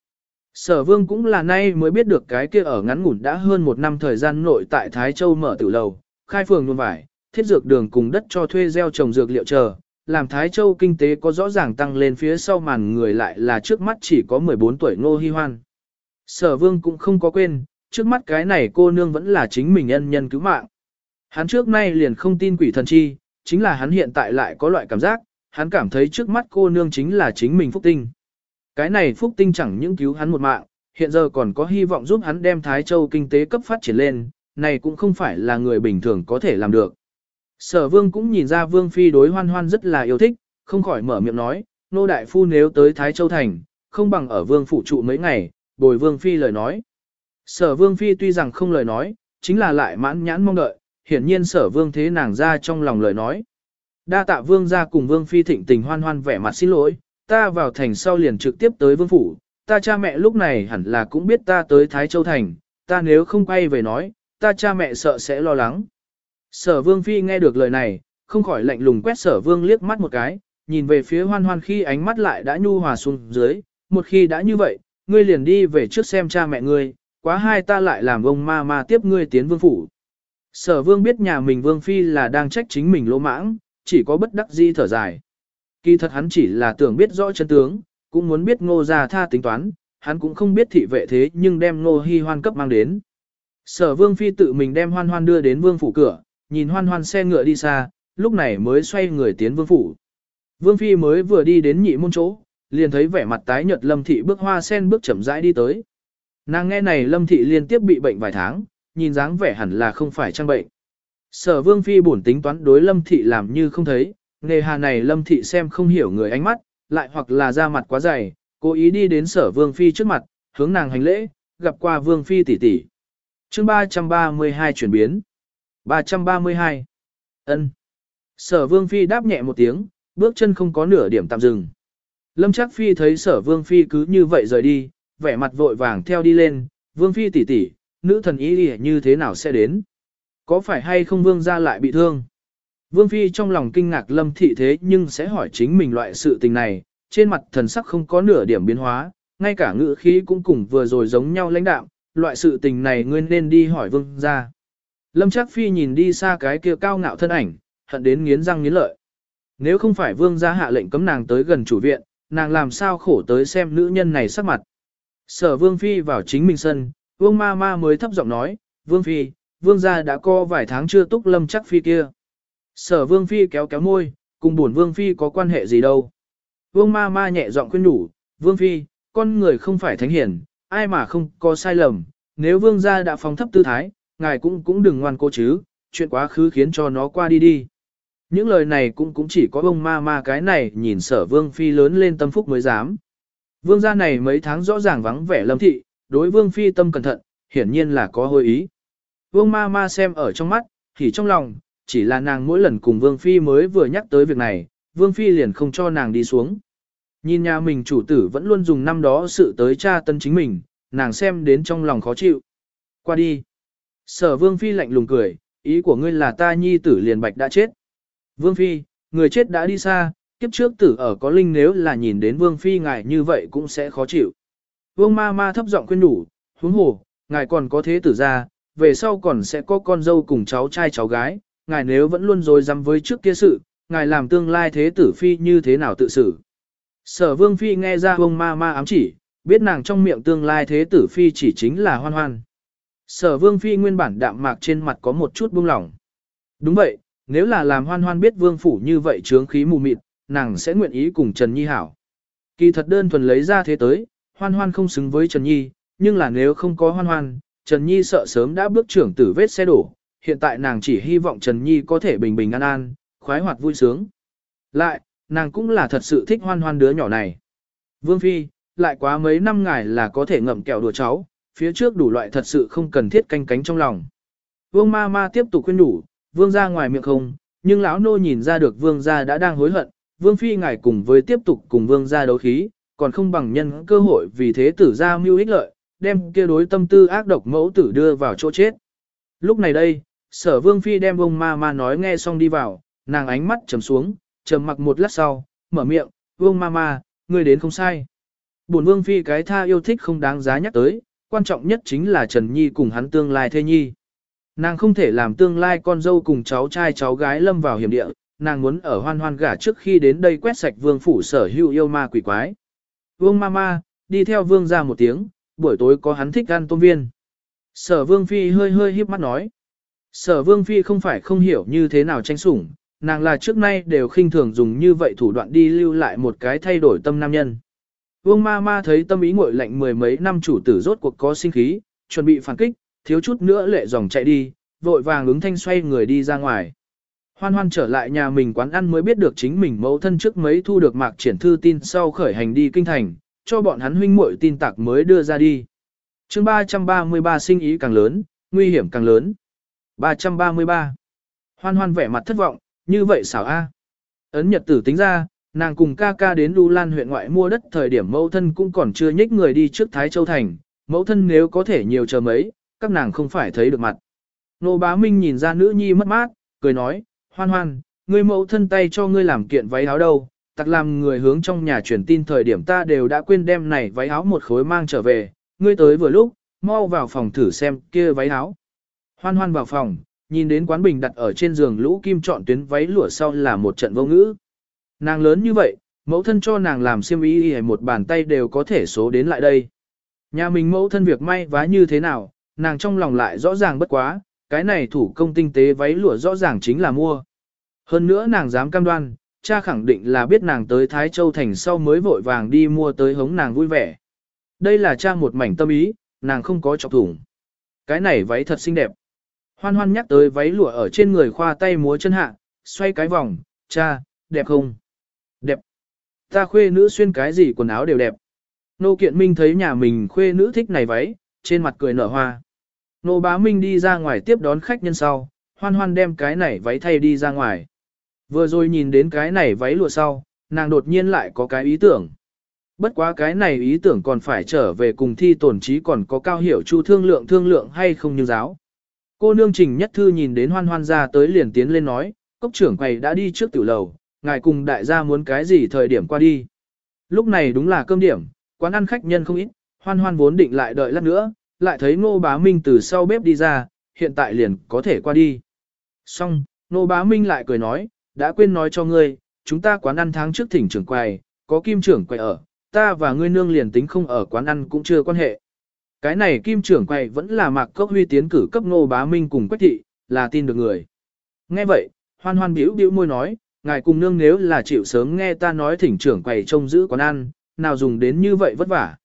Sở vương cũng là nay mới biết được cái kia ở ngắn ngủn đã hơn một năm thời gian nội tại Thái Châu mở tử lầu, khai phường luôn vải, thiết dược đường cùng đất cho thuê gieo trồng dược liệu chờ, làm Thái Châu kinh tế có rõ ràng tăng lên phía sau màn người lại là trước mắt chỉ có 14 tuổi ngô hy hoan. Sở vương cũng không có quên, trước mắt cái này cô nương vẫn là chính mình nhân nhân cứu mạng. Hắn trước nay liền không tin quỷ thần chi, chính là hắn hiện tại lại có loại cảm giác, hắn cảm thấy trước mắt cô nương chính là chính mình phúc tinh. Cái này phúc tinh chẳng những cứu hắn một mạng, hiện giờ còn có hy vọng giúp hắn đem Thái Châu kinh tế cấp phát triển lên, này cũng không phải là người bình thường có thể làm được. Sở vương cũng nhìn ra vương phi đối hoan hoan rất là yêu thích, không khỏi mở miệng nói, nô đại phu nếu tới Thái Châu Thành, không bằng ở vương phủ trụ mấy ngày, bồi vương phi lời nói. Sở vương phi tuy rằng không lời nói, chính là lại mãn nhãn mong đợi, hiển nhiên sở vương thế nàng ra trong lòng lời nói. Đa tạ vương ra cùng vương phi thịnh tình hoan hoan vẻ mặt xin lỗi, ta vào thành sau liền trực tiếp tới vương phủ, ta cha mẹ lúc này hẳn là cũng biết ta tới Thái Châu Thành, ta nếu không quay về nói, ta cha mẹ sợ sẽ lo lắng. Sở vương phi nghe được lời này, không khỏi lạnh lùng quét sở vương liếc mắt một cái, nhìn về phía hoan hoan khi ánh mắt lại đã nhu hòa xuống dưới, một khi đã như vậy, ngươi liền đi về trước xem cha mẹ ngươi, quá hai ta lại làm ông ma ma tiếp ngươi tiến vương phủ. Sở vương biết nhà mình vương phi là đang trách chính mình lỗ mãng, chỉ có bất đắc di thở dài. Kỳ thật hắn chỉ là tưởng biết rõ chân tướng, cũng muốn biết ngô gia tha tính toán, hắn cũng không biết thị vệ thế nhưng đem ngô hy hoan cấp mang đến. Sở vương phi tự mình đem hoan hoan đưa đến vương phủ cửa, nhìn hoan hoan xe ngựa đi xa, lúc này mới xoay người tiến vương phủ. Vương phi mới vừa đi đến nhị môn chỗ, liền thấy vẻ mặt tái nhợt lâm thị bước hoa sen bước chậm rãi đi tới. Nàng nghe này lâm thị liên tiếp bị bệnh vài tháng, nhìn dáng vẻ hẳn là không phải trang bệnh. Sở vương phi bổn tính toán đối lâm thị làm như không thấy, Nề hà này lâm thị xem không hiểu người ánh mắt, lại hoặc là da mặt quá dày, cố ý đi đến sở vương phi trước mặt, hướng nàng hành lễ, gặp qua vương phi tỷ tỷ. Chương 332 chuyển biến. 332. Ân. Sở vương phi đáp nhẹ một tiếng, bước chân không có nửa điểm tạm dừng. Lâm chắc phi thấy sở vương phi cứ như vậy rời đi, vẻ mặt vội vàng theo đi lên, vương phi tỷ tỷ, nữ thần ý như thế nào sẽ đến? Có phải hay không vương gia lại bị thương? Vương phi trong lòng kinh ngạc lâm thị thế nhưng sẽ hỏi chính mình loại sự tình này, trên mặt thần sắc không có nửa điểm biến hóa, ngay cả ngữ khí cũng cùng vừa rồi giống nhau lãnh đạo, loại sự tình này ngươi nên đi hỏi vương gia. Lâm Trác Phi nhìn đi xa cái kia cao ngạo thân ảnh, hận đến nghiến răng nghiến lợi. Nếu không phải vương gia hạ lệnh cấm nàng tới gần chủ viện, nàng làm sao khổ tới xem nữ nhân này sắc mặt. Sở vương phi vào chính mình sân, vương ma ma mới thấp giọng nói, vương phi, vương gia đã co vài tháng chưa túc lâm chắc phi kia. Sở vương phi kéo kéo môi, cùng buồn vương phi có quan hệ gì đâu. Vương ma ma nhẹ giọng khuyên nhủ, vương phi, con người không phải thánh hiển, ai mà không có sai lầm, nếu vương gia đã phóng thấp tư thái, ngài cũng cũng đừng ngoan cô chứ, chuyện quá khứ khiến cho nó qua đi đi. Những lời này cũng cũng chỉ có ông ma ma cái này nhìn sở vương phi lớn lên tâm phúc mới dám. Vương gia này mấy tháng rõ ràng vắng vẻ lâm thị, đối vương phi tâm cẩn thận, hiển nhiên là có hồi ý. Vương ma ma xem ở trong mắt, thì trong lòng, chỉ là nàng mỗi lần cùng vương phi mới vừa nhắc tới việc này, vương phi liền không cho nàng đi xuống. Nhìn nhà mình chủ tử vẫn luôn dùng năm đó sự tới cha tân chính mình, nàng xem đến trong lòng khó chịu. Qua đi. Sở vương phi lạnh lùng cười, ý của ngươi là ta nhi tử liền bạch đã chết. Vương phi, người chết đã đi xa, kiếp trước tử ở có linh nếu là nhìn đến vương phi ngài như vậy cũng sẽ khó chịu. Vương ma ma thấp giọng khuyên đủ, huống hồ, ngài còn có thế tử ra, về sau còn sẽ có con dâu cùng cháu trai cháu gái, ngài nếu vẫn luôn dối dám với trước kia sự, ngài làm tương lai thế tử phi như thế nào tự xử. Sở vương phi nghe ra ông ma ma ám chỉ, biết nàng trong miệng tương lai thế tử phi chỉ chính là hoan hoan. Sở vương phi nguyên bản đạm mạc trên mặt có một chút buông lỏng. Đúng vậy, nếu là làm hoan hoan biết vương phủ như vậy trướng khí mù mịt, nàng sẽ nguyện ý cùng Trần Nhi hảo. Kỳ thật đơn thuần lấy ra thế tới, hoan hoan không xứng với Trần Nhi, nhưng là nếu không có hoan hoan, Trần Nhi sợ sớm đã bước trưởng tử vết xe đổ, hiện tại nàng chỉ hy vọng Trần Nhi có thể bình bình an an, khoái hoạt vui sướng. Lại, nàng cũng là thật sự thích hoan hoan đứa nhỏ này. Vương Phi, lại quá mấy năm ngài là có thể ngậm kẹo đùa cháu, phía trước đủ loại thật sự không cần thiết canh cánh trong lòng. Vương ma ma tiếp tục khuyên đủ, vương ra ngoài miệng không, nhưng lão nô nhìn ra được vương gia đã đang hối hận, vương phi ngài cùng với tiếp tục cùng vương gia đấu khí, còn không bằng nhân cơ hội vì thế tử ra mưu ích lợi, đem kia đối tâm tư ác độc mẫu tử đưa vào chỗ chết. Lúc này đây, sở vương phi đem ông ma ma nói nghe xong đi vào, nàng ánh mắt trầm xuống, trầm mặc một lát sau, mở miệng, vương ma ma, ngươi đến không sai. Bổn vương phi cái tha yêu thích không đáng giá nhắc tới, quan trọng nhất chính là Trần Nhi cùng hắn tương lai thê nhi. Nàng không thể làm tương lai con dâu cùng cháu trai cháu gái lâm vào hiểm địa, nàng muốn ở hoan hoan gả trước khi đến đây quét sạch vương phủ sở hữu yêu ma quỷ quái. Vương ma ma, đi theo vương ra một tiếng, buổi tối có hắn thích ăn tôm viên. Sở vương phi hơi hơi híp mắt nói. Sở vương phi không phải không hiểu như thế nào tranh sủng, nàng là trước nay đều khinh thường dùng như vậy thủ đoạn đi lưu lại một cái thay đổi tâm nam nhân. Vương ma ma thấy tâm ý nguội lạnh mười mấy năm chủ tử rốt cuộc có sinh khí, chuẩn bị phản kích, thiếu chút nữa lệ dòng chạy đi, vội vàng ứng thanh xoay người đi ra ngoài. Hoan hoan trở lại nhà mình quán ăn mới biết được chính mình mẫu thân trước mấy thu được mạc triển thư tin sau khởi hành đi kinh thành, cho bọn hắn huynh muội tin tặc mới đưa ra đi chương 333 sinh ý càng lớn, nguy hiểm càng lớn. 333. Hoan hoan vẻ mặt thất vọng, như vậy xảo a. Ấn nhật tử tính ra, nàng cùng ca ca đến Đu Lan huyện ngoại mua đất thời điểm mẫu thân cũng còn chưa nhích người đi trước Thái Châu Thành, mẫu thân nếu có thể nhiều chờ mấy, các nàng không phải thấy được mặt. Nô bá Minh nhìn ra nữ nhi mất mát, cười nói, hoan hoan, người mẫu thân tay cho ngươi làm kiện váy áo đâu, tặc làm người hướng trong nhà truyền tin thời điểm ta đều đã quên đem này váy áo một khối mang trở về, ngươi tới vừa lúc, mau vào phòng thử xem kia váy áo. Hoan hoan vào phòng, nhìn đến quán bình đặt ở trên giường lũ kim chọn tuyến váy lụa sau là một trận vô ngữ. Nàng lớn như vậy, mẫu thân cho nàng làm xiêm y hay một bàn tay đều có thể số đến lại đây. Nhà mình mẫu thân việc may vá như thế nào, nàng trong lòng lại rõ ràng bất quá, cái này thủ công tinh tế váy lụa rõ ràng chính là mua. Hơn nữa nàng dám cam đoan, cha khẳng định là biết nàng tới Thái Châu Thành sau mới vội vàng đi mua tới hống nàng vui vẻ. Đây là cha một mảnh tâm ý, nàng không có chọc thủng. Cái này váy thật xinh đẹp. Hoan hoan nhắc tới váy lụa ở trên người khoa tay múa chân hạ, xoay cái vòng, cha, đẹp không? Đẹp. Ta khuê nữ xuyên cái gì quần áo đều đẹp. Nô Kiện Minh thấy nhà mình khuê nữ thích này váy, trên mặt cười nở hoa. Nô Bá Minh đi ra ngoài tiếp đón khách nhân sau, hoan hoan đem cái này váy thay đi ra ngoài. Vừa rồi nhìn đến cái này váy lụa sau, nàng đột nhiên lại có cái ý tưởng. Bất quá cái này ý tưởng còn phải trở về cùng thi tổn trí còn có cao hiểu chu thương lượng thương lượng hay không như giáo. Cô nương trình nhất thư nhìn đến hoan hoan ra tới liền tiến lên nói, cốc trưởng quầy đã đi trước tiểu lầu, ngài cùng đại gia muốn cái gì thời điểm qua đi. Lúc này đúng là cơm điểm, quán ăn khách nhân không ít, hoan hoan vốn định lại đợi lát nữa, lại thấy ngô bá minh từ sau bếp đi ra, hiện tại liền có thể qua đi. Xong, ngô bá minh lại cười nói, đã quên nói cho ngươi, chúng ta quán ăn tháng trước thỉnh trưởng quầy, có kim trưởng quầy ở, ta và ngươi nương liền tính không ở quán ăn cũng chưa quan hệ. Cái này kim trưởng quầy vẫn là mạc cốc huy tiến cử cấp ngô bá minh cùng quách thị, là tin được người. Nghe vậy, hoan hoan biểu biểu môi nói, ngài cùng nương nếu là chịu sớm nghe ta nói thỉnh trưởng quầy trông giữ quán ăn, nào dùng đến như vậy vất vả.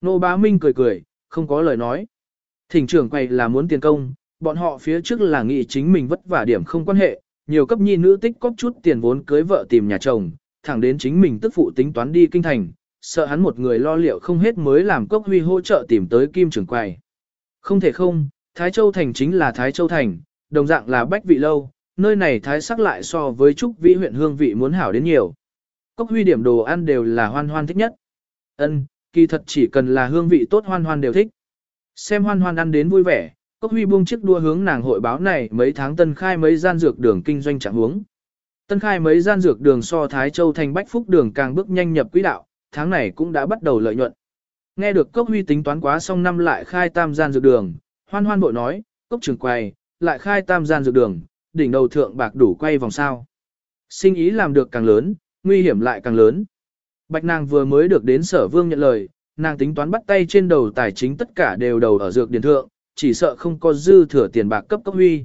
Ngô bá minh cười cười, không có lời nói. Thỉnh trưởng quầy là muốn tiền công, bọn họ phía trước là nghĩ chính mình vất vả điểm không quan hệ, nhiều cấp nhi nữ tích cóp chút tiền vốn cưới vợ tìm nhà chồng, thẳng đến chính mình tức phụ tính toán đi kinh thành, sợ hắn một người lo liệu không hết mới làm cốc huy hỗ trợ tìm tới kim trưởng quầy. Không thể không, Thái Châu Thành chính là Thái Châu Thành, đồng dạng là bách vị lâu, nơi này thái sắc lại so với trúc vĩ huyện hương vị muốn hảo đến nhiều. Cốc huy điểm đồ ăn đều là hoan hoan thích nhất. Ân, kỳ thật chỉ cần là hương vị tốt hoan hoan đều thích. Xem hoan hoan ăn đến vui vẻ, Cốc Huy buông chiếc đua hướng nàng hội báo này mấy tháng tân khai mấy gian dược đường kinh doanh trạng huống. Tân khai mấy gian dược đường so Thái Châu thành Bách Phúc đường càng bước nhanh nhập quỹ đạo, tháng này cũng đã bắt đầu lợi nhuận. Nghe được Cốc Huy tính toán quá xong năm lại khai tam gian dược đường, hoan hoan bội nói, Cốc trưởng quay, lại khai tam gian dược đường, đỉnh đầu thượng bạc đủ quay vòng sao. Sinh ý làm được càng lớn, nguy hiểm lại càng lớn. Bạch nàng vừa mới được đến sở vương nhận lời, nàng tính toán bắt tay trên đầu tài chính tất cả đều đầu ở dược điển thượng, chỉ sợ không có dư thừa tiền bạc cấp cấp huy.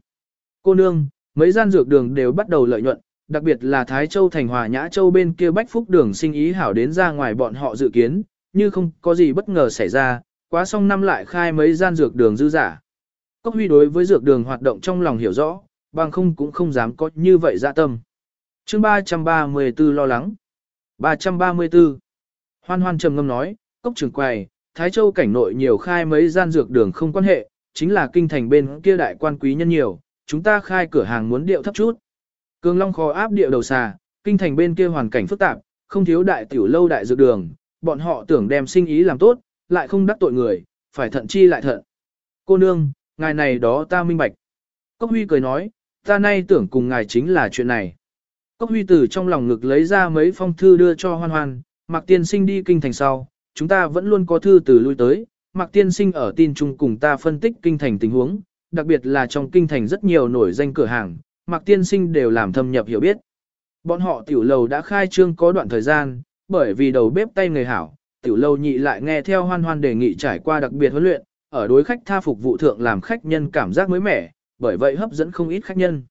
Cô nương, mấy gian dược đường đều bắt đầu lợi nhuận, đặc biệt là Thái Châu Thành Hòa Nhã Châu bên kia bách phúc đường sinh ý hảo đến ra ngoài bọn họ dự kiến, như không có gì bất ngờ xảy ra, quá xong năm lại khai mấy gian dược đường dư giả. Cốc huy đối với dược đường hoạt động trong lòng hiểu rõ, bằng không cũng không dám có như vậy dạ tâm. chương 334 lo lắng. 334. Hoan hoan trầm ngâm nói, cốc trưởng quầy, Thái Châu cảnh nội nhiều khai mấy gian dược đường không quan hệ, chính là kinh thành bên kia đại quan quý nhân nhiều, chúng ta khai cửa hàng muốn điệu thấp chút. Cường Long khó áp địa đầu xà, kinh thành bên kia hoàn cảnh phức tạp, không thiếu đại tiểu lâu đại dược đường, bọn họ tưởng đem sinh ý làm tốt, lại không đắc tội người, phải thận chi lại thận. Cô nương, ngài này đó ta minh bạch. Cốc Huy cười nói, ta nay tưởng cùng ngài chính là chuyện này. Cốc Huy từ trong lòng ngực lấy ra mấy phong thư đưa cho Hoan Hoan, mặc tiên sinh đi kinh thành sau, chúng ta vẫn luôn có thư từ lui tới, Mạc Tiên Sinh ở tin chung cùng ta phân tích kinh thành tình huống, đặc biệt là trong kinh thành rất nhiều nổi danh cửa hàng, Mạc Tiên Sinh đều làm thâm nhập hiểu biết. Bọn họ tiểu lầu đã khai trương có đoạn thời gian, bởi vì đầu bếp tay người hảo, tiểu lầu nhị lại nghe theo hoan hoan đề nghị trải qua đặc biệt huấn luyện, ở đối khách tha phục vụ thượng làm khách nhân cảm giác mới mẻ, bởi vậy hấp dẫn không ít khách nhân.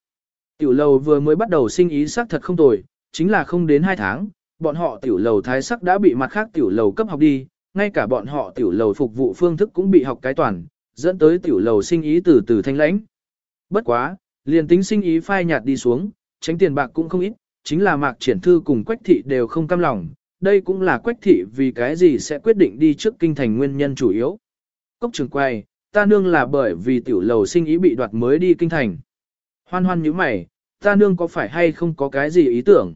Tiểu lầu vừa mới bắt đầu sinh ý sắc thật không tồi, chính là không đến 2 tháng, bọn họ tiểu lầu thái sắc đã bị mặt khác tiểu lầu cấp học đi, ngay cả bọn họ tiểu lầu phục vụ phương thức cũng bị học cái toàn, dẫn tới tiểu lầu sinh ý từ từ thanh lãnh. Bất quá, liền tính sinh ý phai nhạt đi xuống, tránh tiền bạc cũng không ít, chính là mạc triển thư cùng quách thị đều không cam lòng, đây cũng là quách thị vì cái gì sẽ quyết định đi trước kinh thành nguyên nhân chủ yếu. Cốc trường quay, ta nương là bởi vì tiểu lầu sinh ý bị đoạt mới đi kinh thành. Hoan hoan như mày, ta nương có phải hay không có cái gì ý tưởng?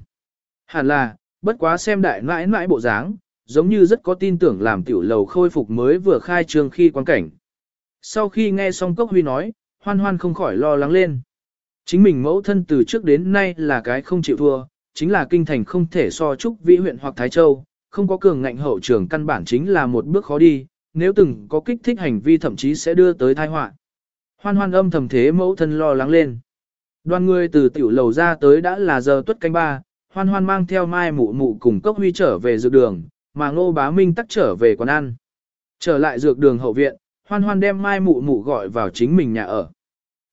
Hẳn là, bất quá xem đại nãi nãi bộ dáng, giống như rất có tin tưởng làm tiểu lầu khôi phục mới vừa khai trương khi quan cảnh. Sau khi nghe xong Cốc Huy nói, hoan hoan không khỏi lo lắng lên. Chính mình mẫu thân từ trước đến nay là cái không chịu thua, chính là kinh thành không thể so chúc vĩ huyện hoặc Thái Châu, không có cường ngạnh hậu trường căn bản chính là một bước khó đi, nếu từng có kích thích hành vi thậm chí sẽ đưa tới tai họa. Hoan hoan âm thầm thế mẫu thân lo lắng lên. Đoàn người từ tiểu lầu ra tới đã là giờ tuất canh ba, hoan hoan mang theo mai mụ mụ cùng cốc huy trở về dược đường, mà ngô bá minh tắt trở về quán ăn. Trở lại dược đường hậu viện, hoan hoan đem mai mụ mụ gọi vào chính mình nhà ở.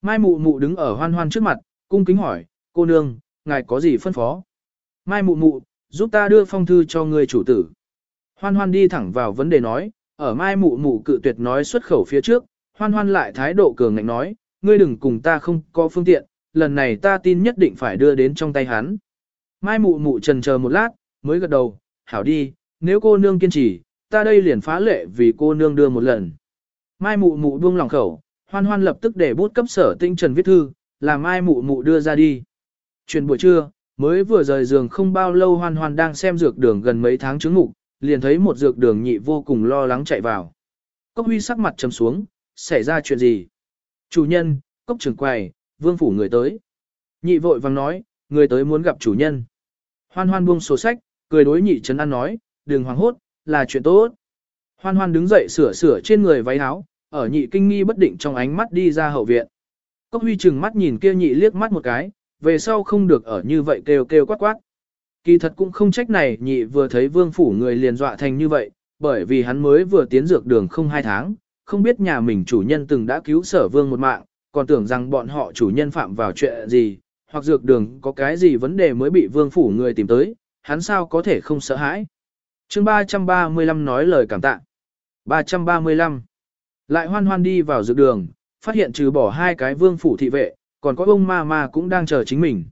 Mai mụ mụ đứng ở hoan hoan trước mặt, cung kính hỏi, cô nương, ngài có gì phân phó? Mai mụ mụ, giúp ta đưa phong thư cho người chủ tử. Hoan hoan đi thẳng vào vấn đề nói, ở mai mụ mụ cự tuyệt nói xuất khẩu phía trước, hoan hoan lại thái độ cường ngạnh nói, ngươi đừng cùng ta không có phương tiện, lần này ta tin nhất định phải đưa đến trong tay hắn. Mai mụ mụ trần chờ một lát, mới gật đầu, hảo đi, nếu cô nương kiên trì, ta đây liền phá lệ vì cô nương đưa một lần. Mai mụ mụ buông lòng khẩu, hoan hoan lập tức để bút cấp sở tinh trần viết thư, làm mai mụ mụ đưa ra đi. Chuyện buổi trưa, mới vừa rời giường không bao lâu hoan hoan đang xem dược đường gần mấy tháng chứng ngục, liền thấy một dược đường nhị vô cùng lo lắng chạy vào. Cốc huy sắc mặt trầm xuống, xảy ra chuyện gì? Chủ nhân, cốc trưởng quầy, vương phủ người tới. Nhị vội vàng nói, người tới muốn gặp chủ nhân. Hoan hoan buông sổ sách, cười đối nhị trấn an nói, đừng hoảng hốt, là chuyện tốt. Hoan hoan đứng dậy sửa sửa trên người váy áo, ở nhị kinh nghi bất định trong ánh mắt đi ra hậu viện. Cốc huy chừng mắt nhìn kia nhị liếc mắt một cái, về sau không được ở như vậy kêu kêu quát quát. Kỳ thật cũng không trách này nhị vừa thấy vương phủ người liền dọa thành như vậy, bởi vì hắn mới vừa tiến dược đường không hai tháng, không biết nhà mình chủ nhân từng đã cứu sở vương một mạng, còn tưởng rằng bọn họ chủ nhân phạm vào chuyện gì, hoặc dược đường có cái gì vấn đề mới bị vương phủ người tìm tới, hắn sao có thể không sợ hãi. chương 335 nói lời cảm tạ. 335. Lại hoan hoan đi vào dược đường, phát hiện trừ bỏ hai cái vương phủ thị vệ, còn có ông ma ma cũng đang chờ chính mình.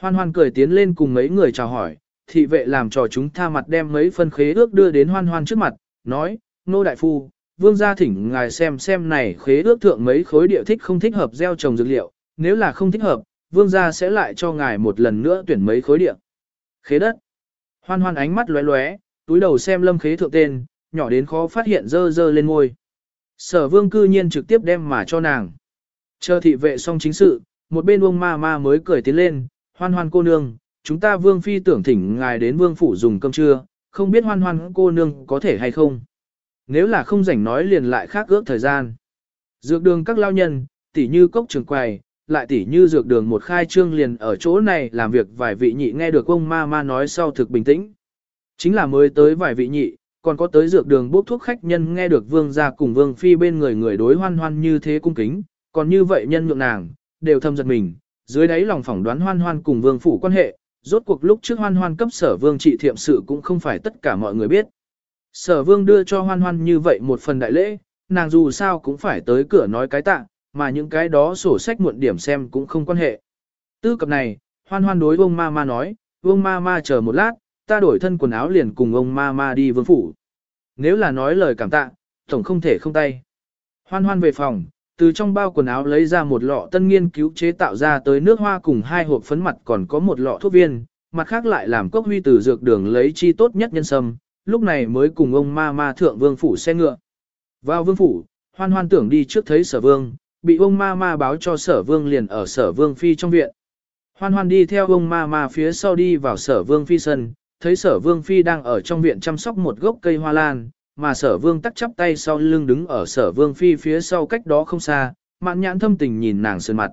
Hoan hoan cười tiến lên cùng mấy người chào hỏi, thị vệ làm cho chúng tha mặt đem mấy phân khế ước đưa đến hoan hoan trước mặt, nói, nô đại phu, vương gia thỉnh ngài xem xem này khế ước thượng mấy khối địa thích không thích hợp gieo trồng dược liệu, nếu là không thích hợp, vương gia sẽ lại cho ngài một lần nữa tuyển mấy khối địa. Khế đất. Hoan hoan ánh mắt lóe lóe, túi đầu xem lâm khế thượng tên, nhỏ đến khó phát hiện dơ dơ lên ngôi. Sở vương cư nhiên trực tiếp đem mà cho nàng. Chờ thị vệ xong chính sự, một bên ông ma ma mới cười tiến lên, hoan hoan cô nương, chúng ta vương phi tưởng thỉnh ngài đến vương phủ dùng cơm trưa, không biết hoan hoan cô nương có thể hay không. Nếu là không rảnh nói liền lại khác ước thời gian. Dược đường các lao nhân, tỉ như cốc trường quầy, lại tỉ như dược đường một khai trương liền ở chỗ này làm việc vài vị nhị nghe được ông ma ma nói sau thực bình tĩnh. Chính là mới tới vài vị nhị, còn có tới dược đường bốc thuốc khách nhân nghe được vương gia cùng vương phi bên người người đối hoan hoan như thế cung kính, còn như vậy nhân nhượng nàng, đều thâm giật mình, dưới đáy lòng phỏng đoán hoan hoan cùng vương phủ quan hệ, rốt cuộc lúc trước hoan hoan cấp sở vương trị thiệm sự cũng không phải tất cả mọi người biết. Sở vương đưa cho hoan hoan như vậy một phần đại lễ, nàng dù sao cũng phải tới cửa nói cái tạ, mà những cái đó sổ sách muộn điểm xem cũng không quan hệ. Tư cập này, hoan hoan đối vương ma ma nói, vương ma ma chờ một lát, ta đổi thân quần áo liền cùng ông ma ma đi vương phủ. Nếu là nói lời cảm tạ, tổng không thể không tay. Hoan hoan về phòng, từ trong bao quần áo lấy ra một lọ tân nghiên cứu chế tạo ra tới nước hoa cùng hai hộp phấn mặt còn có một lọ thuốc viên, mặt khác lại làm cốc huy từ dược đường lấy chi tốt nhất nhân sâm, lúc này mới cùng ông ma ma thượng vương phủ xe ngựa. Vào vương phủ, hoan hoan tưởng đi trước thấy sở vương, bị ông ma ma báo cho sở vương liền ở sở vương phi trong viện. Hoan hoan đi theo ông ma ma phía sau đi vào sở vương phi sân, thấy sở vương phi đang ở trong viện chăm sóc một gốc cây hoa lan, mà sở vương tắc chắp tay sau lưng đứng ở sở vương phi phía sau cách đó không xa, mạn nhãn thâm tình nhìn nàng sơn mặt.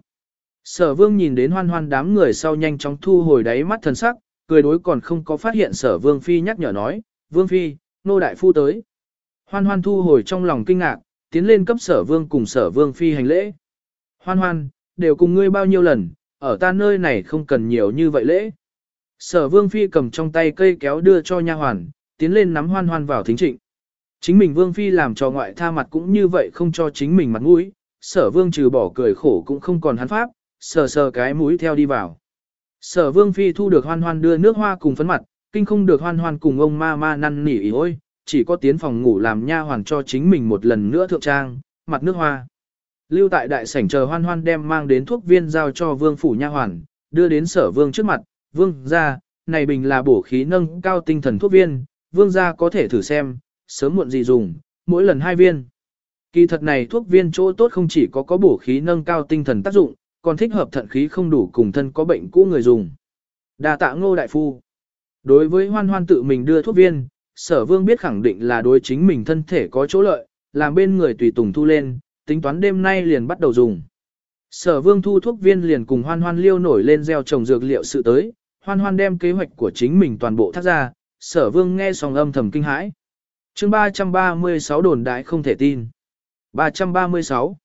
Sở vương nhìn đến hoan hoan đám người sau nhanh chóng thu hồi đáy mắt thần sắc, cười đối còn không có phát hiện sở vương phi nhắc nhở nói, vương phi, nô đại phu tới. Hoan hoan thu hồi trong lòng kinh ngạc, tiến lên cấp sở vương cùng sở vương phi hành lễ. Hoan hoan, đều cùng ngươi bao nhiêu lần, ở ta nơi này không cần nhiều như vậy lễ. Sở vương phi cầm trong tay cây kéo đưa cho nha hoàn, tiến lên nắm hoan hoan vào thính trịnh. Chính mình vương phi làm cho ngoại tha mặt cũng như vậy không cho chính mình mặt mũi, sở vương trừ bỏ cười khổ cũng không còn hắn pháp, sờ sờ cái mũi theo đi vào. Sở vương phi thu được hoan hoan đưa nước hoa cùng phấn mặt, kinh không được hoan hoan cùng ông ma ma năn nỉ ôi, chỉ có tiến phòng ngủ làm nha hoàn cho chính mình một lần nữa thượng trang, mặt nước hoa. Lưu tại đại sảnh chờ hoan hoan đem mang đến thuốc viên giao cho vương phủ nha hoàn, đưa đến sở vương trước mặt, vương gia, này bình là bổ khí nâng cao tinh thần thuốc viên, vương gia có thể thử xem, sớm muộn gì dùng, mỗi lần hai viên. Kỳ thật này thuốc viên chỗ tốt không chỉ có có bổ khí nâng cao tinh thần tác dụng, còn thích hợp thận khí không đủ cùng thân có bệnh cũ người dùng. Đa tạ ngô đại phu. Đối với hoan hoan tự mình đưa thuốc viên, sở vương biết khẳng định là đối chính mình thân thể có chỗ lợi, làm bên người tùy tùng thu lên, tính toán đêm nay liền bắt đầu dùng. Sở vương thu thuốc viên liền cùng hoan hoan liêu nổi lên gieo trồng dược liệu sự tới, hoan hoan đem kế hoạch của chính mình toàn bộ thác ra, sở vương nghe xong âm thầm kinh hãi. chương 336 đồn đại không thể tin. 336